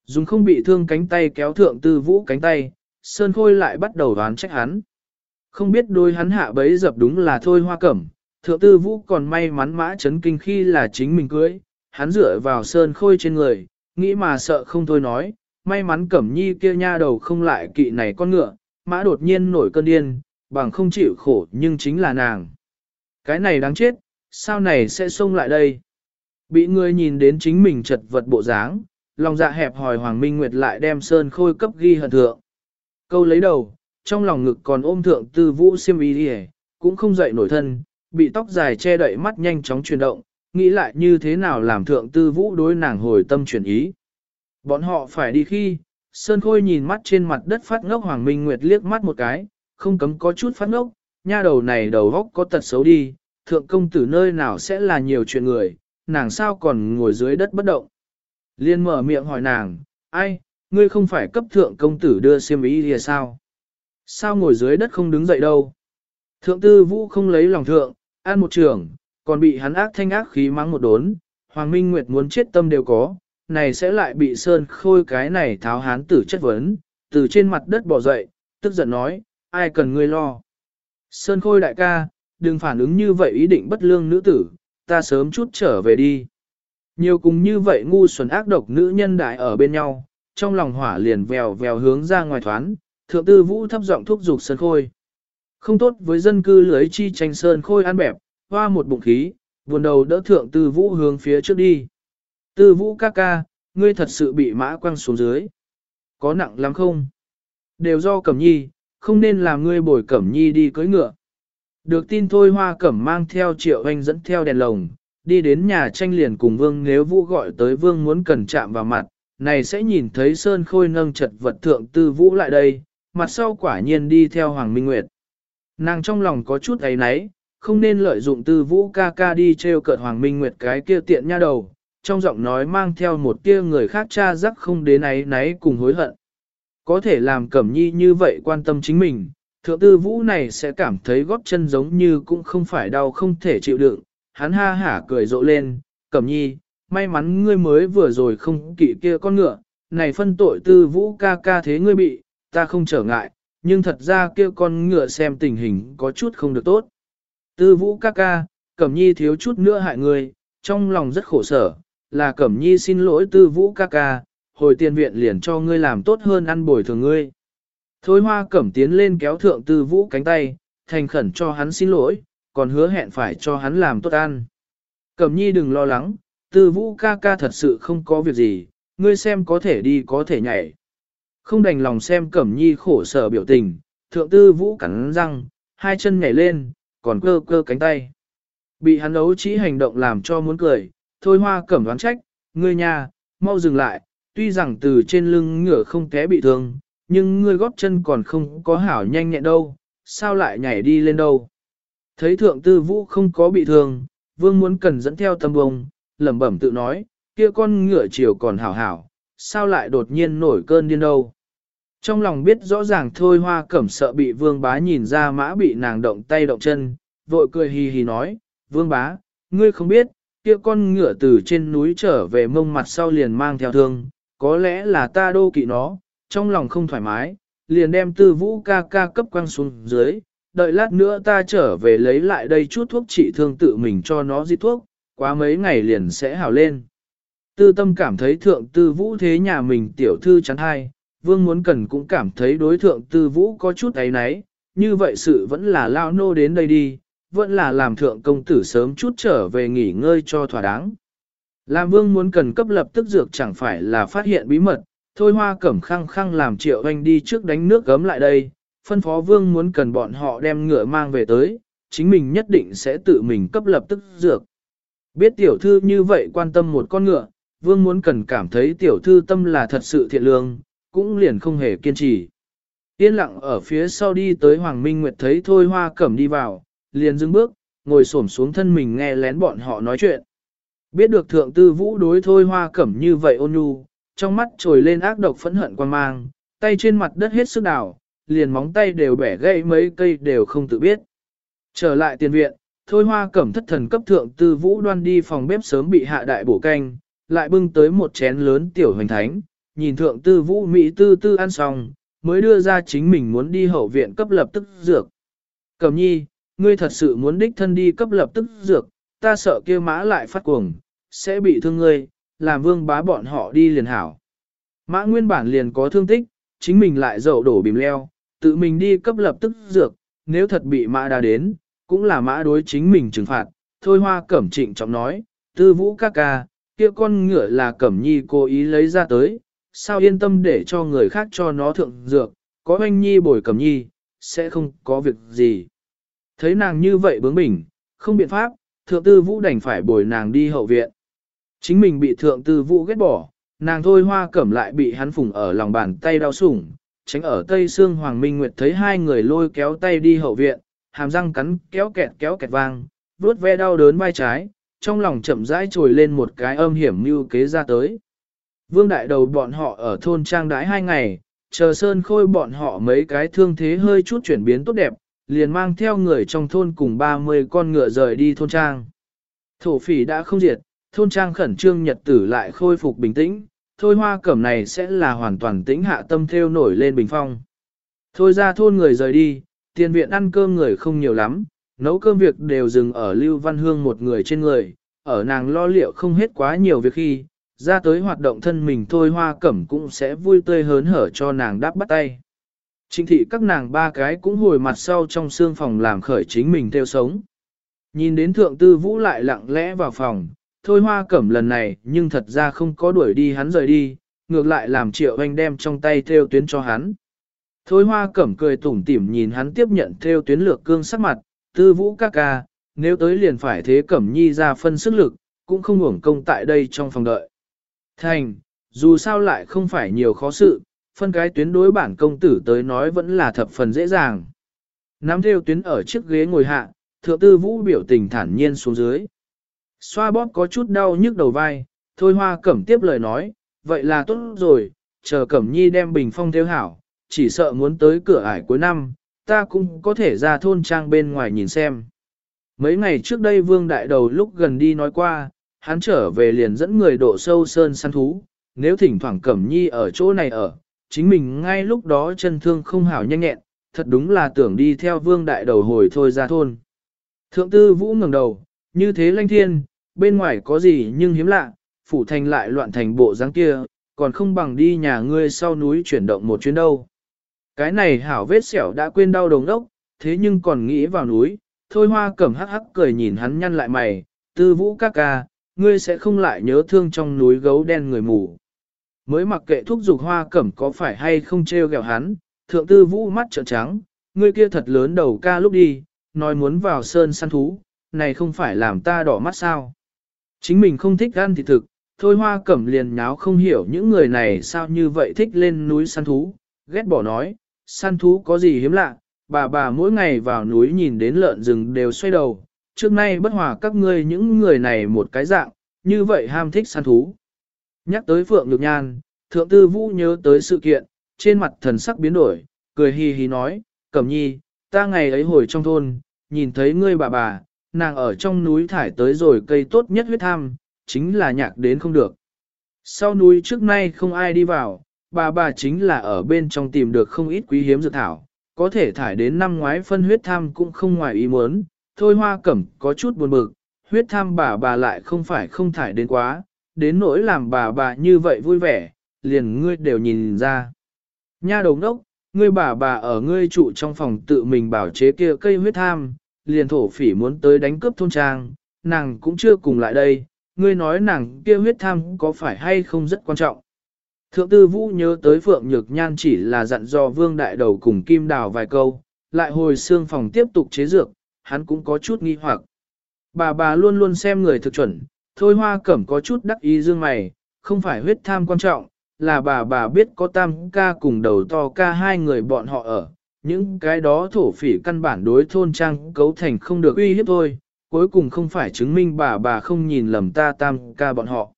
Dùng không bị thương cánh tay kéo thượng tư vũ cánh tay, Sơn Khôi lại bắt đầu đoán trách hắn. Không biết đôi hắn hạ bấy dập đúng là thôi hoa cẩm, thượng tư vũ còn may mắn mã chấn kinh khi là chính mình cưới, hắn dựa vào Sơn Khôi trên người, nghĩ mà sợ không thôi nói, may mắn cẩm nhi kia nha đầu không lại kỵ này con ngựa, mã đột nhiên nổi cơn điên, bằng không chịu khổ nhưng chính là nàng. Cái này đáng chết, sao này sẽ xông lại đây? Bị người nhìn đến chính mình chật vật bộ dáng, lòng dạ hẹp hòi Hoàng Minh Nguyệt lại đem sơn khôi cấp ghi hận thượng. Câu lấy đầu, trong lòng ngực còn ôm thượng tư vũ siêm ý đi cũng không dậy nổi thân, bị tóc dài che đậy mắt nhanh chóng chuyển động, nghĩ lại như thế nào làm thượng tư vũ đối nàng hồi tâm chuyển ý. Bọn họ phải đi khi, Sơn Khôi nhìn mắt trên mặt đất phát ngốc Hoàng Minh Nguyệt liếc mắt một cái, không cấm có chút phát ngốc, nha đầu này đầu góc có tật xấu đi, thượng công tử nơi nào sẽ là nhiều chuyện người, nàng sao còn ngồi dưới đất bất động. Liên mở miệng hỏi nàng, ai, ngươi không phải cấp thượng công tử đưa xiêm ý thì sao? Sao ngồi dưới đất không đứng dậy đâu? Thượng tư vũ không lấy lòng thượng, an một trường, còn bị hắn ác thanh ác khí mắng một đốn, Hoàng Minh Nguyệt muốn chết tâm đều có, này sẽ lại bị Sơn Khôi cái này tháo hán tử chất vấn, từ trên mặt đất bỏ dậy, tức giận nói, ai cần ngươi lo. Sơn Khôi đại ca, đừng phản ứng như vậy ý định bất lương nữ tử, ta sớm chút trở về đi. Nhiều cùng như vậy ngu xuẩn ác độc nữ nhân đại ở bên nhau, trong lòng hỏa liền vèo vèo hướng ra ngoài thoán, thượng tư vũ thấp giọng thúc giục Sơn Khôi. Không tốt với dân cư lưới chi tranh Sơn Khôi ăn bẹp, hoa một bụng khí, buồn đầu đỡ thượng tư vũ hướng phía trước đi. Tư vũ ca ca, ngươi thật sự bị mã quăng xuống dưới. Có nặng lắm không? Đều do Cẩm Nhi, không nên làm ngươi bồi Cẩm Nhi đi cưới ngựa. Được tin thôi hoa Cẩm mang theo triệu anh dẫn theo đèn lồng, đi đến nhà tranh liền cùng vương nếu vũ gọi tới vương muốn cần chạm vào mặt, này sẽ nhìn thấy Sơn Khôi nâng chật vật thượng tư vũ lại đây, mặt sau quả nhiên đi theo Hoàng Minh Nguyệt. Nàng trong lòng có chút ấy náy, không nên lợi dụng tư vũ ca ca đi treo cợt Hoàng Minh Nguyệt cái kia tiện nha đầu, trong giọng nói mang theo một tia người khác cha rắc không đến ấy náy cùng hối hận. Có thể làm Cẩm Nhi như vậy quan tâm chính mình, thượng tư vũ này sẽ cảm thấy góp chân giống như cũng không phải đau không thể chịu đựng, hắn ha hả cười rộ lên, Cẩm Nhi, may mắn ngươi mới vừa rồi không kỵ kia con ngựa, này phân tội tư vũ ca ca thế ngươi bị, ta không trở ngại, nhưng thật ra kia con ngựa xem tình hình có chút không được tốt. Tư vũ ca ca, Cẩm Nhi thiếu chút nữa hại người, trong lòng rất khổ sở, là Cẩm Nhi xin lỗi tư vũ ca ca, hồi tiền viện liền cho ngươi làm tốt hơn ăn bồi thường ngươi. Thôi hoa cẩm tiến lên kéo thượng tư vũ cánh tay, thành khẩn cho hắn xin lỗi, còn hứa hẹn phải cho hắn làm tốt ăn. Cẩm nhi đừng lo lắng, tư vũ ca ca thật sự không có việc gì, ngươi xem có thể đi có thể nhảy. Không đành lòng xem cẩm nhi khổ sở biểu tình, thượng tư vũ cắn răng, hai chân nhảy lên, còn cơ cơ cánh tay. Bị hắn ấu chỉ hành động làm cho muốn cười, thôi hoa cẩm đoán trách, ngươi nhà, mau dừng lại, tuy rằng từ trên lưng ngựa không té bị thương, nhưng ngươi góp chân còn không có hảo nhanh nhẹn đâu, sao lại nhảy đi lên đâu. Thấy thượng tư vũ không có bị thương, vương muốn cần dẫn theo tâm bông, lẩm bẩm tự nói, kia con ngựa chiều còn hảo hảo, sao lại đột nhiên nổi cơn điên đâu. Trong lòng biết rõ ràng thôi hoa cẩm sợ bị vương bá nhìn ra mã bị nàng động tay động chân, vội cười hì hì nói, vương bá, ngươi không biết, kia con ngựa từ trên núi trở về mông mặt sau liền mang theo thương, có lẽ là ta đô kỵ nó, trong lòng không thoải mái, liền đem tư vũ ca ca cấp quăng xuống dưới, đợi lát nữa ta trở về lấy lại đây chút thuốc trị thương tự mình cho nó di thuốc, quá mấy ngày liền sẽ hào lên. Tư tâm cảm thấy thượng tư vũ thế nhà mình tiểu thư chắn hai, vương muốn cần cũng cảm thấy đối thượng tư vũ có chút ấy náy, như vậy sự vẫn là lao nô đến đây đi, vẫn là làm thượng công tử sớm chút trở về nghỉ ngơi cho thỏa đáng. Làm vương muốn cần cấp lập tức dược chẳng phải là phát hiện bí mật, thôi hoa cẩm khăng khăng làm triệu anh đi trước đánh nước gấm lại đây, phân phó vương muốn cần bọn họ đem ngựa mang về tới, chính mình nhất định sẽ tự mình cấp lập tức dược. Biết tiểu thư như vậy quan tâm một con ngựa, vương muốn cần cảm thấy tiểu thư tâm là thật sự thiện lương, cũng liền không hề kiên trì. Yên lặng ở phía sau đi tới Hoàng Minh Nguyệt thấy thôi hoa cẩm đi vào, liền dừng bước, ngồi xổm xuống thân mình nghe lén bọn họ nói chuyện. Biết được thượng tư vũ đối thôi hoa cẩm như vậy ôn nhu, trong mắt trồi lên ác độc phẫn hận quan mang, tay trên mặt đất hết sức đảo, liền móng tay đều bẻ gãy mấy cây đều không tự biết. Trở lại tiền viện, thôi hoa cẩm thất thần cấp thượng tư vũ đoan đi phòng bếp sớm bị hạ đại bổ canh, lại bưng tới một chén lớn tiểu hoành thánh, nhìn thượng tư vũ mỹ tư tư ăn xong, mới đưa ra chính mình muốn đi hậu viện cấp lập tức dược. Cẩm nhi, ngươi thật sự muốn đích thân đi cấp lập tức dược, ta sợ kia mã lại phát cuồng, sẽ bị thương ngươi, làm vương bá bọn họ đi liền hảo. Mã nguyên bản liền có thương tích, chính mình lại dậu đổ bìm leo, tự mình đi cấp lập tức dược, nếu thật bị mã đã đến, cũng là mã đối chính mình trừng phạt. Thôi hoa cẩm trịnh trọng nói, tư vũ ca ca, kia con ngựa là cẩm nhi cố ý lấy ra tới, sao yên tâm để cho người khác cho nó thượng dược, có anh nhi bồi cẩm nhi, sẽ không có việc gì. Thấy nàng như vậy bướng bỉnh, không biện pháp, thượng tư vũ đành phải bồi nàng đi hậu viện. Chính mình bị thượng tư vũ ghét bỏ, nàng thôi hoa cẩm lại bị hắn phùng ở lòng bàn tay đau sủng, tránh ở tây xương Hoàng Minh Nguyệt thấy hai người lôi kéo tay đi hậu viện, hàm răng cắn kéo kẹt kéo kẹt vang, vuốt ve đau đớn vai trái, trong lòng chậm rãi trồi lên một cái âm hiểm như kế ra tới. Vương đại đầu bọn họ ở thôn trang đái hai ngày, chờ sơn khôi bọn họ mấy cái thương thế hơi chút chuyển biến tốt đẹp, liền mang theo người trong thôn cùng 30 con ngựa rời đi thôn trang. Thổ phỉ đã không diệt, thôn trang khẩn trương nhật tử lại khôi phục bình tĩnh, thôi hoa cẩm này sẽ là hoàn toàn tĩnh hạ tâm theo nổi lên bình phong. Thôi ra thôn người rời đi, tiền viện ăn cơm người không nhiều lắm, nấu cơm việc đều dừng ở Lưu Văn Hương một người trên người, ở nàng lo liệu không hết quá nhiều việc khi, ra tới hoạt động thân mình thôi hoa cẩm cũng sẽ vui tươi hớn hở cho nàng đáp bắt tay. Trịnh thị các nàng ba cái cũng hồi mặt sau trong xương phòng làm khởi chính mình theo sống. Nhìn đến thượng tư vũ lại lặng lẽ vào phòng, thôi hoa cẩm lần này nhưng thật ra không có đuổi đi hắn rời đi, ngược lại làm triệu anh đem trong tay theo tuyến cho hắn. Thôi hoa cẩm cười tủm tỉm nhìn hắn tiếp nhận theo tuyến lược cương sắc mặt, tư vũ ca ca, nếu tới liền phải thế cẩm nhi ra phân sức lực, cũng không uổng công tại đây trong phòng đợi. Thành, dù sao lại không phải nhiều khó sự, phân cái tuyến đối bản công tử tới nói vẫn là thập phần dễ dàng. Nắm theo tuyến ở chiếc ghế ngồi hạ, thượng tư vũ biểu tình thản nhiên xuống dưới. Xoa bóp có chút đau nhức đầu vai, thôi hoa cẩm tiếp lời nói, vậy là tốt rồi, chờ cẩm nhi đem bình phong theo hảo, chỉ sợ muốn tới cửa ải cuối năm, ta cũng có thể ra thôn trang bên ngoài nhìn xem. Mấy ngày trước đây vương đại đầu lúc gần đi nói qua, hắn trở về liền dẫn người độ sâu sơn săn thú, nếu thỉnh thoảng cẩm nhi ở chỗ này ở, chính mình ngay lúc đó chân thương không hảo nhanh nhẹn, thật đúng là tưởng đi theo vương đại đầu hồi thôi ra thôn. Thượng tư vũ ngẩng đầu, như thế lanh thiên, bên ngoài có gì nhưng hiếm lạ, phủ thành lại loạn thành bộ dáng kia, còn không bằng đi nhà ngươi sau núi chuyển động một chuyến đâu. Cái này hảo vết sẹo đã quên đau đồng đốc, thế nhưng còn nghĩ vào núi, thôi hoa cẩm hắc hắc cười nhìn hắn nhăn lại mày, tư vũ ca ca, ngươi sẽ không lại nhớ thương trong núi gấu đen người mù. Mới mặc kệ thúc dục hoa cẩm có phải hay không treo gẹo hắn, thượng tư vũ mắt trợn trắng, ngươi kia thật lớn đầu ca lúc đi, nói muốn vào sơn săn thú, này không phải làm ta đỏ mắt sao. Chính mình không thích ăn thịt thực, thôi hoa cẩm liền nháo không hiểu những người này sao như vậy thích lên núi săn thú, ghét bỏ nói, săn thú có gì hiếm lạ, bà bà mỗi ngày vào núi nhìn đến lợn rừng đều xoay đầu, trước nay bất hòa các ngươi những người này một cái dạng, như vậy ham thích săn thú. Nhắc tới Phượng Nhược Nhan, Thượng Tư Vũ nhớ tới sự kiện, trên mặt thần sắc biến đổi, cười hì hì nói, Cẩm nhi, ta ngày ấy hồi trong thôn, nhìn thấy ngươi bà bà, nàng ở trong núi thải tới rồi cây tốt nhất huyết tham, chính là nhạc đến không được. Sau núi trước nay không ai đi vào, bà bà chính là ở bên trong tìm được không ít quý hiếm dược thảo, có thể thải đến năm ngoái phân huyết tham cũng không ngoài ý muốn, thôi hoa cẩm có chút buồn bực, huyết tham bà bà lại không phải không thải đến quá, đến nỗi làm bà bà như vậy vui vẻ, liền ngươi đều nhìn ra. Nha đồng đốc, ngươi bà bà ở ngươi trụ trong phòng tự mình bảo chế kia cây huyết tham, liền thổ phỉ muốn tới đánh cướp thôn trang, nàng cũng chưa cùng lại đây, ngươi nói nàng kia huyết tham có phải hay không rất quan trọng. Thượng tư vũ nhớ tới Phượng Nhược Nhan chỉ là dặn dò vương đại đầu cùng kim đào vài câu, lại hồi xương phòng tiếp tục chế dược, hắn cũng có chút nghi hoặc. Bà bà luôn luôn xem người thực chuẩn, thôi hoa cẩm có chút đắc ý dương mày, không phải huyết tham quan trọng, là bà bà biết có tam ca cùng đầu to ca hai người bọn họ ở, những cái đó thổ phỉ căn bản đối thôn trang cấu thành không được uy hiếp thôi, cuối cùng không phải chứng minh bà bà không nhìn lầm ta tam ca bọn họ.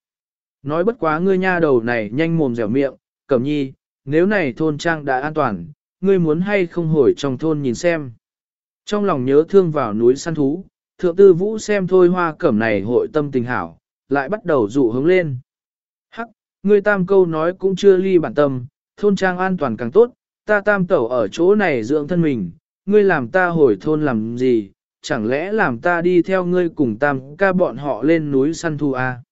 Nói bất quá ngươi nha đầu này nhanh mồm dẻo miệng, cẩm nhi, nếu này thôn trang đã an toàn, ngươi muốn hay không hồi trong thôn nhìn xem. Trong lòng nhớ thương vào núi săn thú, thượng tư vũ xem thôi hoa cẩm này hội tâm tình hảo, lại bắt đầu dụ hướng lên. Hắc, ngươi tam câu nói cũng chưa ly bản tâm, thôn trang an toàn càng tốt, ta tam tẩu ở chỗ này dưỡng thân mình, ngươi làm ta hồi thôn làm gì, chẳng lẽ làm ta đi theo ngươi cùng tam ca bọn họ lên núi săn thu à?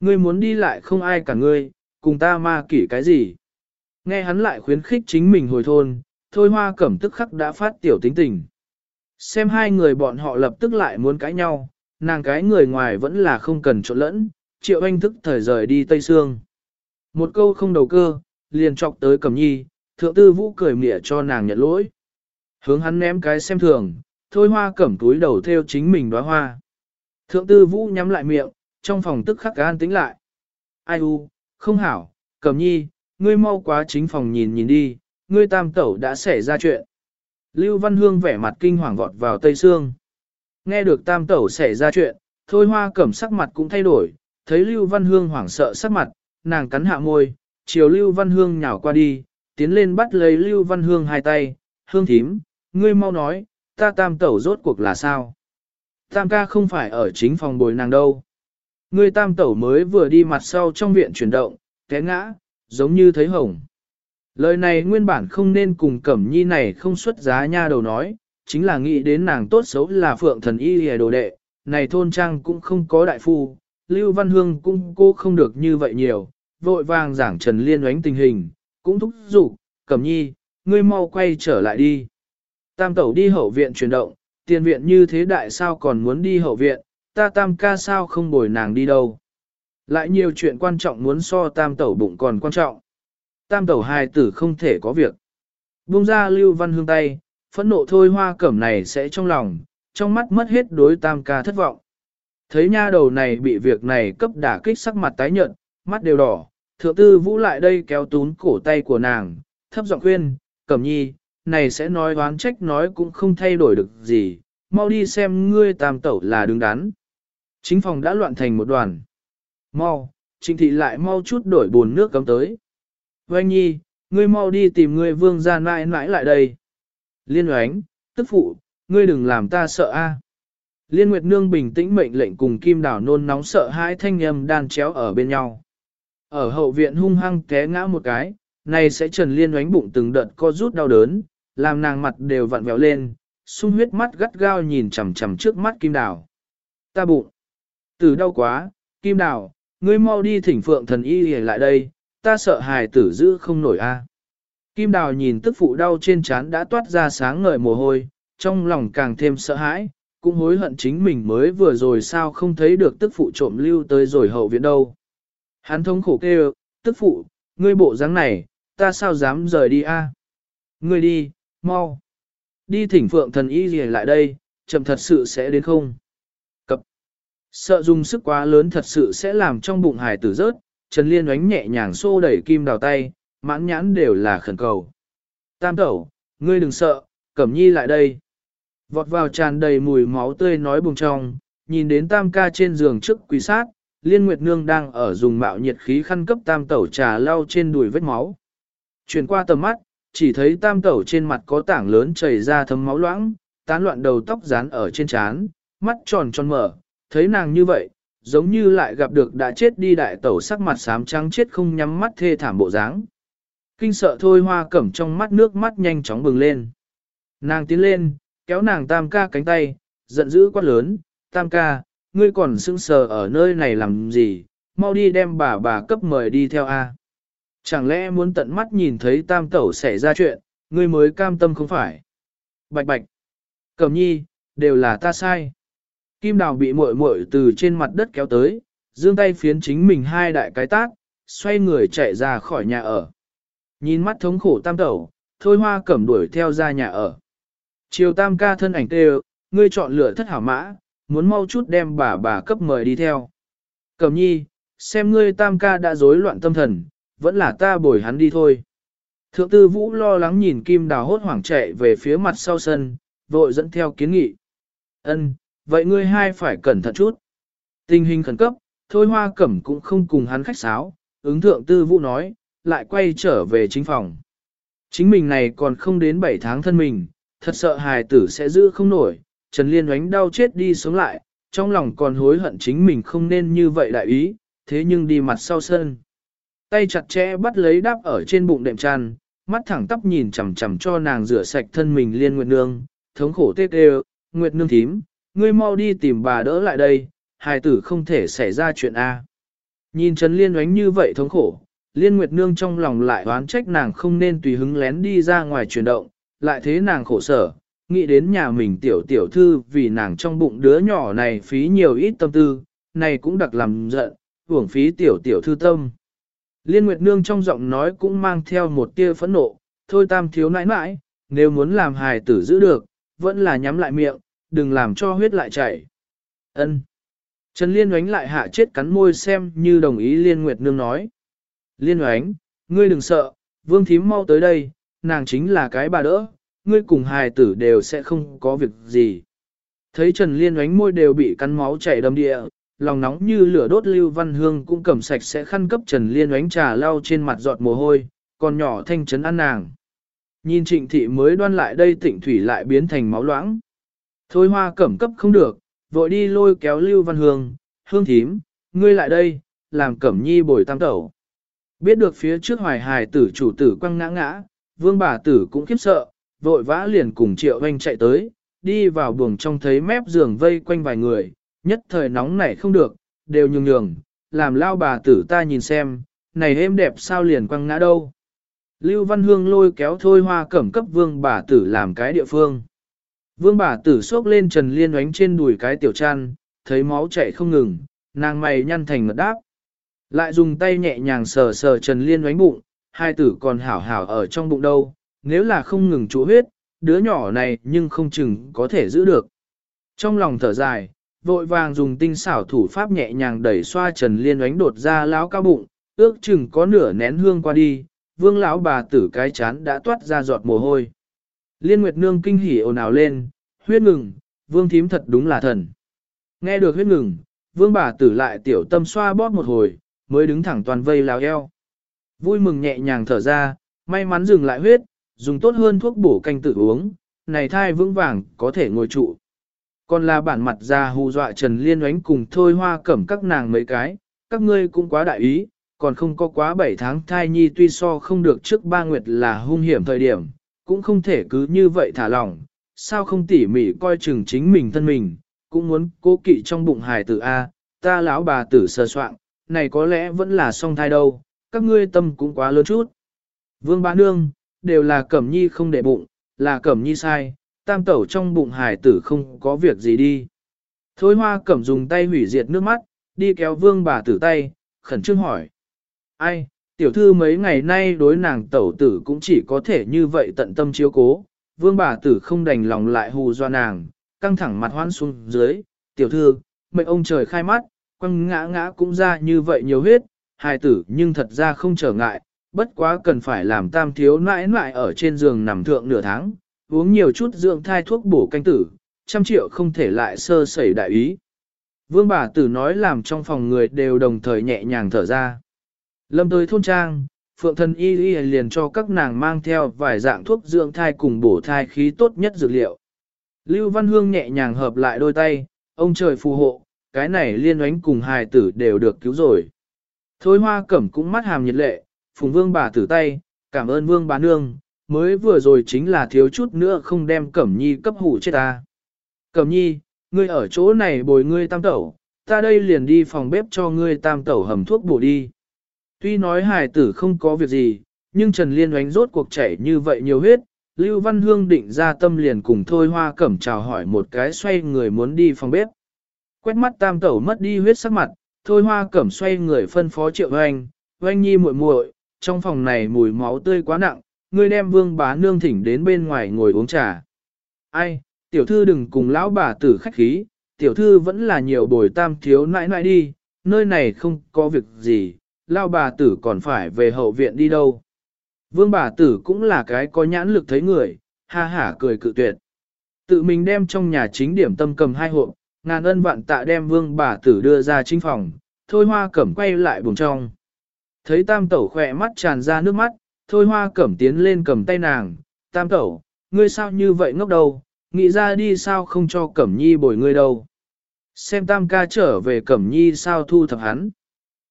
Ngươi muốn đi lại không ai cả ngươi, cùng ta ma kỷ cái gì? Nghe hắn lại khuyến khích chính mình hồi thôn, thôi hoa cẩm tức khắc đã phát tiểu tính tình. Xem hai người bọn họ lập tức lại muốn cãi nhau, nàng cái người ngoài vẫn là không cần trộn lẫn, triệu anh thức thời rời đi Tây Sương. Một câu không đầu cơ, liền chọc tới cẩm nhi, thượng tư vũ cười mỉa cho nàng nhận lỗi. Hướng hắn ném cái xem thường, thôi hoa cẩm túi đầu theo chính mình đóa hoa. Thượng tư vũ nhắm lại miệng, trong phòng tức khắc an tính lại. Ai u, không hảo, cẩm nhi, ngươi mau quá chính phòng nhìn nhìn đi, ngươi tam tẩu đã xảy ra chuyện. Lưu Văn Hương vẻ mặt kinh hoàng vọt vào Tây Sương. Nghe được tam tẩu xảy ra chuyện, thôi hoa cẩm sắc mặt cũng thay đổi, thấy Lưu Văn Hương hoảng sợ sắc mặt, nàng cắn hạ môi, chiều Lưu Văn Hương nhào qua đi, tiến lên bắt lấy Lưu Văn Hương hai tay, hương thím, ngươi mau nói, ta tam tẩu rốt cuộc là sao? Tam ca không phải ở chính phòng bồi nàng đâu. Ngươi tam tẩu mới vừa đi mặt sau trong viện chuyển động, té ngã, giống như thấy hồng. Lời này nguyên bản không nên cùng Cẩm Nhi này không xuất giá nha đầu nói, chính là nghĩ đến nàng tốt xấu là phượng thần y hề đồ đệ, này thôn trang cũng không có đại phu, Lưu Văn Hương cũng cô không được như vậy nhiều, vội vàng giảng Trần Liên oánh tình hình, cũng thúc giục, Cẩm Nhi, ngươi mau quay trở lại đi. Tam tẩu đi hậu viện chuyển động, tiền viện như thế đại sao còn muốn đi hậu viện, ta tam ca sao không bồi nàng đi đâu. Lại nhiều chuyện quan trọng muốn so tam tẩu bụng còn quan trọng. Tam tẩu hài tử không thể có việc. Bung ra lưu văn hương tay, phẫn nộ thôi hoa cẩm này sẽ trong lòng, trong mắt mất hết đối tam ca thất vọng. Thấy nha đầu này bị việc này cấp đả kích sắc mặt tái nhợt, mắt đều đỏ, thượng tư vũ lại đây kéo tún cổ tay của nàng, thấp giọng khuyên, cẩm nhi, này sẽ nói oán trách nói cũng không thay đổi được gì, mau đi xem ngươi tam tẩu là đứng đắn. Chính phòng đã loạn thành một đoàn. Mau, trịnh thị lại mau chút đổi buồn nước cấm tới. Oanh nhi, ngươi mau đi tìm ngươi vương gia mãi mãi lại đây. Liên oánh, tức phụ, ngươi đừng làm ta sợ a. Liên Nguyệt Nương bình tĩnh mệnh lệnh cùng Kim Đảo nôn nóng sợ hãi thanh âm đan chéo ở bên nhau. Ở hậu viện hung hăng té ngã một cái, này sẽ Trần Liên oánh bụng từng đợt co rút đau đớn, làm nàng mặt đều vặn vẹo lên, sung huyết mắt gắt gao nhìn chằm chằm trước mắt Kim Đào. Ta bụng. Từ đau quá, Kim Đào, ngươi mau đi thỉnh phượng thần y lại đây, ta sợ hài tử giữ không nổi a. Kim Đào nhìn tức phụ đau trên trán đã toát ra sáng ngời mồ hôi, trong lòng càng thêm sợ hãi, cũng hối hận chính mình mới vừa rồi sao không thấy được tức phụ trộm lưu tới rồi hậu viện đâu. Hắn thống khổ kêu, tức phụ, ngươi bộ dáng này, ta sao dám rời đi a? Ngươi đi, mau. Đi thỉnh phượng thần y gì lại đây, chậm thật sự sẽ đến không? Cập. Sợ dùng sức quá lớn thật sự sẽ làm trong bụng hải tử rớt, Trần Liên oánh nhẹ nhàng xô đẩy kim đào tay, mãn nhãn đều là khẩn cầu. Tam tẩu, ngươi đừng sợ, cẩm nhi lại đây. Vọt vào tràn đầy mùi máu tươi nói bùng trong, nhìn đến tam ca trên giường trước quỳ sát, Liên Nguyệt Nương đang ở dùng mạo nhiệt khí khăn cấp tam tẩu trà lau trên đùi vết máu. Chuyển qua tầm mắt, chỉ thấy tam tẩu trên mặt có tảng lớn chảy ra thấm máu loãng, tán loạn đầu tóc dán ở trên trán, mắt tròn tròn mở, thấy nàng như vậy, giống như lại gặp được đã chết đi đại tẩu sắc mặt xám trắng chết không nhắm mắt thê thảm bộ dáng. Kinh sợ thôi hoa cẩm trong mắt nước mắt nhanh chóng bừng lên. Nàng tiến lên, kéo nàng tam ca cánh tay, giận dữ quát lớn, tam ca, ngươi còn sững sờ ở nơi này làm gì, mau đi đem bà bà cấp mời đi theo A. Chẳng lẽ muốn tận mắt nhìn thấy tam tẩu xảy ra chuyện, ngươi mới cam tâm không phải? Bạch bạch, cẩm nhi, đều là ta sai. Kim đào bị muội muội từ trên mặt đất kéo tới, giương tay phiến chính mình hai đại cái tác, xoay người chạy ra khỏi nhà ở. Nhìn mắt thống khổ tam tẩu, thôi hoa cẩm đuổi theo ra nhà ở. Chiều tam ca thân ảnh tê ngươi chọn lựa thất hảo mã, muốn mau chút đem bà bà cấp mời đi theo. Cẩm nhi, xem ngươi tam ca đã rối loạn tâm thần, vẫn là ta bồi hắn đi thôi. Thượng tư vũ lo lắng nhìn kim đào hốt hoảng chạy về phía mặt sau sân, vội dẫn theo kiến nghị. Ân, vậy ngươi hai phải cẩn thận chút. Tình hình khẩn cấp, thôi hoa cẩm cũng không cùng hắn khách sáo, ứng thượng tư vũ nói, lại quay trở về chính phòng. Chính mình này còn không đến 7 tháng thân mình, thật sợ hài tử sẽ giữ không nổi, Trần Liên oánh đau chết đi sống lại, trong lòng còn hối hận chính mình không nên như vậy đại ý, thế nhưng đi mặt sau sân. Tay chặt chẽ bắt lấy đáp ở trên bụng đệm tràn, mắt thẳng tắp nhìn chằm chằm cho nàng rửa sạch thân mình liên nguyệt nương, thống khổ tê tê, nguyệt nương thím, ngươi mau đi tìm bà đỡ lại đây, hài tử không thể xảy ra chuyện A. Nhìn Trần Liên oánh như vậy thống khổ, Liên Nguyệt Nương trong lòng lại oán trách nàng không nên tùy hứng lén đi ra ngoài chuyển động, lại thế nàng khổ sở, nghĩ đến nhà mình tiểu tiểu thư vì nàng trong bụng đứa nhỏ này phí nhiều ít tâm tư, này cũng đặc làm giận, hưởng phí tiểu tiểu thư tâm. Liên Nguyệt Nương trong giọng nói cũng mang theo một tia phẫn nộ, thôi tam thiếu nãi nãi, nếu muốn làm hài tử giữ được, vẫn là nhắm lại miệng, đừng làm cho huyết lại chảy. Ân. Trần Liên oánh lại hạ chết cắn môi xem như đồng ý Liên Nguyệt Nương nói. Liên oánh, ngươi đừng sợ, vương thím mau tới đây, nàng chính là cái bà đỡ, ngươi cùng hài tử đều sẽ không có việc gì. Thấy Trần Liên oánh môi đều bị cắn máu chảy đầm địa, lòng nóng như lửa đốt Lưu Văn Hương cũng cầm sạch sẽ khăn cấp Trần Liên oánh trà lau trên mặt giọt mồ hôi, còn nhỏ thanh trấn ăn nàng. Nhìn trịnh thị mới đoan lại đây tịnh thủy lại biến thành máu loãng. Thôi hoa cẩm cấp không được, vội đi lôi kéo Lưu Văn Hương, hương thím, ngươi lại đây, làm cẩm nhi bồi tam tẩu. Biết được phía trước hoài hài tử chủ tử quăng ngã ngã, vương bà tử cũng khiếp sợ, vội vã liền cùng triệu anh chạy tới, đi vào buồng trong thấy mép giường vây quanh vài người, nhất thời nóng nảy không được, đều nhường nhường, làm lao bà tử ta nhìn xem, này êm đẹp sao liền quăng ngã đâu. Lưu Văn Hương lôi kéo thôi hoa cẩm cấp vương bà tử làm cái địa phương. Vương bà tử xốc lên Trần Liên oánh trên đùi cái tiểu chăn, thấy máu chảy không ngừng, nàng mày nhăn thành ngật đáp. Lại dùng tay nhẹ nhàng sờ sờ Trần Liên oánh bụng, hai tử còn hảo hảo ở trong bụng đâu, nếu là không ngừng trụ huyết, đứa nhỏ này nhưng không chừng có thể giữ được. Trong lòng thở dài, vội vàng dùng tinh xảo thủ pháp nhẹ nhàng đẩy xoa Trần Liên oánh đột ra lão cao bụng, ước chừng có nửa nén hương qua đi, vương lão bà tử cái chán đã toát ra giọt mồ hôi. Liên Nguyệt Nương kinh hỉ ồn ào lên, huyết ngừng, vương thím thật đúng là thần. Nghe được huyết ngừng, vương bà tử lại tiểu tâm xoa bóp một hồi, mới đứng thẳng toàn vây lao eo. Vui mừng nhẹ nhàng thở ra, may mắn dừng lại huyết, dùng tốt hơn thuốc bổ canh tự uống, này thai vững vàng có thể ngồi trụ. Còn là bản mặt ra hù dọa Trần Liên oánh cùng thôi hoa cẩm các nàng mấy cái, các ngươi cũng quá đại ý, còn không có quá 7 tháng thai nhi tuy so không được trước ba nguyệt là hung hiểm thời điểm, cũng không thể cứ như vậy thả lỏng, sao không tỉ mỉ coi chừng chính mình thân mình, cũng muốn cố kỵ trong bụng hài tử A, ta lão bà tử sờ soạn, này có lẽ vẫn là song thai đâu, các ngươi tâm cũng quá lớn chút. Vương bá nương, đều là cẩm nhi không để bụng, là cẩm nhi sai, tam tẩu trong bụng hài tử không có việc gì đi. Thôi hoa cẩm dùng tay hủy diệt nước mắt, đi kéo vương bà tử tay, khẩn trương hỏi. Ai, tiểu thư mấy ngày nay đối nàng tẩu tử cũng chỉ có thể như vậy tận tâm chiếu cố, vương bà tử không đành lòng lại hù do nàng, căng thẳng mặt hoan xuống dưới, tiểu thư, mệnh ông trời khai mắt, quăng ngã ngã cũng ra như vậy nhiều huyết, hài tử nhưng thật ra không trở ngại, bất quá cần phải làm tam thiếu nãi nãi ở trên giường nằm thượng nửa tháng, uống nhiều chút dưỡng thai thuốc bổ canh tử, trăm triệu không thể lại sơ sẩy đại ý. Vương bà tử nói làm trong phòng người đều đồng thời nhẹ nhàng thở ra. Lâm tới thôn trang, phượng thần y y liền cho các nàng mang theo vài dạng thuốc dưỡng thai cùng bổ thai khí tốt nhất dược liệu. Lưu Văn Hương nhẹ nhàng hợp lại đôi tay, ông trời phù hộ, cái này liên oánh cùng hài tử đều được cứu rồi. Thôi hoa cẩm cũng mắt hàm nhiệt lệ, phùng vương bà tử tay, cảm ơn vương bà nương, mới vừa rồi chính là thiếu chút nữa không đem cẩm nhi cấp hủ chết ta. Cẩm nhi, ngươi ở chỗ này bồi ngươi tam tẩu, ta đây liền đi phòng bếp cho ngươi tam tẩu hầm thuốc bổ đi. Tuy nói hài tử không có việc gì, nhưng Trần Liên oánh rốt cuộc chảy như vậy nhiều huyết, Lưu Văn Hương định ra tâm liền cùng Thôi Hoa Cẩm chào hỏi một cái xoay người muốn đi phòng bếp. Quét mắt tam tẩu mất đi huyết sắc mặt, Thôi Hoa Cẩm xoay người phân phó Triệu Oanh, Oanh Nhi muội muội, trong phòng này mùi máu tươi quá nặng, ngươi đem vương bá nương thỉnh đến bên ngoài ngồi uống trà. Ai, tiểu thư đừng cùng lão bà tử khách khí, tiểu thư vẫn là nhiều bồi tam thiếu nãi nãi đi, nơi này không có việc gì, lão bà tử còn phải về hậu viện đi đâu. Vương bà tử cũng là cái có nhãn lực thấy người, ha hả cười cự tuyệt. Tự mình đem trong nhà chính điểm tâm cầm hai hộp, ngàn ân vạn tạ đem vương bà tử đưa ra chính phòng, thôi hoa cẩm quay lại buồng trong. Thấy tam tẩu khỏe mắt tràn ra nước mắt, thôi hoa cẩm tiến lên cầm tay nàng, tam tẩu, ngươi sao như vậy ngốc đầu, nghĩ ra đi sao không cho cẩm nhi bồi ngươi đâu. Xem tam ca trở về cẩm nhi sao thu thập hắn.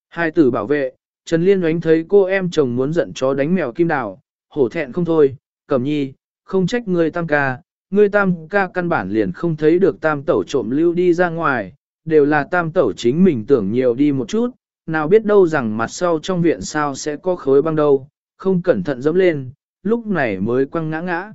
Hai tử bảo vệ, Trần Liên oánh thấy cô em chồng muốn giận chó đánh mèo kim đào, hổ thẹn không thôi, cẩm nhi, không trách ngươi tam ca, ngươi tam ca căn bản liền không thấy được tam tẩu trộm lưu đi ra ngoài, đều là tam tẩu chính mình tưởng nhiều đi một chút, nào biết đâu rằng mặt sau trong viện sao sẽ có khối băng đâu, không cẩn thận dẫm lên, lúc này mới quăng ngã ngã.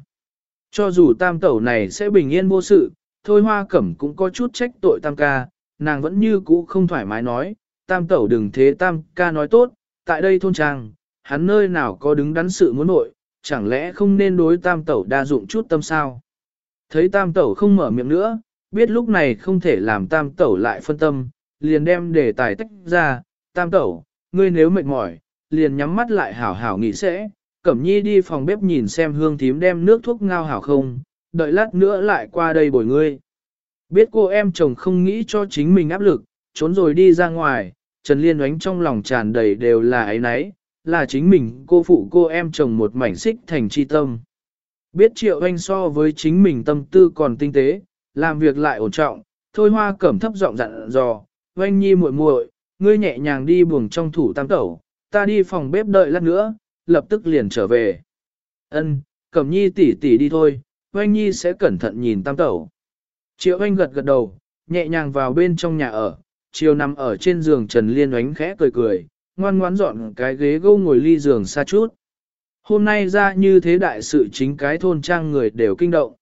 Cho dù tam tẩu này sẽ bình yên vô sự, thôi hoa cẩm cũng có chút trách tội tam ca, nàng vẫn như cũ không thoải mái nói, tam tẩu đừng thế tam ca nói tốt, tại đây thôn trang, hắn nơi nào có đứng đắn sự muốn nội, chẳng lẽ không nên đối tam tẩu đa dụng chút tâm sao. Thấy tam tẩu không mở miệng nữa, biết lúc này không thể làm tam tẩu lại phân tâm, liền đem đề tài tách ra, tam tẩu, ngươi nếu mệt mỏi, liền nhắm mắt lại hảo hảo nghỉ sẽ, cẩm nhi đi phòng bếp nhìn xem hương thím đem nước thuốc ngao hảo không, đợi lát nữa lại qua đây bồi ngươi. Biết cô em chồng không nghĩ cho chính mình áp lực, trốn rồi đi ra ngoài, Trần Liên oánh trong lòng tràn đầy đều là ấy nấy, là chính mình cô phụ cô em chồng một mảnh xích thành chi tâm. Biết triệu anh so với chính mình tâm tư còn tinh tế, làm việc lại ổn trọng, thôi hoa cẩm thấp giọng dặn dò, oanh nhi muội muội, ngươi nhẹ nhàng đi buồng trong thủ tam tẩu, ta đi phòng bếp đợi lát nữa, lập tức liền trở về. Ân, cẩm nhi tỷ tỷ đi thôi, oanh nhi sẽ cẩn thận nhìn tam tẩu. Triệu anh gật gật đầu, nhẹ nhàng vào bên trong nhà ở, chiều nằm ở trên giường Trần Liên oánh khẽ cười cười, ngoan ngoãn dọn cái ghế gâu ngồi ly giường xa chút. Hôm nay ra như thế đại sự chính cái thôn trang người đều kinh động.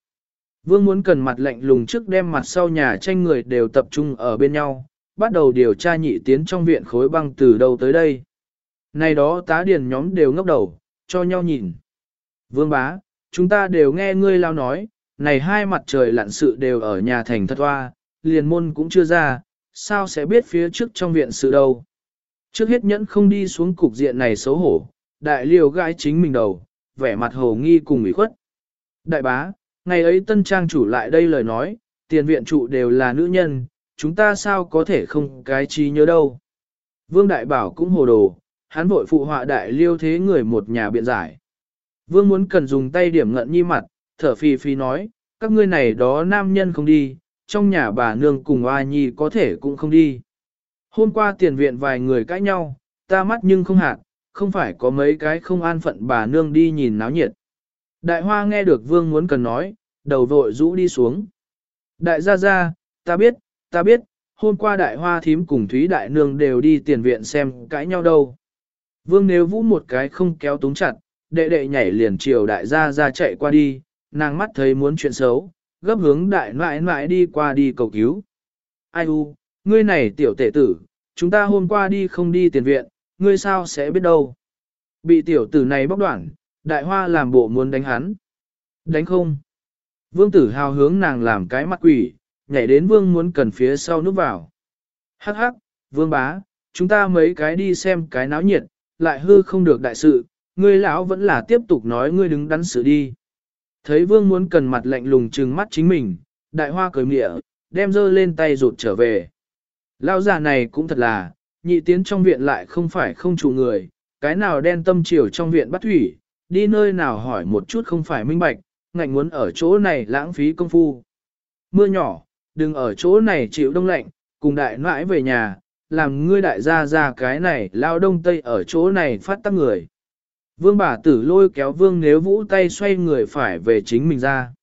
Vương muốn cần mặt lạnh lùng trước đem mặt sau nhà tranh người đều tập trung ở bên nhau, bắt đầu điều tra nhị tiến trong viện khối băng từ đâu tới đây. Này đó tá điền nhóm đều ngốc đầu, cho nhau nhìn. Vương bá, chúng ta đều nghe ngươi lao nói, này hai mặt trời lặn sự đều ở nhà thành thật hoa, liền môn cũng chưa ra, sao sẽ biết phía trước trong viện sự đâu. Trước hết nhẫn không đi xuống cục diện này xấu hổ, đại liều gãi chính mình đầu, vẻ mặt hồ nghi cùng ủy khuất. Đại bá, ngày ấy tân trang chủ lại đây lời nói, tiền viện trụ đều là nữ nhân, chúng ta sao có thể không cái trí nhớ đâu. Vương Đại Bảo cũng hồ đồ, hắn vội phụ họa đại liêu thế người một nhà biện giải. Vương muốn cần dùng tay điểm ngận nhi mặt, thở phì phì nói, các ngươi này đó nam nhân không đi, trong nhà bà nương cùng oa nhi có thể cũng không đi. Hôm qua tiền viện vài người cãi nhau, ta mắt nhưng không hạt, không phải có mấy cái không an phận bà nương đi nhìn náo nhiệt. Đại hoa nghe được vương muốn cần nói, đầu vội rũ đi xuống. Đại gia gia, ta biết, ta biết, hôm qua đại hoa thím cùng Thúy đại nương đều đi tiền viện xem cãi nhau đâu. Vương nếu vũ một cái không kéo túng chặt, đệ đệ nhảy liền chiều đại gia ra chạy qua đi, nàng mắt thấy muốn chuyện xấu, gấp hướng đại nãi nãi đi qua đi cầu cứu. Ai u, ngươi này tiểu tể tử, chúng ta hôm qua đi không đi tiền viện, ngươi sao sẽ biết đâu. Bị tiểu tử này bóc đoạn, đại hoa làm bộ muốn đánh hắn. Đánh không? Vương tử hào hướng nàng làm cái mặt quỷ, nhảy đến vương muốn cần phía sau núp vào. Hắc hắc, vương bá, chúng ta mấy cái đi xem cái náo nhiệt, lại hư không được đại sự, ngươi lão vẫn là tiếp tục nói ngươi đứng đắn sự đi. Thấy vương muốn cần mặt lạnh lùng trừng mắt chính mình, đại hoa cười mịa, đem dơ lên tay rụt trở về. Lão già này cũng thật là, nhị tiến trong viện lại không phải không chủ người, cái nào đen tâm chiều trong viện bắt thủy, đi nơi nào hỏi một chút không phải minh bạch, ngạnh muốn ở chỗ này lãng phí công phu. Mưa nhỏ, đừng ở chỗ này chịu đông lạnh, cùng đại nãi về nhà, làm ngươi đại gia ra cái này lao đông tây ở chỗ này phát tắc người. Vương bà tử lôi kéo vương nếu vũ tay xoay người phải về chính mình ra.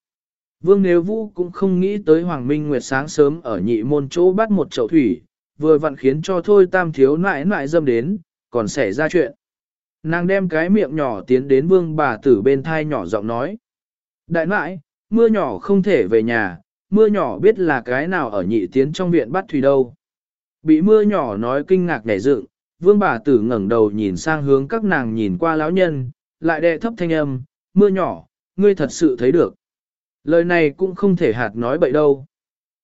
Vương nếu vũ cũng không nghĩ tới Hoàng Minh Nguyệt sáng sớm ở nhị môn chỗ bắt một chậu thủy, vừa vặn khiến cho thôi tam thiếu nãi nãi dâm đến, còn xảy ra chuyện. Nàng đem cái miệng nhỏ tiến đến vương bà tử bên thai nhỏ giọng nói. Đại nãi, mưa nhỏ không thể về nhà, mưa nhỏ biết là cái nào ở nhị tiến trong viện bắt thủy đâu. Bị mưa nhỏ nói kinh ngạc nhảy dựng, vương bà tử ngẩng đầu nhìn sang hướng các nàng nhìn qua lão nhân, lại đệ thấp thanh âm, mưa nhỏ, ngươi thật sự thấy được. Lời này cũng không thể hạt nói bậy đâu.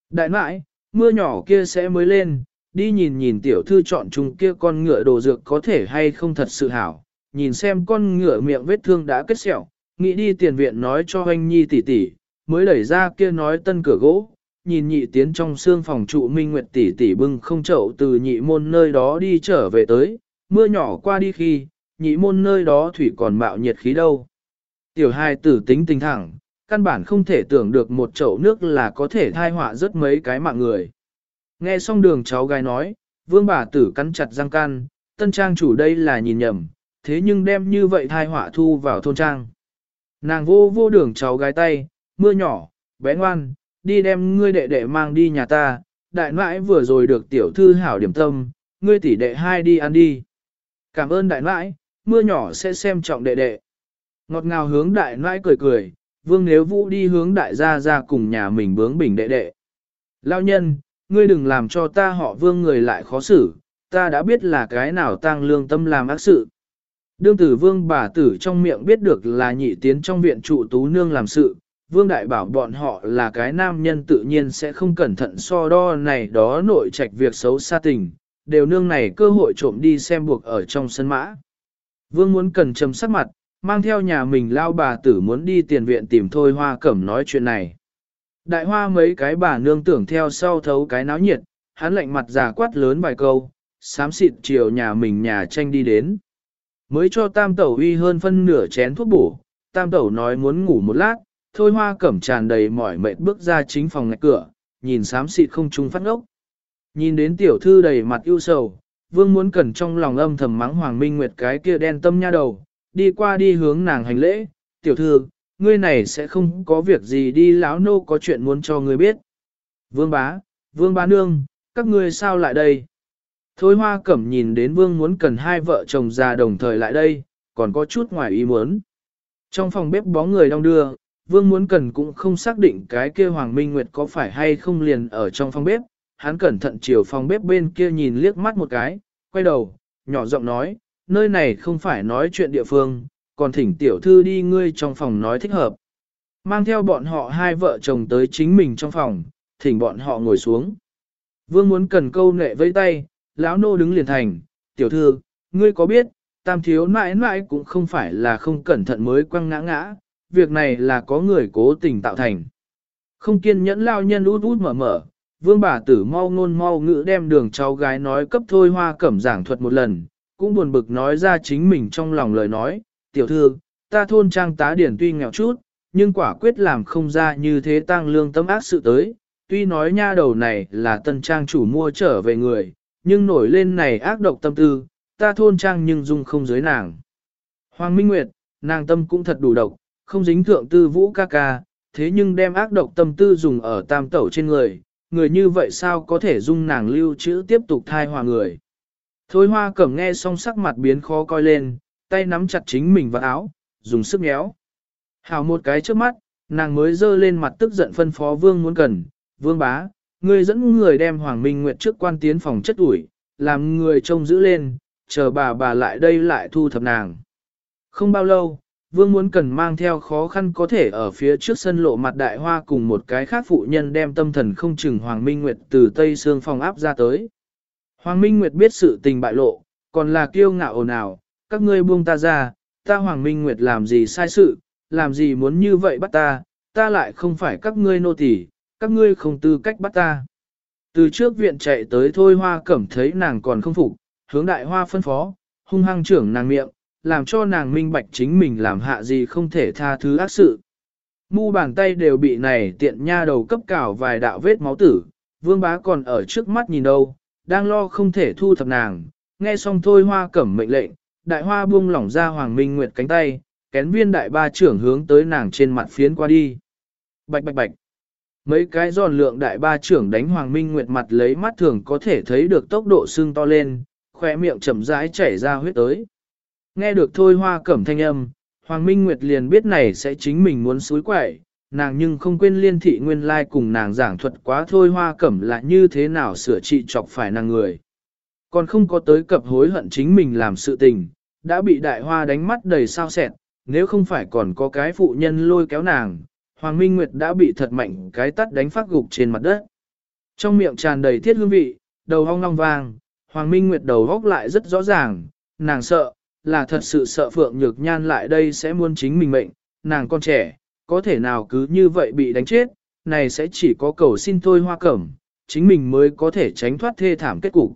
Đại nãi, mưa nhỏ kia sẽ mới lên, đi nhìn nhìn tiểu thư chọn chung kia con ngựa đồ dược có thể hay không thật sự hảo, nhìn xem con ngựa miệng vết thương đã kết sẹo, nghĩ đi tiền viện nói cho anh nhi tỷ tỷ, mới đẩy ra kia nói tân cửa gỗ, nhìn nhị tiến trong xương phòng trụ minh nguyệt tỷ tỷ bưng không chậu từ nhị môn nơi đó đi trở về tới, mưa nhỏ qua đi khi, nhị môn nơi đó thủy còn mạo nhiệt khí đâu. Tiểu hai tử tính tình thẳng, căn bản không thể tưởng được một chậu nước là có thể thai họa rất mấy cái mạng người. Nghe xong đường cháu gái nói, vương bà tử cắn chặt răng can, tân trang chủ đây là nhìn nhầm, thế nhưng đem như vậy thai họa thu vào thôn trang. Nàng vô vô đường cháu gái tay, mưa nhỏ, bé ngoan, đi đem ngươi đệ đệ mang đi nhà ta, đại nãi vừa rồi được tiểu thư hảo điểm tâm, ngươi tỷ đệ hai đi ăn đi. Cảm ơn đại nãi, mưa nhỏ sẽ xem trọng đệ đệ. Ngọt ngào hướng đại nãi cười cười, vương nếu vũ đi hướng đại gia ra cùng nhà mình bướng bình đệ đệ. Lao nhân, ngươi đừng làm cho ta họ vương người lại khó xử, ta đã biết là cái nào tăng lương tâm làm ác sự. Đương tử vương bà tử trong miệng biết được là nhị tiến trong viện trụ tú nương làm sự, vương đại bảo bọn họ là cái nam nhân tự nhiên sẽ không cẩn thận so đo này đó nội trạch việc xấu xa tình, đều nương này cơ hội trộm đi xem buộc ở trong sân mã. Vương muốn cần trầm sắc mặt, mang theo nhà mình lao bà tử muốn đi tiền viện tìm thôi hoa cẩm nói chuyện này. Đại hoa mấy cái bà nương tưởng theo sau thấu cái náo nhiệt, hắn lạnh mặt giả quát lớn vài câu, xám xịt chiều nhà mình nhà tranh đi đến. Mới cho tam tẩu uy hơn phân nửa chén thuốc bổ, tam tẩu nói muốn ngủ một lát, thôi hoa cẩm tràn đầy mỏi mệt bước ra chính phòng ngạch cửa, nhìn xám xịt không trung phát ngốc. Nhìn đến tiểu thư đầy mặt ưu sầu, vương muốn cẩn trong lòng âm thầm mắng Hoàng Minh Nguyệt cái kia đen tâm nha đầu, đi qua đi hướng nàng hành lễ, tiểu thư, ngươi này sẽ không có việc gì đi lão nô có chuyện muốn cho ngươi biết. Vương bá, vương bá nương, các ngươi sao lại đây? Thôi hoa cẩm nhìn đến vương muốn cần hai vợ chồng già đồng thời lại đây, còn có chút ngoài ý muốn. Trong phòng bếp bó người đong đưa, vương muốn cần cũng không xác định cái kia Hoàng Minh Nguyệt có phải hay không liền ở trong phòng bếp. Hắn cẩn thận chiều phòng bếp bên kia nhìn liếc mắt một cái, quay đầu, nhỏ giọng nói, nơi này không phải nói chuyện địa phương, còn thỉnh tiểu thư đi ngươi trong phòng nói thích hợp. Mang theo bọn họ hai vợ chồng tới chính mình trong phòng, thỉnh bọn họ ngồi xuống. Vương muốn cần câu nệ với tay, lão nô đứng liền thành, tiểu thư, ngươi có biết, tam thiếu mãi mãi cũng không phải là không cẩn thận mới quăng ngã ngã, việc này là có người cố tình tạo thành. Không kiên nhẫn lao nhân út út mở mở, vương bà tử mau ngôn mau ngữ đem đường cháu gái nói cấp thôi hoa cẩm giảng thuật một lần, cũng buồn bực nói ra chính mình trong lòng lời nói, tiểu thư, ta thôn trang tá điển tuy nghèo chút, nhưng quả quyết làm không ra như thế tăng lương tâm ác sự tới, tuy nói nha đầu này là tân trang chủ mua trở về người, nhưng nổi lên này ác độc tâm tư, ta thôn trang nhưng dung không giới nàng. Hoàng Minh Nguyệt, nàng tâm cũng thật đủ độc, không dính thượng tư vũ ca ca, thế nhưng đem ác độc tâm tư dùng ở tam tẩu trên người, người như vậy sao có thể dung nàng lưu trữ tiếp tục thai hòa người. Thôi hoa cẩm nghe xong sắc mặt biến khó coi lên, tay nắm chặt chính mình vào áo, dùng sức nhéo. Hào một cái trước mắt, nàng mới dơ lên mặt tức giận phân phó vương muốn cần, vương bá, ngươi dẫn người đem Hoàng Minh Nguyệt trước quan tiến phòng chất ủi, làm người trông giữ lên, chờ bà bà lại đây lại thu thập nàng. Không bao lâu, vương muốn cần mang theo khó khăn có thể ở phía trước sân lộ mặt đại hoa cùng một cái khác phụ nhân đem tâm thần không chừng Hoàng Minh Nguyệt từ Tây Sương phòng áp ra tới. Hoàng Minh Nguyệt biết sự tình bại lộ, còn là kiêu ngạo ồn ào, các ngươi buông ta ra, ta Hoàng Minh Nguyệt làm gì sai sự, làm gì muốn như vậy bắt ta, ta lại không phải các ngươi nô tỳ, các ngươi không tư cách bắt ta. Từ trước viện chạy tới thôi hoa cẩm thấy nàng còn không phục, hướng đại hoa phân phó, hung hăng trưởng nàng miệng, làm cho nàng minh bạch chính mình làm hạ gì không thể tha thứ ác sự. Mu bàn tay đều bị này tiện nha đầu cấp cào vài đạo vết máu tử, vương bá còn ở trước mắt nhìn đâu, đang lo không thể thu thập nàng, nghe xong thôi hoa cẩm mệnh lệnh, đại hoa buông lỏng ra hoàng minh nguyệt cánh tay, kén viên đại ba trưởng hướng tới nàng trên mặt phiến qua đi. Bạch bạch bạch. Mấy cái giòn lượng đại ba trưởng đánh hoàng minh nguyệt mặt lấy mắt thường có thể thấy được tốc độ xương to lên, khỏe miệng chậm rãi chảy ra huyết tới. Nghe được thôi hoa cẩm thanh âm, Hoàng Minh Nguyệt liền biết này sẽ chính mình muốn suối quậy, nàng nhưng không quên liên thị nguyên lai like cùng nàng giảng thuật quá thôi hoa cẩm là như thế nào sửa trị chọc phải nàng người. Còn không có tới cập hối hận chính mình làm sự tình, đã bị đại hoa đánh mắt đầy sao sẹt, nếu không phải còn có cái phụ nhân lôi kéo nàng, Hoàng Minh Nguyệt đã bị thật mạnh cái tắt đánh phát gục trên mặt đất. Trong miệng tràn đầy thiết hương vị, đầu hong long vang, Hoàng Minh Nguyệt đầu góc lại rất rõ ràng, nàng sợ, là thật sự sợ Phượng Nhược Nhan lại đây sẽ muôn chính mình mệnh, nàng con trẻ, có thể nào cứ như vậy bị đánh chết, này sẽ chỉ có cầu xin thôi hoa cẩm, chính mình mới có thể tránh thoát thê thảm kết cục.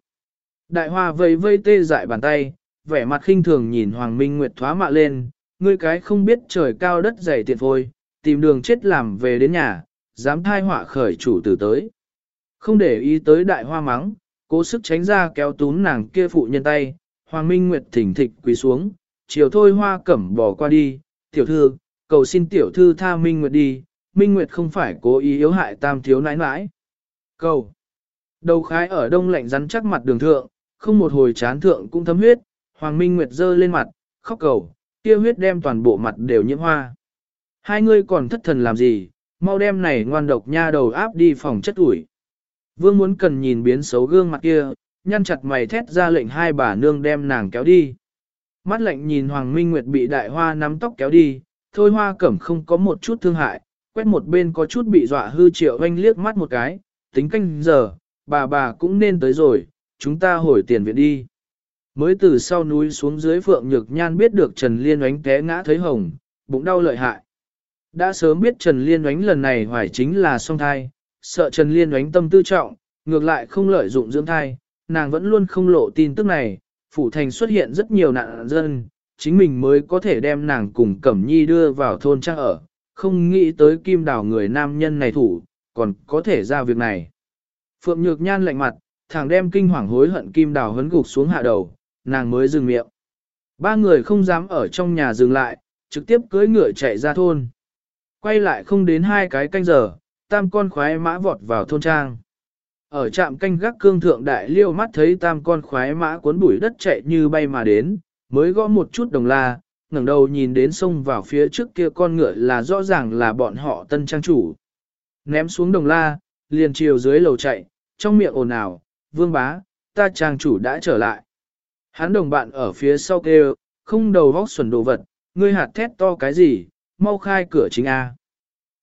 Đại hoa vây vây tê dại bàn tay, vẻ mặt khinh thường nhìn Hoàng Minh Nguyệt thoá mạ lên, ngươi cái không biết trời cao đất dày tiện phôi, tìm đường chết làm về đến nhà, dám thai họa khởi chủ tử tới. Không để ý tới đại hoa mắng, cố sức tránh ra kéo túm nàng kia phụ nhân tay, Hoàng Minh Nguyệt thỉnh thịch quỳ xuống, chiều thôi hoa cẩm bỏ qua đi, tiểu thư, cầu xin tiểu thư tha Minh Nguyệt đi, Minh Nguyệt không phải cố ý yếu hại tam thiếu nãi nãi. Cầu. Đầu khái ở đông lạnh rắn chắc mặt đường thượng, không một hồi chán thượng cũng thấm huyết, Hoàng Minh Nguyệt giơ lên mặt, khóc cầu, kia huyết đem toàn bộ mặt đều nhiễm hoa. Hai ngươi còn thất thần làm gì, mau đem này ngoan độc nha đầu áp đi phòng chất ủi. Vương muốn cần nhìn biến xấu gương mặt kia, nhăn chặt mày thét ra lệnh hai bà nương đem nàng kéo đi. Mắt lạnh nhìn Hoàng Minh Nguyệt bị đại hoa nắm tóc kéo đi, thôi hoa cẩm không có một chút thương hại, quét một bên có chút bị dọa hư triệu anh liếc mắt một cái, tính canh giờ, bà bà cũng nên tới rồi, chúng ta hồi tiền viện đi. Mới từ sau núi xuống dưới phượng nhược nhan biết được Trần Liên oánh té ngã thấy hồng, bụng đau lợi hại. Đã sớm biết Trần Liên oánh lần này hoài chính là song thai, sợ Trần Liên oánh tâm tư trọng, ngược lại không lợi dụng dưỡng thai, nàng vẫn luôn không lộ tin tức này, phủ thành xuất hiện rất nhiều nạn dân, chính mình mới có thể đem nàng cùng Cẩm Nhi đưa vào thôn trang ở, không nghĩ tới kim đào người nam nhân này thủ, còn có thể ra việc này. Phượng Nhược Nhan lạnh mặt, thẳng đem kinh hoàng hối hận kim đào hấn gục xuống hạ đầu, nàng mới dừng miệng. Ba người không dám ở trong nhà dừng lại, trực tiếp cưỡi ngựa chạy ra thôn. Quay lại không đến hai cái canh giờ, tam con khoái mã vọt vào thôn trang. Ở trạm canh gác cương thượng đại liêu mắt thấy tam con khoái mã cuốn bụi đất chạy như bay mà đến, mới gõ một chút đồng la, ngẩng đầu nhìn đến sông vào phía trước kia con ngựa là rõ ràng là bọn họ tân trang chủ. Ném xuống đồng la, liền chiều dưới lầu chạy, trong miệng ồn ào, vương bá, ta trang chủ đã trở lại. Hắn đồng bạn ở phía sau kêu, không đầu vóc xuẩn đồ vật, ngươi hạt thét to cái gì, mau khai cửa chính A.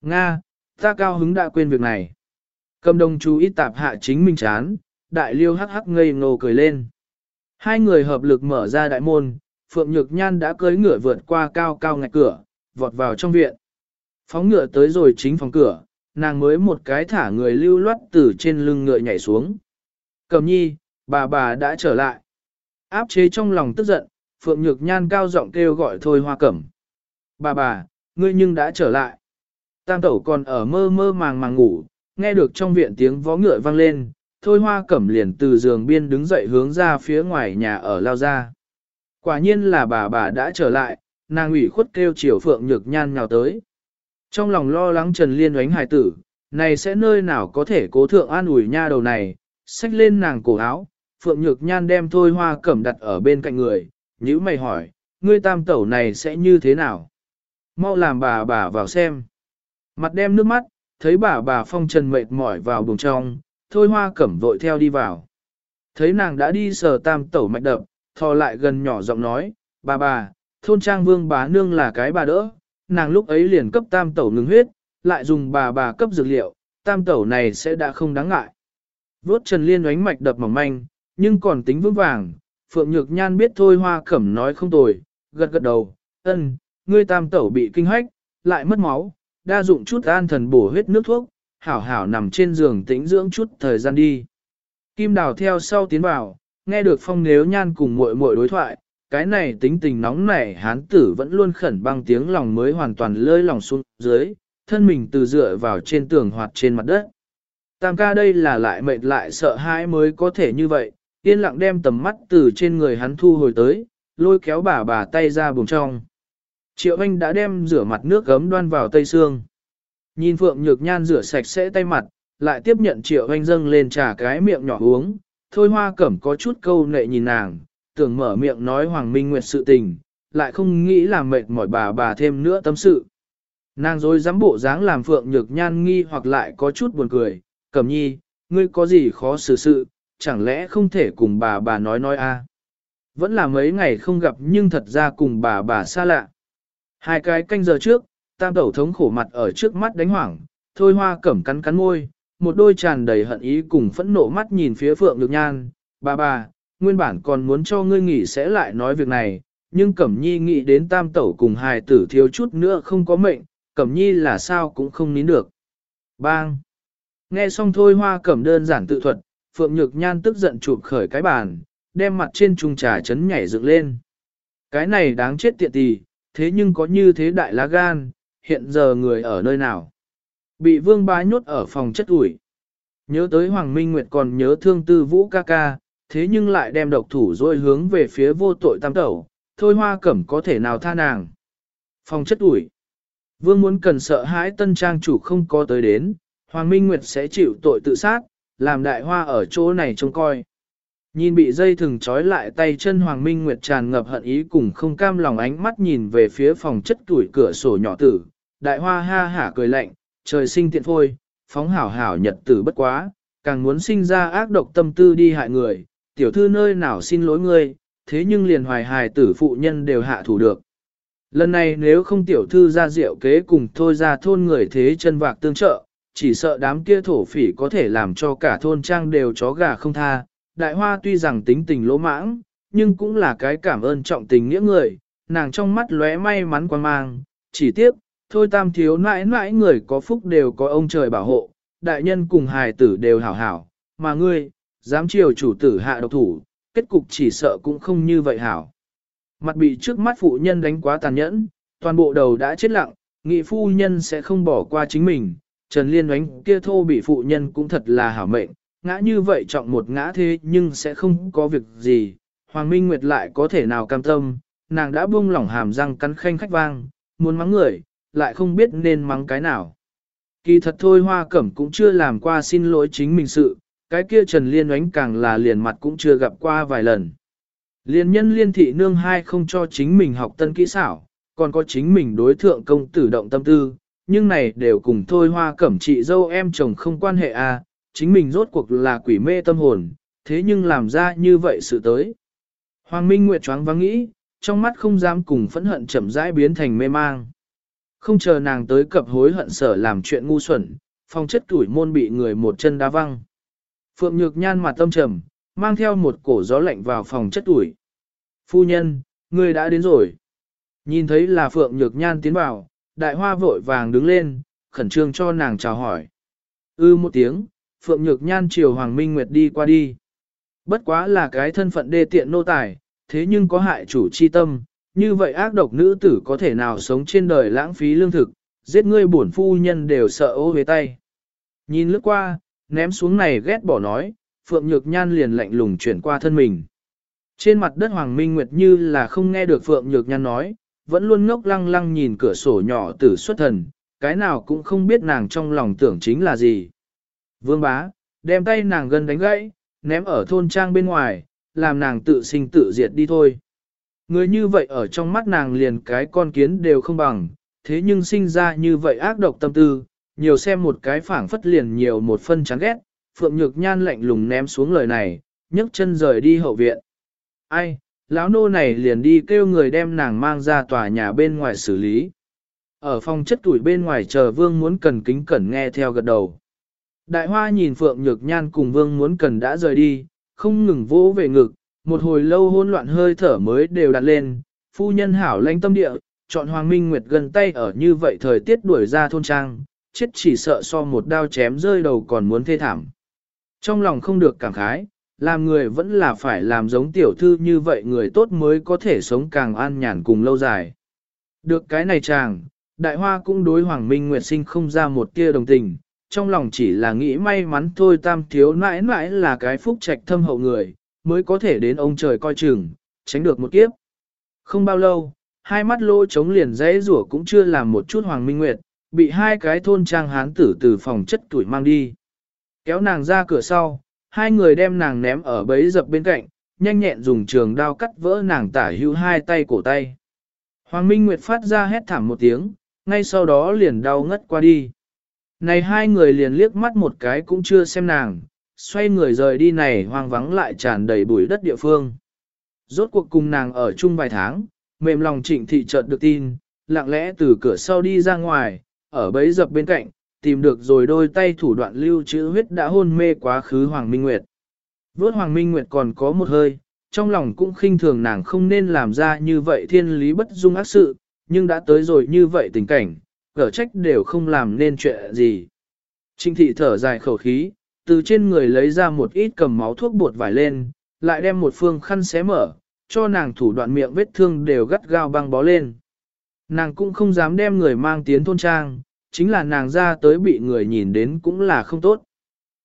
Nga, ta cao hứng đã quên việc này. Cầm đồng chú ít tạp hạ chính minh chán, đại liêu hắc hắc ngây ngô cười lên. Hai người hợp lực mở ra đại môn, Phượng Nhược Nhan đã cưỡi ngựa vượt qua cao cao ngạch cửa, vọt vào trong viện. Phóng ngựa tới rồi chính phòng cửa, nàng mới một cái thả người lưu loát từ trên lưng ngựa nhảy xuống. Cầm nhi, bà bà đã trở lại. Áp chế trong lòng tức giận, Phượng Nhược Nhan cao giọng kêu gọi thôi hoa cẩm. Bà bà, ngươi nhưng đã trở lại. Tam tẩu còn ở mơ mơ màng màng ngủ, nghe được trong viện tiếng vó ngựa vang lên, thôi hoa cẩm liền từ giường biên đứng dậy hướng ra phía ngoài nhà ở lao ra. Quả nhiên là bà bà đã trở lại, nàng ủy khuất kêu chiều Phượng Nhược Nhan nhào tới. Trong lòng lo lắng Trần Liên oánh hài tử, này sẽ nơi nào có thể cố thượng an ủi nha đầu này, xách lên nàng cổ áo, Phượng Nhược Nhan đem thôi hoa cẩm đặt ở bên cạnh người, nhữ mày hỏi, ngươi tam tẩu này sẽ như thế nào? Mau làm bà bà vào xem. Mặt đem nước mắt, thấy bà bà phong trần mệt mỏi vào buồng trong, thôi hoa cẩm vội theo đi vào. Thấy nàng đã đi sờ tam tẩu mạch đập, thò lại gần nhỏ giọng nói, bà bà, thôn trang vương bá nương là cái bà đỡ, nàng lúc ấy liền cấp tam tẩu ngừng huyết, lại dùng bà bà cấp dược liệu, tam tẩu này sẽ đã không đáng ngại. Vốt Trần Liên oánh mạch đập mỏng manh, nhưng còn tính vững vàng, Phượng Nhược Nhan biết thôi hoa cẩm nói không tồi, gật gật đầu, ân, ngươi tam tẩu bị kinh hách, lại mất máu, đa dụng chút an thần bổ huyết nước thuốc, hảo hảo nằm trên giường tĩnh dưỡng chút thời gian đi. Kim Đào theo sau tiến vào, nghe được phong nếu nhan cùng muội muội đối thoại, cái này tính tình nóng nảy hán tử vẫn luôn khẩn băng tiếng lòng mới hoàn toàn lơi lòng xuống dưới, thân mình từ dựa vào trên tường hoặc trên mặt đất. Tam ca đây là lại mệt lại sợ hãi mới có thể như vậy, yên lặng đem tầm mắt từ trên người hắn thu hồi tới, lôi kéo bà bà tay ra buồng trong. Triệu Anh đã đem rửa mặt nước gấm đoan vào tây xương. Nhìn Phượng Nhược Nhan rửa sạch sẽ tay mặt, lại tiếp nhận Triệu Anh dâng lên trà cái miệng nhỏ uống, thôi hoa cẩm có chút câu nệ nhìn nàng, tưởng mở miệng nói Hoàng Minh Nguyệt sự tình, lại không nghĩ làm mệt mỏi bà bà thêm nữa tâm sự. Nàng dối dám bộ dáng làm Phượng Nhược Nhan nghi hoặc lại có chút buồn cười, cẩm nhi, ngươi có gì khó xử sự, chẳng lẽ không thể cùng bà bà nói nói a? Vẫn là mấy ngày không gặp nhưng thật ra cùng bà bà xa lạ. Hai cái canh giờ trước, tam tẩu thống khổ mặt ở trước mắt đánh hoảng, thôi hoa cẩm cắn cắn môi, một đôi tràn đầy hận ý cùng phẫn nộ mắt nhìn phía Phượng Nhược Nhan, bà bà, nguyên bản còn muốn cho ngươi nghỉ sẽ lại nói việc này, nhưng Cẩm Nhi nghĩ đến tam tẩu cùng hài tử thiếu chút nữa không có mệnh, Cẩm Nhi là sao cũng không nín được. Bang! Nghe xong thôi hoa cẩm đơn giản tự thuật, Phượng Nhược Nhan tức giận chụp khởi cái bàn, đem mặt trên trung trà chấn nhảy dựng lên. Cái này đáng chết tiện tì, thế nhưng có như thế đại lá gan, hiện giờ người ở nơi nào? Bị vương bá nhốt ở phòng chất ủi. Nhớ tới Hoàng Minh Nguyệt còn nhớ thương tư vũ ca ca, thế nhưng lại đem độc thủ rồi hướng về phía vô tội tam tẩu, thôi hoa cẩm có thể nào tha nàng. Phòng chất ủi. Vương muốn cần sợ hãi tân trang chủ không có tới đến, Hoàng Minh Nguyệt sẽ chịu tội tự sát, làm đại hoa ở chỗ này trông coi. Nhìn bị dây thừng trói lại tay chân Hoàng Minh Nguyệt tràn ngập hận ý cùng không cam lòng ánh mắt nhìn về phía phòng chất tuổi cửa sổ nhỏ tử. Đại hoa ha hả cười lạnh, trời sinh tiện phôi, phóng hảo hảo nhật tử bất quá, càng muốn sinh ra ác độc tâm tư đi hại người, tiểu thư nơi nào xin lỗi ngươi, thế nhưng liền hoài hài tử phụ nhân đều hạ thủ được. Lần này nếu không tiểu thư ra rượu kế cùng thôi ra thôn người thế chân vạc tương trợ, chỉ sợ đám kia thổ phỉ có thể làm cho cả thôn trang đều chó gà không tha. Đại hoa tuy rằng tính tình lỗ mãng, nhưng cũng là cái cảm ơn trọng tình nghĩa người, nàng trong mắt lóe may mắn quan mang, chỉ tiếc, thôi tam thiếu nãi nãi người có phúc đều có ông trời bảo hộ, đại nhân cùng hài tử đều hảo hảo, mà ngươi, dám chiều chủ tử hạ độc thủ, kết cục chỉ sợ cũng không như vậy hảo. Mặt bị trước mắt phụ nhân đánh quá tàn nhẫn, toàn bộ đầu đã chết lặng, nghị phu nhân sẽ không bỏ qua chính mình, Trần Liên đánh kia thô bị phụ nhân cũng thật là hảo mệnh, ngã như vậy trọng một ngã thế nhưng sẽ không có việc gì, Hoàng Minh Nguyệt lại có thể nào cam tâm, nàng đã buông lỏng hàm răng cắn khanh khách vang, muốn mắng người, lại không biết nên mắng cái nào. Kỳ thật thôi hoa cẩm cũng chưa làm qua xin lỗi chính mình sự, cái kia Trần Liên oánh càng là liền mặt cũng chưa gặp qua vài lần. Liên nhân liên thị nương hai không cho chính mình học tân kỹ xảo, còn có chính mình đối thượng công tử động tâm tư, nhưng này đều cùng thôi hoa cẩm chị dâu em chồng không quan hệ à, chính mình rốt cuộc là quỷ mê tâm hồn, thế nhưng làm ra như vậy sự tới. Hoàng Minh Nguyệt choáng vắng nghĩ, trong mắt không dám cùng phẫn hận chậm rãi biến thành mê mang. Không chờ nàng tới cập hối hận sở làm chuyện ngu xuẩn, phong chất tuổi môn bị người một chân đá văng. Phượng Nhược Nhan mặt tâm trầm, mang theo một cổ gió lạnh vào phòng chất tuổi. Phu nhân, người đã đến rồi. Nhìn thấy là Phượng Nhược Nhan tiến vào, đại hoa vội vàng đứng lên, khẩn trương cho nàng chào hỏi. Ư một tiếng, Phượng Nhược Nhan chiều Hoàng Minh Nguyệt đi qua đi. Bất quá là cái thân phận đê tiện nô tài, thế nhưng có hại chủ chi tâm, như vậy ác độc nữ tử có thể nào sống trên đời lãng phí lương thực, giết ngươi bổn phu nhân đều sợ ô về tay. Nhìn lướt qua, ném xuống này ghét bỏ nói, Phượng Nhược Nhan liền lạnh lùng chuyển qua thân mình. Trên mặt đất Hoàng Minh Nguyệt như là không nghe được Phượng Nhược Nhan nói, vẫn luôn ngốc lăng lăng nhìn cửa sổ nhỏ tử xuất thần, cái nào cũng không biết nàng trong lòng tưởng chính là gì. Vương bá, đem tay nàng gần đánh gãy, ném ở thôn trang bên ngoài, làm nàng tự sinh tự diệt đi thôi. Người như vậy ở trong mắt nàng liền cái con kiến đều không bằng, thế nhưng sinh ra như vậy ác độc tâm tư, nhiều xem một cái phảng phất liền nhiều một phân chán ghét, Phượng Nhược Nhan lạnh lùng ném xuống lời này, nhấc chân rời đi hậu viện. Ai, lão nô này liền đi kêu người đem nàng mang ra tòa nhà bên ngoài xử lý. Ở phòng chất tuổi bên ngoài chờ vương muốn cần kính cẩn nghe theo gật đầu. Đại hoa nhìn Phượng Nhược Nhan cùng vương muốn cần đã rời đi, không ngừng vỗ về ngực, một hồi lâu hôn loạn hơi thở mới đều đặt lên, phu nhân hảo lãnh tâm địa, chọn Hoàng Minh Nguyệt gần tay ở như vậy thời tiết đuổi ra thôn trang, chết chỉ sợ so một đao chém rơi đầu còn muốn thê thảm. Trong lòng không được cảm khái, làm người vẫn là phải làm giống tiểu thư như vậy người tốt mới có thể sống càng an nhàn cùng lâu dài. Được cái này chàng, đại hoa cũng đối Hoàng Minh Nguyệt sinh không ra một tia đồng tình, trong lòng chỉ là nghĩ may mắn thôi tam thiếu mãi mãi là cái phúc trạch thâm hậu người, mới có thể đến ông trời coi chừng, tránh được một kiếp. Không bao lâu, hai mắt lỗ trống liền dãy rủa cũng chưa làm một chút Hoàng Minh Nguyệt, bị hai cái thôn trang hán tử từ phòng chất tuổi mang đi. Kéo nàng ra cửa sau, hai người đem nàng ném ở bấy dập bên cạnh, nhanh nhẹn dùng trường đao cắt vỡ nàng tả hữu hai tay cổ tay. Hoàng Minh Nguyệt phát ra hét thảm một tiếng, ngay sau đó liền đau ngất qua đi. Này hai người liền liếc mắt một cái cũng chưa xem nàng, xoay người rời đi này hoang vắng lại tràn đầy bụi đất địa phương. Rốt cuộc cùng nàng ở chung vài tháng, mềm lòng trịnh thị chợt được tin, lặng lẽ từ cửa sau đi ra ngoài, ở bấy dập bên cạnh, tìm được rồi đôi tay thủ đoạn lưu chữ huyết đã hôn mê quá khứ Hoàng Minh Nguyệt. Vốt Hoàng Minh Nguyệt còn có một hơi, trong lòng cũng khinh thường nàng không nên làm ra như vậy thiên lý bất dung ác sự, nhưng đã tới rồi như vậy tình cảnh, cở trách đều không làm nên chuyện gì. Trinh thị thở dài khẩu khí, từ trên người lấy ra một ít cầm máu thuốc bột vải lên, lại đem một phương khăn xé mở, cho nàng thủ đoạn miệng vết thương đều gắt gao băng bó lên. Nàng cũng không dám đem người mang tiến thôn trang, chính là nàng ra tới bị người nhìn đến cũng là không tốt.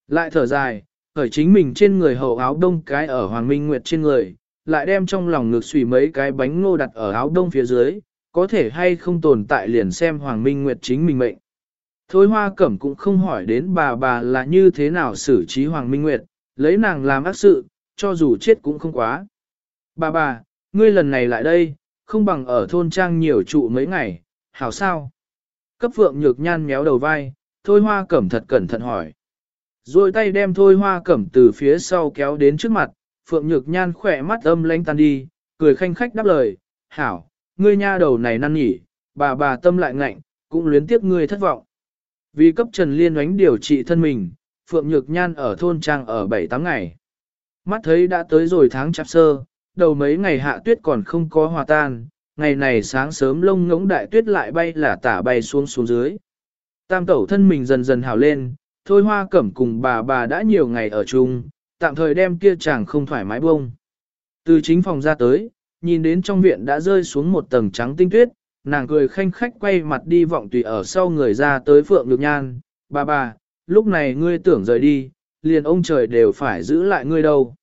Lại thở dài, ở chính mình trên người hậu áo đông cái ở Hoàng Minh Nguyệt trên người, lại đem trong lòng ngực xùy mấy cái bánh ngô đặt ở áo đông phía dưới, có thể hay không tồn tại liền xem Hoàng Minh Nguyệt chính mình mệnh. Thôi hoa cẩm cũng không hỏi đến bà bà là như thế nào xử trí Hoàng Minh Nguyệt, lấy nàng làm ác sự, cho dù chết cũng không quá. Bà bà, ngươi lần này lại đây, không bằng ở thôn trang nhiều trụ mấy ngày, hảo sao? Cấp phượng nhược nhan méo đầu vai, thôi hoa cẩm thật cẩn thận hỏi. Rồi tay đem thôi hoa cẩm từ phía sau kéo đến trước mặt, phượng nhược nhan khỏe mắt âm lánh tan đi, cười khanh khách đáp lời, hảo, ngươi nha đầu này năn nhỉ, bà bà tâm lại ngạnh, cũng luyến tiếc ngươi thất vọng. Vì cấp Trần Liên oánh điều trị thân mình, Phượng Nhược Nhan ở thôn trang ở 7-8 ngày. Mắt thấy đã tới rồi tháng chạp sơ, đầu mấy ngày hạ tuyết còn không có hòa tan, ngày này sáng sớm lông ngỗng đại tuyết lại bay là tả bay xuống xuống dưới. Tam tẩu thân mình dần dần hào lên, thôi hoa cẩm cùng bà bà đã nhiều ngày ở chung, tạm thời đem kia chàng không thoải mái bông. Từ chính phòng ra tới, nhìn đến trong viện đã rơi xuống một tầng trắng tinh tuyết, nàng cười khanh khách quay mặt đi vọng tùy ở sau người ra tới Phượng Nhược Nhan, bà bà, lúc này ngươi tưởng rời đi, liền ông trời đều phải giữ lại ngươi đâu.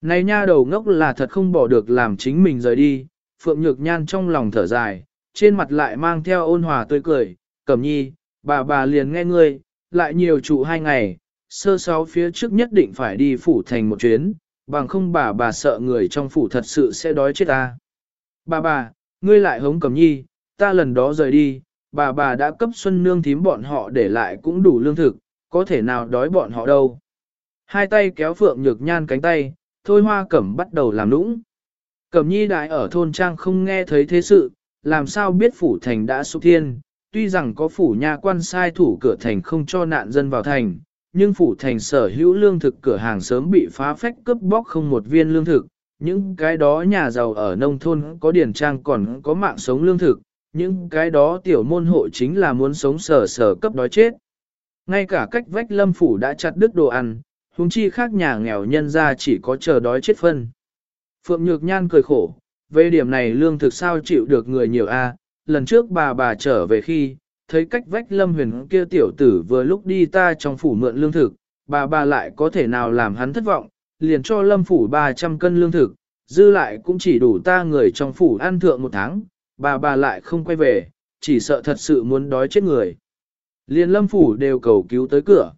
Này nha đầu ngốc là thật không bỏ được làm chính mình rời đi, Phượng Nhược Nhan trong lòng thở dài, trên mặt lại mang theo ôn hòa tươi cười, cẩm nhi, bà bà liền nghe ngươi, lại nhiều trụ hai ngày, sơ sáu phía trước nhất định phải đi phủ thành một chuyến, bằng không bà bà sợ người trong phủ thật sự sẽ đói chết ta. Bà bà, ngươi lại hống cẩm nhi, ta lần đó rời đi, bà bà đã cấp xuân nương thím bọn họ để lại cũng đủ lương thực, có thể nào đói bọn họ đâu. Hai tay kéo Phượng Nhược Nhan cánh tay, Thôi Hoa Cẩm bắt đầu làm nũng. Cẩm nhi đại ở thôn trang không nghe thấy thế sự, làm sao biết phủ thành đã xúc thiên, tuy rằng có phủ nhà quan sai thủ cửa thành không cho nạn dân vào thành, nhưng phủ thành sở hữu lương thực cửa hàng sớm bị phá phách cướp bóc không một viên lương thực, những cái đó nhà giàu ở nông thôn có điển trang còn có mạng sống lương thực, những cái đó tiểu môn hộ chính là muốn sống sở sở cấp đói chết. Ngay cả cách vách lâm phủ đã chặt đứt đồ ăn, huống chi khác nhà nghèo nhân ra chỉ có chờ đói chết phân. Phượng Nhược Nhan cười khổ, về điểm này lương thực sao chịu được người nhiều a lần trước bà bà trở về khi, thấy cách vách lâm huyền kia tiểu tử vừa lúc đi ta trong phủ mượn lương thực, bà bà lại có thể nào làm hắn thất vọng, liền cho lâm phủ 300 cân lương thực, dư lại cũng chỉ đủ ta người trong phủ ăn thượng một tháng, bà bà lại không quay về, chỉ sợ thật sự muốn đói chết người. Liền lâm phủ đều cầu cứu tới cửa.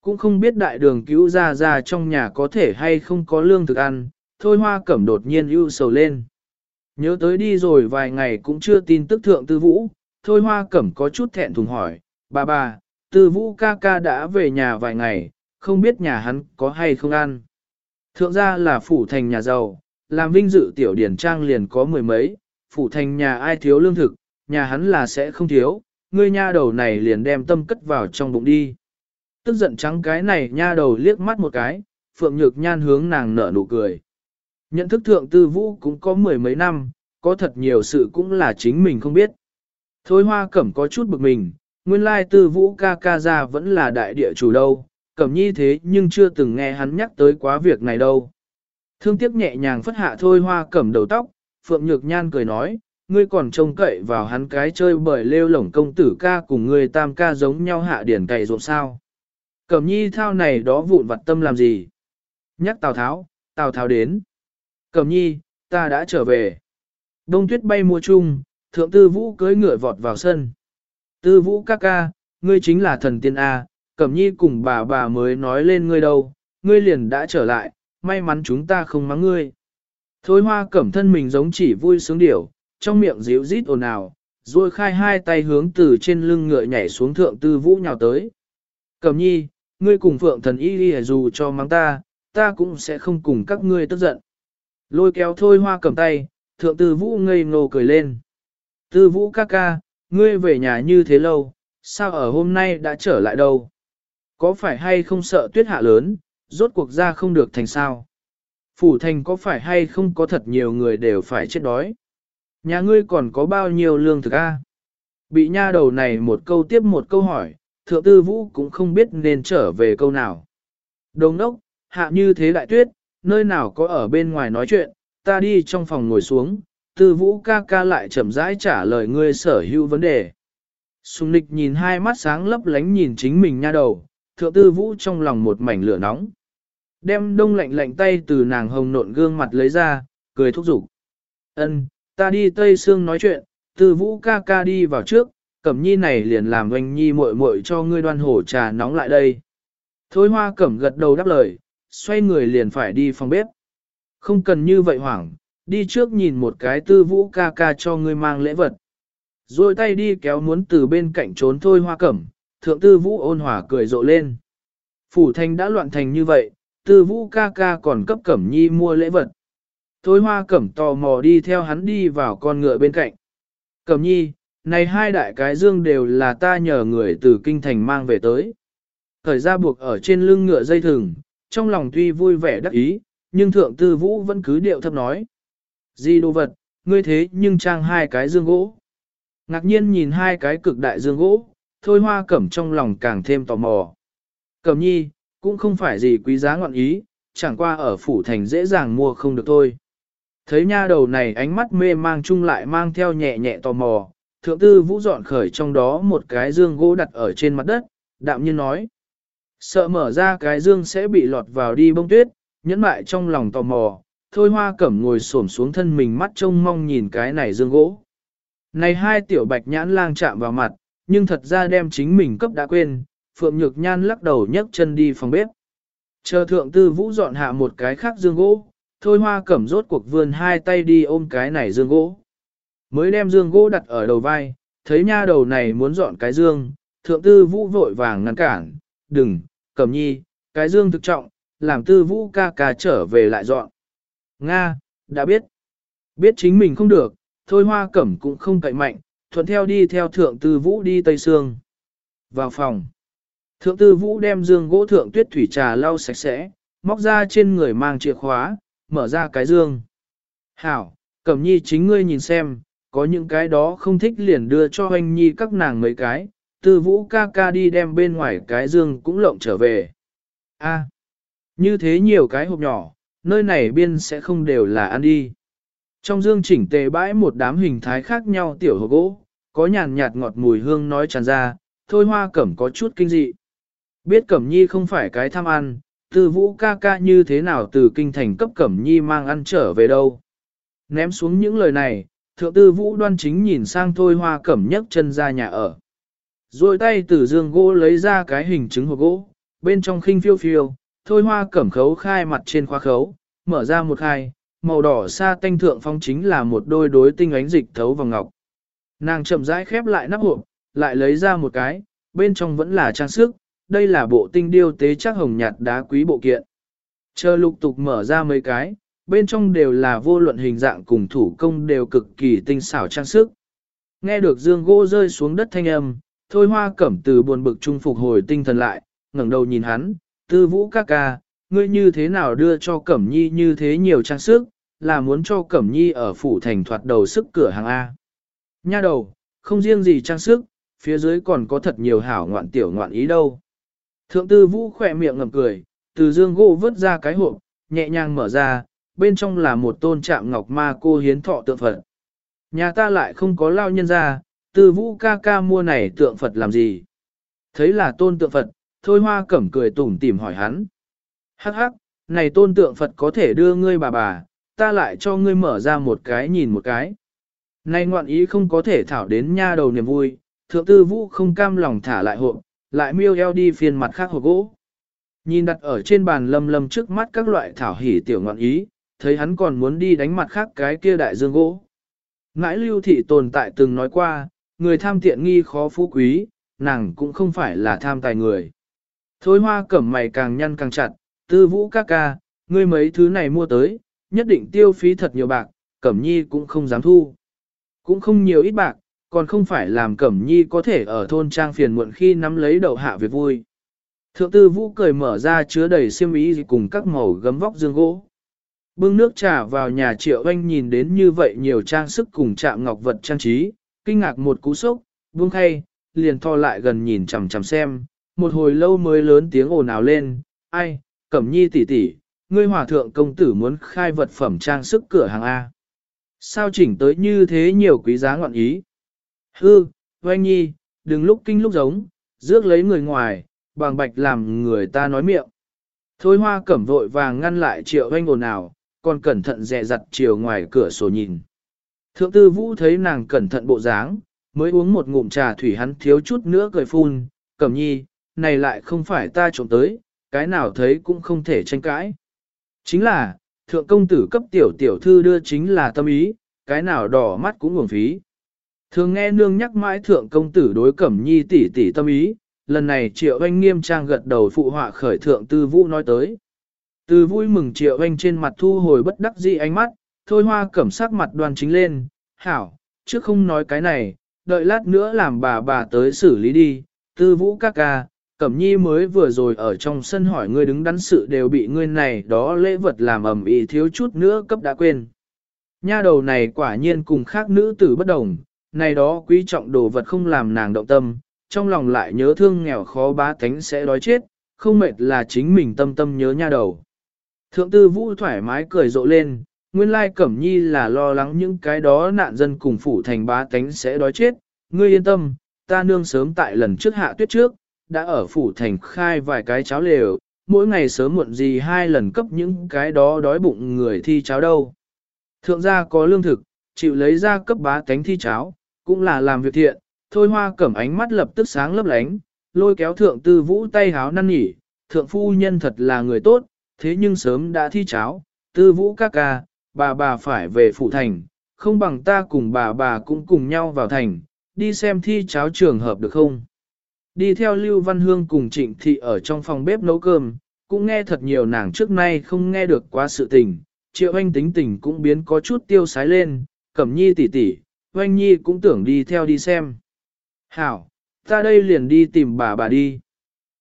Cũng không biết đại đường cứu ra ra trong nhà có thể hay không có lương thực ăn, thôi hoa cẩm đột nhiên ưu sầu lên. Nhớ tới đi rồi vài ngày cũng chưa tin tức thượng tư vũ, thôi hoa cẩm có chút thẹn thùng hỏi, bà bà, tư vũ ca ca đã về nhà vài ngày, không biết nhà hắn có hay không ăn. Thượng gia là phủ thành nhà giàu, làm vinh dự tiểu điển trang liền có mười mấy, phủ thành nhà ai thiếu lương thực, nhà hắn là sẽ không thiếu, ngươi nha đầu này liền đem tâm cất vào trong bụng đi. Tức giận trắng cái này nha đầu liếc mắt một cái, phượng nhược nhan hướng nàng nở nụ cười. Nhận thức thượng tư vũ cũng có mười mấy năm, có thật nhiều sự cũng là chính mình không biết. Thôi hoa cẩm có chút bực mình, nguyên lai tư vũ ca ca ra vẫn là đại địa chủ đâu, cẩm nhi thế nhưng chưa từng nghe hắn nhắc tới quá việc này đâu. Thương tiếc nhẹ nhàng phất hạ thôi hoa cẩm đầu tóc, Phượng Nhược Nhan cười nói, ngươi còn trông cậy vào hắn cái chơi bởi lêu lổng công tử ca cùng ngươi tam ca giống nhau hạ điển cày ruộng sao. Cẩm nhi thao này đó vụn vặt tâm làm gì? Nhắc Tào Tháo, Tào Tháo đến. Cẩm nhi, ta đã trở về. Đông tuyết bay mùa chung, thượng tư vũ cưới ngựa vọt vào sân. Tư vũ ca ca, ngươi chính là thần tiên A, Cẩm nhi cùng bà bà mới nói lên ngươi đâu, ngươi liền đã trở lại, may mắn chúng ta không mắng ngươi. Thôi hoa cẩm thân mình giống chỉ vui sướng điểu, trong miệng díu rít ồn ào, rồi khai hai tay hướng từ trên lưng ngựa nhảy xuống thượng tư vũ nhào tới. Cẩm nhi, ngươi cùng phượng thần y đi dù cho mắng ta, ta cũng sẽ không cùng các ngươi tức giận. Lôi kéo thôi hoa cầm tay, thượng tư vũ ngây ngô cười lên. Tư vũ ca ca, ngươi về nhà như thế lâu, sao ở hôm nay đã trở lại đâu? Có phải hay không sợ tuyết hạ lớn, rốt cuộc ra không được thành sao? Phủ thành có phải hay không có thật nhiều người đều phải chết đói? Nhà ngươi còn có bao nhiêu lương thực a? Bị nha đầu này một câu tiếp một câu hỏi, thượng tư vũ cũng không biết nên trở về câu nào. Đồng đốc, hạ như thế đại tuyết, nơi nào có ở bên ngoài nói chuyện, ta đi trong phòng ngồi xuống, tư vũ ca ca lại chậm rãi trả lời ngươi sở hữu vấn đề. Sùng nịch nhìn hai mắt sáng lấp lánh nhìn chính mình nha đầu, thượng tư vũ trong lòng một mảnh lửa nóng. Đem đông lạnh lạnh tay từ nàng hồng nộn gương mặt lấy ra, cười thúc giục. Ân, ta đi Tây Sương nói chuyện, tư vũ ca ca đi vào trước, cẩm nhi này liền làm oanh nhi muội muội cho ngươi đoan hổ trà nóng lại đây. Thôi hoa cẩm gật đầu đáp lời, xoay người liền phải đi phòng bếp. Không cần như vậy hoảng, đi trước nhìn một cái tư vũ ca ca cho ngươi mang lễ vật. Rồi tay đi kéo muốn từ bên cạnh trốn thôi hoa cẩm, thượng tư vũ ôn hòa cười rộ lên. Phủ thành đã loạn thành như vậy, tư vũ ca ca còn cấp cẩm nhi mua lễ vật. Thôi hoa cẩm tò mò đi theo hắn đi vào con ngựa bên cạnh. Cẩm nhi, này hai đại cái dương đều là ta nhờ người từ kinh thành mang về tới. Thời ra buộc ở trên lưng ngựa dây thừng, trong lòng tuy vui vẻ đắc ý, nhưng thượng tư vũ vẫn cứ điệu thấp nói. Gì đồ vật, ngươi thế nhưng trang hai cái dương gỗ. Ngạc nhiên nhìn hai cái cực đại dương gỗ, thôi hoa cẩm trong lòng càng thêm tò mò. Cẩm nhi, cũng không phải gì quý giá ngọn ý, chẳng qua ở phủ thành dễ dàng mua không được thôi. Thấy nha đầu này ánh mắt mê mang chung lại mang theo nhẹ nhẹ tò mò, thượng tư vũ dọn khởi trong đó một cái dương gỗ đặt ở trên mặt đất, đạm nhiên nói. Sợ mở ra cái dương sẽ bị lọt vào đi bông tuyết, nhẫn mại trong lòng tò mò, thôi hoa cẩm ngồi xổm xuống thân mình mắt trông mong nhìn cái này dương gỗ. Này hai tiểu bạch nhãn lang chạm vào mặt, nhưng thật ra đem chính mình cấp đã quên, Phượng Nhược Nhan lắc đầu nhấc chân đi phòng bếp. Chờ thượng tư vũ dọn hạ một cái khác dương gỗ, thôi hoa cẩm rốt cuộc vươn hai tay đi ôm cái này dương gỗ. Mới đem dương gỗ đặt ở đầu vai, thấy nha đầu này muốn dọn cái dương, thượng tư vũ vội vàng ngăn cản, đừng, cẩm nhi, cái dương thực trọng, làm tư vũ ca ca trở về lại dọn. Nga, đã biết. Biết chính mình không được, thôi hoa cẩm cũng không cậy mạnh, thuận theo đi theo thượng tư vũ đi Tây Sương. Vào phòng. Thượng tư vũ đem dương gỗ thượng tuyết thủy trà lau sạch sẽ, móc ra trên người mang chìa khóa, mở ra cái dương. Hảo, cẩm nhi chính ngươi nhìn xem, có những cái đó không thích liền đưa cho hoanh nhi các nàng mấy cái, tư vũ ca ca đi đem bên ngoài cái dương cũng lộng trở về. A, như thế nhiều cái hộp nhỏ, nơi này biên sẽ không đều là ăn đi. Trong dương chỉnh tề bãi một đám hình thái khác nhau tiểu hộp gỗ, có nhàn nhạt ngọt mùi hương nói tràn ra, thôi hoa cẩm có chút kinh dị. Biết cẩm nhi không phải cái tham ăn, Từ vũ ca ca như thế nào từ kinh thành cấp cẩm nhi mang ăn trở về đâu. Ném xuống những lời này, thượng tư vũ đoan chính nhìn sang thôi hoa cẩm nhấc chân ra nhà ở. Rồi tay từ dương gỗ lấy ra cái hình trứng hộp gỗ, bên trong khinh phiêu phiêu, thôi hoa cẩm khấu khai mặt trên khoa khấu, mở ra một khai, màu đỏ sa tanh thượng phong chính là một đôi đối tinh ánh dịch thấu vào ngọc. Nàng chậm rãi khép lại nắp hộp, lại lấy ra một cái, bên trong vẫn là trang sức, đây là bộ tinh điêu tế chắc hồng nhạt đá quý bộ kiện. Chờ lục tục mở ra mấy cái, bên trong đều là vô luận hình dạng cùng thủ công đều cực kỳ tinh xảo trang sức. Nghe được dương gỗ rơi xuống đất thanh âm, thôi hoa cẩm từ buồn bực trung phục hồi tinh thần lại, ngẩng đầu nhìn hắn, tư vũ ca ca, ngươi như thế nào đưa cho cẩm nhi như thế nhiều trang sức, là muốn cho cẩm nhi ở phủ thành thoạt đầu sức cửa hàng A. Nha đầu, không riêng gì trang sức, phía dưới còn có thật nhiều hảo ngoạn tiểu ngoạn ý đâu. Thượng tư vũ khỏe miệng ngầm cười, từ dương gỗ vớt ra cái hộp, nhẹ nhàng mở ra, bên trong là một tôn trạm ngọc ma cô hiến thọ tượng Phật. Nhà ta lại không có lao nhân ra, tư vũ ca ca mua này tượng Phật làm gì? Thấy là tôn tượng Phật, thôi hoa cẩm cười tủm tỉm hỏi hắn. Hắc hắc, này tôn tượng Phật có thể đưa ngươi bà bà, ta lại cho ngươi mở ra một cái nhìn một cái. Này ngoạn ý không có thể thảo đến nha đầu niềm vui, thượng tư vũ không cam lòng thả lại hộp, lại miêu eo đi phiên mặt khác hộp gỗ. Nhìn đặt ở trên bàn lâm lâm trước mắt các loại thảo hỉ tiểu ngoạn ý, thấy hắn còn muốn đi đánh mặt khác cái kia đại dương gỗ. Ngãi lưu thị tồn tại từng nói qua, người tham tiện nghi khó phú quý, nàng cũng không phải là tham tài người thối hoa cẩm mày càng nhăn càng chặt, tư vũ ca ca, ngươi mấy thứ này mua tới, nhất định tiêu phí thật nhiều bạc, cẩm nhi cũng không dám thu. Cũng không nhiều ít bạc, còn không phải làm cẩm nhi có thể ở thôn trang phiền muộn khi nắm lấy đầu hạ việc vui. Thượng tư vũ cười mở ra chứa đầy xiêm ý cùng các màu gấm vóc dương gỗ. Bưng nước trà vào nhà triệu anh nhìn đến như vậy nhiều trang sức cùng chạm ngọc vật trang trí, kinh ngạc một cú sốc, buông khay, liền tho lại gần nhìn chằm chằm xem, một hồi lâu mới lớn tiếng ồn ào lên, ai, cẩm nhi tỷ tỷ, ngươi hòa thượng công tử muốn khai vật phẩm trang sức cửa hàng A. Sao chỉnh tới như thế nhiều quý giá ngọn ý? Hư, oanh nhi, đừng lúc kinh lúc giống, rước lấy người ngoài, bằng bạch làm người ta nói miệng. Thôi hoa cẩm vội vàng ngăn lại triệu oanh ồn ào, còn cẩn thận dè dặt chiều ngoài cửa sổ nhìn. Thượng tư vũ thấy nàng cẩn thận bộ dáng, mới uống một ngụm trà thủy hắn thiếu chút nữa cười phun, cẩm nhi, này lại không phải ta trộm tới, cái nào thấy cũng không thể tranh cãi. Chính là, thượng công tử cấp tiểu tiểu thư đưa chính là tâm ý, cái nào đỏ mắt cũng nguồn phí. Thường nghe nương nhắc mãi thượng công tử đối cẩm nhi tỷ tỷ tâm ý, lần này triệu anh nghiêm trang gật đầu phụ họa khởi thượng tư vũ nói tới. Từ vui mừng triệu anh trên mặt thu hồi bất đắc dĩ ánh mắt, thôi hoa cẩm sắc mặt đoan chính lên, hảo, trước không nói cái này, đợi lát nữa làm bà bà tới xử lý đi, tư vũ các ca, cẩm nhi mới vừa rồi ở trong sân hỏi ngươi đứng đắn sự đều bị ngươi này đó lễ vật làm ẩm ĩ thiếu chút nữa cấp đã quên. Nha đầu này quả nhiên cùng khác nữ tử bất đồng, này đó quý trọng đồ vật không làm nàng động tâm, trong lòng lại nhớ thương nghèo khó bá tánh sẽ đói chết, không mệt là chính mình tâm tâm nhớ nha đầu. Thượng tư vũ thoải mái cười rộ lên, nguyên lai cẩm nhi là lo lắng những cái đó nạn dân cùng phủ thành bá tánh sẽ đói chết, ngươi yên tâm, ta nương sớm tại lần trước hạ tuyết trước, đã ở phủ thành khai vài cái cháo lều, mỗi ngày sớm muộn gì hai lần cấp những cái đó đói bụng người thi cháo đâu. Thượng gia có lương thực, chịu lấy ra cấp bá tánh thi cháo, cũng là làm việc thiện, thôi hoa cẩm ánh mắt lập tức sáng lấp lánh, lôi kéo thượng tư vũ tay háo năn nhỉ, thượng phu nhân thật là người tốt, thế nhưng sớm đã thi cháo, tư vũ ca ca, bà bà phải về phủ thành, không bằng ta cùng bà bà cũng cùng nhau vào thành, đi xem thi cháo trường hợp được không? Đi theo Lưu Văn Hương cùng Trịnh Thị ở trong phòng bếp nấu cơm, cũng nghe thật nhiều nàng trước nay không nghe được quá sự tình, triệu anh tính tình cũng biến có chút tiêu sái lên, cẩm nhi tỷ tỷ, oanh nhi cũng tưởng đi theo đi xem. Hảo, ta đây liền đi tìm bà bà đi.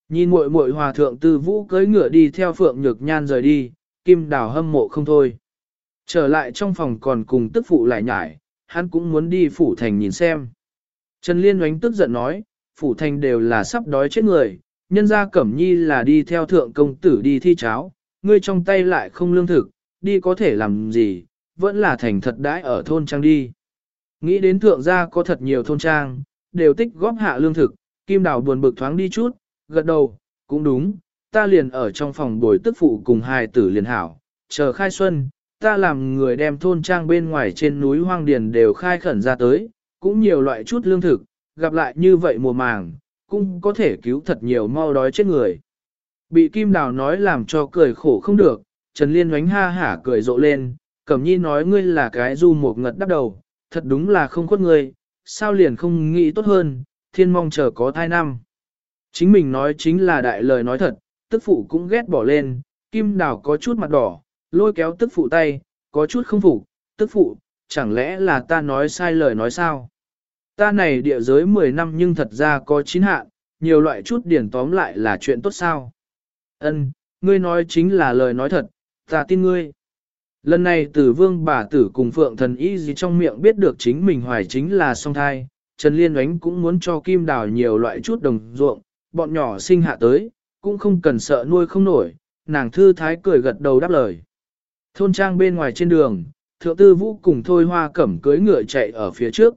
Nhìn muội muội hòa thượng tư vũ cưỡi ngựa đi theo phượng nhược nhan rời đi, kim đào hâm mộ không thôi. Trở lại trong phòng còn cùng tức phụ lại nhải, hắn cũng muốn đi phủ thành nhìn xem. Trần Liên oánh tức giận nói, phủ thành đều là sắp đói chết người, nhân gia cẩm nhi là đi theo thượng công tử đi thi cháo, ngươi trong tay lại không lương thực, đi có thể làm gì, vẫn là thành thật đãi ở thôn trang đi. Nghĩ đến thượng gia có thật nhiều thôn trang, đều tích góp hạ lương thực, kim đào buồn bực thoáng đi chút, gật đầu, cũng đúng, ta liền ở trong phòng bồi tức phụ cùng hai tử liền hảo, chờ khai xuân, ta làm người đem thôn trang bên ngoài trên núi hoang điền đều khai khẩn ra tới, cũng nhiều loại chút lương thực, gặp lại như vậy mùa màng, cũng có thể cứu thật nhiều mau đói chết người. Bị Kim Đào nói làm cho cười khổ không được, Trần Liên oánh ha hả cười rộ lên, Cẩm Nhi nói ngươi là cái du một ngật đắp đầu, thật đúng là không khuất ngươi, sao liền không nghĩ tốt hơn, thiên mong chờ có thai năm. Chính mình nói chính là đại lời nói thật, tức phụ cũng ghét bỏ lên, Kim Đào có chút mặt đỏ, lôi kéo tức phụ tay, có chút không phục, tức phụ, chẳng lẽ là ta nói sai lời nói sao? Ta này địa giới 10 năm nhưng thật ra có chín hạn, nhiều loại chút điển tóm lại là chuyện tốt sao? Ân, ngươi nói chính là lời nói thật, ta tin ngươi. Lần này tử vương bà tử cùng phượng thần y gì trong miệng biết được chính mình hoài chính là song thai, Trần Liên Ánh cũng muốn cho kim đào nhiều loại chút đồng ruộng, bọn nhỏ sinh hạ tới, cũng không cần sợ nuôi không nổi, nàng thư thái cười gật đầu đáp lời. Thôn trang bên ngoài trên đường, thượng tư vũ cùng thôi hoa cẩm cưới ngựa chạy ở phía trước.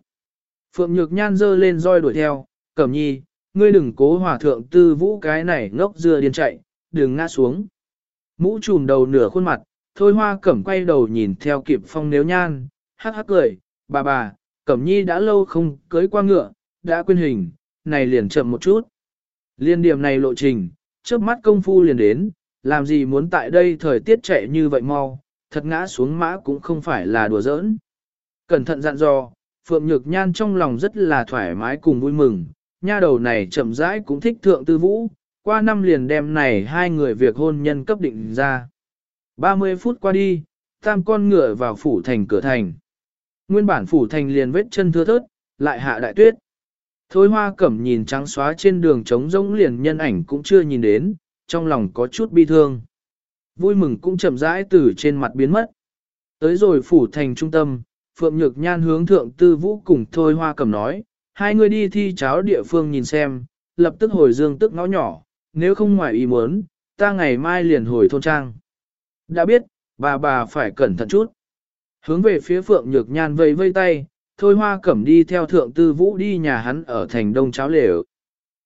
Phượng Nhược Nhan dơ lên roi đuổi theo, cẩm nhi, ngươi đừng cố hòa thượng tư vũ cái này ngốc dưa điên chạy, đừng ngã xuống. Mũ trùm đầu nửa khuôn mặt, thôi hoa cẩm quay đầu nhìn theo kịp phong nếu nhan, hắc hắc cười, bà bà, cẩm nhi đã lâu không cưới qua ngựa, đã quên hình, này liền chậm một chút. Liên điểm này lộ trình, trước mắt công phu liền đến, làm gì muốn tại đây thời tiết chạy như vậy mau, thật ngã xuống mã cũng không phải là đùa giỡn. Cẩn thận dặn dò, Phượng Nhược Nhan trong lòng rất là thoải mái cùng vui mừng, nha đầu này chậm rãi cũng thích thượng tư vũ, qua năm liền đem này hai người việc hôn nhân cấp định ra. 30 phút qua đi, tam con ngựa vào phủ thành cửa thành. Nguyên bản phủ thành liền vết chân thưa thớt, lại hạ đại tuyết. Thôi hoa cẩm nhìn trắng xóa trên đường trống rỗng liền nhân ảnh cũng chưa nhìn đến, trong lòng có chút bi thương. Vui mừng cũng chậm rãi từ trên mặt biến mất. Tới rồi phủ thành trung tâm, Phượng Nhược Nhan hướng thượng tư vũ cùng Thôi Hoa Cẩm nói, hai người đi thi cháo địa phương nhìn xem, lập tức hồi dương tức ngõ nhỏ, nếu không ngoài ý muốn, ta ngày mai liền hồi thôn trang. Đã biết, bà bà phải cẩn thận chút. Hướng về phía Phượng Nhược Nhan vây vây tay, Thôi Hoa Cẩm đi theo thượng tư vũ đi nhà hắn ở thành đông cháo lều.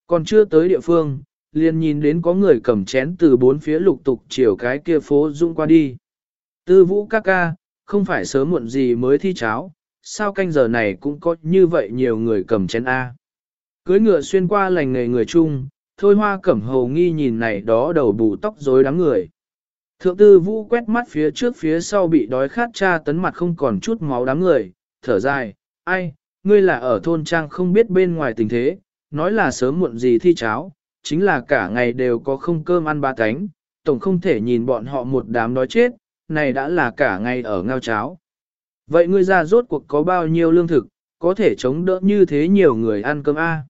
Còn chưa tới địa phương, liền nhìn đến có người cầm chén từ bốn phía lục tục chiều cái kia phố dung qua đi. Tư vũ ca ca, không phải sớm muộn gì mới thi cháo, sao canh giờ này cũng có như vậy nhiều người cầm chén A. Cưới ngựa xuyên qua lành nghề người chung, thôi hoa cẩm hầu nghi nhìn này đó đầu bù tóc rối đám người. Thượng tư vũ quét mắt phía trước phía sau bị đói khát cha tấn mặt không còn chút máu đám người, thở dài, ai, ngươi là ở thôn trang không biết bên ngoài tình thế, nói là sớm muộn gì thi cháo, chính là cả ngày đều có không cơm ăn ba cánh, tổng không thể nhìn bọn họ một đám đói chết, này đã là cả ngày ở ngao cháo. Vậy ngươi ra rốt cuộc có bao nhiêu lương thực, có thể chống đỡ như thế nhiều người ăn cơm A.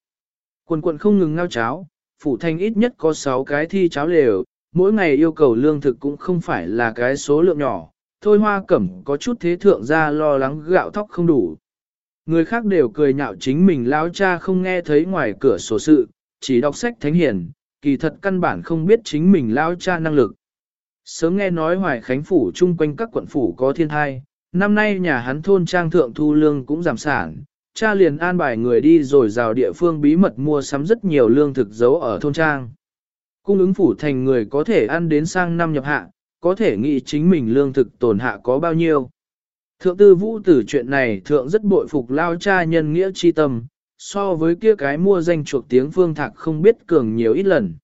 Quần quần không ngừng ngao cháo, phủ thanh ít nhất có 6 cái thi cháo lều, mỗi ngày yêu cầu lương thực cũng không phải là cái số lượng nhỏ, thôi hoa cẩm có chút thế thượng ra lo lắng gạo thóc không đủ. Người khác đều cười nhạo chính mình lão cha không nghe thấy ngoài cửa sổ sự, chỉ đọc sách thánh hiền, kỳ thật căn bản không biết chính mình lao cha năng lực. Sớm nghe nói Hoài Khánh Phủ chung quanh các quận phủ có thiên thai, năm nay nhà hắn thôn trang thượng thu lương cũng giảm sản, cha liền an bài người đi rồi rào địa phương bí mật mua sắm rất nhiều lương thực giấu ở thôn trang. Cung ứng phủ thành người có thể ăn đến sang năm nhập hạ, có thể nghĩ chính mình lương thực tồn hạ có bao nhiêu. Thượng tư vũ tử chuyện này thượng rất bội phục lao cha nhân nghĩa chi tâm, so với kia cái mua danh chuộc tiếng phương thạc không biết cường nhiều ít lần.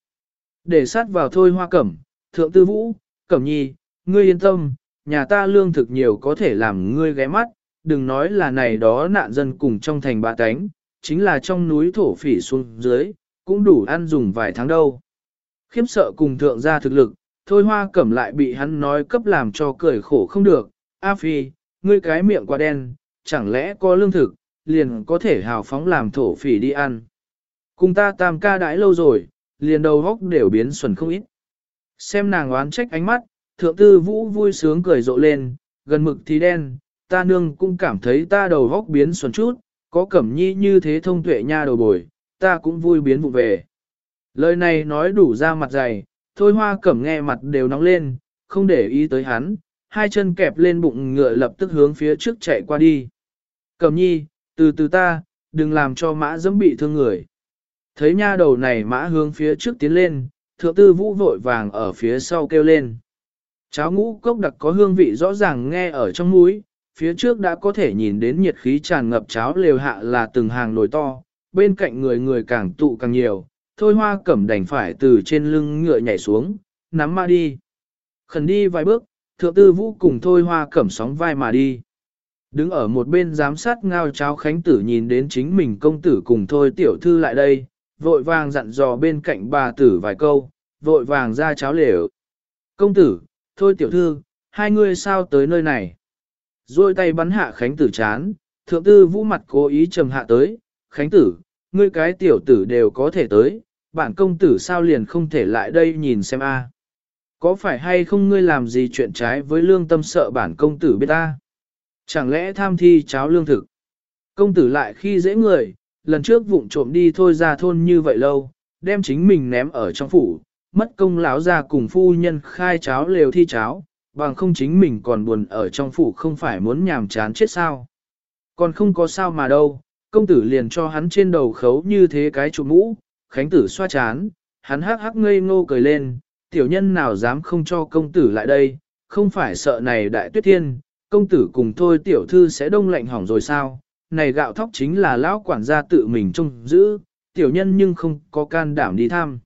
Để sát vào thôi hoa cẩm, thượng tư vũ, cẩm nhi, ngươi yên tâm, nhà ta lương thực nhiều có thể làm ngươi ghé mắt, đừng nói là này đó nạn dân cùng trong thành bà cánh, chính là trong núi thổ phỉ xuống dưới, cũng đủ ăn dùng vài tháng đâu. Khiếm sợ cùng thượng gia thực lực, thôi hoa cẩm lại bị hắn nói cấp làm cho cười khổ không được, A Phi, ngươi cái miệng quá đen, chẳng lẽ có lương thực, liền có thể hào phóng làm thổ phỉ đi ăn. Cùng ta tam ca đãi lâu rồi, liền đầu góc đều biến xuẩn không ít. Xem nàng oán trách ánh mắt, thượng tư vũ vui sướng cười rộ lên, gần mực thì đen, ta nương cũng cảm thấy ta đầu góc biến xuẩn chút, có cẩm nhi như thế thông tuệ nha đầu bồi, ta cũng vui biến vụ về. Lời này nói đủ ra mặt dày, thôi hoa cẩm nghe mặt đều nóng lên, không để ý tới hắn, hai chân kẹp lên bụng ngựa lập tức hướng phía trước chạy qua đi. Cẩm nhi, từ từ ta, đừng làm cho mã dẫm bị thương người. Thấy nha đầu này mã hướng phía trước tiến lên, thượng tư vũ vội vàng ở phía sau kêu lên. Cháo ngũ cốc đặc có hương vị rõ ràng nghe ở trong mũi, phía trước đã có thể nhìn đến nhiệt khí tràn ngập cháo lều hạ là từng hàng nồi to, bên cạnh người người càng tụ càng nhiều, thôi hoa cẩm đành phải từ trên lưng ngựa nhảy xuống, nắm ma đi. Khẩn đi vài bước, thượng tư vũ cùng thôi hoa cẩm sóng vai mà đi. Đứng ở một bên giám sát ngao cháo khánh tử nhìn đến chính mình công tử cùng thôi tiểu thư lại đây, vội vàng dặn dò bên cạnh bà tử vài câu, vội vàng ra cháo lều. Công tử, thôi tiểu thư, hai người sao tới nơi này? Rồi tay bắn hạ khánh tử chán, thượng tư vũ mặt cố ý trầm hạ tới, khánh tử, ngươi cái tiểu tử đều có thể tới, bản công tử sao liền không thể lại đây nhìn xem a? Có phải hay không ngươi làm gì chuyện trái với lương tâm sợ bản công tử biết ta? Chẳng lẽ tham thi cháo lương thực? Công tử lại khi dễ người, lần trước vụng trộm đi thôi ra thôn như vậy lâu, đem chính mình ném ở trong phủ, mất công lão ra cùng phu nhân khai cháo lều thi cháo, bằng không chính mình còn buồn ở trong phủ không phải muốn nhàm chán chết sao. Còn không có sao mà đâu, công tử liền cho hắn trên đầu khấu như thế cái trụ mũ, khánh tử xoa chán, hắn hắc hắc ngây ngô cười lên, tiểu nhân nào dám không cho công tử lại đây, không phải sợ này đại tuyết thiên, công tử cùng thôi tiểu thư sẽ đông lạnh hỏng rồi sao, này gạo thóc chính là lão quản gia tự mình trông giữ, tiểu nhân nhưng không có can đảm đi tham.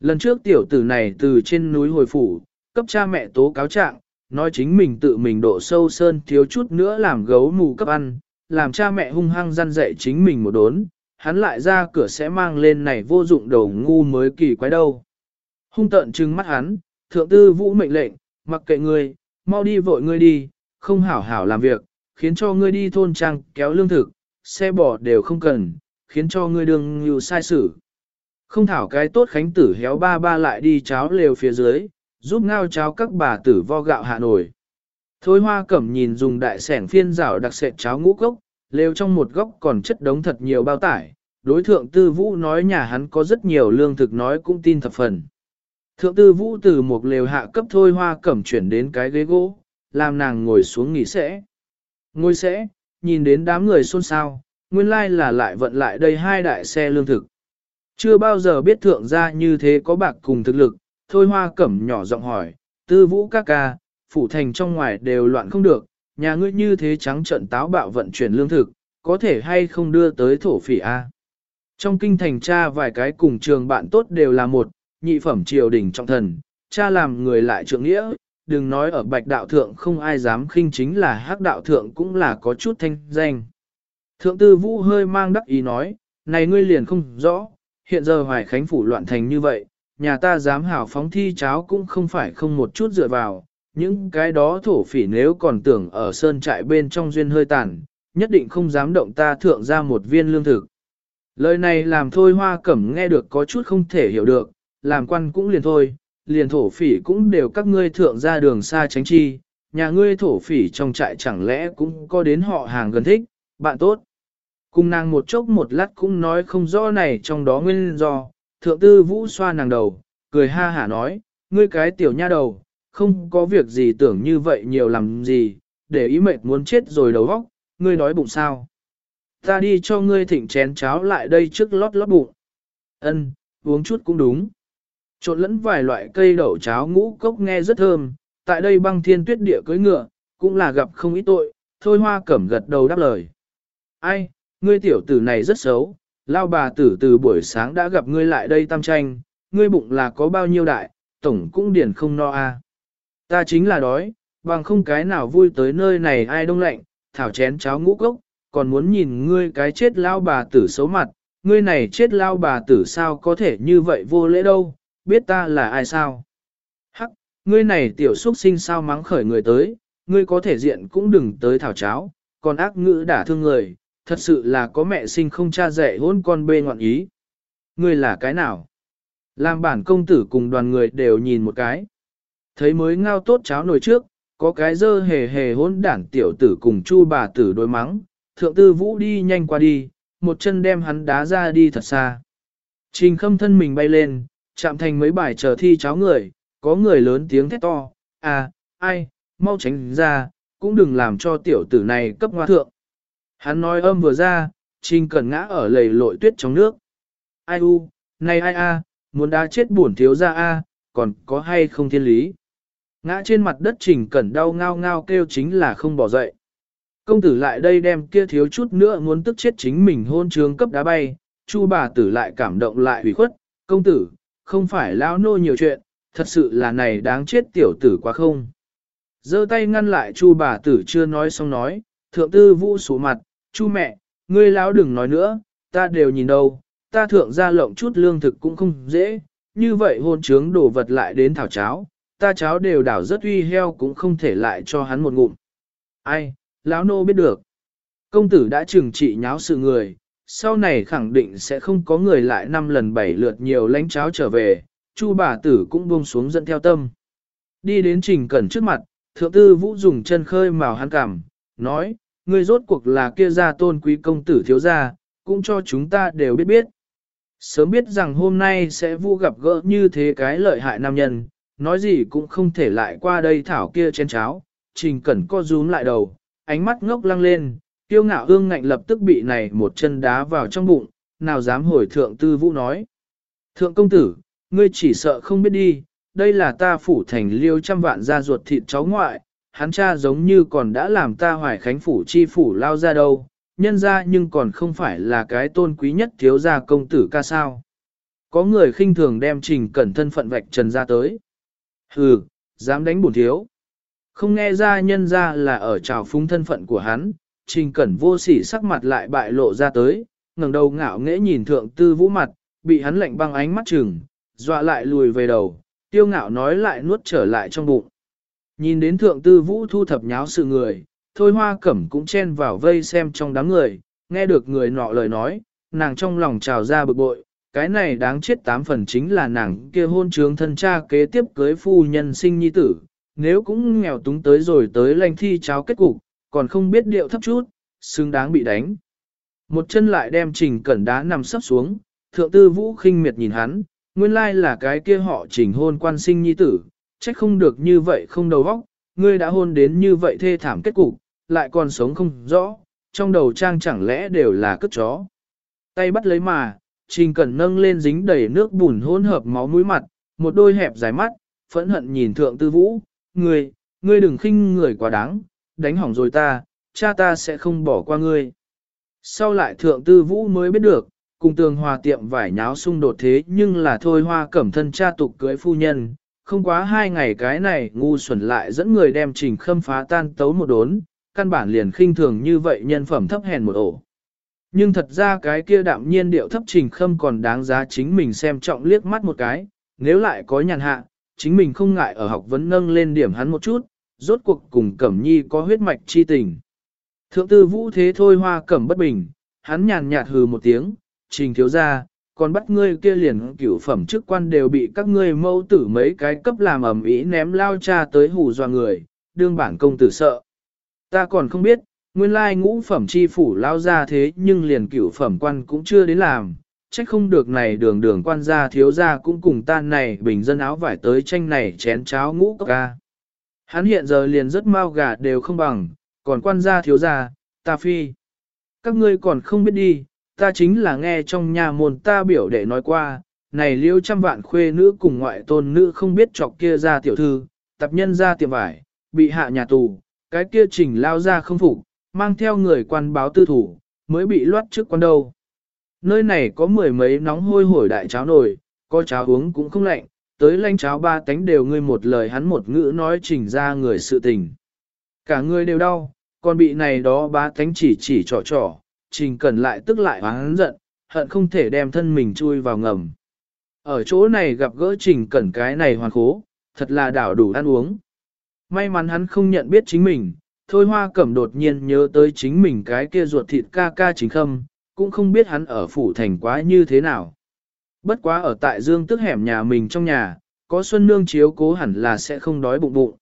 Lần trước tiểu tử này từ trên núi hồi phủ, cấp cha mẹ tố cáo trạng, nói chính mình tự mình độ sâu sơn thiếu chút nữa làm gấu mù cấp ăn, làm cha mẹ hung hăng răn dạy chính mình một đốn, hắn lại ra cửa sẽ mang lên này vô dụng đầu ngu mới kỳ quái đâu. Hung tận trừng mắt hắn, thượng tư vũ mệnh lệnh, mặc kệ ngươi, mau đi vội ngươi đi, không hảo hảo làm việc, khiến cho ngươi đi thôn trang kéo lương thực, xe bò đều không cần, khiến cho ngươi đừng nhiều sai xử. Không thảo cái tốt khánh tử héo ba ba lại đi cháo lều phía dưới, giúp ngao cháo các bà tử vo gạo hạ nổi. Thôi hoa cẩm nhìn dùng đại sẻng phiên rảo đặc sệt cháo ngũ cốc, lều trong một góc còn chất đống thật nhiều bao tải. Đối thượng tư vũ nói nhà hắn có rất nhiều lương thực nói cũng tin thập phần. Thượng tư vũ từ một lều hạ cấp thôi hoa cẩm chuyển đến cái ghế gỗ, làm nàng ngồi xuống nghỉ sẽ ngôi sẽ, nhìn đến đám người xôn xao, nguyên lai là lại vận lại đây hai đại xe lương thực. Chưa bao giờ biết thượng gia như thế có bạc cùng thực lực, thôi hoa cẩm nhỏ giọng hỏi, tư vũ các ca, phủ thành trong ngoài đều loạn không được, nhà ngươi như thế trắng trận táo bạo vận chuyển lương thực, có thể hay không đưa tới thổ phỉ A. Trong kinh thành cha vài cái cùng trường bạn tốt đều là một, nhị phẩm triều đình trọng thần, cha làm người lại trượng nghĩa, đừng nói ở bạch đạo thượng không ai dám khinh chính là hắc đạo thượng cũng là có chút thanh danh. Thượng tư vũ hơi mang đắc ý nói, này ngươi liền không rõ, hiện giờ hoài khánh phủ loạn thành như vậy, nhà ta dám hảo phóng thi cháo cũng không phải không một chút dựa vào, những cái đó thổ phỉ nếu còn tưởng ở sơn trại bên trong duyên hơi tàn, nhất định không dám động ta thượng ra một viên lương thực. Lời này làm thôi hoa cẩm nghe được có chút không thể hiểu được, làm quan cũng liền thôi, liền thổ phỉ cũng đều các ngươi thượng ra đường xa tránh chi, nhà ngươi thổ phỉ trong trại chẳng lẽ cũng có đến họ hàng gần thích, bạn tốt. Cùng nàng một chốc một lát cũng nói không rõ này trong đó nguyên do, thượng tư vũ xoa nàng đầu, cười ha hả nói, ngươi cái tiểu nha đầu, không có việc gì tưởng như vậy nhiều làm gì, để ý mệt muốn chết rồi đầu óc, ngươi nói bụng sao. Ta đi cho ngươi thịnh chén cháo lại đây trước lót lót bụng. Ân, uống chút cũng đúng. Trộn lẫn vài loại cây đậu cháo ngũ cốc nghe rất thơm, tại đây băng thiên tuyết địa cưới ngựa, cũng là gặp không ít tội, thôi hoa cẩm gật đầu đáp lời. Ai, ngươi tiểu tử này rất xấu, lao bà tử từ buổi sáng đã gặp ngươi lại đây tam tranh, ngươi bụng là có bao nhiêu đại, tổng cũng điển không no a. À. Ta chính là đói, bằng không cái nào vui tới nơi này ai đông lạnh, thảo chén cháo ngũ cốc, còn muốn nhìn ngươi cái chết lao bà tử xấu mặt, ngươi này chết lao bà tử sao có thể như vậy vô lễ đâu, biết ta là ai sao? Hắc, ngươi này tiểu xuất sinh sao mắng khởi người tới, ngươi có thể diện cũng đừng tới thảo cháo, còn ác ngữ đả thương người, thật sự là có mẹ sinh không cha dạy hôn con bê ngoạn ý. Ngươi là cái nào? Làm bản công tử cùng đoàn người đều nhìn một cái. Thấy mới ngao tốt cháo nồi trước, có cái dơ hề hề hôn đản tiểu tử cùng chu bà tử đối mắng, thượng tư vũ đi nhanh qua đi, một chân đem hắn đá ra đi thật xa. Trình khâm thân mình bay lên, chạm thành mấy bài chờ thi cháo người, có người lớn tiếng thét to, à, ai, mau tránh ra, cũng đừng làm cho tiểu tử này cấp hoa thượng. Hắn nói âm vừa ra, trình cẩn ngã ở lầy lội tuyết trong nước. Ai u, này ai a, muốn đá chết buồn thiếu ra a, còn có hay không thiên lý. Ngã trên mặt đất trình cẩn đau ngao ngao kêu chính là không bỏ dậy. Công tử lại đây đem kia thiếu chút nữa muốn tức chết chính mình hôn trường cấp đá bay, chu bà tử lại cảm động lại hủy khuất, công tử, không phải lão nô nhiều chuyện, thật sự là này đáng chết tiểu tử quá không. giơ tay ngăn lại chu bà tử chưa nói xong nói, thượng tư vũ sủ mặt, chu mẹ, ngươi lão đừng nói nữa, ta đều nhìn đâu, ta thượng ra lộng chút lương thực cũng không dễ, như vậy hôn trướng đổ vật lại đến thảo cháo, ta cháo đều đảo rất uy heo cũng không thể lại cho hắn một ngụm. Ai, lão nô biết được. Công tử đã trừng trị nháo sự người, sau này khẳng định sẽ không có người lại năm lần bảy lượt nhiều lánh cháo trở về, chu bà tử cũng buông xuống dẫn theo tâm. Đi đến trình cẩn trước mặt, thượng tư vũ dùng chân khơi màu hắn cảm, nói, người rốt cuộc là kia gia tôn quý công tử thiếu gia, cũng cho chúng ta đều biết biết. Sớm biết rằng hôm nay sẽ vu gặp gỡ như thế cái lợi hại nam nhân, nói gì cũng không thể lại qua đây thảo kia chén cháo, trình cẩn co rúm lại đầu, ánh mắt ngốc lăng lên, tiêu ngạo ương ngạnh lập tức bị này một chân đá vào trong bụng, nào dám hồi thượng tư vũ nói. Thượng công tử, ngươi chỉ sợ không biết đi, đây là ta phủ thành liêu trăm vạn gia ruột thịt cháu ngoại, hắn cha giống như còn đã làm ta hoài khánh phủ chi phủ lao ra đâu, nhân ra nhưng còn không phải là cái tôn quý nhất thiếu gia công tử ca sao. Có người khinh thường đem trình cẩn thân phận vạch trần ra tới. Hừ, dám đánh bổn thiếu. Không nghe ra nhân ra là ở trào phúng thân phận của hắn, trình cẩn vô sỉ sắc mặt lại bại lộ ra tới, ngẩng đầu ngạo nghễ nhìn thượng tư vũ mặt, bị hắn lạnh băng ánh mắt chừng, dọa lại lùi về đầu, tiêu ngạo nói lại nuốt trở lại trong bụng. Nhìn đến thượng tư vũ thu thập nháo sự người, thôi hoa cẩm cũng chen vào vây xem trong đám người, nghe được người nọ lời nói, nàng trong lòng trào ra bực bội, cái này đáng chết tám phần chính là nàng kia hôn trướng thân cha kế tiếp cưới phu nhân sinh nhi tử, nếu cũng nghèo túng tới rồi tới lành thi cháo kết cục, còn không biết điệu thấp chút, xứng đáng bị đánh. Một chân lại đem trình cẩn đá nằm sấp xuống, thượng tư vũ khinh miệt nhìn hắn, nguyên lai là cái kia họ trình hôn quan sinh nhi tử, trách không được như vậy không đầu óc, ngươi đã hôn đến như vậy thê thảm kết cục, lại còn sống không rõ, trong đầu trang chẳng lẽ đều là cất chó. Tay bắt lấy mà, trình cẩn nâng lên dính đầy nước bùn hỗn hợp máu mũi mặt, một đôi hẹp dài mắt, phẫn hận nhìn thượng tư vũ, ngươi, ngươi đừng khinh người quá đáng, đánh hỏng rồi ta, cha ta sẽ không bỏ qua ngươi. Sau lại thượng tư vũ mới biết được, cùng tường hòa tiệm vải nháo xung đột thế nhưng là thôi hoa cẩm thân cha tục cưới phu nhân, không quá hai ngày cái này ngu xuẩn lại dẫn người đem trình khâm phá tan tấu một đốn, căn bản liền khinh thường như vậy nhân phẩm thấp hèn một ổ. Nhưng thật ra cái kia đạm nhiên điệu thấp trình khâm còn đáng giá chính mình xem trọng liếc mắt một cái, nếu lại có nhàn hạ, chính mình không ngại ở học vấn nâng lên điểm hắn một chút, rốt cuộc cùng Cẩm Nhi có huyết mạch chi tình. Thượng tư vũ thế thôi hoa cẩm bất bình, hắn nhàn nhạt hừ một tiếng, trình thiếu ra, còn bắt ngươi kia liền cửu phẩm chức quan đều bị các ngươi mâu tử mấy cái cấp làm ẩm ý ném lao cha tới hù dọa người, đương bản công tử sợ. Ta còn không biết, nguyên lai ngũ phẩm chi phủ lao ra thế nhưng liền cửu phẩm quan cũng chưa đến làm, trách không được này đường đường quan gia thiếu gia cũng cùng tan này bình dân áo vải tới tranh này chén cháo ngũ cốc ca. Hắn hiện giờ liền rất mau gà đều không bằng, còn quan gia thiếu gia, ta phi. Các ngươi còn không biết đi, ta chính là nghe trong nhà môn ta biểu đệ nói qua, này liêu trăm vạn khuê nữ cùng ngoại tôn nữ không biết chọc kia ra tiểu thư, tập nhân ra tiệm vải, bị hạ nhà tù, cái kia trình lao ra không phục, mang theo người quan báo tư thủ, mới bị loát trước quan đâu. Nơi này có mười mấy nóng hôi hổi đại cháo nồi, có cháo uống cũng không lạnh, tới lanh cháo ba tánh đều ngươi một lời hắn một ngữ nói trình ra người sự tình. Cả người đều đau, còn bị này đó ba tánh chỉ chỉ trò trò, trình cần lại tức lại hắn giận, hận không thể đem thân mình chui vào ngầm. Ở chỗ này gặp gỡ trình cẩn cái này hoàn khố, thật là đảo đủ ăn uống. May mắn hắn không nhận biết chính mình, thôi hoa cẩm đột nhiên nhớ tới chính mình cái kia ruột thịt ca ca chính khâm, cũng không biết hắn ở phủ thành quá như thế nào. Bất quá ở tại dương tức hẻm nhà mình trong nhà, có xuân nương chiếu cố hẳn là sẽ không đói bụng bụng.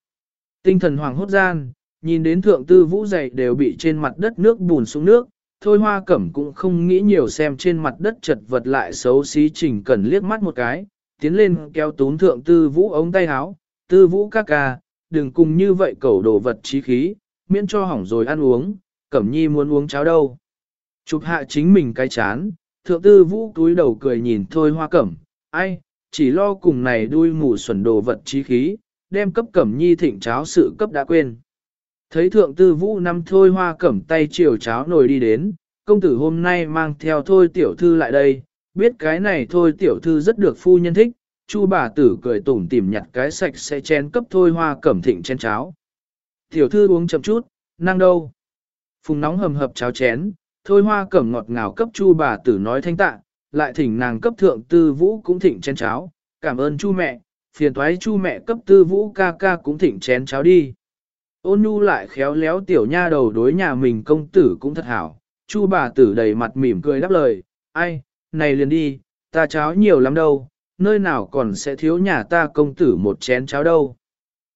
Tinh thần hoàng hốt gian, nhìn đến thượng tư vũ dày đều bị trên mặt đất nước bùn xuống nước, thôi hoa cẩm cũng không nghĩ nhiều xem trên mặt đất chật vật lại xấu xí trình cần liếc mắt một cái, tiến lên kéo tún thượng tư vũ ống tay háo, tư vũ ca ca, đừng cùng như vậy cẩu đồ vật trí khí, miễn cho hỏng rồi ăn uống, cẩm nhi muốn uống cháo đâu. Chụp hạ chính mình cái chán, thượng tư vũ túi đầu cười nhìn thôi hoa cẩm, ai, chỉ lo cùng này đuôi mù xuẩn đồ vật trí khí, đem cấp cẩm nhi thịnh cháo sự cấp đã quên. Thấy thượng tư vũ năm thôi hoa cẩm tay chiều cháo nồi đi đến, công tử hôm nay mang theo thôi tiểu thư lại đây, biết cái này thôi tiểu thư rất được phu nhân thích, chu bà tử cười tủm tỉm nhặt cái sạch sẽ chén cấp thôi hoa cẩm thịnh chén cháo. Tiểu thư uống chậm chút, năng đâu. Phùng nóng hầm hập cháo chén, thôi hoa cẩm ngọt ngào cấp chu bà tử nói thanh tạ, lại thỉnh nàng cấp thượng tư vũ cũng thỉnh chén cháo, cảm ơn chu mẹ, phiền thoái chu mẹ cấp tư vũ ca ca cũng thỉnh chén cháo đi. Ôn nhu lại khéo léo tiểu nha đầu đối nhà mình công tử cũng thật hảo, chu bà tử đầy mặt mỉm cười đáp lời, ai, này liền đi, ta cháo nhiều lắm đâu, nơi nào còn sẽ thiếu nhà ta công tử một chén cháo đâu.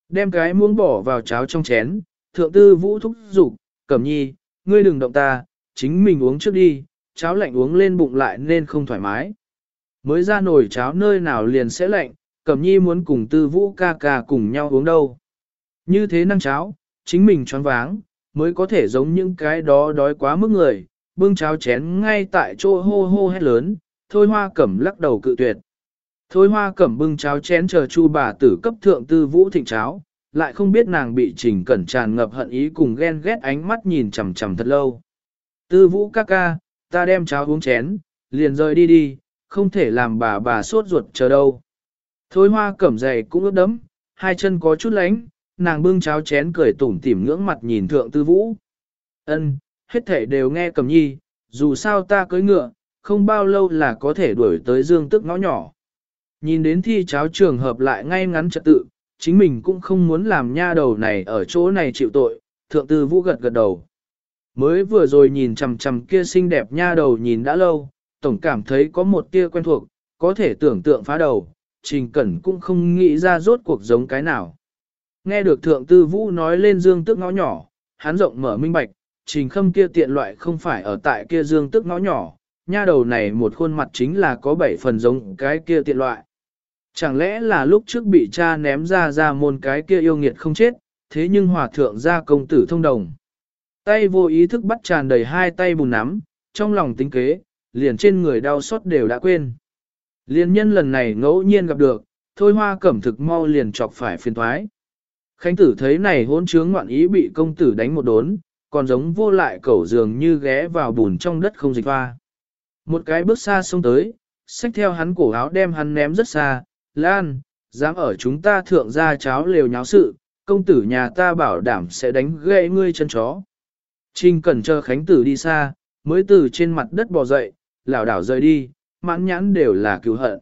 Đem cái muỗng bỏ vào cháo trong chén, thượng tư vũ thúc giục, cẩm nhi, ngươi đừng động ta, chính mình uống trước đi, cháo lạnh uống lên bụng lại nên không thoải mái. Mới ra nồi cháo nơi nào liền sẽ lạnh, cẩm nhi muốn cùng tư vũ ca ca cùng nhau uống đâu. Như thế năng cháo, chính mình choáng váng, mới có thể giống những cái đó đói quá mức người, bưng cháo chén ngay tại chỗ hô hô hét lớn, thôi hoa cẩm lắc đầu cự tuyệt. Thôi hoa cẩm bưng cháo chén chờ chu bà tử cấp thượng tư vũ thịnh cháo, lại không biết nàng bị trình cẩn tràn ngập hận ý cùng ghen ghét ánh mắt nhìn chằm chằm thật lâu. Tư vũ ca ca, ta đem cháo uống chén, liền rời đi đi, không thể làm bà bà sốt ruột chờ đâu. Thôi hoa cẩm dày cũng ướt đấm, hai chân có chút lánh, nàng bưng cháo chén cười tủm tỉm ngưỡng mặt nhìn thượng tư vũ. Ân, hết thể đều nghe cầm nhi, dù sao ta cưới ngựa, không bao lâu là có thể đuổi tới dương tức ngõ nhỏ. Nhìn đến thi cháo trường hợp lại ngay ngắn trật tự, chính mình cũng không muốn làm nha đầu này ở chỗ này chịu tội, thượng tư vũ gật gật đầu. Mới vừa rồi nhìn chằm chằm kia xinh đẹp nha đầu nhìn đã lâu, tổng cảm thấy có một tia quen thuộc, có thể tưởng tượng phá đầu, trình cẩn cũng không nghĩ ra rốt cuộc giống cái nào. Nghe được thượng tư vũ nói lên dương tức ngõ nhỏ, hắn rộng mở minh bạch, trình khâm kia tiện loại không phải ở tại kia dương tức ngõ nhỏ, nha đầu này một khuôn mặt chính là có bảy phần giống cái kia tiện loại. Chẳng lẽ là lúc trước bị cha ném ra ra môn cái kia yêu nghiệt không chết, thế nhưng hòa thượng ra công tử thông đồng. Tay vô ý thức bắt tràn đầy hai tay bùn nắm, trong lòng tính kế, liền trên người đau xót đều đã quên. Liên nhân lần này ngẫu nhiên gặp được, thôi hoa cẩm thực mau liền chọc phải phiền thoái. Khánh tử thấy này hôn trướng ngoạn ý bị công tử đánh một đốn, còn giống vô lại cẩu dường như ghé vào bùn trong đất không dịch hoa. Một cái bước xa xông tới, xách theo hắn cổ áo đem hắn ném rất xa, Lan, dám ở chúng ta thượng ra cháo lều nháo sự, công tử nhà ta bảo đảm sẽ đánh gãy ngươi chân chó. Trinh cần chờ Khánh tử đi xa, mới từ trên mặt đất bò dậy, lảo đảo rời đi, mãn nhãn đều là cứu hận.